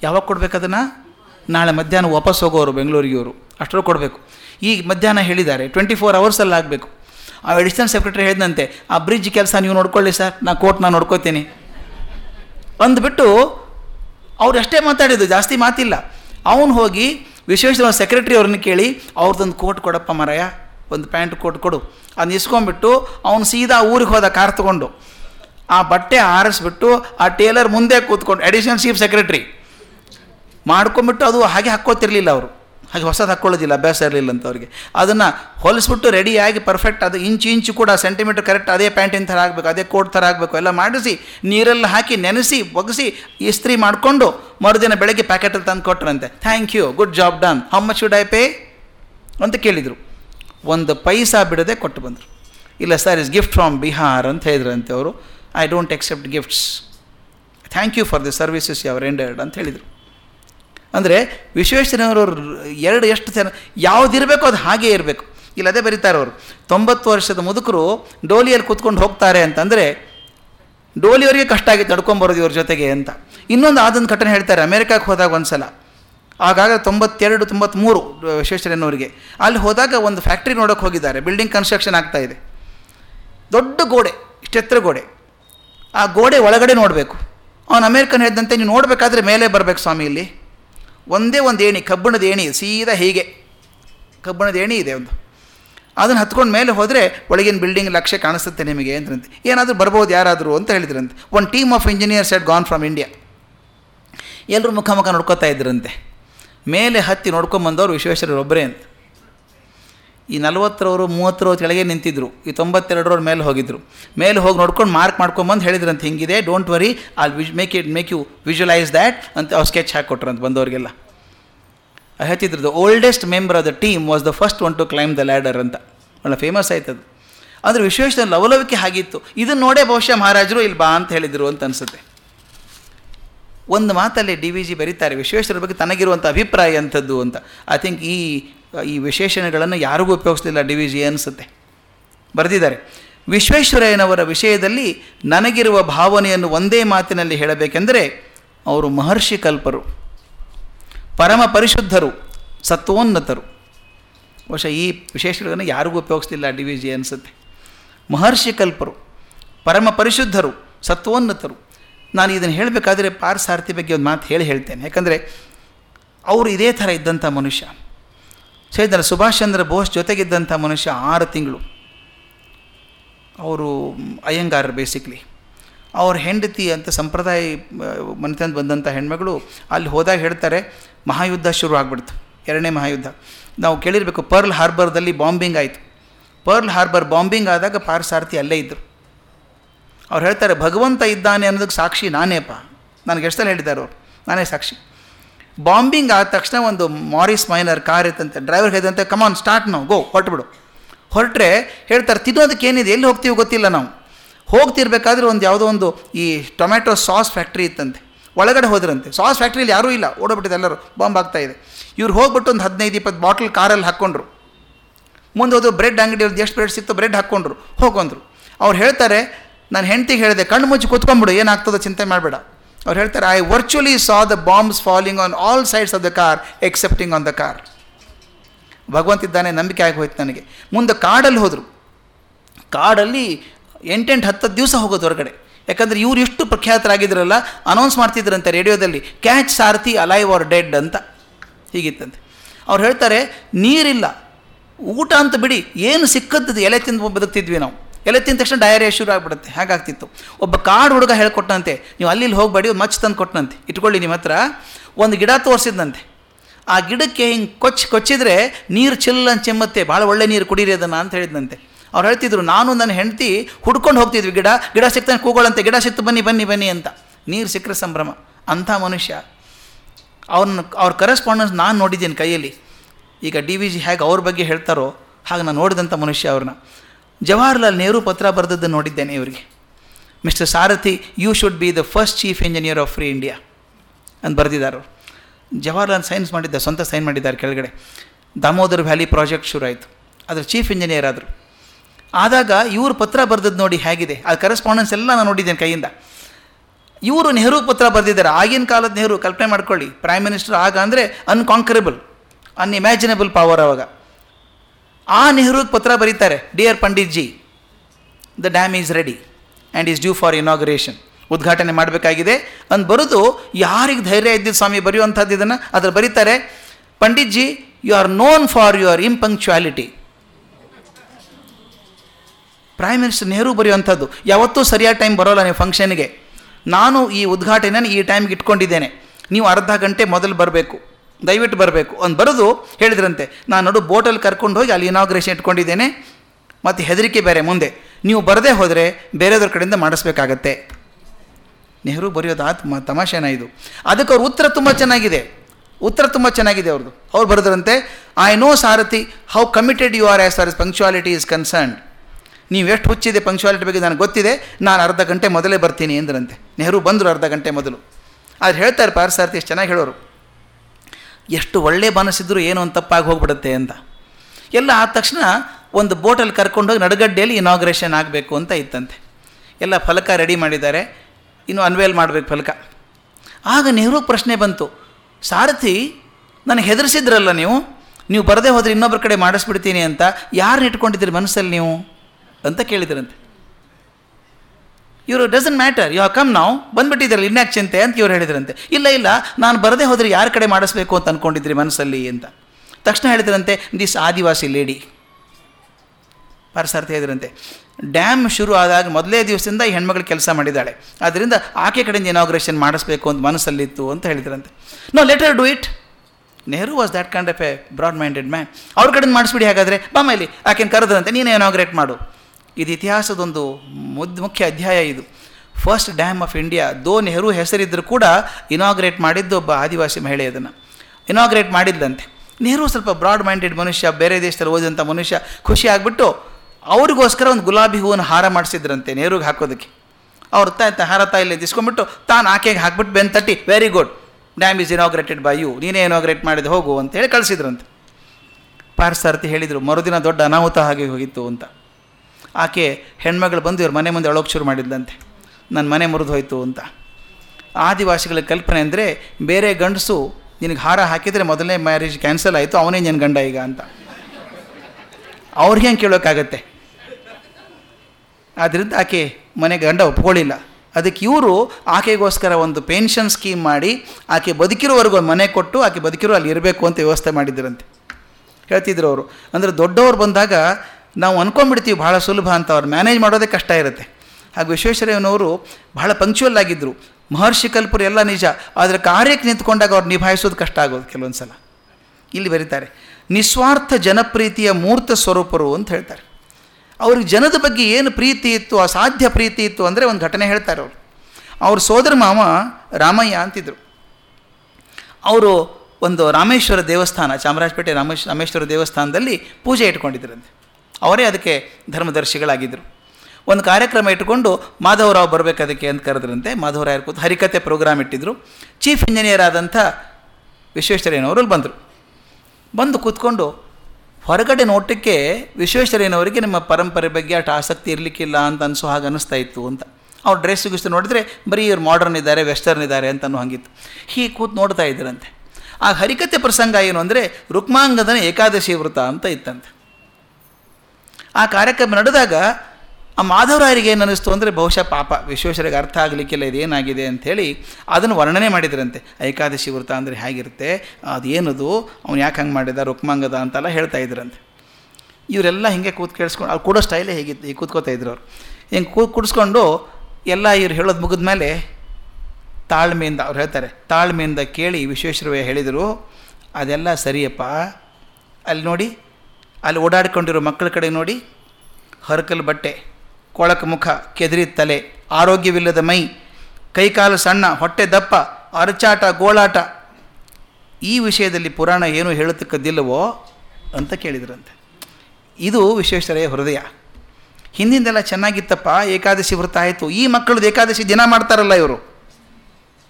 A: ಯಾವಾಗ ಕೊಡಬೇಕು ಅದನ್ನು? ನಾಳೆ ಮಧ್ಯಾಹ್ನ ವಾಪಸ್ ಹೋಗೋರು ಬೆಂಗಳೂರಿಗೆ ಇವರು ಅಷ್ಟರಲ್ಲಿ ಕೊಡಬೇಕು. ಈಗ ಮಧ್ಯಾಹ್ನ ಹೇಳಿದ್ದಾರೆ ಟ್ವೆಂಟಿ ಫೋರ್ ಅವರ್ಸಲ್ಲಿ ಆಗಬೇಕು. ಆ ಅಡಿಷನಲ್ ಸೆಕ್ರೆಟರಿ ಹೇಳಿದಂತೆ ಆ ಬ್ರಿಡ್ಜ್ ಕೆಲಸ ನೀವು ನೋಡ್ಕೊಳ್ಳಿ ಸರ್, ನಾ ಕೋರ್ಟ್ ನಾನು ನೋಡ್ಕೋತೀನಿ. ಅಂದ್ಬಿಟ್ಟು, ಅವ್ರು ಎಷ್ಟೇ ಮಾತಾಡಿದ್ದು, ಜಾಸ್ತಿ ಮಾತಿಲ್ಲ. ಅವನು ಹೋಗಿ ವಿಶ್ವೇಶ್ವರ ಸೆಕ್ರೆಟ್ರಿ ಅವ್ರನ್ನ ಕೇಳಿ ಅವ್ರದ್ದೊಂದು ಕೋಟ್ ಕೊಡಪ್ಪ ಮರಯ್ಯ ಒಂದು ಪ್ಯಾಂಟ್ ಕೋಟ್ ಕೊಡು. ಅದನ್ನ ಇಸ್ಕೊಂಡ್ಬಿಟ್ಟು ಅವ್ನು ಸೀದಾ ಊರಿಗೆ ಹೋದ ಕಾರ್ ತಗೊಂಡು. ಆ ಬಟ್ಟೆ ಆರಿಸ್ಬಿಟ್ಟು ಆ ಟೇಲರ್ ಮುಂದೆ ಕೂತ್ಕೊಂಡು ಅಡಿಷನಲ್ ಚೀಫ್ ಸೆಕ್ರೆಟ್ರಿ ಮಾಡ್ಕೊಂಬಿಟ್ಟು ಅದು ಹಾಗೆ ಹಾಕ್ಕೋತಿರ್ಲಿಲ್ಲ ಅವರು. ಹಾಗೆ ಹೊಸದು ಹಾಕ್ಕೊಳ್ಳೋದಿಲ್ಲ ಅಭ್ಯಾಸ ಇರಲಿಲ್ಲ ಅಂತ ಅವ್ರಿಗೆ. ಅದನ್ನು ಹೊಲಿಸ್ಬಿಟ್ಟು ರೆಡಿಯಾಗಿ ಪರ್ಫೆಕ್ಟ್ ಅದು ಇಂಚು ಇಂಚು ಕೂಡ ಸೆಂಟಿಮೀಟರ್ ಕರೆಕ್ಟ್ ಅದೇ ಪ್ಯಾಂಟಿನ ಥರ ಆಗಬೇಕು, ಅದೇ ಕೋಟ್ ಥರ ಆಗಬೇಕು, ಎಲ್ಲ ಮಾಡಿಸಿ, ನೀರಲ್ಲಿ ಹಾಕಿ, ನೆನೆಸಿ, ಒಗಸಿ, ಇಸ್ತ್ರಿ ಮಾಡಿಕೊಂಡು ಮರುದಿನ ಬೆಳಗ್ಗೆ ಪ್ಯಾಕೆಟಲ್ಲಿ ತಂದು ಕೊಟ್ರಂತೆ. Thank you good job done how much should I pay ಅಂತ ಕೇಳಿದರು. ಒಂದು ಪೈಸಾ ಬಿಡದೆ ಕೊಟ್ಟು ಬಂದರು. ಇಲ್ಲ sir is gift from Bihar ಅಂತ ಹೇಳಿದ್ರಂತೆ ಅವರು. I don't accept gifts thank you for the services you rendered ಅಂತ ಹೇಳಿದರು. ಅಂದರೆ ವಿಶ್ವೇಶ್ವರಯ್ಯನವರು ಎರಡು ಎಷ್ಟು ಜನ, ಯಾವುದಿರಬೇಕು ಅದು ಹಾಗೇ ಇರಬೇಕು. ಇಲ್ಲ ಅದೇ ಬರೀತಾರೆ ಅವರು. ತೊಂಬತ್ತು ವರ್ಷದ ಮುದುಕರು ಡೋಲಿಯಲ್ಲಿ ಕೂತ್ಕೊಂಡು ಹೋಗ್ತಾರೆ ಅಂತಂದರೆ ಡೋಲಿಯವರಿಗೆ ಕಷ್ಟ ಆಗಿತ್ತು ನಡ್ಕೊಂಬರೋದು ಇವ್ರ ಜೊತೆಗೆ ಅಂತ. ಇನ್ನೊಂದು ಆದೊಂದು ಘಟನೆ ಹೇಳ್ತಾರೆ ಅಮೇರಿಕಾಗೆ ಹೋದಾಗ ಒಂದು ಸಲ ಆಗಾಗ ತೊಂಬತ್ತೆರಡು ತೊಂಬತ್ತ್ಮೂರು ವಿಶ್ವೇಶ್ವರಯ್ಯನವರಿಗೆ ಅಲ್ಲಿ ಹೋದಾಗ ಒಂದು ಫ್ಯಾಕ್ಟ್ರಿ ನೋಡೋಕ್ಕೆ ಹೋಗಿದ್ದಾರೆ, ಬಿಲ್ಡಿಂಗ್ ಕನ್ಸ್ಟ್ರಕ್ಷನ್ ಇದೆ. ದೊಡ್ಡ ಗೋಡೆ ಇಷ್ಟೆತ್ತರ ಗೋಡೆ. ಆ ಗೋಡೆ ಒಳಗಡೆ ನೋಡಬೇಕು. ಅವನು ಅಮೇರಿಕನ್ ಹೇಳಿದಂತೆ ನೀವು ನೋಡಬೇಕಾದ್ರೆ ಮೇಲೆ ಬರಬೇಕು ಸ್ವಾಮಿ ಇಲ್ಲಿ. ಒಂದೇ ಒಂದು ಏಣಿ, ಕಬ್ಬಿಣದ ಏಣಿ, ಸೀದಾ ಹೀಗೆ. ಕಬ್ಬಿಣದ ಏಣಿ ಇದೆ ಒಂದು. ಅದನ್ನು ಹತ್ಕೊಂಡು ಮೇಲೆ ಹೋದರೆ ಒಳಗಿನ ಬಿಲ್ಡಿಂಗ್ ಲಕ್ಷ್ಯ ಕಾಣಿಸುತ್ತೆ ನಿಮಗೆ ಅಂತ ಏನಾದರೂ ಬರ್ಬೋದು ಯಾರಾದರೂ ಅಂತ ಹೇಳಿದ್ರಂತೆ. ಒಂದು team of engineers had gone from India ಎಲ್ಲರೂ ಮುಖ ಮುಖ ನೋಡ್ಕೋತಾ ಇದ್ರಂತೆ. ಮೇಲೆ ಹತ್ತಿ ನೋಡ್ಕೊಂಬಂದವರು ವಿಶ್ವೇಶ್ವರರೊಬ್ಬರೇ ಅಂತ. ಈ ನಲವತ್ತರವರು, ಮೂವತ್ತರವ್ರ ಕೆಳಗೆ ನಿಂತಿದ್ರು. ಈ ತೊಂಬತ್ತೆರಡರವ್ರ ಮೇಲೆ ಹೋಗಿದ್ದರು ಮೇಲೆ ಹೋಗಿ ನೋಡ್ಕೊಂಡು ಮಾರ್ಕ್ ಮಾಡ್ಕೊಂಬಂದು ಹೇಳಿದ್ರಂತ, ಹಿಂಗಿದೆ don't worry all wish make it make you visualise that ಅಂತ ಅವ್ರು ಸ್ಕೆಚ್ ಹಾಕ್ಕೊಟ್ರಂತ ಬಂದವರಿಗೆಲ್ಲ. ಹೇಳ್ತಿದ್ರು the oldest member of the team was the first one to climb the ladder ಅಂತ. ಒಳ್ಳೆ ಫೇಮಸ್ ಆಯ್ತದು ಅಂದರೆ ವಿಶ್ವೇಶ್ವರ ಲವಲವಿಕೆ ಆಗಿತ್ತು ಇದನ್ನು ನೋಡೇ ಬಹುಶಃ ಮಹಾರಾಜರು ಇಲ್ಲಿ ಬಾ ಅಂತ ಹೇಳಿದರು ಅಂತ ಅನಿಸುತ್ತೆ. ಒಂದು ಮಾತಲ್ಲಿ ಡಿ ವಿ ಜಿ ಬರೀತಾರೆ ವಿಶ್ವೇಶ್ವರ ಬಗ್ಗೆ ತನಗಿರುವಂಥ ಅಭಿಪ್ರಾಯ ಅಂಥದ್ದು ಅಂತ. ಐ ಥಿಂಕ್ ಈ ಈ ವಿಶೇಷಣಗಳನ್ನು ಯಾರಿಗೂ ಉಪಯೋಗಿಸಲಿಲ್ಲ ಡಿ ವಿ ಜಿ ಅನಿಸುತ್ತೆ ಬರೆದಿದ್ದಾರೆ. ವಿಶ್ವೇಶ್ವರಯ್ಯನವರ ವಿಷಯದಲ್ಲಿ ನನಗಿರುವ ಭಾವನೆಯನ್ನು ಒಂದೇ ಮಾತಿನಲ್ಲಿ ಹೇಳಬೇಕೆಂದರೆ, ಅವರು ಮಹರ್ಷಿ ಕಲ್ಪರು, ಪರಮ ಪರಿಶುದ್ಧರು, ಸತ್ವೋನ್ನತರು. ಬಹುಶಃ ಈ ವಿಶೇಷಗಳನ್ನು ಯಾರಿಗೂ ಉಪಯೋಗಿಸ್ತಿಲ್ಲ ಡಿ ವಿ ಅನಿಸುತ್ತೆ ಮಹರ್ಷಿ ಕಲ್ಪರು, ಪರಮ ಪರಿಶುದ್ಧರು, ಸತ್ವೋನ್ನತರು. ನಾನು ಇದನ್ನು ಹೇಳಬೇಕಾದ್ರೆ ಪಾರ್ಸಾರ್ಥಿ ಬಗ್ಗೆ ಒಂದು ಮಾತು ಹೇಳಿ ಹೇಳ್ತೇನೆ. ಯಾಕಂದರೆ, ಅವರು ಇದೇ ಥರ ಇದ್ದಂಥ ಮನುಷ್ಯ. ಸೇದರ ಸುಭಾಷ್ ಚಂದ್ರ ಬೋಸ್ ಜೊತೆಗಿದ್ದಂಥ ಮನುಷ್ಯ ಆರು ತಿಂಗಳು. ಅವರು ಅಯ್ಯಂಗಾರರು ಬೇಸಿಕ್ಲಿ ಅವ್ರ ಹೆಂಡತಿ ಅಂತ ಸಂಪ್ರದಾಯ ಮನೆತಂದು ಬಂದಂಥ ಹೆಣ್ಮಗಳು ಅಲ್ಲಿ ಹೋದಾಗ ಹೇಳ್ತಾರೆ, ಮಹಾಯುದ್ಧ ಶುರು ಆಗ್ಬಿಡ್ತು. ಎರಡನೇ ಮಹಾಯುದ್ಧ. ನಾವು ಕೇಳಿರಬೇಕು, ಪರ್ಲ್ ಹಾರ್ಬರ್ದಲ್ಲಿ ಬಾಂಬಿಂಗ್ ಆಯಿತು. ಪರ್ಲ್ ಹಾರ್ಬರ್ ಬಾಂಬಿಂಗ್ ಆದಾಗ ಪಾರ್ಸಾರ್ಥಿ ಅಲ್ಲೇ ಇದ್ದರು ಅವ್ರು ಹೇಳ್ತಾರೆ, ಭಗವಂತ ಇದ್ದಾನೆ ಅನ್ನೋದಕ್ಕೆ ಸಾಕ್ಷಿ ನಾನೇಪ್ಪ. ನನಗೆ ಎಷ್ಟಲ್ಲಿ ಹೇಳಿದ್ದಾರೆ ಅವರು? ನಾನೇ ಸಾಕ್ಷಿ. ಬಾಂಬಿಂಗ್ ಆದ ತಕ್ಷಣ ಒಂದು ಮಾರಿಸ್ ಮೈನರ್ ಕಾರ್ ಇತ್ತಂತೆ. ಡ್ರೈವರ್ ಹೇಳಿದಂತೆ ಕಮಾನ್ ಸ್ಟಾರ್ಟ್ ನಾವು ಗೋ ಹೊರಟ್ಬಿಡು. ಹೊರಟ್ರೆ ಹೇಳ್ತಾರೆ, ತಿನ್ನೋದಕ್ಕೆ ಏನಿದೆ? ಎಲ್ಲಿ ಹೋಗ್ತೀವಿ ಗೊತ್ತಿಲ್ಲ ನಾವು. ಹೋಗ್ತಿರ್ಬೇಕಾದ್ರೆ ಒಂದು ಯಾವುದೋ ಒಂದು ಈ ಟೊಮ್ಯಾಟೊ ಸಾಸ್ ಫ್ಯಾಕ್ಟ್ರಿ ಇತ್ತಂತೆ. ಒಳಗಡೆ ಹೋದ್ರಂತೆ. ಸಾಸ್ ಫ್ಯಾಕ್ಟ್ರಿಯಲ್ಲಿ ಯಾರೂ ಇಲ್ಲ. ಓಡೋಗ್ಬಿಟ್ಟಿದೆ ಎಲ್ಲರೂ. ಬಾಂಬ್ ಆಗ್ತಾ ಇದೆ. ಇವ್ರು ಹೋಗ್ಬಿಟ್ಟು ಒಂದು ಹದಿನೈದು, ಇಪ್ಪತ್ತು ಬಾಟ್ಲ್ ಕಾರಲ್ಲಿ ಹಾಕ್ಕೊಂಡ್ರು. ಮುಂದೆ ಹೋದ್ರು ಬ್ರೆಡ್ ಅಂಗಡಿಯವ್ರದ್ದು ಎಷ್ಟು ಬ್ರೆಡ್ ಸಿಕ್ತೋ ಬ್ರೆಡ್ ಹಾಕ್ಕೊಂಡ್ರು. ಹೋಗೊಂಡ್ರು ಅವ್ರು ಹೇಳ್ತಾರೆ, ನಾನು ಹೆಂಡ್ತಿಗೆ ಹೇಳಿದೆ, ಕಣ್ಣು ಮುಚ್ಚಿ ಕೂತ್ಕೊಂಡ್ಬಿಡು, ಏನಾಗ್ತದೋ ಚಿಂತೆ ಮಾಡಬೇಡ. ಅವ್ರು ಹೇಳ್ತಾರೆ I virtually saw the bombs falling on all sides of the car excepting on the car ಭಗವಂತ ಇದ್ದಾನೆ, ನಂಬಿಕೆ ಆಗೋಯ್ತು ನನಗೆ. ಮುಂದೆ ಕಾಡಲ್ಲಿ ಹೋದರು. ಕಾಡಲ್ಲಿ ಎಂಟೆಂಟು ಹತ್ತು ದಿವಸ ಹೋಗೋದು ಹೊರಗಡೆ. ಯಾಕಂದರೆ ಇವರು ಎಷ್ಟು ಪ್ರಖ್ಯಾತರಾಗಿದ್ರಲ್ಲ ಅನೌನ್ಸ್ ಮಾಡ್ತಿದ್ರಂತೆ ರೇಡಿಯೋದಲ್ಲಿ catch Sarathi alive or dead ಅಂತ. ಹೀಗಿತ್ತಂತೆ. ಅವ್ರು ಹೇಳ್ತಾರೆ, ನೀರಿಲ್ಲ. ಊಟ ಅಂತ ಬಿಡಿ, ಏನು ಸಿಕ್ಕದ್ದು ಎಲೆ ತಿಂದು ಬದುಕ್ತಿದ್ವಿ ನಾವು. ಎಲೆ ತಿಂದ ತಕ್ಷಣ ಡಯರಿಯಾ ಶುರು ಆಗಿಬಿಡುತ್ತೆ. ಹಾಗಾಗ್ತಿತ್ತು. ಒಬ್ಬ ಕಾಡು ಹುಡುಗ ಹೇಳ್ಕೊಟ್ಟಂತೆ ನೀವು ಅಲ್ಲಿ ಹೋಗಬೇಡಿ, ಒಂದು ಮಚ್ಚ ತಂದು ಕೊಟ್ಟನಂತೆ ಇಟ್ಕೊಳ್ಳಿ ನಿಮ್ಮ ಹತ್ರ. ಒಂದು ಗಿಡ ತೋರಿಸಿದ್ನಂತೆ. ಆ ಗಿಡಕ್ಕೆ ಹಿಂಗೆ ಕೊಚ್ಚಿ ಕೊಚ್ಚಿದ್ರೆ ನೀರು ಚಿಲ್ಲ ಚೆಮ್ಮತ್ತೆ, ಭಾಳ ಒಳ್ಳೆ ನೀರು ಕುಡೀರಿ ಅದನ್ನು ಅಂತ ಹೇಳಿದಂತೆ ಅವ್ರು ಹೇಳ್ತಿದ್ರು, ನಾನು ನನ್ನ ಹೆಂಡತಿ ಹುಡ್ಕೊಂಡು ಹೋಗ್ತಿದ್ವಿ ಗಿಡ ಗಿಡ ಸಿಕ್ತಾನೆ ಕೂಗೋಳಂತೆ, ಗಿಡ ಸಿಕ್ತು ಬನ್ನಿ ಬನ್ನಿ ಬನ್ನಿ ಅಂತ. ನೀರು ಸಿಕ್ಕರೆ ಸಂಭ್ರಮ. ಅಂಥ ಮನುಷ್ಯ. ಅವ್ರನ್ನ ಅವ್ರ ಕರೆಸ್ಪಾಂಡೆನ್ಸ್ ನಾನು ನೋಡಿದ್ದೀನಿ ಕೈಯಲ್ಲಿ. ಈಗ ಡಿ ವಿ ಜಿ ಹೇಗೆ ಅವ್ರ ಬಗ್ಗೆ ಹೇಳ್ತಾರೋ, ಹಾಗೆ ನಾನು ನೋಡಿದಂಥ ಮನುಷ್ಯ ಅವ್ರನ್ನ ಜವಾಹರ್ಲಾಲ್ ನೆಹರು ಪತ್ರ ಬರೆದದ್ದು ನೋಡಿದ್ದೇನೆ ಇವರಿಗೆ. Mr Sarathi, you should be the first chief engineer of free India ಅಂತ ಬರೆದಿದ್ದಾರೆ ಜವಾಹರ್ಲಾಲ್ ಸೈನ್ಸ್ ಮಾಡಿದ್ದ, ಸ್ವಂತ ಸೈನ್ ಮಾಡಿದ್ದಾರೆ ಕೆಳಗಡೆ. ದಾಮೋದರ್ ವ್ಯಾಲಿ ಪ್ರಾಜೆಕ್ಟ್ ಶುರು ಆಯಿತು. ಅದ್ರ ಚೀಫ್ ಇಂಜಿನಿಯರ್ ಆದರು. ಆದಾಗ ಇವರು ಪತ್ರ ಬರೆದದ್ದು ನೋಡಿ ಹೇಗಿದೆ. ಆ ಕರೆಸ್ಪಾಂಡೆನ್ಸ್ ಎಲ್ಲ ನಾನು ನೋಡಿದ್ದೇನೆ ಕೈಯಿಂದ. ಇವರು ನೆಹರು ಪತ್ರ ಬರೆದಿದ್ದಾರೆ. ಆಗಿನ ಕಾಲದ ನೆಹರು, ಕಲ್ಪನೆ ಮಾಡ್ಕೊಳ್ಳಿ. ಪ್ರೈಮ್ ಮಿನಿಸ್ಟರ್ ಆಗ ಅಂದರೆ ಅನ್ಕಾಂಕರೇಬಲ್ ಅನ್ಇಮ್ಯಾಜಿನಬಲ್ ಪವರ್ ಅವಾಗ. ಆ ನೆಹರು ಪತ್ರ ಬರೀತಾರೆ dear Pandit ji the dam is ready and is due for inauguration ಉದ್ಘಾಟನೆ ಮಾಡಬೇಕಾಗಿದೆ. ಅಂದು ಬರೆದು ಯಾರಿಗೆ ಧೈರ್ಯ ಇದ್ದಿದ್ದು ಸ್ವಾಮಿ ಬರೆಯುವಂಥದ್ದು ಇದನ್ನು? ಅದ್ರಲ್ಲಿ ಬರೀತಾರೆ Pandit ji you are known for your impunctuality prime minister Nehru ಬರೆಯುವಂಥದ್ದು, ಯಾವತ್ತೂ ಸರಿಯಾದ ಟೈಮ್ ಬರೋಲ್ಲ ನೀವು ಫಂಕ್ಷನ್ಗೆ ನಾನು ಈ ಉದ್ಘಾಟನೆಯನ್ನು ಈ ಟೈಮ್ಗೆ ಇಟ್ಕೊಂಡಿದ್ದೇನೆ. ನೀವು ಅರ್ಧ ಗಂಟೆ ಮೊದಲು ಬರಬೇಕು. ದಯವಿಟ್ಟು ಬರಬೇಕು. ಅಂತ ಬರೆದು ಹೇಳಿದ್ರಂತೆ, ನಾನು ನಡು ಬೋಟಲ್ಲಿ ಕರ್ಕೊಂಡು ಹೋಗಿ ಅಲ್ಲಿ ಇನಾಗ್ರೇಷನ್ ಇಟ್ಕೊಂಡಿದ್ದೇನೆ, ಮತ್ತು ಹೆದರಿಕೆ ಬೇರೆ ಮುಂದೆ. ನೀವು ಬರದೇ ಹೋದರೆ ಬೇರೆಯವ್ರ ಕಡೆಯಿಂದ ಮಾಡಿಸ್ಬೇಕಾಗತ್ತೆ. ನೆಹರು ಬರೆಯೋದು ಆತ್ಮ ತಮಾಷೆನ ಇದು. ಅದಕ್ಕೆ ಅವ್ರ ಉತ್ತರ ತುಂಬ ಚೆನ್ನಾಗಿದೆ. ಉತ್ತರ ತುಂಬ ಚೆನ್ನಾಗಿದೆ ಅವ್ರದ್ದು ಅವ್ರು ಬರೆದ್ರಂತೆ I know Sarathi how committed you are as far as punctuality is concerned ನೀವು ಎಷ್ಟು ಹುಚ್ಚಿದೆ ಪಂಕ್ಚುಯಾಲಿಟಿ ಬಗ್ಗೆ ನನಗೆ ಗೊತ್ತಿದೆ, ನಾನು ಅರ್ಧ ಗಂಟೆ ಮೊದಲೇ ಬರ್ತೀನಿ ಎಂದ್ರಂತೆ. ನೆಹರು ಬಂದರು ಅರ್ಧ ಗಂಟೆ ಮೊದಲು. ಆದರೆ ಹೇಳ್ತಾರೆ ಪಾರ್ಸಾರ್ಥಿ ಎಷ್ಟು ಚೆನ್ನಾಗಿ ಹೇಳೋರು. ಎಷ್ಟು ಒಳ್ಳೆ ಮನಸ್ಸಿದ್ರು ಏನೋ ಒಂದು ತಪ್ಪಾಗಿ ಹೋಗ್ಬಿಡುತ್ತೆ ಅಂತ. ಎಲ್ಲ ಆದ ತಕ್ಷಣ ಒಂದು ಬೋಟಲ್ಲಿ ಕರ್ಕೊಂಡೋಗಿ ನಡುಗಡ್ಡೆಯಲ್ಲಿ ಇನಾಗ್ರೇಷನ್ ಆಗಬೇಕು ಅಂತ ಇತ್ತಂತೆ. ಎಲ್ಲ ಫಲಕ ರೆಡಿ ಮಾಡಿದ್ದಾರೆ. ಇನ್ನು ಅನ್ವೇಲ್ ಮಾಡಬೇಕು ಫಲಕ. ಆಗ ನೆಹರು ಪ್ರಶ್ನೆ ಬಂತು, ಸಾರಥಿ ನನಗೆ ಹೆದರಿಸಿದ್ರಲ್ಲ ನೀವು? ನೀವು ಬರದೇ ಹೋದರೆ ಇನ್ನೊಬ್ಬರ ಕಡೆ ಮಾಡಿಸ್ಬಿಡ್ತೀನಿ ಅಂತ. ಯಾರನ್ನ ಇಟ್ಕೊಂಡಿದ್ದೀರಿ ಮನಸ್ಸಲ್ಲಿ ನೀವು? ಅಂತ ಕೇಳಿದ್ರಂತೆ. ಇವರು ಡಸಂಟ್ ಮ್ಯಾಟರ್ ಯು ಕಮ್ ನಾವು ಬಂದ್ಬಿಟ್ಟಿದ್ರಲ್ಲ ಇನ್ಯಾಕೆ ಚಿಂತೆ ಅಂತ ಇವ್ರು ಹೇಳಿದ್ರಂತೆ. ಇಲ್ಲ ಇಲ್ಲ, ನಾನು ಬರದೇ ಹೋದರೆ ಯಾರ ಕಡೆ ಮಾಡಿಸ್ಬೇಕು ಅಂತ ಅಂದ್ಕೊಂಡಿದ್ರಿ ಮನಸ್ಸಲ್ಲಿ ಅಂತ. ತಕ್ಷಣ ಹೇಳಿದ್ರಂತೆ ದಿಸ್ ಆದಿವಾಸಿ ಲೇಡಿ ಪಾರ್ಸಾರ್ಥ ಹೇಳಿದ್ರಂತೆ ಡ್ಯಾಮ್ ಶುರು ಆದಾಗ ಮೊದಲೇ ದಿವಸದಿಂದ ಈ ಹೆಣ್ಮಗಳು ಕೆಲಸ ಮಾಡಿದ್ದಾಳೆ. ಆದ್ದರಿಂದ ಆಕೆ ಕಡೆಯಿಂದ ಇನಾಗ್ರೇಷನ್ ಮಾಡಿಸ್ಬೇಕು ಅಂತ ಮನಸ್ಸಲ್ಲಿತ್ತು ಅಂತ ಹೇಳಿದ್ರಂತೆ. No letter do it Nehru was that kind of a broad minded man ಅವ್ರ ಕಡೆಯಿಂದ ಮಾಡಿಸ್ಬಿಡಿ ಹಾಗಾದರೆ. ಬಾಮೇಲಿ ಆಕೆನ ಕರೆದ್ರಂತೆ, ನೀನು ಇನಾಗ್ರೇಟ್ ಮಾಡು. ಇದು ಇತಿಹಾಸದೊಂದು ಮುದ್, ಮುಖ್ಯ ಅಧ್ಯಾಯ ಇದು. ಫಸ್ಟ್ ಡ್ಯಾಮ್ ಆಫ್ ಇಂಡಿಯಾ ದೋ ನೆಹರು ಹೆಸರಿದ್ದರೂ ಕೂಡ ಇನಾಗ್ರೇಟ್ ಮಾಡಿದ್ದು ಒಬ್ಬ ಆದಿವಾಸಿ ಮಹಿಳೆ ಅದನ್ನು. ಇನಾಗ್ರೇಟ್ ಮಾಡಿದ್ದಂತೆ ನೆಹರು ಸ್ವಲ್ಪ ಬ್ರಾಡ್ ಮೈಂಡೆಡ್ ಮನುಷ್ಯ, ಬೇರೆ ದೇಶದಲ್ಲಿ ಓದಿದಂಥ ಮನುಷ್ಯ, ಖುಷಿ ಆಗಿಬಿಟ್ಟು ಅವ್ರಿಗೋಸ್ಕರ ಒಂದು ಗುಲಾಬಿ ಹೂವನ್ನು ಹಾರ ಮಾಡಿಸಿದ್ರಂತೆ ನೆಹರುಗೆ ಹಾಕೋದಕ್ಕೆ. ಅವ್ರು ತ ಹಾರ ತಾಯಿಲೆ ದಿಸ್ಕೊಂಡ್ಬಿಟ್ಟು ತಾನು ಆಕೆಗೆ ಹಾಕ್ಬಿಟ್ಟು ಬೆನ್ ತಟ್ಟಿ very good dam is inaugurated by you ನೀನೇ ಇನಾಗ್ರೇಟ್ ಮಾಡಿದ ಹೋಗು ಅಂತೇಳಿ ಕಳಿಸಿದ್ರಂತೆ. ಪಾರ್ಸಾರ್ಥಿ ಹೇಳಿದರು, ಮರುದಿನ ದೊಡ್ಡ ಅನಾಹುತ ಆಗಿ ಹೋಗಿತ್ತು ಅಂತ. ಆಕೆ ಹೆಣ್ಮಗಳು ಬಂದು ಇವ್ರ ಮನೆ ಮುಂದೆ ಅಳೋಕೆ ಶುರು ಮಾಡಿದ್ದಂತೆ ನನ್ನ ಮನೆ ಮುರಿದು ಹೋಯಿತು ಅಂತ. ಆದಿವಾಸಿಗಳ ಕಲ್ಪನೆ ಅಂದರೆ ಬೇರೆ ಗಂಡಸು ನಿನಗೆ ಹಾರ ಹಾಕಿದರೆ ಮೊದಲನೇ ಮ್ಯಾರೇಜ್ ಕ್ಯಾನ್ಸಲ್ ಆಯಿತು, ಅವನೇ ನನ್ನ ಗಂಡ ಈಗ ಅಂತ. ಅವ್ರಿಗೆ ಹೆಂಗೆ ಕೇಳೋಕ್ಕಾಗತ್ತೆ ಆದ್ದರಿಂದ ಆಕೆ ಮನೆ ಗಂಡ ಒಪ್ಕೊಳ್ಳಿಲ್ಲ ಅದಕ್ಕೆ ಇವರು ಆಕೆಗೋಸ್ಕರ ಒಂದು ಪೆನ್ಷನ್ ಸ್ಕೀಮ್ ಮಾಡಿ ಆಕೆ ಬದುಕಿರೋವರೆಗೂ ಮನೆ ಕೊಟ್ಟು ಆಕೆ ಬದುಕಿರೋ ಅಲ್ಲಿ ಇರಬೇಕು ಅಂತ ವ್ಯವಸ್ಥೆ ಮಾಡಿದ್ರಂತೆ. ಹೇಳ್ತಿದ್ರು ಅವರು. ಅಂದರೆ ದೊಡ್ಡವರು ಬಂದಾಗ ನಾವು ಅಂದ್ಕೊಂಡ್ಬಿಡ್ತೀವಿ ಭಾಳ ಸುಲಭ ಅಂತ ಅವ್ರು ಮ್ಯಾನೇಜ್ ಮಾಡೋದೇ ಕಷ್ಟ ಇರುತ್ತೆ. ಹಾಗೆ ವಿಶ್ವೇಶ್ವರಯ್ಯನವರು ಬಹಳ ಪಂಕ್ಚುವಲ್ ಆಗಿದ್ದರು ಮಹರ್ಷಿ ಕಲ್ಪರು ಎಲ್ಲ ನಿಜ, ಆದರೆ ಕಾರ್ಯಕ್ಕೆ ನಿಂತ್ಕೊಂಡಾಗ ಅವ್ರು ನಿಭಾಯಿಸೋದು ಕಷ್ಟ ಆಗೋದು ಕೆಲವೊಂದು ಸಲ ಇಲ್ಲಿ ಬರೀತಾರೆ, ನಿಸ್ವಾರ್ಥ ಜನಪ್ರೀತಿಯ ಮೂರ್ತ ಸ್ವರೂಪರು ಅಂತ ಹೇಳ್ತಾರೆ. ಅವ್ರಿಗೆ ಜನದ ಬಗ್ಗೆ ಏನು ಪ್ರೀತಿ ಇತ್ತು, ಅಸಾಧ್ಯ ಪ್ರೀತಿ ಇತ್ತು ಅಂದರೆ ಒಂದು ಘಟನೆ ಹೇಳ್ತಾರೆ ಅವರು. ಅವ್ರ ಸೋದರ ಮಾವ ರಾಮಯ್ಯ ಅಂತಿದ್ರು. ಅವರು ಒಂದು ರಾಮೇಶ್ವರ ದೇವಸ್ಥಾನ, ಚಾಮರಾಜಪೇಟೆ ರಾಮೇಶ್, ರಾಮೇಶ್ವರ ದೇವಸ್ಥಾನದಲ್ಲಿ ಪೂಜೆ ಇಟ್ಕೊಂಡಿದ್ರಂತೆ. ಅವರೇ ಅದಕ್ಕೆ ಧರ್ಮದರ್ಶಿಗಳಾಗಿದ್ದರು. ಒಂದು ಕಾರ್ಯಕ್ರಮ ಇಟ್ಟುಕೊಂಡು ಮಾಧವರಾವ್ ಬರಬೇಕು ಅದಕ್ಕೆ ಅಂತ ಕರೆದ್ರಂತೆ. ಮಾಧವರಾಯರು ಕೂತು ಹರಿಕತೆ ಪ್ರೋಗ್ರಾಮ್ ಇಟ್ಟಿದ್ದರು ಚೀಫ್ ಇಂಜಿನಿಯರ್ ಆದಂಥ ವಿಶ್ವೇಶ್ವರಯ್ಯನವರು ಬಂದರು. ಬಂದು ಕೂತ್ಕೊಂಡು ಹೊರಗಡೆ ನೋಟಕ್ಕೆ ವಿಶ್ವೇಶ್ವರಯ್ಯನವರಿಗೆ ನಿಮ್ಮ ಪರಂಪರೆ ಬಗ್ಗೆ ಅಷ್ಟು ಆಸಕ್ತಿ ಇರಲಿಕ್ಕಿಲ್ಲ ಅಂತ ಅನಿಸೋ ಹಾಗೆ ಅನ್ನಿಸ್ತಾ ಇತ್ತು ಅಂತ. ಅವ್ರು ಡ್ರೆಸ್ ಗಿಸ್ತು ನೋಡಿದ್ರೆ ಬರೀ ಇವ್ರು ಮಾಡರ್ನ್ ಇದ್ದಾರೆ ವೆಸ್ಟರ್ನ್ ಇದ್ದಾರೆ ಅಂತ ಅನ್ನೋ ಹಂಗಿತ್ತು ಹೀಗೆ ಕೂತು ನೋಡ್ತಾ ಇದ್ರಂತೆ ಆ ಹರಿಕತೆ ಪ್ರಸಂಗ ಏನು ಅಂದರೆ ರುಕ್ಮಾಂಗದನ ಏಕಾದಶಿ ವೃತ ಅಂತ ಇತ್ತಂತೆ. ಆ ಕಾರ್ಯಕ್ರಮ ನಡೆದಾಗ ಆ ಮಾಧವರಾಯರಿಗೆ ಏನು ಅನ್ನಿಸ್ತು ಅಂದರೆ ಬಹುಶಃ ಪಾಪ ವಿಶ್ವೇಶ್ವರಿಗೆ ಅರ್ಥ ಆಗಲಿಕ್ಕಿಲ್ಲ, ಇದೇನಾಗಿದೆ ಅಂಥೇಳಿ ಅದನ್ನು ವರ್ಣನೆ ಮಾಡಿದ್ರಂತೆ. ಏಕಾದಶಿ ವೃತ್ತ ಅಂದರೆ ಹೇಗಿರುತ್ತೆ, ಅದೇನದು, ಅವ್ನು ಯಾಕೆ ಹಂಗೆ ಮಾಡಿದ, ರುಕ್ಮಾಂಗದ ಅಂತೆಲ್ಲ ಹೇಳ್ತಾ ಇದ್ರಂತೆ. ಇವರೆಲ್ಲ ಹಿಂಗೆ ಕೂತ್ ಕೇಳಿಸ್ಕೊಂಡು, ಅವ್ರು ಕೂಡೋ ಸ್ಟೈಲೇ ಹೇಗಿತ್ತು ಈ ಕೂತ್ಕೋತಾ ಇದ್ರು ಅವ್ರು. ಹಿಂಗೆ ಕೂ ಕುಡಿಸ್ಕೊಂಡು ಎಲ್ಲ ಇವ್ರು ಹೇಳೋದು ಮುಗಿದ ಮೇಲೆ ತಾಳ್ಮೆಯಿಂದ ಅವ್ರು ಹೇಳ್ತಾರೆ, ತಾಳ್ಮೆಯಿಂದ ಕೇಳಿ ವಿಶ್ವೇಶ್ವರಯ್ಯ ಹೇಳಿದರು, ಅದೆಲ್ಲ ಸರಿಯಪ್ಪ, ಅಲ್ಲಿ ನೋಡಿ ಅಲ್ಲಿ ಓಡಾಡಿಕೊಂಡಿರೋ ಮಕ್ಕಳ ಕಡೆ ನೋಡಿ, ಹರಕಲ್ ಬಟ್ಟೆ, ಕೊಳಕ ಮುಖ, ಕೆದರಿ ತಲೆ, ಆರೋಗ್ಯವಿಲ್ಲದ ಮೈ, ಕೈಕಾಲು ಸಣ್ಣ, ಹೊಟ್ಟೆ ದಪ್ಪ, ಅರಚಾಟ, ಗೋಳಾಟ. ಈ ವಿಷಯದಲ್ಲಿ ಪುರಾಣ ಏನು ಹೇಳತಕ್ಕದ್ದಿಲ್ಲವೋ ಅಂತ ಕೇಳಿದ್ರಂತೆ. ಇದು ವಿಶ್ವೇಶ್ವರಯ್ಯ ಹೃದಯ. ಹಿಂದಿಂದೆಲ್ಲ ಚೆನ್ನಾಗಿತ್ತಪ್ಪ, ಏಕಾದಶಿ ವೃತ್ತ ಆಯಿತು. ಈ ಮಕ್ಕಳದ್ದು ಏಕಾದಶಿ ದಿನ ಮಾಡ್ತಾರಲ್ಲ ಇವರು.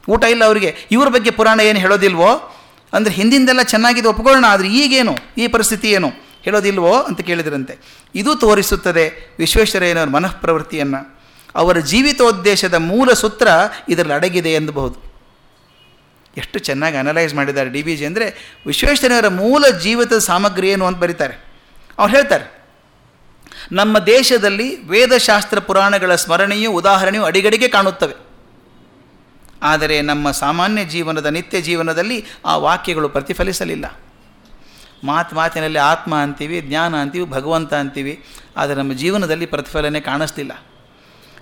A: ಊಟ ಇಲ್ಲ ಅವರಿಗೆ. ಇವ್ರ ಬಗ್ಗೆ ಪುರಾಣ ಏನು ಹೇಳೋದಿಲ್ವೋ? ಅಂದರೆ ಹಿಂದಿಂದೆಲ್ಲ ಚೆನ್ನಾಗಿದೆ ಒಪ್ಕೊಳ್ಳೋಣ, ಆದರೆ ಈಗೇನು? ಈ ಪರಿಸ್ಥಿತಿ ಏನು? ಹೇಳೋದಿಲ್ವೋ ಅಂತ ಕೇಳಿದ್ರಂತೆ. ಇದು ತೋರಿಸುತ್ತದೆ ವಿಶ್ವೇಶ್ವರಯ್ಯನವರ ಮನಃಪ್ರವೃತ್ತಿಯನ್ನು. ಅವರ ಜೀವಿತೋದ್ದೇಶದ ಮೂಲ ಸೂತ್ರ ಇದರಲ್ಲಿ ಅಡಗಿದೆ ಎಂದಬಹುದು. ಎಷ್ಟು ಚೆನ್ನಾಗಿ ಅನಲೈಸ್ ಮಾಡಿದ್ದಾರೆ ಡಿ ಬಿ ಜಿ ಅಂದರೆ ವಿಶ್ವೇಶ್ವರಯ್ಯನವರ ಮೂಲ ಜೀವಿತದ ಸಾಮಗ್ರಿ ಏನು ಅಂತ ಬರೀತಾರೆ. ಅವ್ರು ಹೇಳ್ತಾರೆ, ನಮ್ಮ ದೇಶದಲ್ಲಿ ವೇದಶಾಸ್ತ್ರ ಪುರಾಣಗಳ ಸ್ಮರಣೆಯು ಉದಾಹರಣೆಯು ಅಡಿಗಡಿಗೆ ಕಾಣುತ್ತವೆ. ಆದರೆ ನಮ್ಮ ಸಾಮಾನ್ಯ ಜೀವನದ ನಿತ್ಯ ಜೀವನದಲ್ಲಿ ಆ ವಾಕ್ಯಗಳು ಪ್ರತಿಫಲಿಸಲಿಲ್ಲ. ಮಾತು ಮಾತಿನಲ್ಲಿ ಆತ್ಮ ಅಂತೀವಿ, ಜ್ಞಾನ ಅಂತೀವಿ, ಭಗವಂತ ಅಂತೀವಿ. ಆದರೆ ನಮ್ಮ ಜೀವನದಲ್ಲಿ ಪ್ರತಿಫಲನೆ ಕಾಣಿಸ್ತಿಲ್ಲ.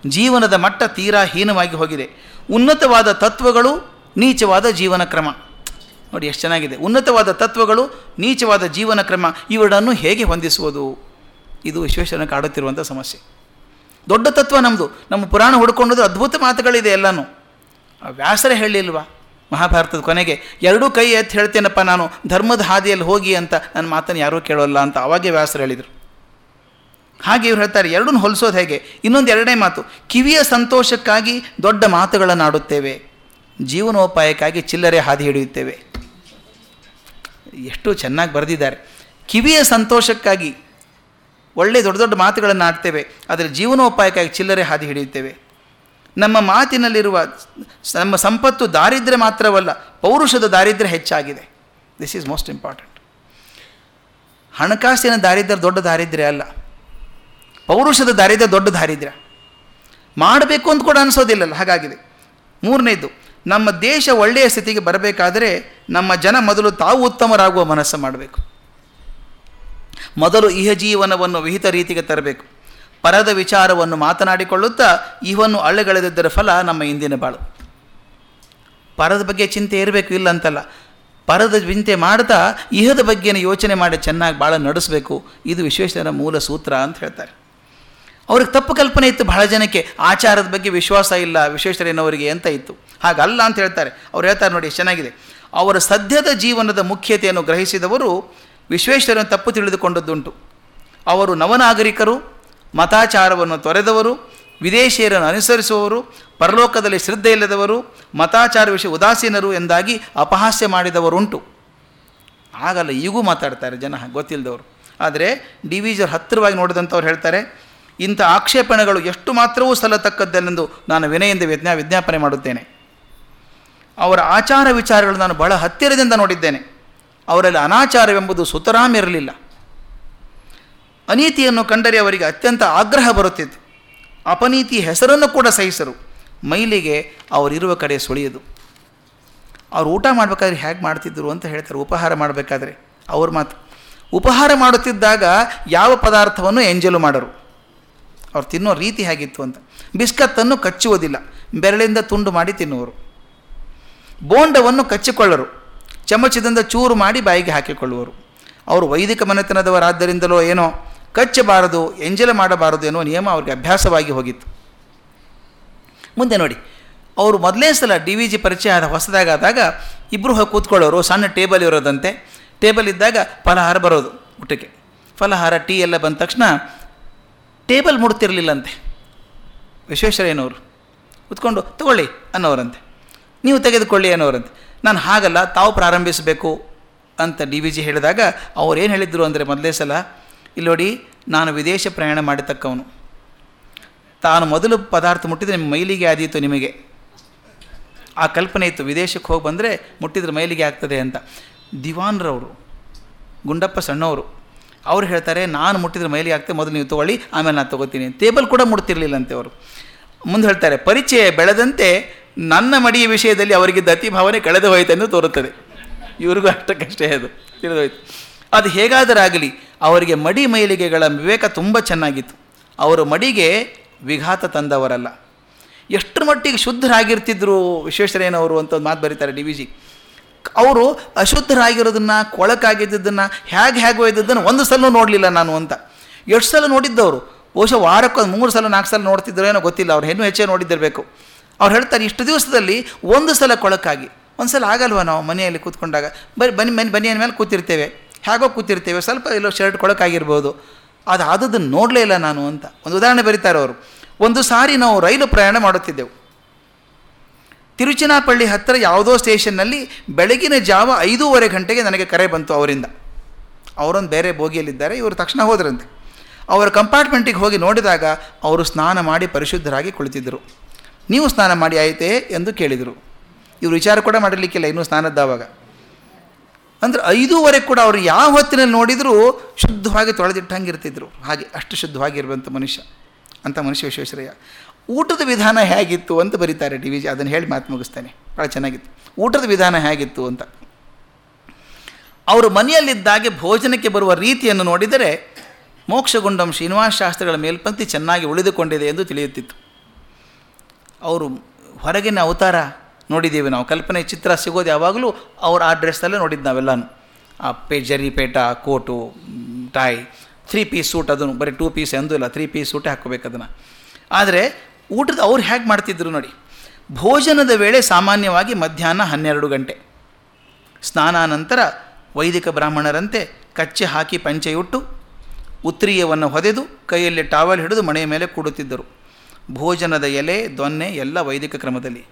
A: ಜೀವನದ ಮಟ್ಟ ತೀರಾ ಹೀನವಾಗಿ ಹೋಗಿದೆ. ಉನ್ನತವಾದ ತತ್ವಗಳು ನೀಚವಾದ ಜೀವನ ಕ್ರಮ. ನೋಡಿ ಎಷ್ಟು ಚೆನ್ನಾಗಿದೆ. ಉನ್ನತವಾದ ತತ್ವಗಳು ನೀಚವಾದ ಜೀವನ ಕ್ರಮ. ಇವರನ್ನು ಹೇಗೆ ಹೊಂದಿಸುವುದು? ಇದು ವಿಶ್ವೇಶ್ವರನ ಕಾಡುತ್ತಿರುವಂಥ ಸಮಸ್ಯೆ. ದೊಡ್ಡ ತತ್ವ ನಮ್ಮದು ನಮ್ಮ ಪುರಾಣ ಹುಡ್ಕೊಂಡದ್ದು ಅದ್ಭುತ ಮಾತುಗಳಿದೆ ಎಲ್ಲನೂ. ವ್ಯಾಸರೇ ಹೇಳಿಲ್ವಾ ಮಹಾಭಾರತದ ಕೊನೆಗೆ, ಎರಡೂ ಕೈ ಎತ್ತಿ ಹೇಳ್ತೇನಪ್ಪ ನಾನು, ಧರ್ಮದ ಹಾದಿಯಲ್ಲಿ ಹೋಗಿ ಅಂತ ನನ್ನ ಮಾತನ್ನು ಯಾರೂ ಕೇಳೋಲ್ಲ ಅಂತ ಅವಾಗೇ ವ್ಯಾಸರು ಹೇಳಿದರು. ಹಾಗೆ ಇವ್ರು ಹೇಳ್ತಾರೆ, ಎರಡನ್ನೂ ಹೊಲಿಸೋದು ಹೇಗೆ? ಇನ್ನೊಂದು ಎರಡನೇ ಮಾತು, ಕಿವಿಯ ಸಂತೋಷಕ್ಕಾಗಿ ದೊಡ್ಡ ಮಾತುಗಳನ್ನು ಆಡುತ್ತೇವೆ, ಜೀವನೋಪಾಯಕ್ಕಾಗಿ ಚಿಲ್ಲರೆ ಹಾದಿ ಹಿಡಿಯುತ್ತೇವೆ. ಎಷ್ಟು ಚೆನ್ನಾಗಿ ಬರೆದಿದ್ದಾರೆ. ಕಿವಿಯ ಸಂತೋಷಕ್ಕಾಗಿ ಒಳ್ಳೆ ದೊಡ್ಡ ದೊಡ್ಡ ಮಾತುಗಳನ್ನು ಆಡ್ತೇವೆ, ಆದರೆ ಜೀವನೋಪಾಯಕ್ಕಾಗಿ ಚಿಲ್ಲರೆ ಹಾದಿ ಹಿಡಿಯುತ್ತೇವೆ. ನಮ್ಮ ಮಾತಿನಲ್ಲಿರುವ ನಮ್ಮ ಸಂಪತ್ತು ದಾರಿದ್ರ್ಯ ಮಾತ್ರವಲ್ಲ, ಪೌರುಷದ ದಾರಿದ್ರ್ಯ ಹೆಚ್ಚಾಗಿದೆ. ದಿಸ್ ಈಸ್ ಮೋಸ್ಟ್ ಇಂಪಾರ್ಟೆಂಟ್ ಹಣಕಾಸಿನ ದಾರಿದ್ರ್ಯ ದೊಡ್ಡ ದಾರಿದ್ರ್ಯ ಅಲ್ಲ. ಪೌರುಷದ ದಾರಿದ್ರ್ಯ ದೊಡ್ಡ ದಾರಿದ್ರ್ಯ. ಮಾಡಬೇಕು ಅಂತ ಕೂಡ ಅನಿಸೋದಿಲ್ಲಲ್ಲ, ಹಾಗಾಗಿದೆ. ಮೂರನೇದು, ನಮ್ಮ ದೇಶ ಒಳ್ಳೆಯ ಸ್ಥಿತಿಗೆ ಬರಬೇಕಾದರೆ ನಮ್ಮ ಜನ ಮೊದಲು ತಾವು ಉತ್ತಮರಾಗುವ ಮನಸ್ಸು ಮಾಡಬೇಕು. ಮೊದಲು ಇಹ ಜೀವನವನ್ನು ವಿಹಿತ ರೀತಿಗೆ ತರಬೇಕು. ಪರದ ವಿಚಾರವನ್ನು ಮಾತನಾಡಿಕೊಳ್ಳುತ್ತಾ ಇವನ್ನು ಅಳ್ಳೆಗಳೆದಿದ್ದರ ಫಲ ನಮ್ಮ ಇಂದಿನ ಬಾಳು. ಪರದ ಬಗ್ಗೆ ಚಿಂತೆ ಇರಬೇಕು ಇಲ್ಲ ಅಂತಲ್ಲ ಪರದ ಚಿಂತೆ ಮಾಡ್ತಾ ಇಹದ ಬಗ್ಗೆನ ಯೋಚನೆ ಮಾಡಿ ಚೆನ್ನಾಗಿ ಭಾಳ ನಡೆಸಬೇಕು. ಇದು ವಿಶ್ವೇಶ್ವರ ಮೂಲ ಸೂತ್ರ ಅಂತ ಹೇಳ್ತಾರೆ. ಅವ್ರಿಗೆ ತಪ್ಪು ಕಲ್ಪನೆ ಇತ್ತು, ಬಹಳ ಜನಕ್ಕೆ ಆಚಾರದ ಬಗ್ಗೆ ವಿಶ್ವಾಸ ಇಲ್ಲ, ವಿಶ್ವೇಶ್ವರಯ್ಯನವರಿಗೆ ಅಂತ ಇತ್ತು. ಹಾಗಲ್ಲ ಅಂತ ಹೇಳ್ತಾರೆ. ಅವ್ರು ಹೇಳ್ತಾರೆ ನೋಡಿ, ಚೆನ್ನಾಗಿದೆ. ಅವರ ಸದ್ಯದ ಜೀವನದ ಮುಖ್ಯತೆಯನ್ನು ಗ್ರಹಿಸಿದವರು ವಿಶ್ವೇಶ್ವರನ ತಪ್ಪು ತಿಳಿದುಕೊಂಡದ್ದುಂಟು. ಅವರು ನವನಾಗರಿಕರು ಮತಾಚಾರವನ್ನು ತೊರೆದವರು, ವಿದೇಶಿಯರನ್ನು ಅನುಸರಿಸುವವರು, ಪರಲೋಕದಲ್ಲಿ ಶ್ರದ್ಧೆ ಇಲ್ಲದವರು ಮತಾಚಾರ ವಿಷಯ ಉದಾಸೀನರು ಎಂದಾಗಿ ಅಪಹಾಸ್ಯ ಮಾಡಿದವರುಂಟು. ಆಗಲ್ಲ, ಈಗೂ ಮಾತಾಡ್ತಾರೆ ಜನ ಗೊತ್ತಿಲ್ಲದವರು ಆದರೆ ಡಿ ವಿ ಜರ್ ಹತ್ತಿರವಾಗಿ ನೋಡಿದಂಥವ್ರು ಹೇಳ್ತಾರೆ, ಇಂಥ ಆಕ್ಷೇಪಣೆಗಳು ಎಷ್ಟು ಮಾತ್ರವೂ ಸಲ್ಲತಕ್ಕದ್ದೆಂದು ನಾನು ವಿನಯಿಂದ ವಿಜ್ಞಾ, ವಿಜ್ಞಾಪನೆ ಮಾಡುತ್ತೇನೆ. ಅವರ ಆಚಾರ ವಿಚಾರಗಳು ನಾನು ಬಹಳ ಹತ್ತಿರದಿಂದ ನೋಡಿದ್ದೇನೆ. ಅವರಲ್ಲಿ ಅನಾಚಾರವೆಂಬುದು ಸುತರಾಮಿರಲಿಲ್ಲ ಅನೀತಿಯನ್ನು ಕಂಡರೆ ಅವರಿಗೆ ಅತ್ಯಂತ ಆಗ್ರಹ ಬರುತ್ತಿತ್ತು. ಅಪನೀತಿ ಹೆಸರನ್ನು ಕೂಡ ಸಹಿಸರು. ಮೈಲಿಗೆ ಅವರಿರುವ ಕಡೆ ಸುಳಿಯದು. ಅವ್ರು ಊಟ ಮಾಡಬೇಕಾದ್ರೆ ಹೇಗೆ ಮಾಡ್ತಿದ್ರು ಅಂತ ಹೇಳ್ತಾರೆ, ಉಪಹಾರ ಮಾಡಬೇಕಾದ್ರೆ. ಅವ್ರ ಮಾತು. ಉಪಹಾರ ಮಾಡುತ್ತಿದ್ದಾಗ ಯಾವ ಪದಾರ್ಥವನ್ನು ಎಂಜಲು ಮಾಡರು? ಅವ್ರು ತಿನ್ನೋ ರೀತಿ ಹೇಗಿತ್ತು ಅಂತ. ಬಿಸ್ಕತ್ತನ್ನು ಕಚ್ಚುವುದಿಲ್ಲ. ಬೆರಳಿಂದ ತುಂಡು ಮಾಡಿ ತಿನ್ನುವರು. ಬೋಂಡವನ್ನು ಕಚ್ಚಿಕೊಳ್ಳರು. ಚಮಚದಿಂದ ಚೂರು ಮಾಡಿ ಬಾಯಿಗೆ ಹಾಕಿಕೊಳ್ಳುವರು. ಅವರು ವೈದಿಕ ಮನೆತನದವರಾದ್ದರಿಂದಲೋ ಏನೋ ಕಚ್ಚಬಾರದು, ಎಂಜಲ ಮಾಡಬಾರದು ಎನ್ನುವ ನಿಯಮ ಅವ್ರಿಗೆ ಅಭ್ಯಾಸವಾಗಿ ಹೋಗಿತ್ತು. ಮುಂದೆ ನೋಡಿ, ಅವರು ಮೊದಲೇ ಸಲ ಡಿ ವಿ ಜಿ ಪರಿಚಯ ಆದ ಹೊಸದಾಗಾದಾಗ ಇಬ್ಬರು ಹೋಗಿ ಕೂತ್ಕೊಳ್ಳೋರು, ಸಣ್ಣ ಟೇಬಲ್ ಇರೋದಂತೆ. ಟೇಬಲ್ ಇದ್ದಾಗ ಫಲಹಾರ ಬರೋದು ಊಟಕ್ಕೆ. ಫಲಹಾರ, ಟೀ ಎಲ್ಲ ಬಂದ ತಕ್ಷಣ ಟೇಬಲ್ ಮುಡ್ತಿರಲಿಲ್ಲಂತೆ. ವಿಶ್ವೇಶ್ವರಯ್ಯನವರು. ಕೂತ್ಕೊಂಡು, ತಗೊಳ್ಳಿ, ಅನ್ನೋರಂತೆ. ನೀವು ತೆಗೆದುಕೊಳ್ಳಿ, ಅನ್ನೋರಂತೆ. ನಾನು ಹಾಗಲ್ಲ, ತಾವು ಪ್ರಾರಂಭಿಸಬೇಕು, ಅಂತ ಡಿ ವಿ ಜಿ ಹೇಳಿದಾಗ ಅವ್ರು ಏನು ಹೇಳಿದರು ಅಂದರೆ ಮೊದಲೇ ಸಲ ಇಲ್ಲಿ ನೋಡಿ, ನಾನು ವಿದೇಶ ಪ್ರಯಾಣ ಮಾಡತಕ್ಕವನು. ತಾನು ಮೊದಲು ಪದಾರ್ಥ ಮುಟ್ಟಿದರೆ ನಿಮ್ಮ ಮೈಲಿಗೆ ಆದೀತು ನಿಮಗೆ. ಆ ಕಲ್ಪನೆ ಇತ್ತು, ವಿದೇಶಕ್ಕೆ ಹೋಗಿ ಬಂದರೆ ಮುಟ್ಟಿದ್ರೆ ಮೈಲಿಗೆ ಆಗ್ತದೆ ಅಂತ. ದಿವಾನ್ರವರು, ಗುಂಡಪ್ಪ ಸಣ್ಣವರು, ಅವ್ರು ಹೇಳ್ತಾರೆ, ನಾನು ಮುಟ್ಟಿದ್ರೆ ಮೈಲಿಗೆ ಆಗ್ತದೆ, ಮೊದಲು ನೀವು ತೊಗೊಳ್ಳಿ, ಆಮೇಲೆ ನಾನು ತೊಗೋತೀನಿ. ಟೇಬಲ್ ಕೂಡ ಮುಡ್ತಿರ್ಲಿಲ್ಲಂತೆ ಅವರು. ಮುಂದೆ ಹೇಳ್ತಾರೆ, ಪರಿಚಯ ಬೆಳೆದಂತೆ ನನ್ನ ಮಡಿಯ ವಿಷಯದಲ್ಲಿ ಅವರಿಗೆ ದತಿ ಭಾವನೆ ಕಳೆದು ಹೋಯಿತೆಂದು ತೋರುತ್ತದೆ. ಇವ್ರಿಗೂ ಅಷ್ಟಕ್ಕಷ್ಟೇ ಅದು ತಿಳಿದೋಯ್ತು ಅದು ಹೇಗಾದರಾಗಲಿ ಅವರಿಗೆ ಮಡಿ ಮೈಲಿಗೆಗಳ ವಿವೇಕ ತುಂಬ ಚೆನ್ನಾಗಿತ್ತು ಅವರು ಮಡಿಗೆ ವಿಘಾತ ತಂದವರಲ್ಲ ಎಷ್ಟರ ಮಟ್ಟಿಗೆ ಶುದ್ಧರಾಗಿರ್ತಿದ್ರು ವಿಶ್ವೇಶ್ವರಯ್ಯನವರು ಅಂತ ಒಂದು ಮಾತು ಬರೀತಾರೆ ಡಿ ವಿ ಜಿ ಅವರು ಅಶುದ್ಧರಾಗಿರೋದನ್ನು ಕೊಳಕಾಗಿದ್ದನ್ನು ಹೇಗೆ ಹೇಗೆ ಒಯ್ದದ್ದನ್ನು ಒಂದು ಸಲ ನೋಡಲಿಲ್ಲ ನಾನು ಅಂತ ಎಷ್ಟು ಸಲ ನೋಡಿದ್ದವರು ಬಹುಶಃ ವಾರಕ್ಕೆ ಒಂದು ಮೂರು ಸಲ ನಾಲ್ಕು ಸಲ ನೋಡ್ತಿದ್ರು ಏನೋ ಗೊತ್ತಿಲ್ಲ ಅವ್ರು ಹೆಣ್ಣು ಹೆಚ್ಚೇ ನೋಡಿದ್ದಿರಬೇಕು ಅವ್ರು ಹೇಳ್ತಾರೆ ಇಷ್ಟು ದಿವಸದಲ್ಲಿ ಒಂದು ಸಲ ಕೊಳಕಾಗಿ ಒಂದು ಸಲ ಆಗಲ್ವ ನಾವು ಮನೆಯಲ್ಲಿ ಕೂತ್ಕೊಂಡಾಗ ಬರೀ ಬನ್ನಿ ಮನೆ ಬನ್ನಿ ಮೇಲೆ ಕೂತಿರ್ತೇವೆ ಹೇಗೋ ಕೂತಿರ್ತೇವೆ, ಸ್ವಲ್ಪ ಎಲ್ಲೋ ಶರ್ಟ್ ಕೊಡೋಕ್ಕಾಗಿರ್ಬೋದು ಅದು ಆದದ್ದನ್ನು ನೋಡಲೇ ಇಲ್ಲ ನಾನು ಅಂತ. ಒಂದು ಉದಾಹರಣೆ ಬರೀತಾರೆ ಅವರು. ಒಂದು ಸಾರಿ ನಾವು ರೈಲು ಪ್ರಯಾಣ ಮಾಡುತ್ತಿದ್ದೆವು. ತಿರುಚಿನಾಪಳ್ಳಿ ಹತ್ತಿರ ಯಾವುದೋ ಸ್ಟೇಷನ್ನಲ್ಲಿ ಬೆಳಗಿನ ಜಾವ ಐದೂವರೆ ಗಂಟೆಗೆ ನನಗೆ ಕರೆ ಬಂತು ಅವರಿಂದ. ಅವರೊಂದು ಬೇರೆ ಬೋಗಿಯಲ್ಲಿದ್ದಾರೆ, ಇವರು ತಕ್ಷಣ ಹೋದ್ರಂತೆ. ಅವರ ಕಂಪಾರ್ಟ್ಮೆಂಟಿಗೆ ಹೋಗಿ ನೋಡಿದಾಗ ಅವರು ಸ್ನಾನ ಮಾಡಿ ಪರಿಶುದ್ಧರಾಗಿ ಕುಳಿತಿದ್ದರು. ನೀವು ಸ್ನಾನ ಮಾಡಿ ಆಯಿತೇ ಎಂದು ಕೇಳಿದರು. ಇವರು ವಿಚಾರ ಕೂಡ ಮಾಡಲಿಕ್ಕಿಲ್ಲ ಇನ್ನೂ ಸ್ನಾನದ್ದಾವಾಗ. ಅಂದರೆ ಐದೂವರೆ ಕೂಡ ಅವರು ಯಾವ ಹೊತ್ತಿನಲ್ಲಿ ನೋಡಿದರೂ ಶುದ್ಧವಾಗಿ ತೊಳೆದಿಟ್ಟಂಗಿರ್ತಿದ್ರು ಹಾಗೆ ಅಷ್ಟು ಶುದ್ಧವಾಗಿರುವಂಥ ಮನುಷ್ಯ. ಅಂತ ಮನುಷ್ಯ ವಿಶ್ವೇಶ್ವರಯ್ಯ. ಊಟದ ವಿಧಾನ ಹೇಗಿತ್ತು ಅಂತ ಬರೀತಾರೆ ಡಿ ವಿ ಜಿ. ಅದನ್ನು ಹೇಳಿ ಮಾತು ಮುಗಿಸ್ತೇನೆ. ಭಾಳ ಚೆನ್ನಾಗಿತ್ತು. ಊಟದ ವಿಧಾನ ಹೇಗಿತ್ತು ಅಂತ. ಅವರು ಮನೆಯಲ್ಲಿದ್ದಾಗೆ ಭೋಜನಕ್ಕೆ ಬರುವ ರೀತಿಯನ್ನು ನೋಡಿದರೆ ಮೋಕ್ಷಗುಂಡಂ ಶ್ರೀನಿವಾಸ ಶಾಸ್ತ್ರಿಗಳ ಮೇಲ್ಪಂಕ್ತಿ ಚೆನ್ನಾಗಿ ಉಳಿದುಕೊಂಡಿದೆ ಎಂದು ತಿಳಿಯುತ್ತಿತ್ತು. ಅವರು ಹೊರಗಿನ ಅವತಾರ ನೋಡಿದ್ದೀವಿ ನಾವು. ಕಲ್ಪನೆ ಚಿತ್ರ ಸಿಗೋದು ಯಾವಾಗಲೂ ಅವ್ರ ಆ ಡ್ರೆಸ್ಸಲ್ಲೇ ನೋಡಿದ್ದು ನಾವೆಲ್ಲ ಆ ಪೇ, ಜರಿ, ಪೇಟ, coat tie three piece suit ಅದನ್ನು, ಬರೀ ಟೂ ಪೀಸ್ ಎಂದೂ ಇಲ್ಲ ತ್ರೀ ಪೀಸ್ ಸೂಟೇ ಹಾಕೋಬೇಕು ಅದನ್ನು. ಆದರೆ ಊಟದ ಅವ್ರು ಹೇಗೆ ಮಾಡ್ತಿದ್ರು ನೋಡಿ. ಭೋಜನದ ವೇಳೆ ಸಾಮಾನ್ಯವಾಗಿ ಮಧ್ಯಾಹ್ನ ಹನ್ನೆರಡು ಗಂಟೆ. ಸ್ನಾನಾನಂತರ ವೈದಿಕ ಬ್ರಾಹ್ಮಣರಂತೆ ಕಚ್ಚೆ ಹಾಕಿ ಪಂಚೆಯುಟ್ಟು, ಉತ್ರಿಯವನ್ನು ಹೊದೆದು ಕೈಯಲ್ಲಿ ಟಾವಲ್ ಹಿಡಿದು ಮನೆಯ ಮೇಲೆ ಕೂಡುತ್ತಿದ್ದರು. ಭೋಜನದ ಎಲೆ, ದೊನ್ನೆ ಎಲ್ಲ ವೈದಿಕ ಕ್ರಮದಲ್ಲಿ.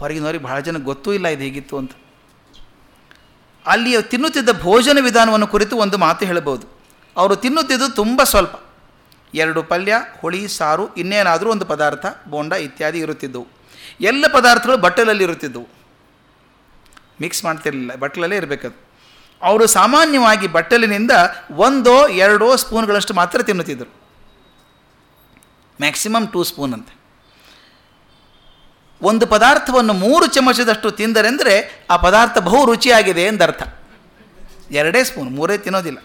A: ಹೊರಗಿನವರಿಗೆ ಬಹಳ ಜನ ಗೊತ್ತೂ ಇಲ್ಲ ಇದು ಹೇಗಿತ್ತು ಅಂತ. ಅಲ್ಲಿ ತಿನ್ನುತ್ತಿದ್ದ ಭೋಜನ ವಿಧಾನವನ್ನು ಕುರಿತು ಒಂದು ಮಾತು ಹೇಳಬಹುದು. ಅವರು ತಿನ್ನುತ್ತಿದ್ದು ತುಂಬ ಸ್ವಲ್ಪ. ಎರಡು ಪಲ್ಯ, ಹುಳಿ, ಸಾರು, ಇನ್ನೇನಾದರೂ ಒಂದು ಪದಾರ್ಥ, ಬೋಂಡ ಇತ್ಯಾದಿ ಇರುತ್ತಿದ್ದವು. ಎಲ್ಲ ಪದಾರ್ಥಗಳು ಬಟ್ಟಲಲ್ಲಿ ಇರುತ್ತಿದ್ದವು. ಮಿಕ್ಸ್ ಮಾಡ್ತಿರಲಿಲ್ಲ, ಬಟ್ಟಲಲ್ಲೇ ಇರಬೇಕದು. ಅವರು ಸಾಮಾನ್ಯವಾಗಿ ಬಟ್ಟಲಿನಿಂದ ಒಂದೋ ಎರಡೋ ಸ್ಪೂನ್ಗಳಷ್ಟು ಮಾತ್ರ ತಿನ್ನುತ್ತಿದ್ದರು. ಮ್ಯಾಕ್ಸಿಮಮ್ ಟೂ ಸ್ಪೂನ್ ಅಂತೆ. ಒಂದು ಪದಾರ್ಥವನ್ನು ಮೂರು ಚಮಚದಷ್ಟು ತಿಂದರೆಂದರೆ ಆ ಪದಾರ್ಥ ಬಹು ರುಚಿಯಾಗಿದೆ ಎಂದರ್ಥ. ಎರಡೇ ಸ್ಪೂನ್, ಮೂರೇ ತಿನ್ನೋದಿಲ್ಲ.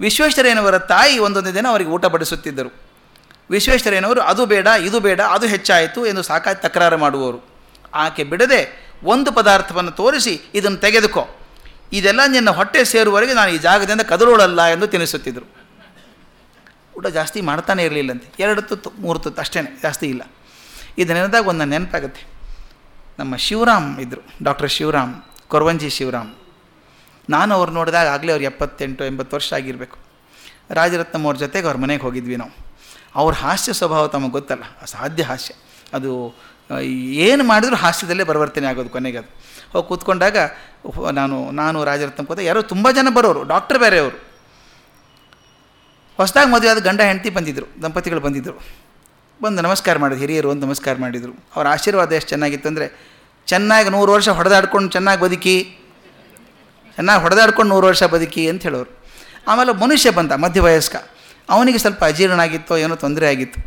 A: ವಿಶ್ವೇಶ್ವರಯ್ಯನವರ ತಾಯಿ ಒಂದೊಂದು ದಿನ ಅವರಿಗೆ ಊಟ ಬಡಿಸುತ್ತಿದ್ದರು. ವಿಶ್ವೇಶ್ವರಯ್ಯನವರು, ಅದು ಬೇಡ, ಇದು ಬೇಡ, ಅದು ಹೆಚ್ಚಾಯಿತು ಎಂದು ಸಾಕಾಗಿ ತಕರಾರು ಮಾಡುವವರು. ಆಕೆ ಬಿಡದೆ ಒಂದು ಪದಾರ್ಥವನ್ನು ತೋರಿಸಿ ಇದನ್ನು ತೆಗೆದುಕೋ. ಇದೆಲ್ಲ ನಿನ್ನ ಹೊಟ್ಟೆ ಸೇರುವವರೆಗೆ ನಾನು ಈ ಜಾಗದಿಂದ ಕದಲೋಳಲ್ಲ ಎಂದು ತಿನ್ನಿಸುತ್ತಿದ್ದರು. ಊಟ ಜಾಸ್ತಿ ಮಾಡ್ತಾನೆ ಇರಲಿಲ್ಲಂತೆ. ಎರಡು ತುತ್ತು, ಮೂರು ತುತ್ತು ಅಷ್ಟೇ ಜಾಸ್ತಿ ಇಲ್ಲ. ಇದು ನೆನೆದಾಗ ಒಂದು ನೆನಪಾಗುತ್ತೆ. ನಮ್ಮ ಶಿವರಾಮ್ ಇದ್ದರು ಡಾಕ್ಟರ್ ಶಿವರಾಮ್, ಕೊರವಂಜಿ ಶಿವರಾಮ್. ನಾನು ಅವ್ರು ನೋಡಿದಾಗ ಆಗಲೇ ಅವ್ರು ಎಪ್ಪತ್ತೆಂಟು, ಎಂಬತ್ತು ವರ್ಷ ಆಗಿರಬೇಕು. ರಾಜರತ್ನಮ್ ಅವ್ರ ಜೊತೆಗೆ ಅವ್ರ ಮನೆಗೆ ಹೋಗಿದ್ವಿ ನಾವು. ಅವ್ರ ಹಾಸ್ಯ ಸ್ವಭಾವ ತಮಗೆ ಗೊತ್ತಲ್ಲ, ಅಸಾಧ್ಯ ಹಾಸ್ಯ. ಅದು, ಏನು ಮಾಡಿದ್ರು ಹಾಸ್ಯದಲ್ಲೇ ಪರಿವರ್ತನೆ ಆಗೋದು ಕೊನೆಗೆ ಅದು. ಹೋಗಿ ಕೂತ್ಕೊಂಡಾಗ ನಾನು ನಾನು ರಾಜರತ್ನ ಕೂತ ಯಾರೋ ತುಂಬ ಜನ ಬರೋರು, ಡಾಕ್ಟರ್ ಬೇರೆಯವರು. ಹೊಸದಾಗಿ ಮದುವೆ ಆದ ಗಂಡ ಹೆಂಡತಿ ಬಂದಿದ್ದರು ದಂಪತಿಗಳು ಬಂದಿದ್ದರು ಬಂದು ನಮಸ್ಕಾರ ಮಾಡಿದ್ರು, ಹಿರಿಯರು ಒಂದು ನಮಸ್ಕಾರ ಮಾಡಿದರು. ಅವರ ಆಶೀರ್ವಾದ ಎಷ್ಟು ಚೆನ್ನಾಗಿತ್ತು ಅಂದರೆ, ಚೆನ್ನಾಗಿ ನೂರು ವರ್ಷ ಹೊಡೆದಾಡ್ಕೊಂಡು ಚೆನ್ನಾಗಿ ಬದುಕಿ, ಚೆನ್ನಾಗಿ ಹೊಡೆದಾಡ್ಕೊಂಡು ನೂರು ವರ್ಷ ಬದುಕಿ ಅಂತ ಹೇಳೋರು. ಆಮೇಲೆ ಮನುಷ್ಯ ಬಂದ, ಮಧ್ಯವಯಸ್ಕ. ಅವನಿಗೆ ಸ್ವಲ್ಪ ಅಜೀರ್ಣ ಆಗಿತ್ತೋ ಏನೋ ತೊಂದರೆ ಆಗಿತ್ತು.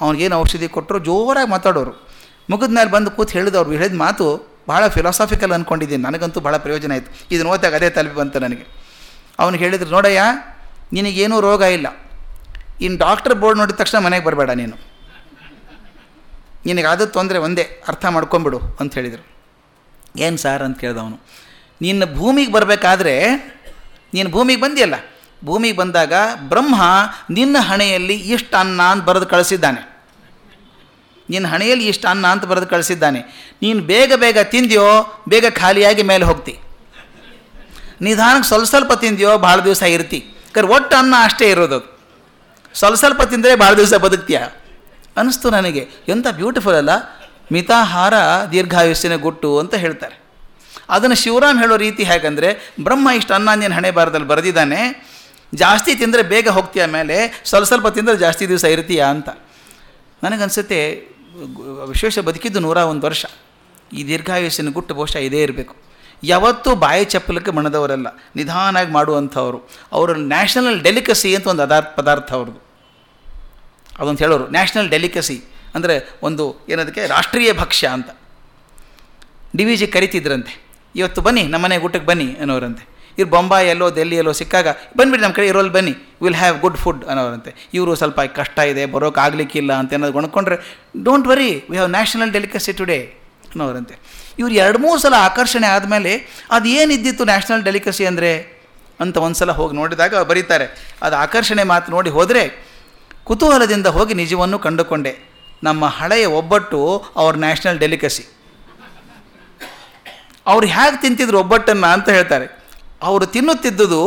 A: ಅವನಿಗೇನು ಔಷಧಿ ಕೊಟ್ಟರು, ಜೋರಾಗಿ ಮಾತಾಡೋರು. ಮುಗಿದ ಮೇಲೆ ಬಂದು ಕೂತು ಹೇಳಿದವ್ರು ಹೇಳಿದ ಮಾತು ಭಾಳ ಫಿಲಾಸಾಫಿಕಲ್ ಅಂದ್ಕೊಂಡಿದ್ದೀನಿ ನನಗಂತೂ ಭಾಳ ಪ್ರಯೋಜನ ಆಯಿತು. ಇದನ್ನು ಓದಾಗ ಅದೇ ತಲುಪಿ ಬಂತು ನನಗೆ. ಅವನಿಗೆ ಹೇಳಿದ್ರು, ನೋಡಯ್ಯ, ನಿನಗೇನೂ ರೋಗ ಇಲ್ಲ. ಇನ್ನು ಡಾಕ್ಟರ್ ಬೋರ್ಡ್ ನೋಡಿದ ತಕ್ಷಣ ಮನೆಗೆ ಬರಬೇಡ ನೀನು. ನಿನಗೆ ಆದ ತೊಂದರೆ ಒಂದೇ, ಅರ್ಥ ಮಾಡ್ಕೊಂಬಿಡು ಅಂತ ಹೇಳಿದರು. ಏನು ಸಾರ್ ಅಂತ ಕೇಳ್ದವನು, ನಿನ್ನ ಭೂಮಿಗೆ ಬರಬೇಕಾದ್ರೆ ನೀನು ಭೂಮಿಗೆ ಬಂದಿಯಲ್ಲ, ಭೂಮಿಗೆ ಬಂದಾಗ ಬ್ರಹ್ಮ ನಿನ್ನ ಹಣೆಯಲ್ಲಿ ಇಷ್ಟು ಅನ್ನ ಅಂತ ಬರೆದು ಕಳಿಸಿದ್ದಾನೆ. ನಿನ್ನ ಹಣೆಯಲ್ಲಿ ಇಷ್ಟು ಅನ್ನ ಅಂತ ಬರೆದು ಕಳಿಸಿದ್ದಾನೆ. ನೀನು ಬೇಗ ಬೇಗ ತಿಂದ್ಯೋ, ಬೇಗ ಖಾಲಿಯಾಗಿ ಮೇಲೆ ಹೋಗ್ತಿ. ನಿಧಾನಕ್ಕೆ ಸ್ವಲ್ಪ ಸ್ವಲ್ಪ ತಿಂದ್ಯೋ, ಭಾಳ ದಿವಸ ಇರ್ತಿ. ಕರೆ, ಒಟ್ಟು ಅನ್ನ ಅಷ್ಟೇ ಇರೋದು ಸ್ವಲ್ಪ ಸ್ವಲ್ಪ ತಿಂದರೆ ಭಾಳ ದಿವಸ ಬದುಕ್ತೀಯ? ಅನ್ನಿಸ್ತು ನನಗೆ. ಎಂಥ ಬ್ಯೂಟಿಫುಲ್ ಅಲ್ಲ? ಮಿತಾಹಾರ ದೀರ್ಘಾಯುಷ್ಯನ ಗುಟ್ಟು ಅಂತ ಹೇಳ್ತಾರೆ. ಅದನ್ನು ಶಿವರಾಮ್ ಹೇಳೋ ರೀತಿ ಹೇಗಂದರೆ, ಬ್ರಹ್ಮ ಇಷ್ಟು ಅನ್ನ ನೀನು ಹಣೆ ಬಾರದಲ್ಲಿ ಬರೆದಿದ್ದಾನೆ, ಜಾಸ್ತಿ ತಿಂದರೆ ಬೇಗ ಹೋಗ್ತೀಯ ಮೇಲೆ, ಸ್ವಲ್ಪ ಸ್ವಲ್ಪ ತಿಂದರೆ ಜಾಸ್ತಿ ದಿವಸ ಇರ್ತೀಯ ಅಂತ. ನನಗನ್ಸುತ್ತೆ, ವಿಶೇಷ ಬದುಕಿದ್ದು ನೂರ ಒಂದು ವರ್ಷ. ಈ ದೀರ್ಘಾಯುಷ್ಯನ ಗುಟ್ಟು ಬಹುಶಃ ಇದೇ ಇರಬೇಕು. ಯಾವತ್ತೂ ಬಾಯಿ ಚಪ್ಪಲಕ್ಕೆ ಮಣದವರಲ್ಲ. ನಿಧಾನಾಗಿ ಮಾಡುವಂಥವ್ರು. ಅವರ ನ್ಯಾಷನಲ್ ಡೆಲಿಕಸಿ ಅಂತ ಒಂದು ಅದಾರ್ ಪದಾರ್ಥ ಅವ್ರದ್ದು. ಅದೊಂದು ಹೇಳೋರು. ನ್ಯಾಷನಲ್ ಡೆಲಿಕಸಿ ಅಂದರೆ ಒಂದು ಏನದಕ್ಕೆ? ರಾಷ್ಟ್ರೀಯ ಭಕ್ಷ್ಯ ಅಂತ. ಡಿ ವಿ ಜಿ ಕರಿತಿದ್ರಂತೆ. ಇವತ್ತು ಬನ್ನಿ, ನಮ್ಮ ಮನೆಗೆ ಊಟಕ್ಕೆ ಬನ್ನಿ ಅನ್ನೋರಂತೆ. ಇವ್ರು ಬೊಂಬಾಯಿ ಎಲ್ಲೋ, ದೆಲ್ಲಿ ಎಲ್ಲೋ ಸಿಕ್ಕಾಗ, ಬಂದುಬಿಡಿ ನಮ್ಮ ಕಡೆ ಇರೋಲ್ಲಿ ಬನ್ನಿ. ವಿಲ್ ಹ್ಯಾವ್ ಗುಡ್ ಫುಡ್ ಅನ್ನೋರಂತೆ. ಇವರು ಸ್ವಲ್ಪ ಕಷ್ಟ ಇದೆ, ಬರೋಕೆ ಆಗಲಿಕ್ಕಿಲ್ಲ ಅಂತ ಏನಾದ್ರು ಕೊಂಡ್ಕೊಂಡ್ರೆ don't worry we have national delicacy today ಅನ್ನೋರಂತೆ. ಇವ್ರು ಎರಡು, ಮೂರು ಸಲ ಆಕರ್ಷಣೆ ಆದಮೇಲೆ ಅದು ಏನಿದ್ದಿತ್ತು ನ್ಯಾಷನಲ್ ಡೆಲಿಕಸಿ ಅಂದರೆ? ಅಂತ ಒಂದು ಸಲ ಹೋಗಿ ನೋಡಿದಾಗ ಬರೀತಾರೆ. ಅದು ಆಕರ್ಷಣೆ ಮಾತು ನೋಡಿ ಹೋದರೆ ಕುತೂಹಲದಿಂದ ಹೋಗಿ ನಿಜವನ್ನು ಕಂಡುಕೊಂಡೆ. ನಮ್ಮ ಹಳೆಯ ಒಬ್ಬಟ್ಟು ಅವ್ರ ನ್ಯಾಷನಲ್ ಡೆಲಿಕಸಿ. ಅವ್ರು ಹೇಗೆ ತಿಂತಿದ್ರು ಒಬ್ಬಟ್ಟನ್ನು ಅಂತ ಹೇಳ್ತಾರೆ. ಅವರು ತಿನ್ನುತ್ತಿದ್ದುದು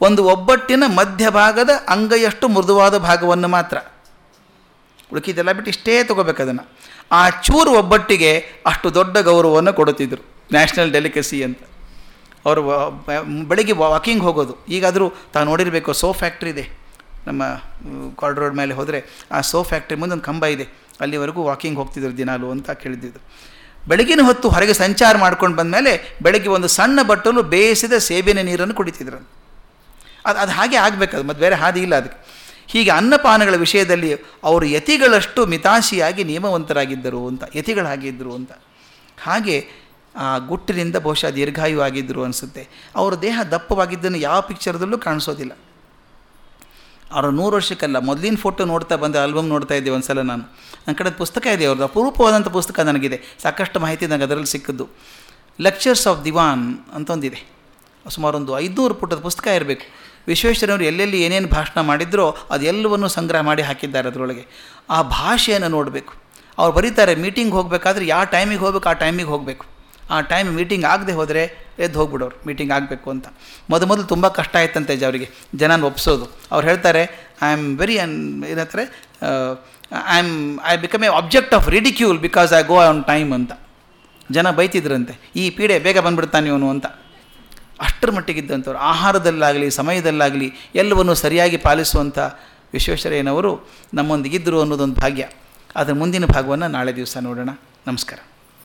A: ಒಂದು ಒಬ್ಬಟ್ಟಿನ ಮಧ್ಯಭಾಗದ ಅಂಗೈಯಷ್ಟು ಮೃದುವಾದ ಭಾಗವನ್ನು ಮಾತ್ರ. ಉಳುಕಿದೆಲ್ಲ ಬಿಟ್ಟು ಇಷ್ಟೇ ತೊಗೋಬೇಕು ಅದನ್ನು. ಆ ಚೂರು ಒಬ್ಬಟ್ಟಿಗೆ ಅಷ್ಟು ದೊಡ್ಡ ಗೌರವವನ್ನು ಕೊಡುತ್ತಿದ್ದರು ನ್ಯಾಷನಲ್ ಡೆಲಿಕಸಿ ಅಂತ. ಅವರು ಬೆಳಗ್ಗೆ ವಾಕಿಂಗ್ ಹೋಗೋದು. ಈಗಾದರೂ ತಾವು ನೋಡಿರಬೇಕು ಸೋ ಫ್ಯಾಕ್ಟ್ರಿ ಇದೆ. ನಮ್ಮ ಕಾರ್ಡ್ ರೋಡ್ ಮೇಲೆ ಹೋದರೆ ಆ ಸೋ ಫ್ಯಾಕ್ಟ್ರಿ ಮುಂದೆ ಒಂದು ಕಂಬ ಇದೆ. ಅಲ್ಲಿವರೆಗೂ ವಾಕಿಂಗ್ ಹೋಗ್ತಿದ್ರು ದಿನಾಲು ಅಂತ ಕೇಳಿದ್ದಿದ್ದು. ಬೆಳಗಿನ ಹೊತ್ತು ಹೊರಗೆ ಸಂಚಾರ ಮಾಡ್ಕೊಂಡು ಬಂದಮೇಲೆ ಬೆಳಗ್ಗೆ ಒಂದು ಸಣ್ಣ ಬಟ್ಟಲು ಬೇಯಿಸಿದ ಸೇಬಿನ ನೀರನ್ನು ಕುಡಿತಿದ್ರು. ಅದು ಅದು ಹಾಗೆ ಆಗಬೇಕದು ಮತ್ತು ಬೇರೆ ಹಾದಿ ಇಲ್ಲ ಅದಕ್ಕೆ. ಹೀಗೆ ಅನ್ನಪಾನಗಳ ವಿಷಯದಲ್ಲಿ ಅವರು ಯತಿಗಳಷ್ಟು ಮಿತಾಶಿಯಾಗಿ ನಿಯಮವಂತರಾಗಿದ್ದರು ಅಂತ ಯತಿಗಳಾಗಿದ್ದರು ಅಂತ. ಹಾಗೆ ಆ ಗುಟ್ಟಿನಿಂದ ಬಹುಶಃ ದೀರ್ಘಾಯು ಆಗಿದ್ದರು ಅನಿಸುತ್ತೆ. ಅವರ ದೇಹ ದಪ್ಪವಾಗಿದ್ದನ್ನು ಯಾವ ಪಿಕ್ಚರ್ದಲ್ಲೂ ಕಾಣಿಸೋದಿಲ್ಲ. ಅವರು ನೂರು ವರ್ಷಕ್ಕಲ್ಲ, ಮೊದಲಿನ ಫೋಟೋ ನೋಡ್ತಾ ಬಂದೆ ಆಲ್ಬಮ್ ನೋಡ್ತಾ ಇದ್ದೆ ಒಂದು ಸಲ ನಾನು ನನ್ನ ಕಡೆ ಪುಸ್ತಕ ಇದೆ ಅವ್ರದ್ದು ಅಪರೂಪವಾದಂಥ ಪುಸ್ತಕ ನನಗಿದೆ. ಸಾಕಷ್ಟು ಮಾಹಿತಿ ನನಗೆ ಅದರಲ್ಲಿ ಸಿಕ್ಕಿದ್ದು. ಲೆಕ್ಚರ್ಸ್ ಆಫ್ ದಿವಾನ್ ಅಂತ ಒಂದಿದೆ ಸುಮಾರು ಒಂದು ಐದುನೂರು ಪುಟದ ಪುಸ್ತಕ ಇರಬೇಕು. ವಿಶ್ವೇಶ್ವರವರು ಎಲ್ಲೆಲ್ಲಿ ಏನೇನು ಭಾಷಣ ಮಾಡಿದ್ರೋ ಅದೆಲ್ಲವನ್ನು ಸಂಗ್ರಹ ಮಾಡಿ ಹಾಕಿದ್ದಾರೆ ಅದರೊಳಗೆ. ಆ ಭಾಷೆಯನ್ನು ನೋಡಬೇಕು. ಅವ್ರು ಬರೀತಾರೆ ಮೀಟಿಂಗ್ ಹೋಗಬೇಕಾದ್ರೆ ಯಾವ ಟೈಮಿಗೆ ಹೋಗ್ಬೇಕು, ಆ ಟೈಮಿಗೆ ಹೋಗಬೇಕು. ಆ ಟೈಮ್ ಮೀಟಿಂಗ್ ಆಗದೆ ಹೋದರೆ ಎದ್ದು ಹೋಗ್ಬಿಡೋರು ಮೀಟಿಂಗ್ ಆಗಬೇಕು ಅಂತ. ಮೊದ ಮೊದಲು ತುಂಬ ಕಷ್ಟ ಆಯ್ತಂತೆ ಅವರಿಗೆ. ಜನನ ಒಪ್ಸೋದು. ಅವ್ರು ಹೇಳ್ತಾರೆ ಐ ಆಮ್ ವೆರಿ ಅನ್ ಏನಂತಾರೆ I am I become a object of ridicule because I go on time ಅಂತ. ಜನ ಬೈತಿದ್ರಂತೆ, ಈ ಪೀಡೆ ಬೇಗ ಬಂದುಬಿಡ್ತಾನೆ ಇವನು ಅಂತ. ಅಷ್ಟರ ಮಟ್ಟಿಗಿದ್ದಂಥವ್ರು, ಆಹಾರದಲ್ಲಾಗಲಿ, ಸಮಯದಲ್ಲಾಗಲಿ, ಎಲ್ಲವನ್ನು ಸರಿಯಾಗಿ ಪಾಲಿಸುವಂಥ ವಿಶ್ವೇಶ್ವರಯ್ಯನವರು ನಮ್ಮೊಂದಿಗಿದ್ದರು ಅನ್ನೋದೊಂದು ಭಾಗ್ಯ. ಅದರ ಮುಂದಿನ ಭಾಗವನ್ನು ನಾಳೆ ದಿವಸ ನೋಡೋಣ. ನಮಸ್ಕಾರ.